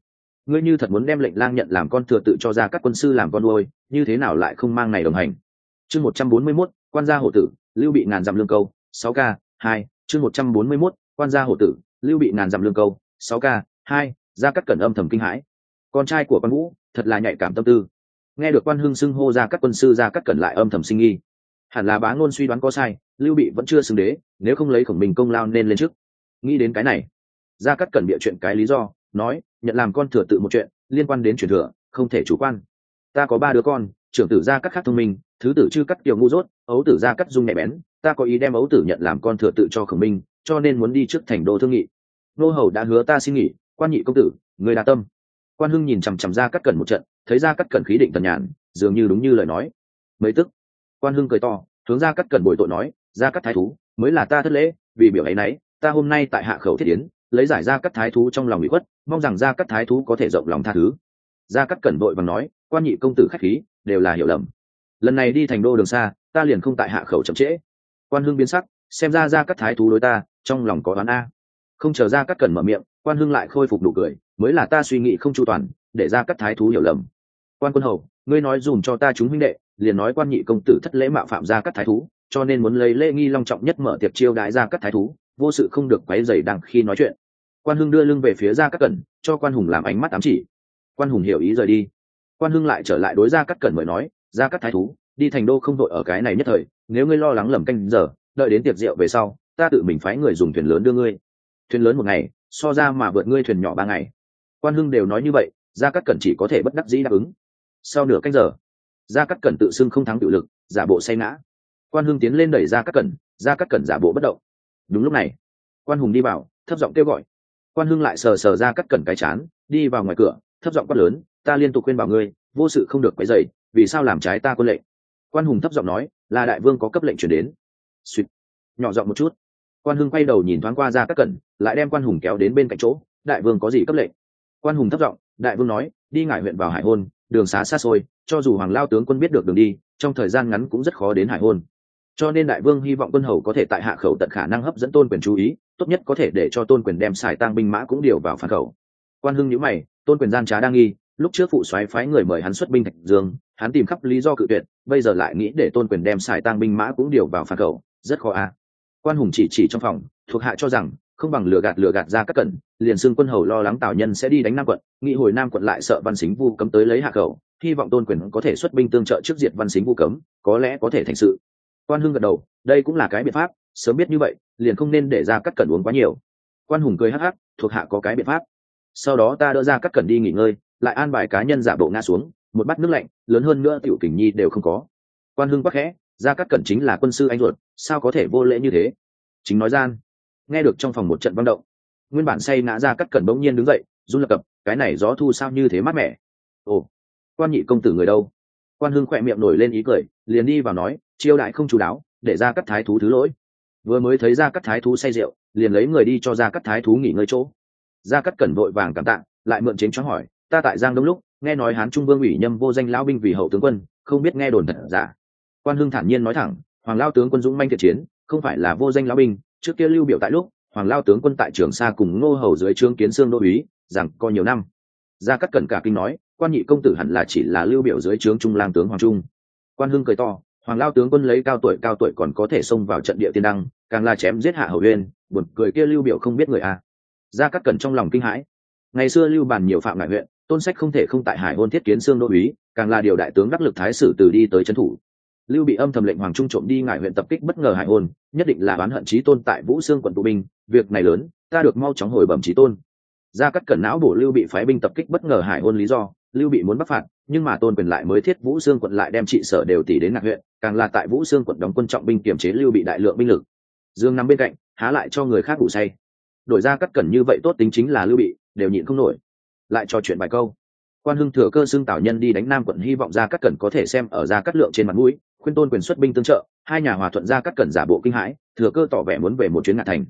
ngươi như thật muốn đem lệnh lang nhận làm con thừa tự cho ra các quân sư làm con nuôi, như thế nào lại không mang này đồng hành? Chương một trăm bốn mươi mốt, quan gia hộ tử, lưu bị ngàn dặm lương câu, sáu k, hai, chương một trăm bốn mươi mốt, quan gia hộ tử, lưu bị ngàn dặm lương câu, sáu k, hai, ra các cẩn âm thầm kinh hãi. Con trai của quan vũ, thật là nhạy cảm tâm tư. Nghe được quan hưng xưng hô ra các quân sư ra các cẩn lại âm thầm sinh nghi. Hẳn là bá ngôn suy đoán có sai, lưu bị vẫn chưa xưng đế, nếu không lấy khổng minh công lao nên lên trước. Nghĩ đến cái này, ra các cẩn bịa chuyện cái lý do nói, nhận làm con thừa tự một chuyện, liên quan đến truyền thừa, không thể chủ quan. Ta có ba đứa con, trưởng tử gia cắt khác thông minh, thứ tử chư cắt kiểu ngu dốt, ấu tử gia cắt dung nhạy bén. Ta có ý đem ấu tử nhận làm con thừa tự cho khổng minh, cho nên muốn đi trước thành đô thương nghị. Nô hầu đã hứa ta xin nghỉ, quan nhị công tử, người đa tâm. Quan hưng nhìn chằm chằm ra cắt cẩn một trận, thấy ra cắt cẩn khí định tần nhàn, dường như đúng như lời nói. Mấy tức, quan hưng cười to, hướng ra cắt cẩn bồi tội nói ra cắt thái thú, mới là ta thất lễ, vì biểu ấy nấy, ta hôm nay tại hạ khẩu thiết yến lấy giải ra cắt thái thú trong lòng bị khuất, mong rằng ra cắt thái thú có thể rộng lòng tha thứ. Ra cắt cẩn vội và nói quan nhị công tử khách khí, đều là hiểu lầm. Lần này đi thành đô đường xa, ta liền không tại hạ khẩu chậm trễ. Quan hưng biến sắc, xem ra ra cắt thái thú đối ta, trong lòng có đoán a. Không chờ ra cắt cẩn mở miệng, quan hưng lại khôi phục nụ cười, mới là ta suy nghĩ không chu toàn, để ra cắt thái thú hiểu lầm. Quan quân hầu, ngươi nói dùm cho ta chúng huynh đệ, liền nói quan nhị công tử thất lễ mạo phạm ra cắt thái thú, cho nên muốn lấy lễ nghi long trọng nhất mở tiệc chiêu đãi ra cắt thái thú, vô sự không được quấy dày đằng khi nói chuyện quan hưng đưa lưng về phía ra cắt cẩn, cho quan hùng làm ánh mắt ám chỉ. Quan hùng hiểu ý rời đi. Quan hưng lại trở lại đối ra cắt cẩn mới nói ra cắt thái thú, đi thành đô không đội ở cái này nhất thời, nếu ngươi lo lắng lầm canh giờ, đợi đến tiệc rượu về sau, ta tự mình phái người dùng thuyền lớn đưa ngươi. Thuyền lớn một ngày, so ra mà vượt ngươi thuyền nhỏ ba ngày. Quan hưng đều nói như vậy ra cắt cẩn chỉ có thể bất đắc dĩ đáp ứng. Sau nửa canh giờ ra cắt cẩn tự xưng không thắng tự lực, giả bộ say ngã. Quan hưng tiến lên đẩy ra cắt cẩn ra cắt cẩn giả bộ bất động. Đúng lúc này, quan hùng đi vào, thấp giọng kêu gọi quan hưng lại sờ sờ ra cắt cẩn cái chán, đi vào ngoài cửa, thấp giọng quát lớn, ta liên tục khuyên bảo ngươi, vô sự không được quấy dày vì sao làm trái ta quân lệnh? Quan hùng thấp giọng nói, là đại vương có cấp lệnh chuyển đến. Suýt nhỏ giọng một chút. Quan hưng quay đầu nhìn thoáng qua ra các cẩn, lại đem quan hùng kéo đến bên cạnh chỗ, đại vương có gì cấp lệnh? Quan hùng thấp giọng, đại vương nói, đi ngải huyện vào hải hôn, đường xá xa xôi, cho dù hoàng lao tướng quân biết được đường đi, trong thời gian ngắn cũng rất khó đến hải hôn cho nên đại vương hy vọng quân hầu có thể tại hạ khẩu tận khả năng hấp dẫn tôn quyền chú ý, tốt nhất có thể để cho tôn quyền đem xài tăng binh mã cũng điều vào phản khẩu. Quan hưng nhữ mày, tôn quyền gian trá đang nghi, lúc trước phụ soái phái người mời hắn xuất binh thạch dương, hắn tìm khắp lý do cự tuyệt, bây giờ lại nghĩ để tôn quyền đem xài tăng binh mã cũng điều vào phản khẩu, rất khó a quan hùng chỉ chỉ trong phòng, thuộc hạ cho rằng, không bằng lừa gạt lừa gạt ra các cẩn liền xương quân hầu lo lắng tào nhân sẽ đi đánh nam quận nghị hồi nam quận lại sợ văn xính vu cấm tới lấy hạ khẩu, hy vọng tôn quyền có thể xuất binh tương trợ trước diệt văn xính vu cấm, có lẽ có thể thành sự quan hưng gật đầu, đây cũng là cái biện pháp, sớm biết như vậy, liền không nên để ra cắt cẩn uống quá nhiều. Quan hùng cười hắc hắc, thuộc hạ có cái biện pháp. Sau đó ta đỡ ra cắt cẩn đi nghỉ ngơi, lại an bài cá nhân giả bộ ngã xuống, một bát nước lạnh, lớn hơn nữa tiểu kình nhi đều không có. Quan hưng bắc khẽ, ra cắt cẩn chính là quân sư anh ruột, sao có thể vô lễ như thế? Chính nói gian, nghe được trong phòng một trận văng động, nguyên bản say ngã ra cắt cẩn bỗng nhiên đứng dậy, run lập cập, cái này gió thu sao như thế mát mẻ. Ồ, quan nhị công tử người đâu? Quan hưng khỏe miệng nổi lên ý cười, liền đi vào nói chiêu đại không chú đáo, để ra cắt thái thú thứ lỗi. Vừa mới thấy ra cắt thái thú say rượu, liền lấy người đi cho ra cắt thái thú nghỉ ngơi chỗ. Ra cắt cẩn vội vàng cảm tạ, lại mượn chiến cho hỏi, ta tại giang đông lúc, nghe nói hán trung vương ủy nhâm vô danh lão binh vì hậu tướng quân, không biết nghe đồn thật giả. Quan hưng thản nhiên nói thẳng, hoàng lao tướng quân dũng manh thiện chiến, không phải là vô danh lão binh, trước kia lưu biểu tại lúc, hoàng lao tướng quân tại trường sa cùng ngô hầu dưới trương kiến xương đô úy, rằng có nhiều năm. Gia cắt cẩn cả kinh nói, quan nhị công tử hẳn là chỉ là lưu biểu dưới trướng trung lang tướng hoàng trung. Quan hưng cười to hoàng lao tướng quân lấy cao tuổi cao tuổi còn có thể xông vào trận địa tiên đăng, càng là chém giết hạ hầu huyên buồn cười kia lưu biểu không biết người a. À. gia cắt cẩn trong lòng kinh hãi. Ngày xưa lưu bàn nhiều phạm ngại huyện, tôn sách không thể không tại hải hôn thiết kiến xương đô úy càng là điều đại tướng đắc lực thái sử từ đi tới trấn thủ. Lưu bị âm thầm lệnh hoàng trung trộm đi ngại huyện tập kích bất ngờ hải hôn, nhất định là oán hận trí tôn tại vũ xương quận tụ binh, việc này lớn, ta được mau chóng hồi bẩm trí tôn. Ra cắt cẩn não bổ lưu bị phái binh tập kích bất ngờ hải hôn lý do lưu bị muốn bắc phạt, nhưng mà tôn quyền lại mới thiết vũ xương quận lại đem trị sở đều tỷ đến ngạc huyện, càng là tại vũ xương quận đóng quân trọng binh kiểm chế lưu bị đại lượng binh lực. Dương nằm bên cạnh, há lại cho người khác ngủ say. Đổi ra cắt cẩn như vậy tốt tính chính là lưu bị, đều nhịn không nổi. Lại trò chuyện bài câu. Quan hưng thừa cơ xưng tảo nhân đi đánh nam quận, hy vọng ra cắt cẩn có thể xem ở ra cắt lượng trên mặt mũi, khuyên tôn quyền xuất binh tương trợ, hai nhà hòa thuận ra cắt cẩn giả bộ kinh hãi, thừa cơ tỏ vẻ muốn về một chuyến ngạ thành.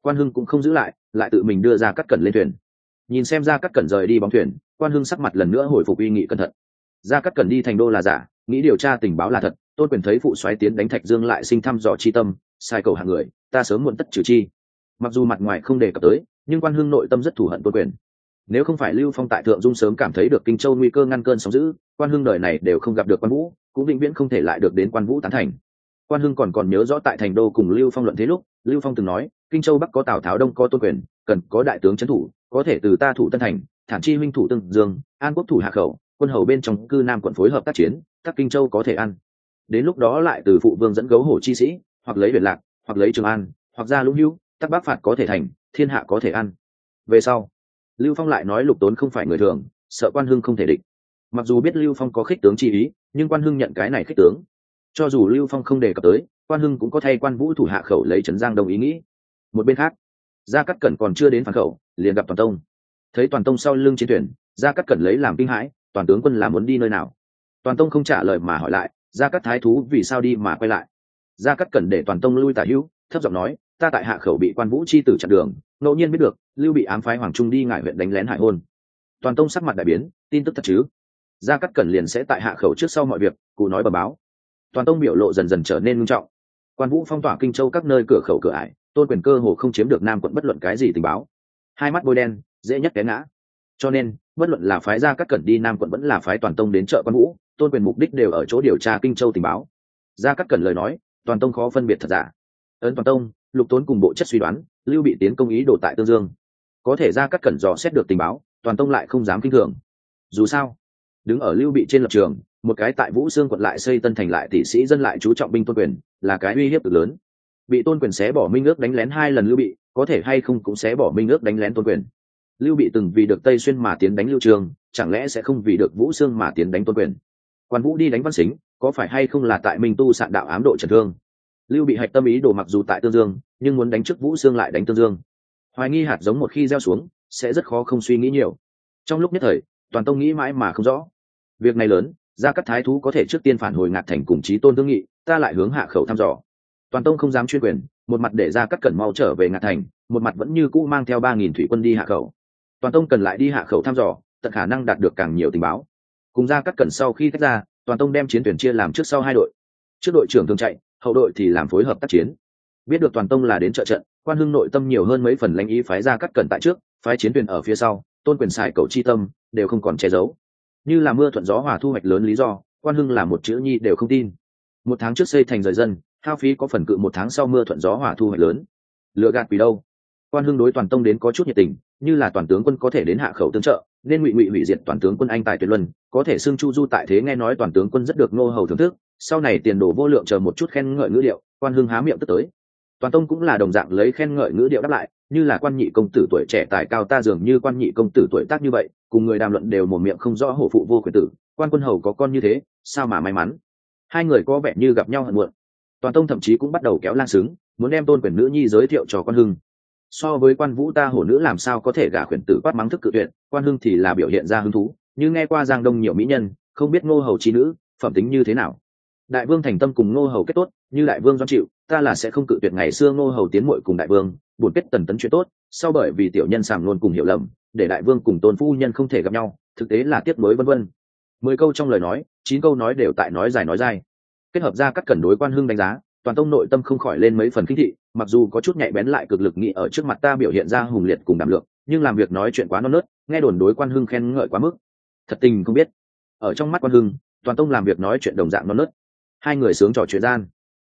Quan hưng cũng không giữ lại lại tự mình đưa ra cắt cẩn lên thuyền. Nhìn xem ra cắt cẩn rời đi bóng thuyền quan hưng sắc mặt lần nữa hồi phục uy nghị cẩn thận. Ra cắt cần đi thành đô là giả, nghĩ điều tra tình báo là thật, tôn quyền thấy phụ xoáy tiến đánh thạch dương lại sinh thăm dò chi tâm, sai cầu hạng người, ta sớm muộn tất trừ chi. Mặc dù mặt ngoài không đề cập tới, nhưng quan hưng nội tâm rất thù hận tôn quyền. Nếu không phải lưu phong tại thượng dung sớm cảm thấy được kinh châu nguy cơ ngăn cơn sóng giữ quan hưng đời này đều không gặp được quan vũ, cũng vĩnh viễn không thể lại được đến quan vũ tán thành. Quan hưng còn còn nhớ rõ tại thành đô cùng lưu phong luận thế lúc, lưu phong từng nói, kinh châu bắc có tào tháo đông có tôn quyền, cần có đại tướng trấn thủ, có thể từ ta thủ tân thành thản chi huynh thủ tương dương, an quốc thủ hạ khẩu, quân hầu bên trong cư nam quận phối hợp tác chiến các kinh châu có thể ăn. Đến lúc đó lại từ phụ vương dẫn gấu hổ chi sĩ, hoặc lấy biển lạc, hoặc lấy trường an, hoặc ra lũng hữu, tắc bắc phạt có thể thành, thiên hạ có thể ăn. Về sau, lưu phong lại nói lục tốn không phải người thường, sợ quan hưng không thể địch. Mặc dù biết lưu phong có khích tướng chi ý, nhưng quan hưng nhận cái này khích tướng. Cho dù lưu phong không đề cập tới, quan hưng cũng có thay quan vũ thủ hạ khẩu lấy trấn giang đồng ý nghĩ. Một bên khác, gia cắt cẩn còn chưa đến phản khẩu, liền gặp toàn tông thấy toàn tông sau lưng chiến thuyền ra cắt cẩn lấy làm kinh hãi, toàn tướng quân là muốn đi nơi nào? Toàn tông không trả lời mà hỏi lại ra cắt thái thú vì sao đi mà quay lại? Ra cắt cẩn để toàn tông lui tả hữu, thấp giọng nói, ta tại hạ khẩu bị quan vũ chi tử chặn đường, ngẫu nhiên biết được, lưu bị ám phái hoàng trung đi ngại huyện đánh lén hải hôn. Toàn tông sắc mặt đại biến, tin tức thật chứ? Gia cắt cẩn liền sẽ tại hạ khẩu trước sau mọi việc, cụ nói bờ báo. Toàn tông biểu lộ dần dần trở nên nghiêm trọng. Quan vũ phong tỏa kinh châu các nơi cửa khẩu cửa ải tôn quyền cơ hồ không chiếm được nam quận bất luận cái gì tình báo. Hai mắt bôi đen dễ nhất té ngã. Cho nên, bất luận là phái gia các cẩn đi nam quận vẫn là phái toàn tông đến chợ quan vũ, tôn quyền mục đích đều ở chỗ điều tra kinh châu tình báo. Gia các cẩn lời nói, toàn tông khó phân biệt thật giả. Ấn toàn tông, lục tốn cùng bộ chất suy đoán, lưu bị tiến công ý đồ tại tương dương. Có thể ra các cẩn dò xét được tình báo, toàn tông lại không dám kinh thường. Dù sao, đứng ở lưu bị trên lập trường, một cái tại vũ xương quận lại xây tân thành lại tỷ sĩ dân lại chú trọng binh tôn quyền, là cái uy hiếp cực lớn. Bị tôn quyền xé bỏ minh ước đánh lén hai lần lưu bị, có thể hay không cũng xé bỏ minh ước đánh lén tôn quyền lưu bị từng vì được tây xuyên mà tiến đánh lưu trường, chẳng lẽ sẽ không vì được vũ Sương mà tiến đánh tôn quyền? Quan vũ đi đánh văn xính, có phải hay không là tại minh tu sạn đạo ám độ trần thương? Lưu bị hạch tâm ý đồ mặc dù tại tương dương, nhưng muốn đánh trước vũ Sương lại đánh tương dương. Hoài nghi hạt giống một khi gieo xuống, sẽ rất khó không suy nghĩ nhiều. Trong lúc nhất thời, toàn tông nghĩ mãi mà không rõ. Việc này lớn ra các thái thú có thể trước tiên phản hồi ngạt thành cùng chí tôn thương nghị, ta lại hướng hạ khẩu thăm dò. Toàn tông không dám chuyên quyền, một mặt để ra các cẩn mau trở về ngạt thành, một mặt vẫn như cũ mang theo ba nghìn thủy quân đi hạ khẩu toàn tông cần lại đi hạ khẩu thăm dò, tận khả năng đạt được càng nhiều tình báo. Cùng ra các cẩn sau khi tách ra, toàn tông đem chiến tuyển chia làm trước sau hai đội. Trước đội trưởng thường chạy, hậu đội thì làm phối hợp tác chiến. Biết được toàn tông là đến trợ trận, quan hưng nội tâm nhiều hơn mấy phần lãnh ý phái ra cắt cẩn tại trước, phái chiến tuyển ở phía sau, tôn quyền xài cầu chi tâm, đều không còn che giấu. Như là mưa thuận gió hòa thu hoạch lớn lý do, quan hưng là một chữ nhi đều không tin. Một tháng trước xây thành rời dân, hao phí có phần cự một tháng sau mưa thuận gió hòa thu hoạch lớn. Lựa gạt vì đâu? Quan hưng đối toàn tông đến có chút nhiệt tình, như là toàn tướng quân có thể đến hạ khẩu tương trợ, nên ngụy ngụy hủy diệt toàn tướng quân anh tài tuyệt luân, có thể xưng chu du tại thế nghe nói toàn tướng quân rất được nô hầu thưởng thức, sau này tiền đồ vô lượng chờ một chút khen ngợi ngữ điệu, quan hưng há miệng tức tới. Toàn tông cũng là đồng dạng lấy khen ngợi ngữ điệu đáp lại, như là quan nhị công tử tuổi trẻ tài cao ta dường như quan nhị công tử tuổi tác như vậy, cùng người đàm luận đều một miệng không rõ hổ phụ vô quyền tử, quan quân hầu có con như thế, sao mà may mắn? Hai người có vẻ như gặp nhau hận muộn. Toàn tông thậm chí cũng bắt đầu kéo lan xứng, muốn đem tôn quyền nữ nhi giới thiệu cho quan hưng so với quan vũ ta hổ nữ làm sao có thể gả khuyển tử quát mắng thức cự tuyệt, quan hưng thì là biểu hiện ra hứng thú. Như nghe qua giang đông nhiều mỹ nhân, không biết ngô hầu trí nữ, phẩm tính như thế nào? Đại vương thành tâm cùng ngô hầu kết tốt, như đại vương do chịu, ta là sẽ không cự tuyệt ngày xưa ngô hầu tiến mội cùng đại vương, buồn kết tần tấn chuyện tốt. Sau bởi vì tiểu nhân sàng luôn cùng hiểu lầm, để đại vương cùng tôn phu nhân không thể gặp nhau, thực tế là tiếp mới vân vân. Mười câu trong lời nói, chín câu nói đều tại nói dài nói dài kết hợp ra các cẩn đối quan hưng đánh giá, toàn tông nội tâm không khỏi lên mấy phần kinh thị mặc dù có chút nhạy bén lại cực lực nghĩ ở trước mặt ta biểu hiện ra hùng liệt cùng đảm lượng, nhưng làm việc nói chuyện quá non nớt, nghe đồn đối quan hưng khen ngợi quá mức. Thật tình không biết. Ở trong mắt quan hưng, toàn tông làm việc nói chuyện đồng dạng non nớt. Hai người sướng trò chuyện gian.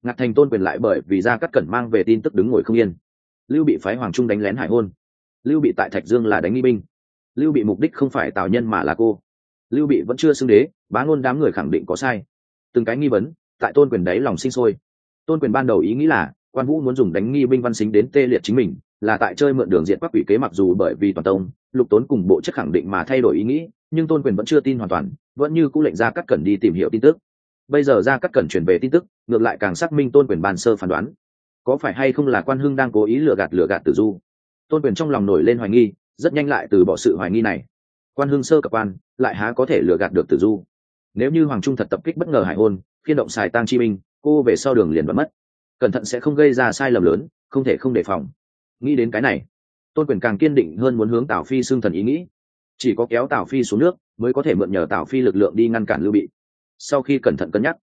Ngạc thành tôn quyền lại bởi vì ra cắt cẩn mang về tin tức đứng ngồi không yên. Lưu bị phái hoàng trung đánh lén hải hôn. Lưu bị tại thạch dương là đánh nghi binh. Lưu bị mục đích không phải tào nhân mà là cô. Lưu bị vẫn chưa xưng đế, bá ngôn đám người khẳng định có sai. Từng cái nghi vấn, tại tôn quyền đấy lòng sinh sôi. Tôn quyền ban đầu ý nghĩ là quan vũ muốn dùng đánh nghi binh văn xính đến tê liệt chính mình, là tại chơi mượn đường diện quắc quỷ kế mặc dù bởi vì toàn tông, lục tốn cùng bộ chức khẳng định mà thay đổi ý nghĩ, nhưng tôn quyền vẫn chưa tin hoàn toàn, vẫn như cũ lệnh ra cắt cẩn đi tìm hiểu tin tức. Bây giờ ra cắt cẩn chuyển về tin tức, ngược lại càng xác minh tôn quyền bàn sơ phán đoán. Có phải hay không là quan hưng đang cố ý lừa gạt lừa gạt tử du? Tôn quyền trong lòng nổi lên hoài nghi, rất nhanh lại từ bỏ sự hoài nghi này. Quan hưng sơ cập quan, lại há có thể lừa gạt được tử du? Nếu như hoàng trung thật tập kích bất ngờ hải hôn, phiên động xài tang chi minh cô về sau đường liền vẫn mất cẩn thận sẽ không gây ra sai lầm lớn, không thể không đề phòng. Nghĩ đến cái này, tôn quyền càng kiên định hơn muốn hướng tào phi xưng thần ý nghĩ. Chỉ có kéo tào phi xuống nước mới có thể mượn nhờ tào phi lực lượng đi ngăn cản lưu bị. Sau khi cẩn thận cân nhắc,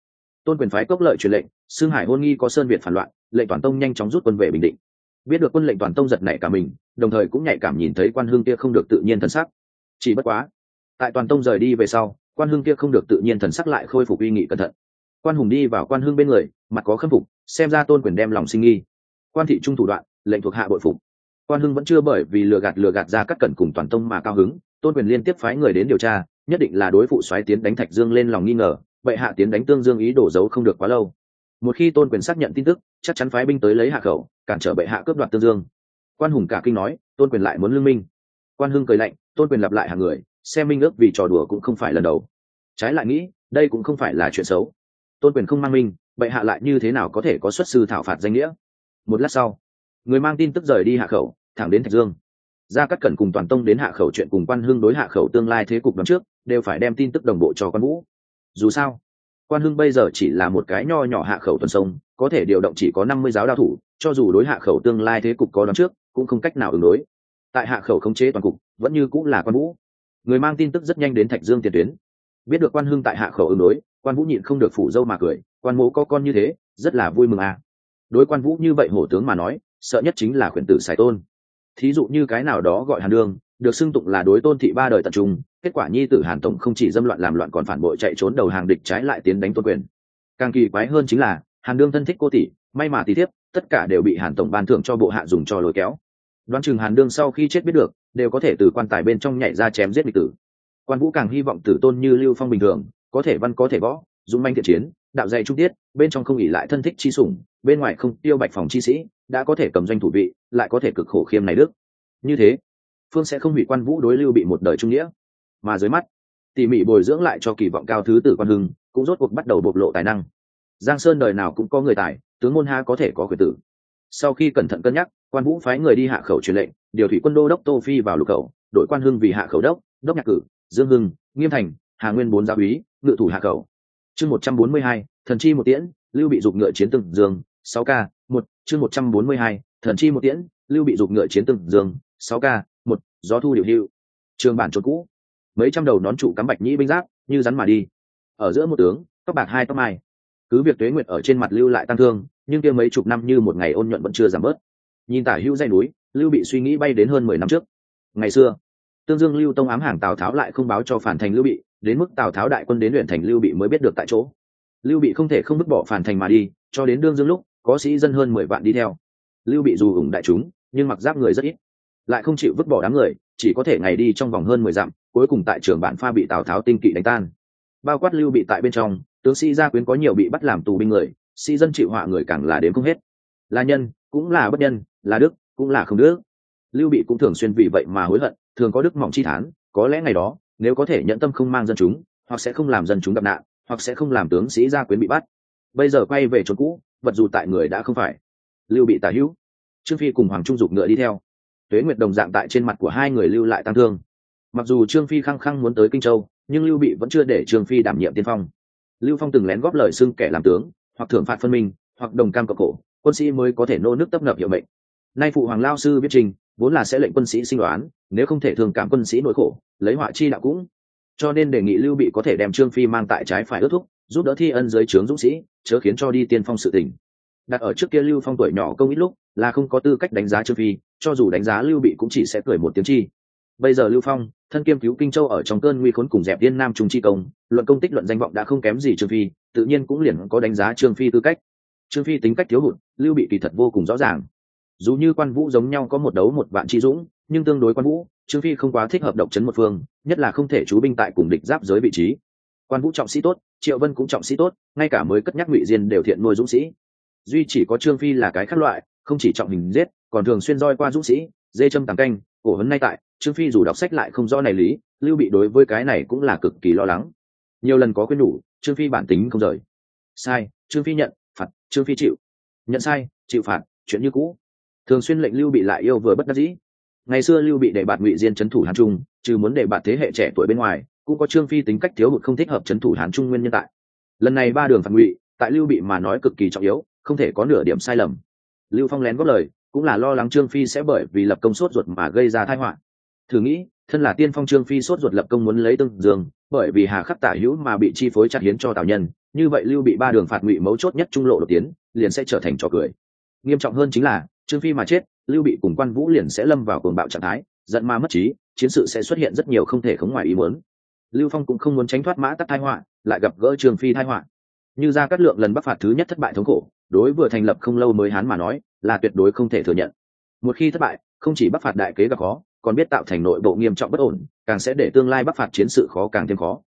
tôn quyền phái cốc lợi truyền lệnh xương hải hôn nghi có sơn việt phản loạn, lệnh toàn tông nhanh chóng rút quân về bình định. Biết được quân lệnh toàn tông giật nảy cả mình, đồng thời cũng nhạy cảm nhìn thấy quan hương kia không được tự nhiên thần sắc. Chỉ bất quá, tại toàn tông rời đi về sau, quan hương kia không được tự nhiên thần sắc lại khôi phục uy nghị cẩn thận. Quan hùng đi vào quan hương bên người, mặt có khâm phục xem ra tôn quyền đem lòng sinh nghi. Quan thị trung thủ đoạn, lệnh thuộc hạ bội phục. Quan hưng vẫn chưa bởi vì lừa gạt lừa gạt ra các cẩn cùng toàn tông mà cao hứng, tôn quyền liên tiếp phái người đến điều tra, nhất định là đối phụ xoáy tiến đánh thạch dương lên lòng nghi ngờ, bệ hạ tiến đánh tương dương ý đổ dấu không được quá lâu. Một khi tôn quyền xác nhận tin tức, chắc chắn phái binh tới lấy hạ khẩu, cản trở bệ hạ cướp đoạt tương dương. Quan hùng cả kinh nói, tôn quyền lại muốn lương minh. Quan hưng cười lạnh, tôn quyền lặp lại hàng người, xem minh ước vì trò đùa cũng không phải lần đầu. Trái lại nghĩ, đây cũng không phải là chuyện xấu. Tôn quyền không mang minh bệ hạ lại như thế nào có thể có xuất sư thảo phạt danh nghĩa? Một lát sau, người mang tin tức rời đi hạ khẩu, thẳng đến thạch dương. Gia cắt cẩn cùng toàn tông đến hạ khẩu chuyện cùng quan hưng đối hạ khẩu tương lai thế cục đón trước, đều phải đem tin tức đồng bộ cho quan vũ. Dù sao, quan hưng bây giờ chỉ là một cái nho nhỏ hạ khẩu tuần sông, có thể điều động chỉ có năm mươi giáo đao thủ, cho dù đối hạ khẩu tương lai thế cục có đón trước, cũng không cách nào ứng đối. Tại hạ khẩu khống chế toàn cục, vẫn như cũng là quan vũ. Người mang tin tức rất nhanh đến thạch dương tiền tuyến. Biết được quan hưng tại hạ khẩu ứng đối, quan vũ nhịn không được phủ dâu mà cười quan mỗ có con như thế, rất là vui mừng à. Đối quan vũ như vậy hổ tướng mà nói, sợ nhất chính là khuyển tử sài tôn. Thí dụ như cái nào đó gọi hàn đương được xưng tụng là đối tôn thị ba đời tập trung, kết quả nhi tử hàn tổng không chỉ dâm loạn làm loạn còn phản bội chạy trốn đầu hàng địch trái lại tiến đánh tôn quyền. Càng kỳ quái hơn chính là, hàn đương thân thích cô tỷ, may mà tỷ thiếp, tất cả đều bị hàn tổng ban thưởng cho bộ hạ dùng cho lôi kéo. Đoán chừng hàn đương sau khi chết biết được, đều có thể từ quan tài bên trong nhảy ra chém giết địch tử. Quan vũ càng hy vọng tử tôn như lưu phong bình thường, có thể văn có thể võ, dũng manh thiện chiến đạo dày trung tiết, bên trong không ỉ lại thân thích chi sủng, bên ngoài không tiêu bạch phòng chi sĩ, đã có thể cầm doanh thủ vị, lại có thể cực khổ khiêm này đức. Như thế, phương sẽ không bị quan vũ đối lưu bị một đời trung nghĩa. Mà dưới mắt, tỉ mỉ bồi dưỡng lại cho kỳ vọng cao thứ tử quan hưng, cũng rốt cuộc bắt đầu bộc lộ tài năng. Giang sơn đời nào cũng có người tài, tướng môn ha có thể có quyền tử. Sau khi cẩn thận cân nhắc, quan vũ phái người đi hạ khẩu truyền lệnh, điều thủy quân đô đốc tô phi vào lục khẩu đội quan hưng vì hạ khẩu đốc đốc nhạc cử, dương hưng, nghiêm thành, hà nguyên bốn gia úy, ngự thủ hạ khẩu chương một trăm bốn mươi hai, thần chi một tiễn, lưu bị dục ngựa chiến từng dương sáu k, một, chương một trăm bốn mươi hai, thần chi một tiễn, lưu bị dục ngựa chiến từng dương sáu k, một, gió thu điều hưu. Trường bản trốn cũ. Mấy trăm đầu nón trụ cắm bạch nhĩ binh giáp, như rắn mà đi. Ở giữa một tướng, tóc bạc hai tóc mai. Cứ việc tuế nguyệt ở trên mặt lưu lại tăng thương, nhưng kia mấy chục năm như một ngày ôn nhuận vẫn chưa giảm bớt. Nhìn tả hữu dây núi, lưu bị suy nghĩ bay đến hơn mười năm trước. Ngày xưa, tương dương lưu tông ám hàng tào tháo lại không báo cho phản thành lưu bị đến mức tào tháo đại quân đến huyện thành lưu bị mới biết được tại chỗ. Lưu bị không thể không vứt bỏ phản thành mà đi, cho đến đương dương lúc, có sĩ dân hơn mười vạn đi theo. Lưu bị dù ủng đại chúng, nhưng mặc giáp người rất ít. Lại không chịu vứt bỏ đám người, chỉ có thể ngày đi trong vòng hơn mười dặm, cuối cùng tại trường bản pha bị tào tháo tinh kỵ đánh tan. Bao quát lưu bị tại bên trong, tướng sĩ gia quyến có nhiều bị bắt làm tù binh người, sĩ dân chịu họa người càng là đến không hết. Là nhân, cũng là bất nhân, là đức, cũng là không đức. Lưu bị cũng thường xuyên vì vậy mà hối hận, thường có đức mỏng chi thán, có lẽ ngày đó nếu có thể nhận tâm không mang dân chúng, hoặc sẽ không làm dân chúng gặp nạn, hoặc sẽ không làm tướng sĩ gia quyến bị bắt. Bây giờ quay về chỗ cũ, vật dù tại người đã không phải. Lưu bị tả hữu. Trương phi cùng hoàng trung dục ngựa đi theo. Tuế nguyệt đồng dạng tại trên mặt của hai người lưu lại tăng thương. Mặc dù trương phi khăng khăng muốn tới kinh châu, nhưng lưu bị vẫn chưa để trương phi đảm nhiệm tiên phong. Lưu phong từng lén góp lời xưng kẻ làm tướng, hoặc thưởng phạt phân minh, hoặc đồng cam cộng cổ quân sĩ mới có thể nô nước tấp nập hiệu mệnh nay phụ hoàng lao sư biết trình, vốn là sẽ lệnh quân sĩ sinh đoán, nếu không thể thường cảm quân sĩ nỗi khổ, lấy họa chi đạo cũng. Cho nên đề nghị lưu bị có thể đem trương phi mang tại trái phải ước thúc, giúp đỡ thi ân dưới trướng dũng sĩ, chớ khiến cho đi tiên phong sự tình. Đặt ở trước kia lưu phong tuổi nhỏ công ít lúc, là không có tư cách đánh giá trương phi, cho dù đánh giá lưu bị cũng chỉ sẽ cười một tiếng chi. Bây giờ lưu phong, thân kiêm cứu kinh châu ở trong cơn nguy khốn cùng dẹp tiên nam trung chi công, luận công tích luận danh vọng đã không kém gì trương phi, tự nhiên cũng liền có đánh giá trương phi tư cách. Trương phi tính cách thiếu hụt, lưu bị kỳ thật vô cùng rõ ràng dù như quan vũ giống nhau có một đấu một vạn chi dũng, nhưng tương đối quan vũ, trương phi không quá thích hợp độc chấn một phương, nhất là không thể chú binh tại cùng địch giáp giới vị trí. Quan vũ trọng sĩ tốt, triệu vân cũng trọng sĩ tốt, ngay cả mới cất nhắc ngụy diên đều thiện nuôi dũng sĩ. Duy chỉ có trương phi là cái khác loại, không chỉ trọng hình giết, còn thường xuyên roi qua dũng sĩ, dê châm tàng canh, cổ hấn nay tại, trương phi dù đọc sách lại không rõ này lý, lưu bị đối với cái này cũng là cực kỳ lo lắng. Nhiều lần có khuyên nhủ, trương phi bản tính không rời. Sai, trương phi nhận, phạt, trương phi chịu. Nhận sai, chịu phạt, chuyện như cũ thường xuyên lệnh lưu bị lại yêu vừa bất đắc dĩ. Ngày xưa lưu bị để bạt ngụy diên trấn thủ hàn trung, trừ muốn để bạt thế hệ trẻ tuổi bên ngoài, cũng có trương phi tính cách thiếu hụt không thích hợp trấn thủ hàn trung nguyên nhân tại. Lần này ba đường phạt ngụy, tại lưu bị mà nói cực kỳ trọng yếu, không thể có nửa điểm sai lầm. Lưu phong lén góp lời, cũng là lo lắng trương phi sẽ bởi vì lập công sốt ruột mà gây ra tai họa. Thử nghĩ, thân là tiên phong trương phi sốt ruột lập công muốn lấy tương dương, bởi vì hà khắc tả hữu mà bị chi phối chặt hiến cho tào nhân, như vậy lưu bị ba đường phạt ngụy mấu chốt nhất trung lộ đột tiến, liền sẽ trở thành trò cười. Nghiêm trọng hơn chính là trương phi mà chết, lưu bị cùng quan vũ liền sẽ lâm vào cuồng bạo trạng thái, giận ma mất trí, chiến sự sẽ xuất hiện rất nhiều không thể khống ngoài ý muốn. Lưu phong cũng không muốn tránh thoát mã tắc thai họa, lại gặp gỡ trương phi thai họa. Như ra cát lượng lần bắc phạt thứ nhất thất bại thống khổ, đối vừa thành lập không lâu mới hán mà nói, là tuyệt đối không thể thừa nhận. Một khi thất bại, không chỉ bắc phạt đại kế gặp khó, còn biết tạo thành nội bộ nghiêm trọng bất ổn, càng sẽ để tương lai bắc phạt chiến sự khó càng thêm khó.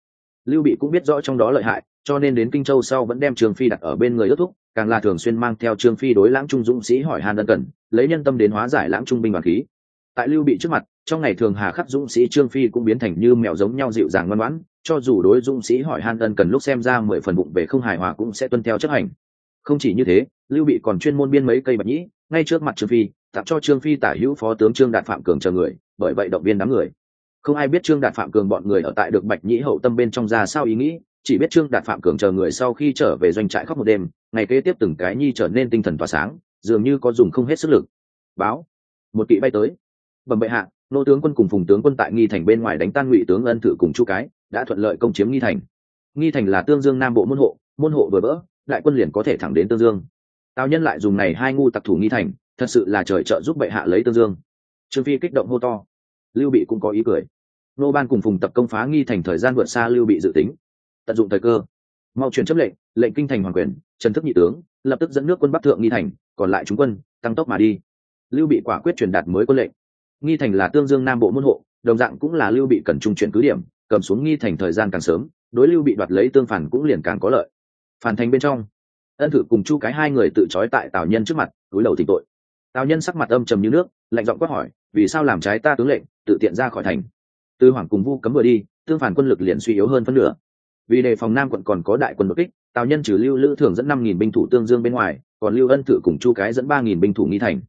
Lưu bị cũng biết rõ trong đó lợi hại cho nên đến kinh châu sau vẫn đem trương phi đặt ở bên người ước thúc, càng là thường xuyên mang theo trương phi đối lãng trung dũng sĩ hỏi han ân cần, lấy nhân tâm đến hóa giải lãng trung binh đoàn khí. Tại lưu bị trước mặt, trong ngày thường hà khắc dũng sĩ trương phi cũng biến thành như mèo giống nhau dịu dàng ngoan ngoãn, cho dù đối dũng sĩ hỏi han ân cần lúc xem ra mười phần bụng về không hài hòa cũng sẽ tuân theo chấp hành. Không chỉ như thế, lưu bị còn chuyên môn biên mấy cây bạch nhĩ, ngay trước mặt trương phi, tặng cho trương phi tả hữu phó tướng trương đạt phạm cường chờ người, bởi vậy động viên đám người. Không ai biết trương đạt phạm cường bọn người ở tại được bạch nhĩ hậu tâm bên trong ra sao ý nghĩ chỉ biết trương đạt phạm cường chờ người sau khi trở về doanh trại khóc một đêm, ngày kế tiếp từng cái nhi trở nên tinh thần tỏa sáng, dường như có dùng không hết sức lực. Báo, một kỵ bay tới. Bẩm bệ hạ, nô tướng quân cùng phùng tướng quân tại nghi thành bên ngoài đánh tan ngụy tướng ân thử cùng chu cái, đã thuận lợi công chiếm nghi thành. Nghi thành là tương dương nam bộ môn hộ môn hộ vừa vỡ đại quân liền có thể thẳng đến tương dương. Tào nhân lại dùng này hai ngu tặc thủ nghi thành, thật sự là trời trợ giúp bệ hạ lấy tương dương. Trương phi kích động hô to. Lưu bị cũng có ý cười. Nô ban cùng phùng tập công phá nghi thành thời gian vượt xa lưu bị dự tính tận dụng thời cơ. Mau truyền chấp lệnh lệnh kinh thành hoàng quyền, trần thức nhị tướng, lập tức dẫn nước quân bắc thượng nghi thành, còn lại chúng quân, tăng tốc mà đi. Lưu bị quả quyết truyền đạt mới quân lệnh. Nghi thành là tương dương nam bộ môn hộ, đồng dạng cũng là lưu bị cần trung chuyển cứ điểm, cầm xuống nghi thành thời gian càng sớm, đối lưu bị đoạt lấy tương phản cũng liền càng có lợi. Phản thành bên trong, ân thử cùng chu cái hai người tự trói tại tào nhân trước mặt đối đầu thỉnh tội. Tào nhân sắc mặt âm trầm như nước, lạnh giọng quát hỏi, vì sao làm trái ta tướng lệnh, tự tiện ra khỏi thành? Tư hoàng cùng vu cấm vừa đi, tương phản quân lực liền suy yếu hơn phân nửa vì đề phòng nam quận còn có đại quân đột kích, tào nhân trừ lưu lữ thường dẫn năm nghìn binh thủ tương dương bên ngoài, còn lưu ân thự cùng chu cái dẫn ba nghìn binh thủ nghi thành.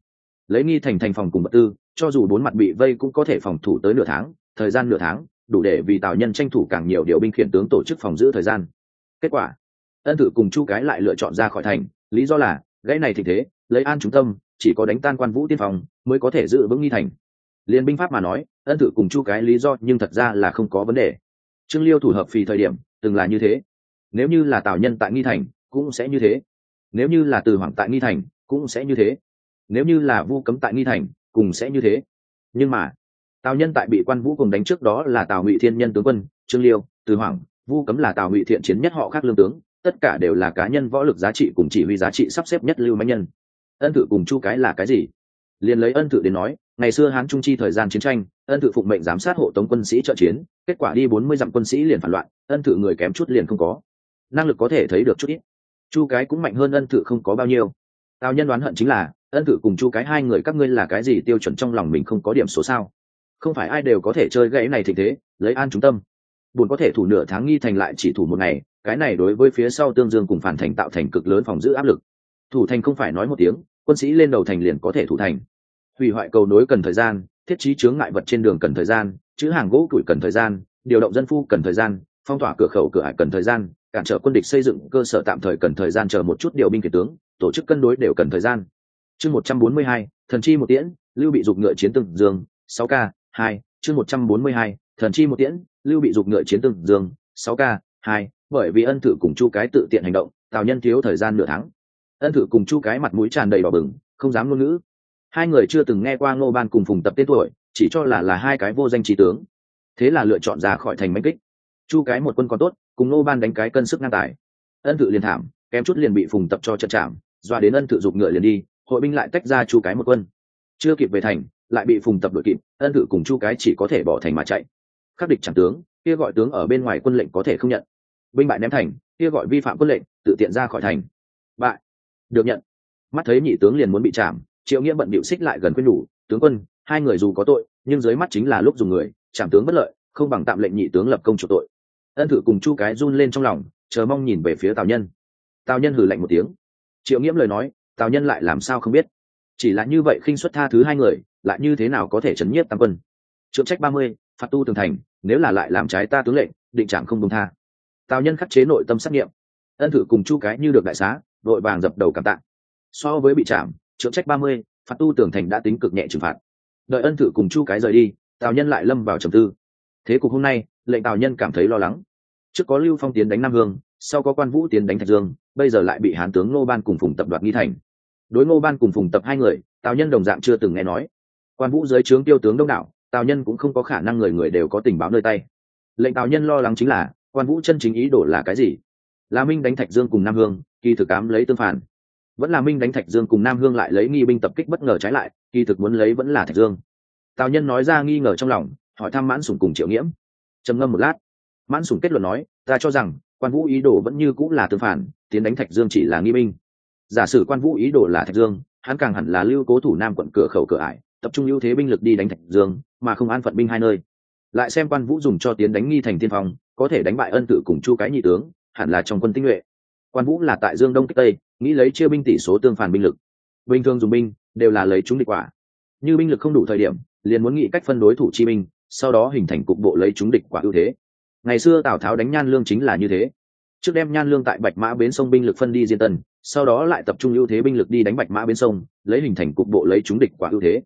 Lấy nghi thành thành phòng cùng vật tư, cho dù bốn mặt bị vây cũng có thể phòng thủ tới nửa tháng, thời gian nửa tháng, đủ để vì tào nhân tranh thủ càng nhiều điều binh khiển tướng tổ chức phòng giữ thời gian. Kết quả, ân thử cùng chu cái lại lựa chọn ra khỏi thành, lý do là, gãy này thì thế, lấy an trung tâm, chỉ có đánh tan quan vũ tiên phòng mới có thể giữ vững nghi thành. Liên binh pháp mà nói, ân thử cùng chu cái lý do nhưng thật ra là không có vấn đề. Trương liêu thủ hợp phì thời điểm từng là như thế. Nếu như là tào nhân tại nghi thành, cũng sẽ như thế. Nếu như là từ hoàng tại nghi thành, cũng sẽ như thế. Nếu như là vu cấm tại nghi thành cùng sẽ như thế. Nhưng mà, tào nhân tại bị quan vũ cùng đánh trước đó là tào ngụy thiên nhân tướng quân, trương liêu, từ hoàng. Vu cấm là tào ngụy thiện chiến nhất họ khác lương tướng, tất cả đều là cá nhân võ lực giá trị cùng chỉ huy giá trị sắp xếp nhất lưu mãnh nhân. Ân tự cùng chu cái là cái gì? Liền lấy ân tự đến nói ngày xưa hán trung chi thời gian chiến tranh, ân thự phụng mệnh giám sát hộ tống quân sĩ trợ chiến, kết quả đi bốn mươi dặm quân sĩ liền phản loạn, ân thự người kém chút liền không có. Năng lực có thể thấy được chút ít. Chu cái cũng mạnh hơn ân thự không có bao nhiêu. Tào nhân đoán hận chính là, ân thự cùng chu cái hai người các ngươi là cái gì tiêu chuẩn trong lòng mình không có điểm số sao? Không phải ai đều có thể chơi gãy này thịnh thế, lấy an trung tâm. Buồn có thể thủ nửa tháng nghi thành lại chỉ thủ một ngày, cái này đối với phía sau tương dương cùng phản thành tạo thành cực lớn phòng giữ áp lực. Thủ thành không phải nói một tiếng, quân sĩ lên đầu thành liền có thể thủ thành hủy hoại cầu nối cần thời gian, thiết trí chướng ngại vật trên đường cần thời gian, chữ hàng gỗ củi cần thời gian, điều động dân phu cần thời gian, phong tỏa cửa khẩu cửa hải cần thời gian, cản trở quân địch xây dựng cơ sở tạm thời cần thời gian chờ một chút điều binh kiệt tướng, tổ chức cân đối đều cần thời gian. Chương một trăm bốn mươi hai, thần chi một tiễn, lưu bị dục ngựa chiến từng dương, sáu k hai, chương một trăm bốn mươi hai, thần chi một tiễn, lưu bị dục ngựa chiến từng dương, sáu k hai, bởi vì ân thử cùng chu cái tự tiện hành động, tào nhân thiếu thời gian nửa tháng. Ân thử cùng chu cái mặt mũi tràn đầy đỏ bừng, không dám ngôn ngữ hai người chưa từng nghe qua ngô ban cùng phùng tập tên tuổi, chỉ cho là là hai cái vô danh trí tướng. Thế là lựa chọn ra khỏi thành máy kích. Chu cái một quân còn tốt, cùng ngô ban đánh cái cân sức ngang tài. Ân thự liền thảm, kém chút liền bị phùng tập cho trận chạm dọa đến ân thự giục ngựa liền đi, hội binh lại tách ra chu cái một quân. Chưa kịp về thành, lại bị phùng tập đội kịp, ân thự cùng chu cái chỉ có thể bỏ thành mà chạy. Khắc địch chẳng tướng, kia gọi tướng ở bên ngoài quân lệnh có thể không nhận. Binh bại ném thành, kia gọi vi phạm quân lệnh, tự tiện ra khỏi thành. Bại. Được nhận. Mắt thấy nhị tướng liền muốn bị chạm triệu nghĩa bận bịu xích lại gần quên nhủ tướng quân, hai người dù có tội, nhưng dưới mắt chính là lúc dùng người chạm tướng bất lợi, không bằng tạm lệnh nhị tướng lập công chủ tội. Ân thử cùng chu cái run lên trong lòng, chờ mong nhìn về phía tào nhân. Tào nhân hử lạnh một tiếng. Triệu nghiễm lời nói, tào nhân lại làm sao không biết? Chỉ là như vậy khinh xuất tha thứ hai người, lại như thế nào có thể chấn nhiếp tam quân? Trượng trách ba mươi, phạt tu tường thành, nếu là lại làm trái ta tướng lệnh, định trạng không công tha. Tào nhân khắc chế nội tâm xác nghiệm. Ân thử cùng chu cái như được đại xá đội vàng dập đầu cảm tạ. So với bị chạm trượng trách ba mươi, phạt tu tưởng thành đã tính cực nhẹ trừng phạt. Đợi ân thử cùng chu cái rời đi, tào nhân lại lâm vào trầm tư. Thế cục hôm nay, lệnh tào nhân cảm thấy lo lắng. Trước có lưu phong tiến đánh nam hương, sau có quan vũ tiến đánh thạch dương, bây giờ lại bị hán tướng ngô ban cùng phùng tập đoạt nghi thành. Đối ngô ban cùng phùng tập hai người, tào nhân đồng dạng chưa từng nghe nói. Quan vũ dưới trướng tiêu tướng đông đảo, tào nhân cũng không có khả năng người người đều có tình báo nơi tay. Lệnh tào nhân lo lắng chính là, quan vũ chân chính ý đồ là cái gì? Là minh đánh thạch dương cùng nam hương, kỳ thực cám lấy tương phản vẫn là minh đánh thạch dương cùng nam hương lại lấy nghi binh tập kích bất ngờ trái lại, kỳ thực muốn lấy vẫn là thạch dương. Tào nhân nói ra nghi ngờ trong lòng, hỏi thăm mãn sủng cùng triệu nghiễm. Trầm ngâm một lát, mãn sủng kết luận nói, ta cho rằng, quan vũ ý đồ vẫn như cũng là tương phản, tiến đánh thạch dương chỉ là nghi binh. Giả sử quan vũ ý đồ là thạch dương, hắn càng hẳn là lưu cố thủ nam quận cửa khẩu cửa ải, tập trung ưu thế binh lực đi đánh thạch dương, mà không an phận binh hai nơi. Lại xem quan vũ dùng cho tiến đánh nghi thành tiên phong, có thể đánh bại ân tử cùng chu cái nhị tướng, hẳn là trong quân tinh nhuệ. Quan vũ là tại dương đông kích tây nghĩ lấy chia binh tỷ số tương phản binh lực. Bình thường dùng binh đều là lấy chúng địch quả. Như binh lực không đủ thời điểm, liền muốn nghĩ cách phân đối thủ chi binh, sau đó hình thành cục bộ lấy chúng địch quả ưu thế. Ngày xưa tào tháo đánh nhan lương chính là như thế. Trước đem nhan lương tại bạch mã bến sông binh lực phân đi diên tân, sau đó lại tập trung ưu thế binh lực đi đánh bạch mã bến sông, lấy hình thành cục bộ lấy chúng địch quả ưu thế.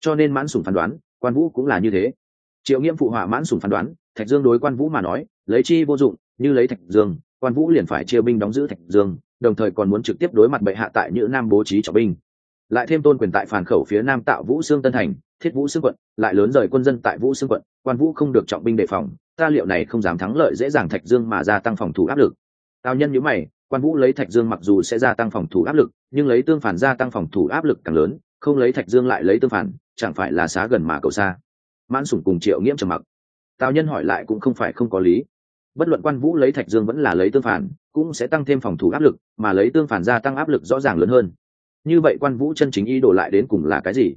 Cho nên mãn sùng phán đoán, quan vũ cũng là như thế. Triệu nghiêm phụ họa mãn sùng phán đoán, thạch dương đối quan vũ mà nói, lấy chi vô dụng, như lấy thạch dương, quan vũ liền phải chia binh đóng giữ thạch dương đồng thời còn muốn trực tiếp đối mặt bệ hạ tại nhữ nam bố trí trọng binh. Lại thêm tôn quyền tại phản khẩu phía nam tạo vũ xương tân thành, thiết vũ xương quận, lại lớn rời quân dân tại vũ xương quận, quan vũ không được trọng binh đề phòng, ta liệu này không dám thắng lợi dễ dàng thạch dương mà gia tăng phòng thủ áp lực. Tào nhân nhữ mày, quan vũ lấy thạch dương mặc dù sẽ gia tăng phòng thủ áp lực, nhưng lấy tương phản gia tăng phòng thủ áp lực càng lớn, không lấy thạch dương lại lấy tương phản, chẳng phải là xá gần mà cầu xa. Mãn sủng cùng triệu nghiễm trầm mặc. Tào nhân hỏi lại cũng không phải không có lý bất luận quan vũ lấy thạch dương vẫn là lấy tương phản, cũng sẽ tăng thêm phòng thủ áp lực, mà lấy tương phản gia tăng áp lực rõ ràng lớn hơn. Như vậy quan vũ chân chính ý đồ lại đến cùng là cái gì?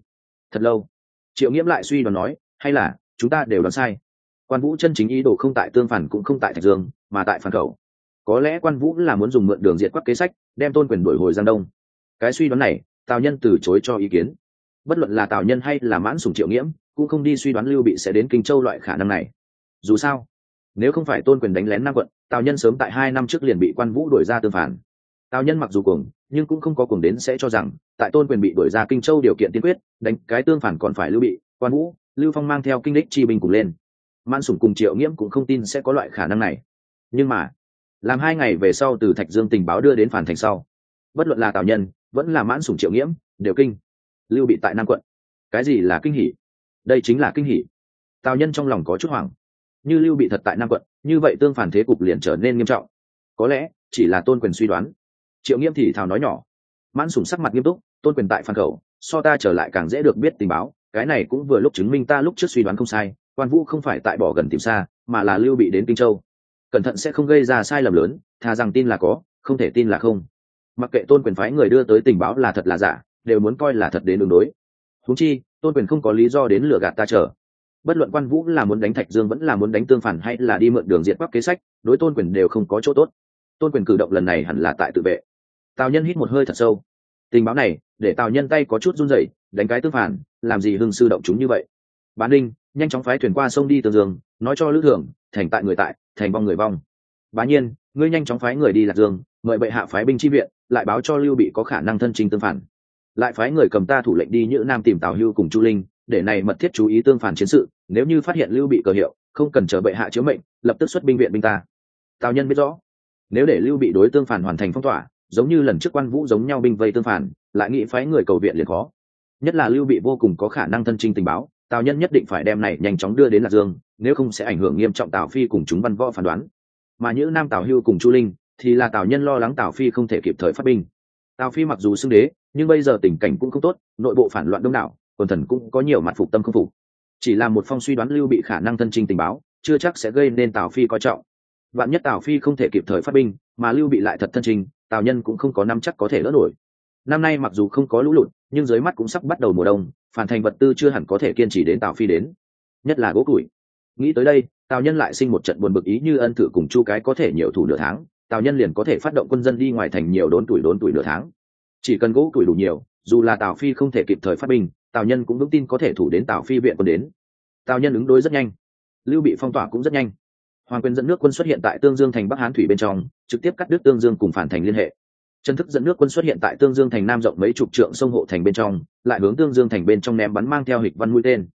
Thật lâu, triệu nghiễm lại suy đoán nói, hay là, chúng ta đều đoán sai. Quan vũ chân chính ý đồ không tại tương phản cũng không tại thạch dương, mà tại phản khẩu. Có lẽ quan vũ là muốn dùng mượn đường diện quắc kế sách, đem tôn quyền đổi hồi giang đông. Cái suy đoán này, tào nhân từ chối cho ý kiến. Bất luận là tào nhân hay là mãn sùng triệu nghiễm, cũng không đi suy đoán lưu bị sẽ đến kinh châu loại khả năng này. Dù sao nếu không phải tôn quyền đánh lén nam quận, tào nhân sớm tại hai năm trước liền bị quan vũ đuổi ra tương phản. Tào nhân mặc dù cuồng, nhưng cũng không có cuồng đến sẽ cho rằng, tại tôn quyền bị đuổi ra kinh châu điều kiện tiên quyết, đánh cái tương phản còn phải lưu bị, quan vũ, lưu phong mang theo kinh đích chi binh cùng lên. Man sủng cùng triệu nghiễm cũng không tin sẽ có loại khả năng này. Nhưng mà, làm hai ngày về sau từ thạch dương tình báo đưa đến phản thành sau, bất luận là tào nhân, vẫn là mãn sủng triệu nghiễm, đều kinh, lưu bị tại nam quận. Cái gì là kinh hỷ đây chính là kinh hỷ tào nhân trong lòng có chút hoảng như lưu bị thật tại nam quận, như vậy tương phản thế cục liền trở nên nghiêm trọng. Có lẽ, chỉ là tôn quyền suy đoán. Triệu nghiêm thì thào nói nhỏ. Mãn sùng sắc mặt nghiêm túc, tôn quyền tại phan khẩu, so ta trở lại càng dễ được biết tình báo, cái này cũng vừa lúc chứng minh ta lúc trước suy đoán không sai, quan vũ không phải tại bỏ gần tìm xa, mà là lưu bị đến kinh châu. Cẩn thận sẽ không gây ra sai lầm lớn thà rằng tin là có, không thể tin là không. Mặc kệ tôn quyền phái người đưa tới tình báo là thật là giả, đều muốn coi là thật đến đường đối. Húng chi, tôn quyền không có lý do đến lừa gạt ta chờ bất luận quan vũ là muốn đánh thạch dương vẫn là muốn đánh tương phản hay là đi mượn đường diệt bắc kế sách, đối tôn quyền đều không có chỗ tốt. Tôn quyền cử động lần này hẳn là tại tự vệ. Tào nhân hít một hơi thật sâu. Tình báo này, để tào nhân tay có chút run rẩy, đánh cái tương phản, làm gì hưng sư động chúng như vậy? Bán đinh, nhanh chóng phái thuyền qua sông đi tương dương, nói cho lữ thường thành tại người tại, thành vong người vong. Bá nhiên, ngươi nhanh chóng phái người đi lạc dương, mời bệ hạ phái binh chi viện, lại báo cho lưu bị có khả năng thân trình tương phản. Lại phái người cầm ta thủ lệnh đi nhữ nam tìm tào hưu cùng chu linh để này mật thiết chú ý tương phản chiến sự, nếu như phát hiện lưu bị cờ hiệu, không cần chờ bệ hạ chiếu mệnh, lập tức xuất binh viện binh ta. Tào nhân biết rõ. Nếu để lưu bị đối tương phản hoàn thành phong tỏa, giống như lần trước quan vũ giống nhau binh vây tương phản, lại nghĩ phái người cầu viện liền khó. Nhất là lưu bị vô cùng có khả năng thân trinh tình báo, tào nhân nhất định phải đem này nhanh chóng đưa đến lạc dương, nếu không sẽ ảnh hưởng nghiêm trọng tào phi cùng chúng văn võ phán đoán. Mà những nam tào hưu cùng chu linh, thì là tào nhân lo lắng tào phi không thể kịp thời phát binh. Tào phi mặc dù xưng đế, nhưng bây giờ tình cảnh cũng không tốt, nội bộ phản loạn đông đảo quần thần cũng có nhiều mặt phục tâm không phục. Chỉ là một phong suy đoán lưu bị khả năng thân trình tình báo, chưa chắc sẽ gây nên tào phi coi trọng. Vạn nhất tào phi không thể kịp thời phát binh, mà lưu bị lại thật thân trình, tào nhân cũng không có năm chắc có thể lỡ nổi. Năm nay mặc dù không có lũ lụt, nhưng dưới mắt cũng sắp bắt đầu mùa đông, phản thành vật tư chưa hẳn có thể kiên trì đến tào phi đến. Nhất là gỗ củi. Nghĩ tới đây, tào nhân lại sinh một trận buồn bực ý như ân thử cùng chu cái có thể nhiều thủ nửa tháng, tào nhân liền có thể phát động quân dân đi ngoài thành nhiều đốn tuổi đốn tuổi nửa tháng. Chỉ cần gỗ tuổi đủ nhiều, dù là tào phi không thể kịp thời phát binh tào nhân cũng vững tin có thể thủ đến tào phi viện quân đến. Tào nhân ứng đối rất nhanh. Lưu bị phong tỏa cũng rất nhanh. Hoàng quyền dẫn nước quân xuất hiện tại tương dương thành bắc hán thủy bên trong, trực tiếp cắt đứt tương dương cùng phản thành liên hệ. Trần thức dẫn nước quân xuất hiện tại tương dương thành nam rộng mấy chục trượng sông hộ thành bên trong, lại hướng tương dương thành bên trong ném bắn mang theo hịch văn mũi tên.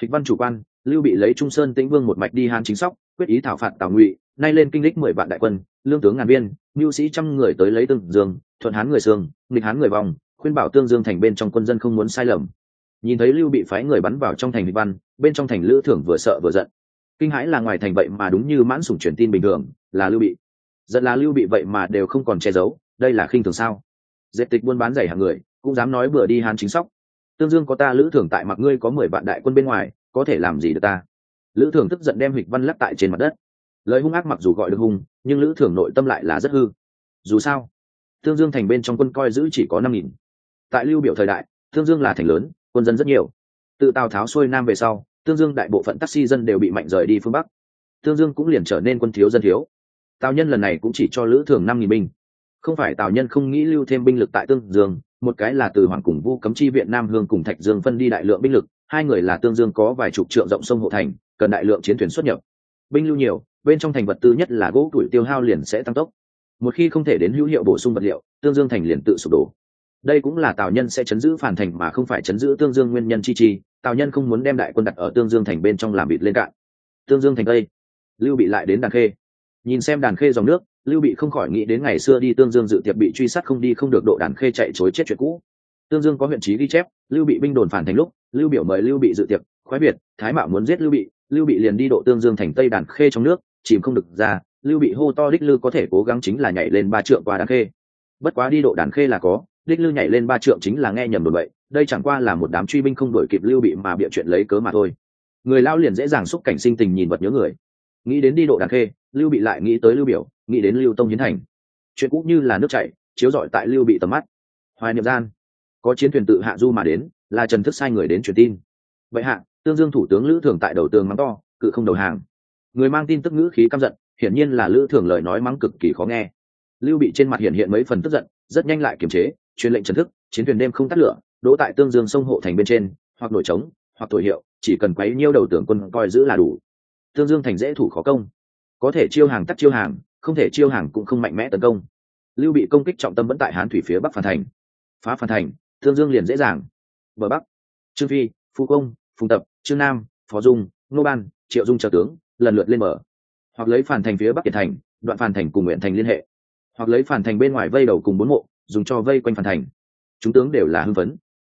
Hịch văn chủ quan, lưu bị lấy trung sơn tĩnh vương một mạch đi hán chính sóc, quyết ý thảo phạt tào ngụy, nay lên kinh lịch mười vạn đại quân, lương tướng ngàn viên, mưu sĩ trăm người tới lấy tương dương, thuận hán người sương nghịch hán người vòng, khuyên bảo tương dương thành bên trong quân dân không muốn sai lầm nhìn thấy lưu bị phái người bắn vào trong thành hịch văn, bên trong thành lữ thưởng vừa sợ vừa giận. Kinh hãi là ngoài thành vậy mà đúng như mãn sủng truyền tin bình thường, là lưu bị. Giận là lưu bị vậy mà đều không còn che giấu, đây là khinh thường sao? Dẹp tịch buôn bán giày hàng người, cũng dám nói bừa đi hán chính sóc. Tương dương có ta, lữ thưởng tại mặc ngươi có mười vạn đại quân bên ngoài, có thể làm gì được ta? Lữ thưởng tức giận đem hịch văn lắc tại trên mặt đất. Lời hung ác mặc dù gọi được hung, nhưng lữ thưởng nội tâm lại là rất hư. Dù sao, tương dương thành bên trong quân coi giữ chỉ có năm nghìn. Tại lưu biểu thời đại, tương dương là thành lớn quân dân rất nhiều. Tự tào tháo xuôi nam về sau, tương dương đại bộ phận taxi dân đều bị mạnh rời đi phương bắc. Tương dương cũng liền trở nên quân thiếu dân thiếu. Tào nhân lần này cũng chỉ cho lữ thường năm nghìn binh. Không phải tào nhân không nghĩ lưu thêm binh lực tại tương dương, một cái là từ hoàng cùng vu cấm chi viện nam hương cùng thạch dương phân đi đại lượng binh lực, hai người là tương dương có vài chục trượng rộng sông hộ thành, cần đại lượng chiến thuyền xuất nhập. Binh lưu nhiều, bên trong thành vật tư nhất là gỗ tuổi tiêu hao liền sẽ tăng tốc. Một khi không thể đến hữu hiệu bổ sung vật liệu, tương dương thành liền tự sụp đổ đây cũng là tào nhân sẽ chấn giữ phản thành mà không phải chấn giữ tương dương nguyên nhân chi chi, tào nhân không muốn đem đại quân đặt ở tương dương thành bên trong làm bịt lên cạn. Tương dương thành tây, lưu bị lại đến đàn khê. Nhìn xem đàn khê dòng nước, lưu bị không khỏi nghĩ đến ngày xưa đi tương dương dự tiệp bị truy sát không đi không được độ đàn khê chạy chối chết chuyện cũ. Tương dương có huyện trí ghi chép, lưu bị binh đồn phản thành lúc, lưu biểu mời lưu bị dự tiệc, khoái biệt, thái mạo muốn giết lưu bị lưu bị liền đi độ tương dương thành tây đàn khê trong nước, chìm không được ra, lưu bị hô to đích lưu có thể cố gắng chính là nhảy lên ba trượng qua đàn khê. Bất quá đi độ đàn khê là có đích lưu nhảy lên ba trượng chính là nghe nhầm đồn vậy. đây chẳng qua là một đám truy binh không đổi kịp lưu bị mà bịa chuyện lấy cớ mà thôi. Người lao liền dễ dàng xúc cảnh sinh tình nhìn vật nhớ người. Nghĩ đến đi độ đàn khê, lưu bị lại nghĩ tới lưu biểu, nghĩ đến lưu tông hiến hành chuyện cũ như là nước chảy, chiếu rọi tại lưu bị tầm mắt. Hoài niệm gian, có chiến thuyền tự hạ du mà đến, là trần thức sai người đến truyền tin. Vậy hạ, tương dương thủ tướng lữ thường tại đầu tường mắng to, cự không đầu hàng. Người mang tin tức ngữ khí căm giận, hiển nhiên là lữ thường lời nói mắng cực kỳ khó nghe. Lưu bị trên mặt hiện hiện mấy phần tức giận, rất nhanh lại kiềm chế truyền lệnh trần thức, chiến thuyền đêm không tắt lửa, đỗ tại tương dương sông hộ thành bên trên, hoặc nổi trống, hoặc thổi hiệu, chỉ cần quấy nhiêu đầu tưởng quân coi giữ là đủ. Tương dương thành dễ thủ khó công. Có thể chiêu hàng tắt chiêu hàng, không thể chiêu hàng cũng không mạnh mẽ tấn công. Lưu bị công kích trọng tâm vẫn tại hán thủy phía bắc phản thành. Phá phản thành, tương dương liền dễ dàng. Bờ bắc, trương phi, phu công, phùng tập, trương nam, phó dung, nô ban, triệu dung trợ tướng, lần lượt lên mở hoặc lấy phản thành phía bắc kiệt thành, đoạn phản thành cùng nguyện thành liên hệ. Hoặc lấy phản thành bên ngoài vây đầu cùng bốn mộ dùng cho vây quanh phản thành. Chúng tướng đều là hưng phấn.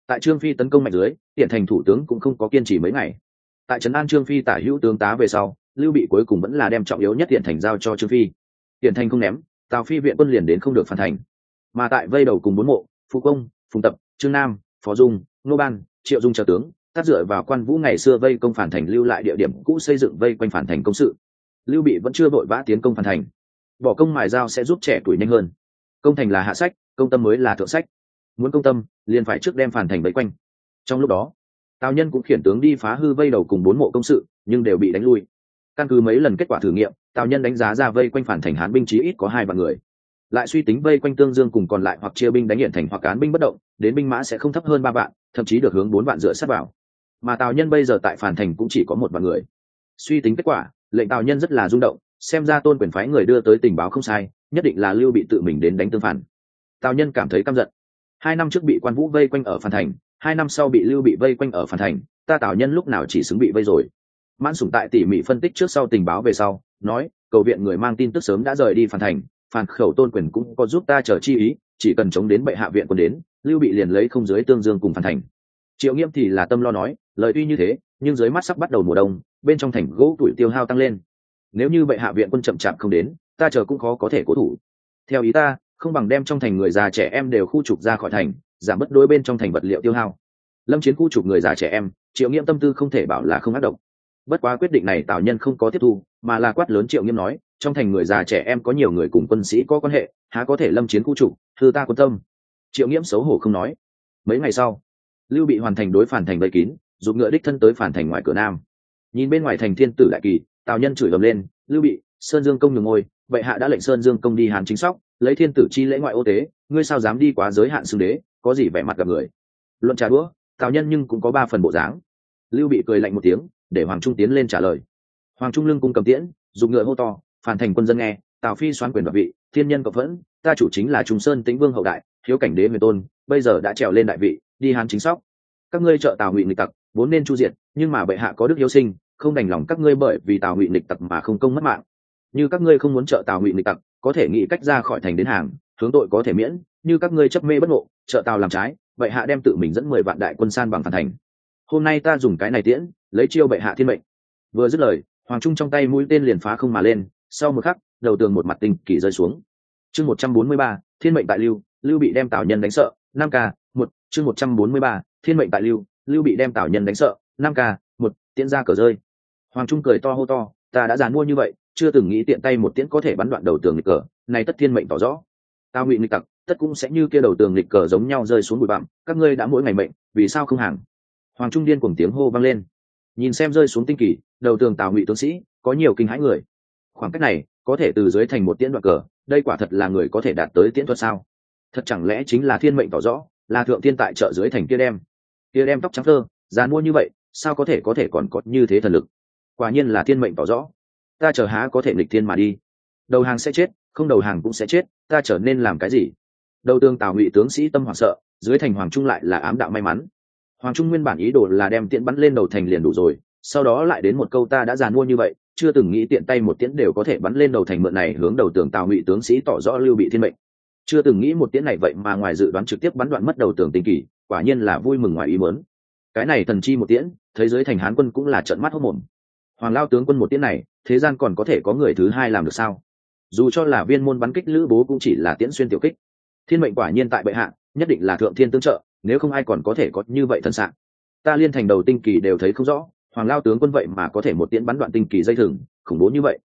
Tại trương phi tấn công mạnh dưới hiện thành thủ tướng cũng không có kiên trì mấy ngày. Tại trấn an trương phi tả hữu tướng tá về sau, lưu bị cuối cùng vẫn là đem trọng yếu nhất hiện thành giao cho trương phi. Hiện thành không ném, tào phi viện quân liền đến không được phản thành. Mà tại vây đầu cùng bốn mộ phụ công, phùng tập, trương nam, phó dung nô ban, triệu dung trợ tướng tác dựa vào quan vũ ngày xưa vây công phản thành lưu lại địa điểm cũ xây dựng vây quanh phản thành công sự. Lưu bị vẫn chưa vội vã tiến công phản thành. Bỏ công mài dao sẽ giúp trẻ tuổi nhanh hơn. Công thành là hạ sách công tâm mới là thượng sách. Muốn công tâm, liền phải trước đem phản thành vây quanh. Trong lúc đó, tào nhân cũng khiển tướng đi phá hư vây đầu cùng bốn mộ công sự, nhưng đều bị đánh lui. Căn cứ mấy lần kết quả thử nghiệm, tào nhân đánh giá ra vây quanh phản thành hán binh chí ít có hai vạn người. Lại suy tính vây quanh tương dương cùng còn lại hoặc chia binh đánh hiện thành hoặc cán binh bất động, đến binh mã sẽ không thấp hơn ba vạn, thậm chí được hướng bốn vạn dựa sát vào. Mà tào nhân bây giờ tại phản thành cũng chỉ có một vạn người. Suy tính kết quả, lệnh tào nhân rất là rung động, xem ra tôn quyền phái người đưa tới tình báo không sai, nhất định là lưu bị tự mình đến đánh tương phản tào nhân cảm thấy căm giận. Hai năm trước bị quan vũ vây quanh ở phản thành, hai năm sau bị lưu bị vây quanh ở phản thành, ta tào nhân lúc nào chỉ xứng bị vây rồi? Mãn sủng tại tỉ mỉ phân tích trước sau tình báo về sau, nói, cầu viện người mang tin tức sớm đã rời đi phản thành phản khẩu tôn quyền cũng có giúp ta chờ chi ý, chỉ cần chống đến bệ hạ viện quân đến, lưu bị liền lấy không dưới tương dương cùng phản thành. Triệu nghiêm thì là tâm lo nói, lời tuy như thế, nhưng dưới mắt sắp bắt đầu mùa đông, bên trong thành gỗ tuổi tiêu hao tăng lên. Nếu như bệ hạ viện quân chậm chạp không đến, ta chờ cũng khó có thể cố thủ. Theo ý ta không bằng đem trong thành người già trẻ em đều khu trục ra khỏi thành, giảm bớt đôi bên trong thành vật liệu tiêu hao. Lâm chiến khu trục người già trẻ em, triệu nghiêm tâm tư không thể bảo là không ác động bất quá quyết định này tào nhân không có tiếp thu, mà là quát lớn triệu nghiêm nói, trong thành người già trẻ em có nhiều người cùng quân sĩ có quan hệ, há có thể lâm chiến khu trục, thư ta quan tâm. Triệu nghiễm xấu hổ không nói. Mấy ngày sau, lưu bị hoàn thành đối phản thành vây kín dùng ngựa đích thân tới phản thành ngoài cửa nam. Nhìn bên ngoài thành thiên tử đại kỳ, tào nhân chửi ầm lên, lưu bị, sơn dương công nhường ngôi, vậy hạ đã lệnh sơn dương công đi hàn chính sóc lấy thiên tử chi lễ ngoại ô tế, ngươi sao dám đi quá giới hạn xưng đế, có gì vẻ mặt gặp người? Luận trà đũa, tào nhân nhưng cũng có ba phần bộ dáng. Lưu bị cười lạnh một tiếng, để hoàng trung tiến lên trả lời. Hoàng trung lưng cung cầm tiễn, dùng ngựa hô to, phản thành quân dân nghe, tào phi xoán quyền đoạt vị, thiên nhân cộng vẫn ta chủ chính là trung sơn tĩnh vương hậu đại thiếu cảnh đế huyền tôn, bây giờ đã trèo lên đại vị, đi hán chính sóc. Các ngươi trợ tào ngụy nghịch tặc, vốn nên chu diệt, nhưng mà bệ hạ có đức hiếu sinh, không đành lòng các ngươi bởi vì tào ngụy nghịch tặc mà không công mất mạng. Như các ngươi không muốn trợ tào ngụy nghịch tặc có thể nghĩ cách ra khỏi thành đến hàng, hướng tội có thể miễn, như các ngươi chấp mê bất ngộ, trợ tào làm trái, bệ hạ đem tự mình dẫn mười vạn đại quân san bằng phản thành. Hôm nay ta dùng cái này tiễn, lấy chiêu bệ hạ thiên mệnh. Vừa dứt lời, hoàng trung trong tay mũi tên liền phá không mà lên, sau một khắc, đầu tường một mặt tinh kỳ rơi xuống. Chương một trăm bốn mươi ba, thiên mệnh tại lưu lưu bị đem tào nhân đánh sợ, năm k, một, chương một trăm bốn mươi ba, thiên mệnh tại lưu lưu bị đem tào nhân đánh sợ, năm k, một, tiễn ra cờ rơi. Hoàng trung cười to hô to, ta đã dàn mua như vậy chưa từng nghĩ tiện tay một tiễn có thể bắn đoạn đầu tường nghịch cờ này tất thiên mệnh tỏ rõ. Tao ngụy nghịch tặc, tất cũng sẽ như kia đầu tường nghịch cờ giống nhau rơi xuống bụi bặm, các ngươi đã mỗi ngày mệnh, vì sao không hàng? Hoàng trung điên cùng tiếng hô vang lên. Nhìn xem rơi xuống tinh kỳ, đầu tường tào ngụy tướng sĩ, có nhiều kinh hãi người. Khoảng cách này, có thể từ dưới thành một tiễn đoạn cờ, đây quả thật là người có thể đạt tới tiễn thuật sao? Thật chẳng lẽ chính là thiên mệnh tỏ rõ, là thượng thiên tại chợ dưới thành kia đem? Kia đem tóc trắng thơ, dàn mua như vậy, sao có thể có thể còn có như thế thần lực? Quả nhiên là thiên mệnh tỏ rõ ta chờ há có thể nghịch thiên mà đi. Đầu hàng sẽ chết, không đầu hàng cũng sẽ chết, ta trở nên làm cái gì? Đầu tương tào ngụy tướng sĩ tâm hoảng sợ, dưới thành hoàng trung lại là ám đạo may mắn. Hoàng trung nguyên bản ý đồ là đem tiện bắn lên đầu thành liền đủ rồi, sau đó lại đến một câu ta đã giàn mua như vậy, chưa từng nghĩ tiện tay một tiễn đều có thể bắn lên đầu thành mượn này hướng đầu tường tào ngụy tướng sĩ tỏ rõ lưu bị thiên mệnh. Chưa từng nghĩ một tiễn này vậy mà ngoài dự đoán trực tiếp bắn đoạn mất đầu tường tinh kỳ quả nhiên là vui mừng ngoài ý mớn cái này thần chi một tiễn thế giới thành hán quân cũng là trận mắt hốc mồm. Hoàng lao tướng quân một tiễn này thế gian còn có thể có người thứ hai làm được sao? Dù cho là viên môn bắn kích lữ bố cũng chỉ là tiễn xuyên tiểu kích. Thiên mệnh quả nhiên tại bệ hạ, nhất định là thượng thiên tương trợ, nếu không ai còn có thể có như vậy thần sạn. Ta liên thành đầu tinh kỳ đều thấy không rõ, hoàng lao tướng quân vậy mà có thể một tiễn bắn đoạn tinh kỳ dây thừng, khủng bố như vậy.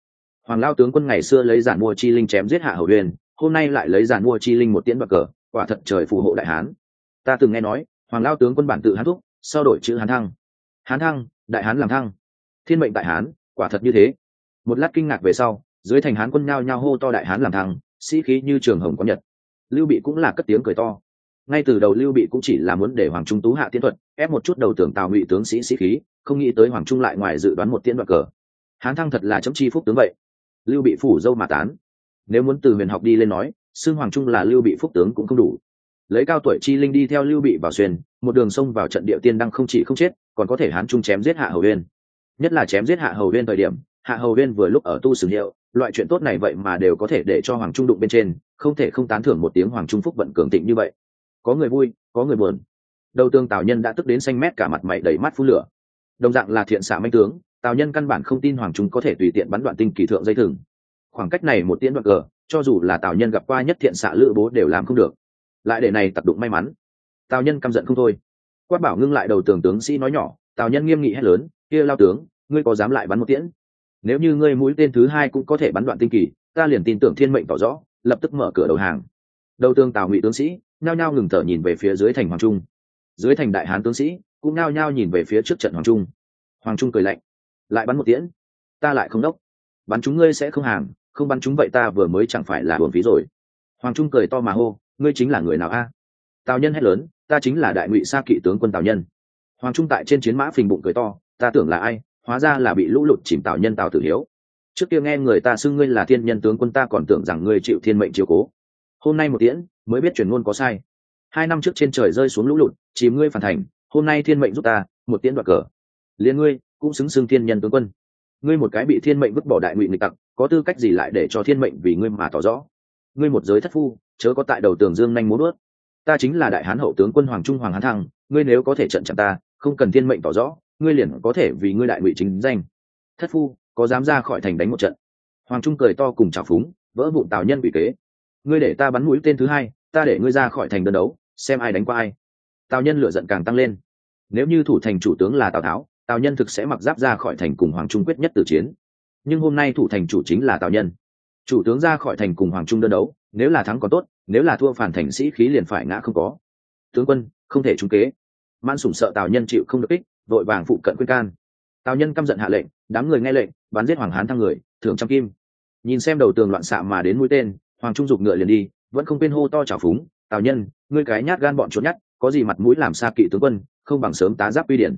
Hoàng lao tướng quân ngày xưa lấy giản mua chi linh chém giết hạ hầu huyền, hôm nay lại lấy giản mua chi linh một tiễn bạc cờ, quả thật trời phù hộ đại hán. Ta từng nghe nói, hoàng lao tướng quân bản tự hán thúc, sau đổi chữ hán thăng. Hán thăng, đại hán làm thăng. Thiên mệnh đại hán, quả thật như thế một lát kinh ngạc về sau, dưới thành hán quân nhao nhao hô to đại hán làm thăng sĩ khí như trường hồng có nhật. Lưu bị cũng là cất tiếng cười to. Ngay từ đầu lưu bị cũng chỉ là muốn để hoàng trung tú hạ tiến thuật, ép một chút đầu tưởng tào ngụy tướng sĩ sĩ khí, không nghĩ tới hoàng trung lại ngoài dự đoán một tiến đoạt cờ. Hán thăng thật là chấm chi phúc tướng vậy. Lưu bị phủ dâu mà tán. Nếu muốn từ huyền học đi lên nói, xưng hoàng trung là lưu bị phúc tướng cũng không đủ. Lấy cao tuổi chi linh đi theo lưu bị vào xuyên, một đường sông vào trận địa tiên đăng không chỉ không chết, còn có thể hán trung chém giết hạ hầu huyên nhất là chém giết hạ hầu huyên thời điểm hạ hầu huyên vừa lúc ở tu sử hiệu, loại chuyện tốt này vậy mà đều có thể để cho hoàng trung đụng bên trên, không thể không tán thưởng một tiếng hoàng trung phúc vận cường tịnh như vậy. Có người vui, có người buồn. Đầu tương tào nhân đã tức đến xanh mét cả mặt mày đầy mắt phú lửa. Đồng dạng là thiện xạ manh tướng, tào nhân căn bản không tin hoàng trung có thể tùy tiện bắn đoạn tinh kỳ thượng dây thừng. Khoảng cách này một tiễn đoạn cờ, cho dù là tào nhân gặp qua nhất thiện xạ lữ bố đều làm không được. Lại để này tập đụng may mắn. Tào nhân căm giận không thôi. Quát bảo ngưng lại đầu tường tướng sĩ nói nhỏ, tào nhân nghiêm nghị hét lớn, kia lao tướng, ngươi có dám lại bắn một tiễn? Nếu như ngươi mũi tên thứ hai cũng có thể bắn đoạn tinh kỳ, ta liền tin tưởng thiên mệnh tỏ rõ, lập tức mở cửa đầu hàng. Đầu tương tào ngụy tướng sĩ, nhao nhao ngừng thở nhìn về phía dưới thành hoàng trung. Dưới thành đại hán tướng sĩ, cũng nhao nhao nhìn về phía trước trận hoàng trung. Hoàng trung cười lạnh, lại bắn một tiễn? Ta lại không đốc. Bắn chúng ngươi sẽ không hàng, không bắn chúng vậy ta vừa mới chẳng phải là buồn phí rồi. Hoàng trung cười to mà hô, ngươi chính là người nào a? Tào nhân hét lớn, ta chính là đại ngụy sa kỵ tướng quân tào nhân. Hoàng trung tại trên chiến mã phình bụng cười to, ta tưởng là ai? Hóa ra là bị lũ lụt chìm tạo nhân tạo tử hiếu. Trước kia nghe người ta xưng ngươi là thiên nhân tướng quân ta còn tưởng rằng ngươi chịu thiên mệnh chiều cố. Hôm nay một tiễn, mới biết chuyển ngôn có sai. Hai năm trước trên trời rơi xuống lũ lụt, chìm ngươi phản thành, hôm nay thiên mệnh giúp ta, một tiễn đoạt cờ. Liền ngươi, cũng xứng xưng thiên nhân tướng quân. Ngươi một cái bị thiên mệnh vứt bỏ đại ngụy nghịch tặc, có tư cách gì lại để cho thiên mệnh vì ngươi mà tỏ rõ? Ngươi một giới thất phu, chớ có tại đầu tường dương nhanh muốn ướt ta chính là đại hán hậu tướng quân hoàng trung hoàng hán thăng, ngươi nếu có thể trận chặn ta, không cần thiên mệnh tỏ rõ ngươi liền có thể vì ngươi đại ngụy chính danh. Thất phu, có dám ra khỏi thành đánh một trận? Hoàng trung cười to cùng trào phúng, vỡ vụn tào nhân bị kế. Ngươi để ta bắn mũi tên thứ hai, ta để ngươi ra khỏi thành đơn đấu, xem ai đánh qua ai. Tào nhân lựa giận càng tăng lên. Nếu như thủ thành chủ tướng là tào tháo, tào nhân thực sẽ mặc giáp ra khỏi thành cùng hoàng trung quyết nhất từ chiến. Nhưng hôm nay thủ thành chủ chính là tào nhân. Chủ tướng ra khỏi thành cùng hoàng trung đơn đấu, nếu là thắng còn tốt, nếu là thua phản thành sĩ khí liền phải ngã không có. Tướng quân, không thể trúng kế. Man sủng sợ tào nhân chịu không được ích vội vàng phụ cận khuyên can. Tào nhân căm giận hạ lệnh, đám người nghe lệnh, bắn giết hoàng hán thăng người, thưởng trăm kim. Nhìn xem đầu tường loạn xạ mà đến mũi tên, hoàng trung dục ngựa liền đi, vẫn không quên hô to trào phúng, tào nhân, ngươi cái nhát gan bọn trốn nhát, có gì mặt mũi làm xa kỵ tướng quân, không bằng sớm tá giáp uy điển.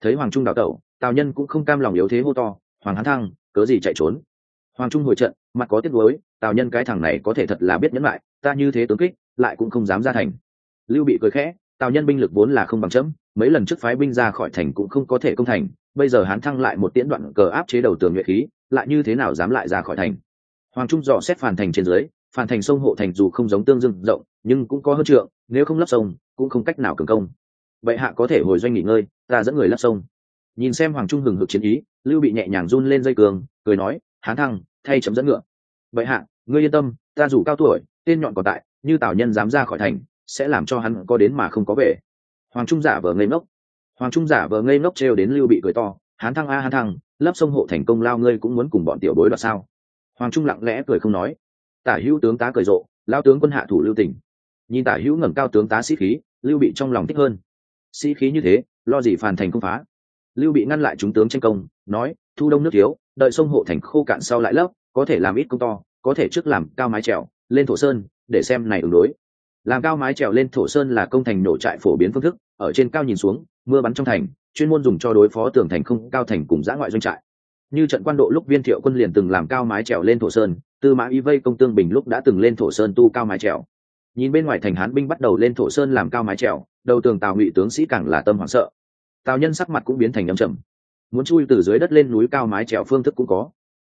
Thấy hoàng trung đào tẩu, tào nhân cũng không cam lòng yếu thế hô to, hoàng hán thăng, cớ gì chạy trốn? Hoàng trung hồi trận, mặt có tiếc nuối, tào nhân cái thằng này có thể thật là biết nhẫn lại, ta như thế tướng kích, lại cũng không dám ra thành. Lưu bị cười khẽ, tào nhân binh lực vốn là không bằng chấm mấy lần trước phái binh ra khỏi thành cũng không có thể công thành, bây giờ hán thăng lại một tiễn đoạn cờ áp chế đầu tường nhuệ khí, lại như thế nào dám lại ra khỏi thành? Hoàng trung dò xét phản thành trên dưới, phản thành sông hộ thành dù không giống tương dương rộng, nhưng cũng có hơn trượng, nếu không lấp sông, cũng không cách nào cường công. Vậy hạ có thể hồi doanh nghỉ ngơi, ta dẫn người lấp sông. Nhìn xem hoàng trung hừng hực chiến ý, lưu bị nhẹ nhàng run lên dây cường, cười nói, hán thăng, thay chấm dẫn ngựa. Vậy hạ, ngươi yên tâm, ta dù cao tuổi, tên nhọn còn tại, như tào nhân dám ra khỏi thành, sẽ làm cho hắn có đến mà không có về hoàng trung giả vờ ngây ngốc. Hoàng trung giả vờ ngây ngốc trêu đến lưu bị cười to, hán thăng a, hán thăng lấp sông hộ thành công lao ngươi cũng muốn cùng bọn tiểu bối đoạt sao? Hoàng trung lặng lẽ cười không nói. Tả hữu tướng tá cười rộ, lao tướng quân hạ thủ lưu tỉnh nhìn tả hữu ngẩng cao tướng tá sĩ khí, lưu bị trong lòng thích hơn. Sĩ khí như thế, lo gì phản thành công phá? Lưu bị ngăn lại chúng tướng tranh công, nói, thu đông nước thiếu, đợi sông hộ thành khô cạn sau lại lấp có thể làm ít công to, có thể trước làm cao mái trèo, lên thổ sơn, để xem này ứng đối làm cao mái trèo lên thổ sơn là công thành nổ trại phổ biến phương thức, ở trên cao nhìn xuống, mưa bắn trong thành, chuyên môn dùng cho đối phó tường thành không, cao thành cùng giã ngoại doanh trại. Như trận quan độ lúc viên thiệu quân liền từng làm cao mái trèo lên thổ sơn, tư mã y vây công tương bình lúc đã từng lên thổ sơn tu cao mái trèo. Nhìn bên ngoài thành hán binh bắt đầu lên thổ sơn làm cao mái trèo, đầu tường tào ngụy tướng sĩ càng là tâm hoảng sợ. Tào nhân sắc mặt cũng biến thành âm trầm. Muốn chui từ dưới đất lên núi cao mái trèo phương thức cũng có.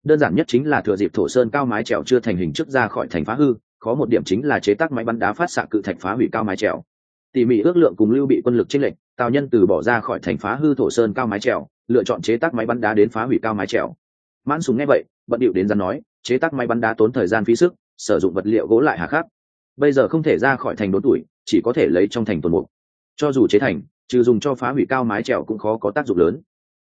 Đơn giản nhất chính là thừa dịp thổ sơn cao mái trèo chưa thành hình trước ra khỏi thành phá hư có một điểm chính là chế tác máy bắn đá phát xạ cự thạch phá hủy cao mái trèo. Tỉ mỉ ước lượng cùng lưu bị quân lực chênh lệnh tào nhân từ bỏ ra khỏi thành phá hư thổ sơn cao mái trèo, lựa chọn chế tác máy bắn đá đến phá hủy cao mái trèo. Mãn súng nghe vậy, bận điệu đến ra nói, chế tác máy bắn đá tốn thời gian phí sức, sử dụng vật liệu gỗ lại hà khắc. Bây giờ không thể ra khỏi thành đốn tuổi, chỉ có thể lấy trong thành tuần mục cho dù chế thành, trừ dùng cho phá hủy cao mái trèo cũng khó có tác dụng lớn.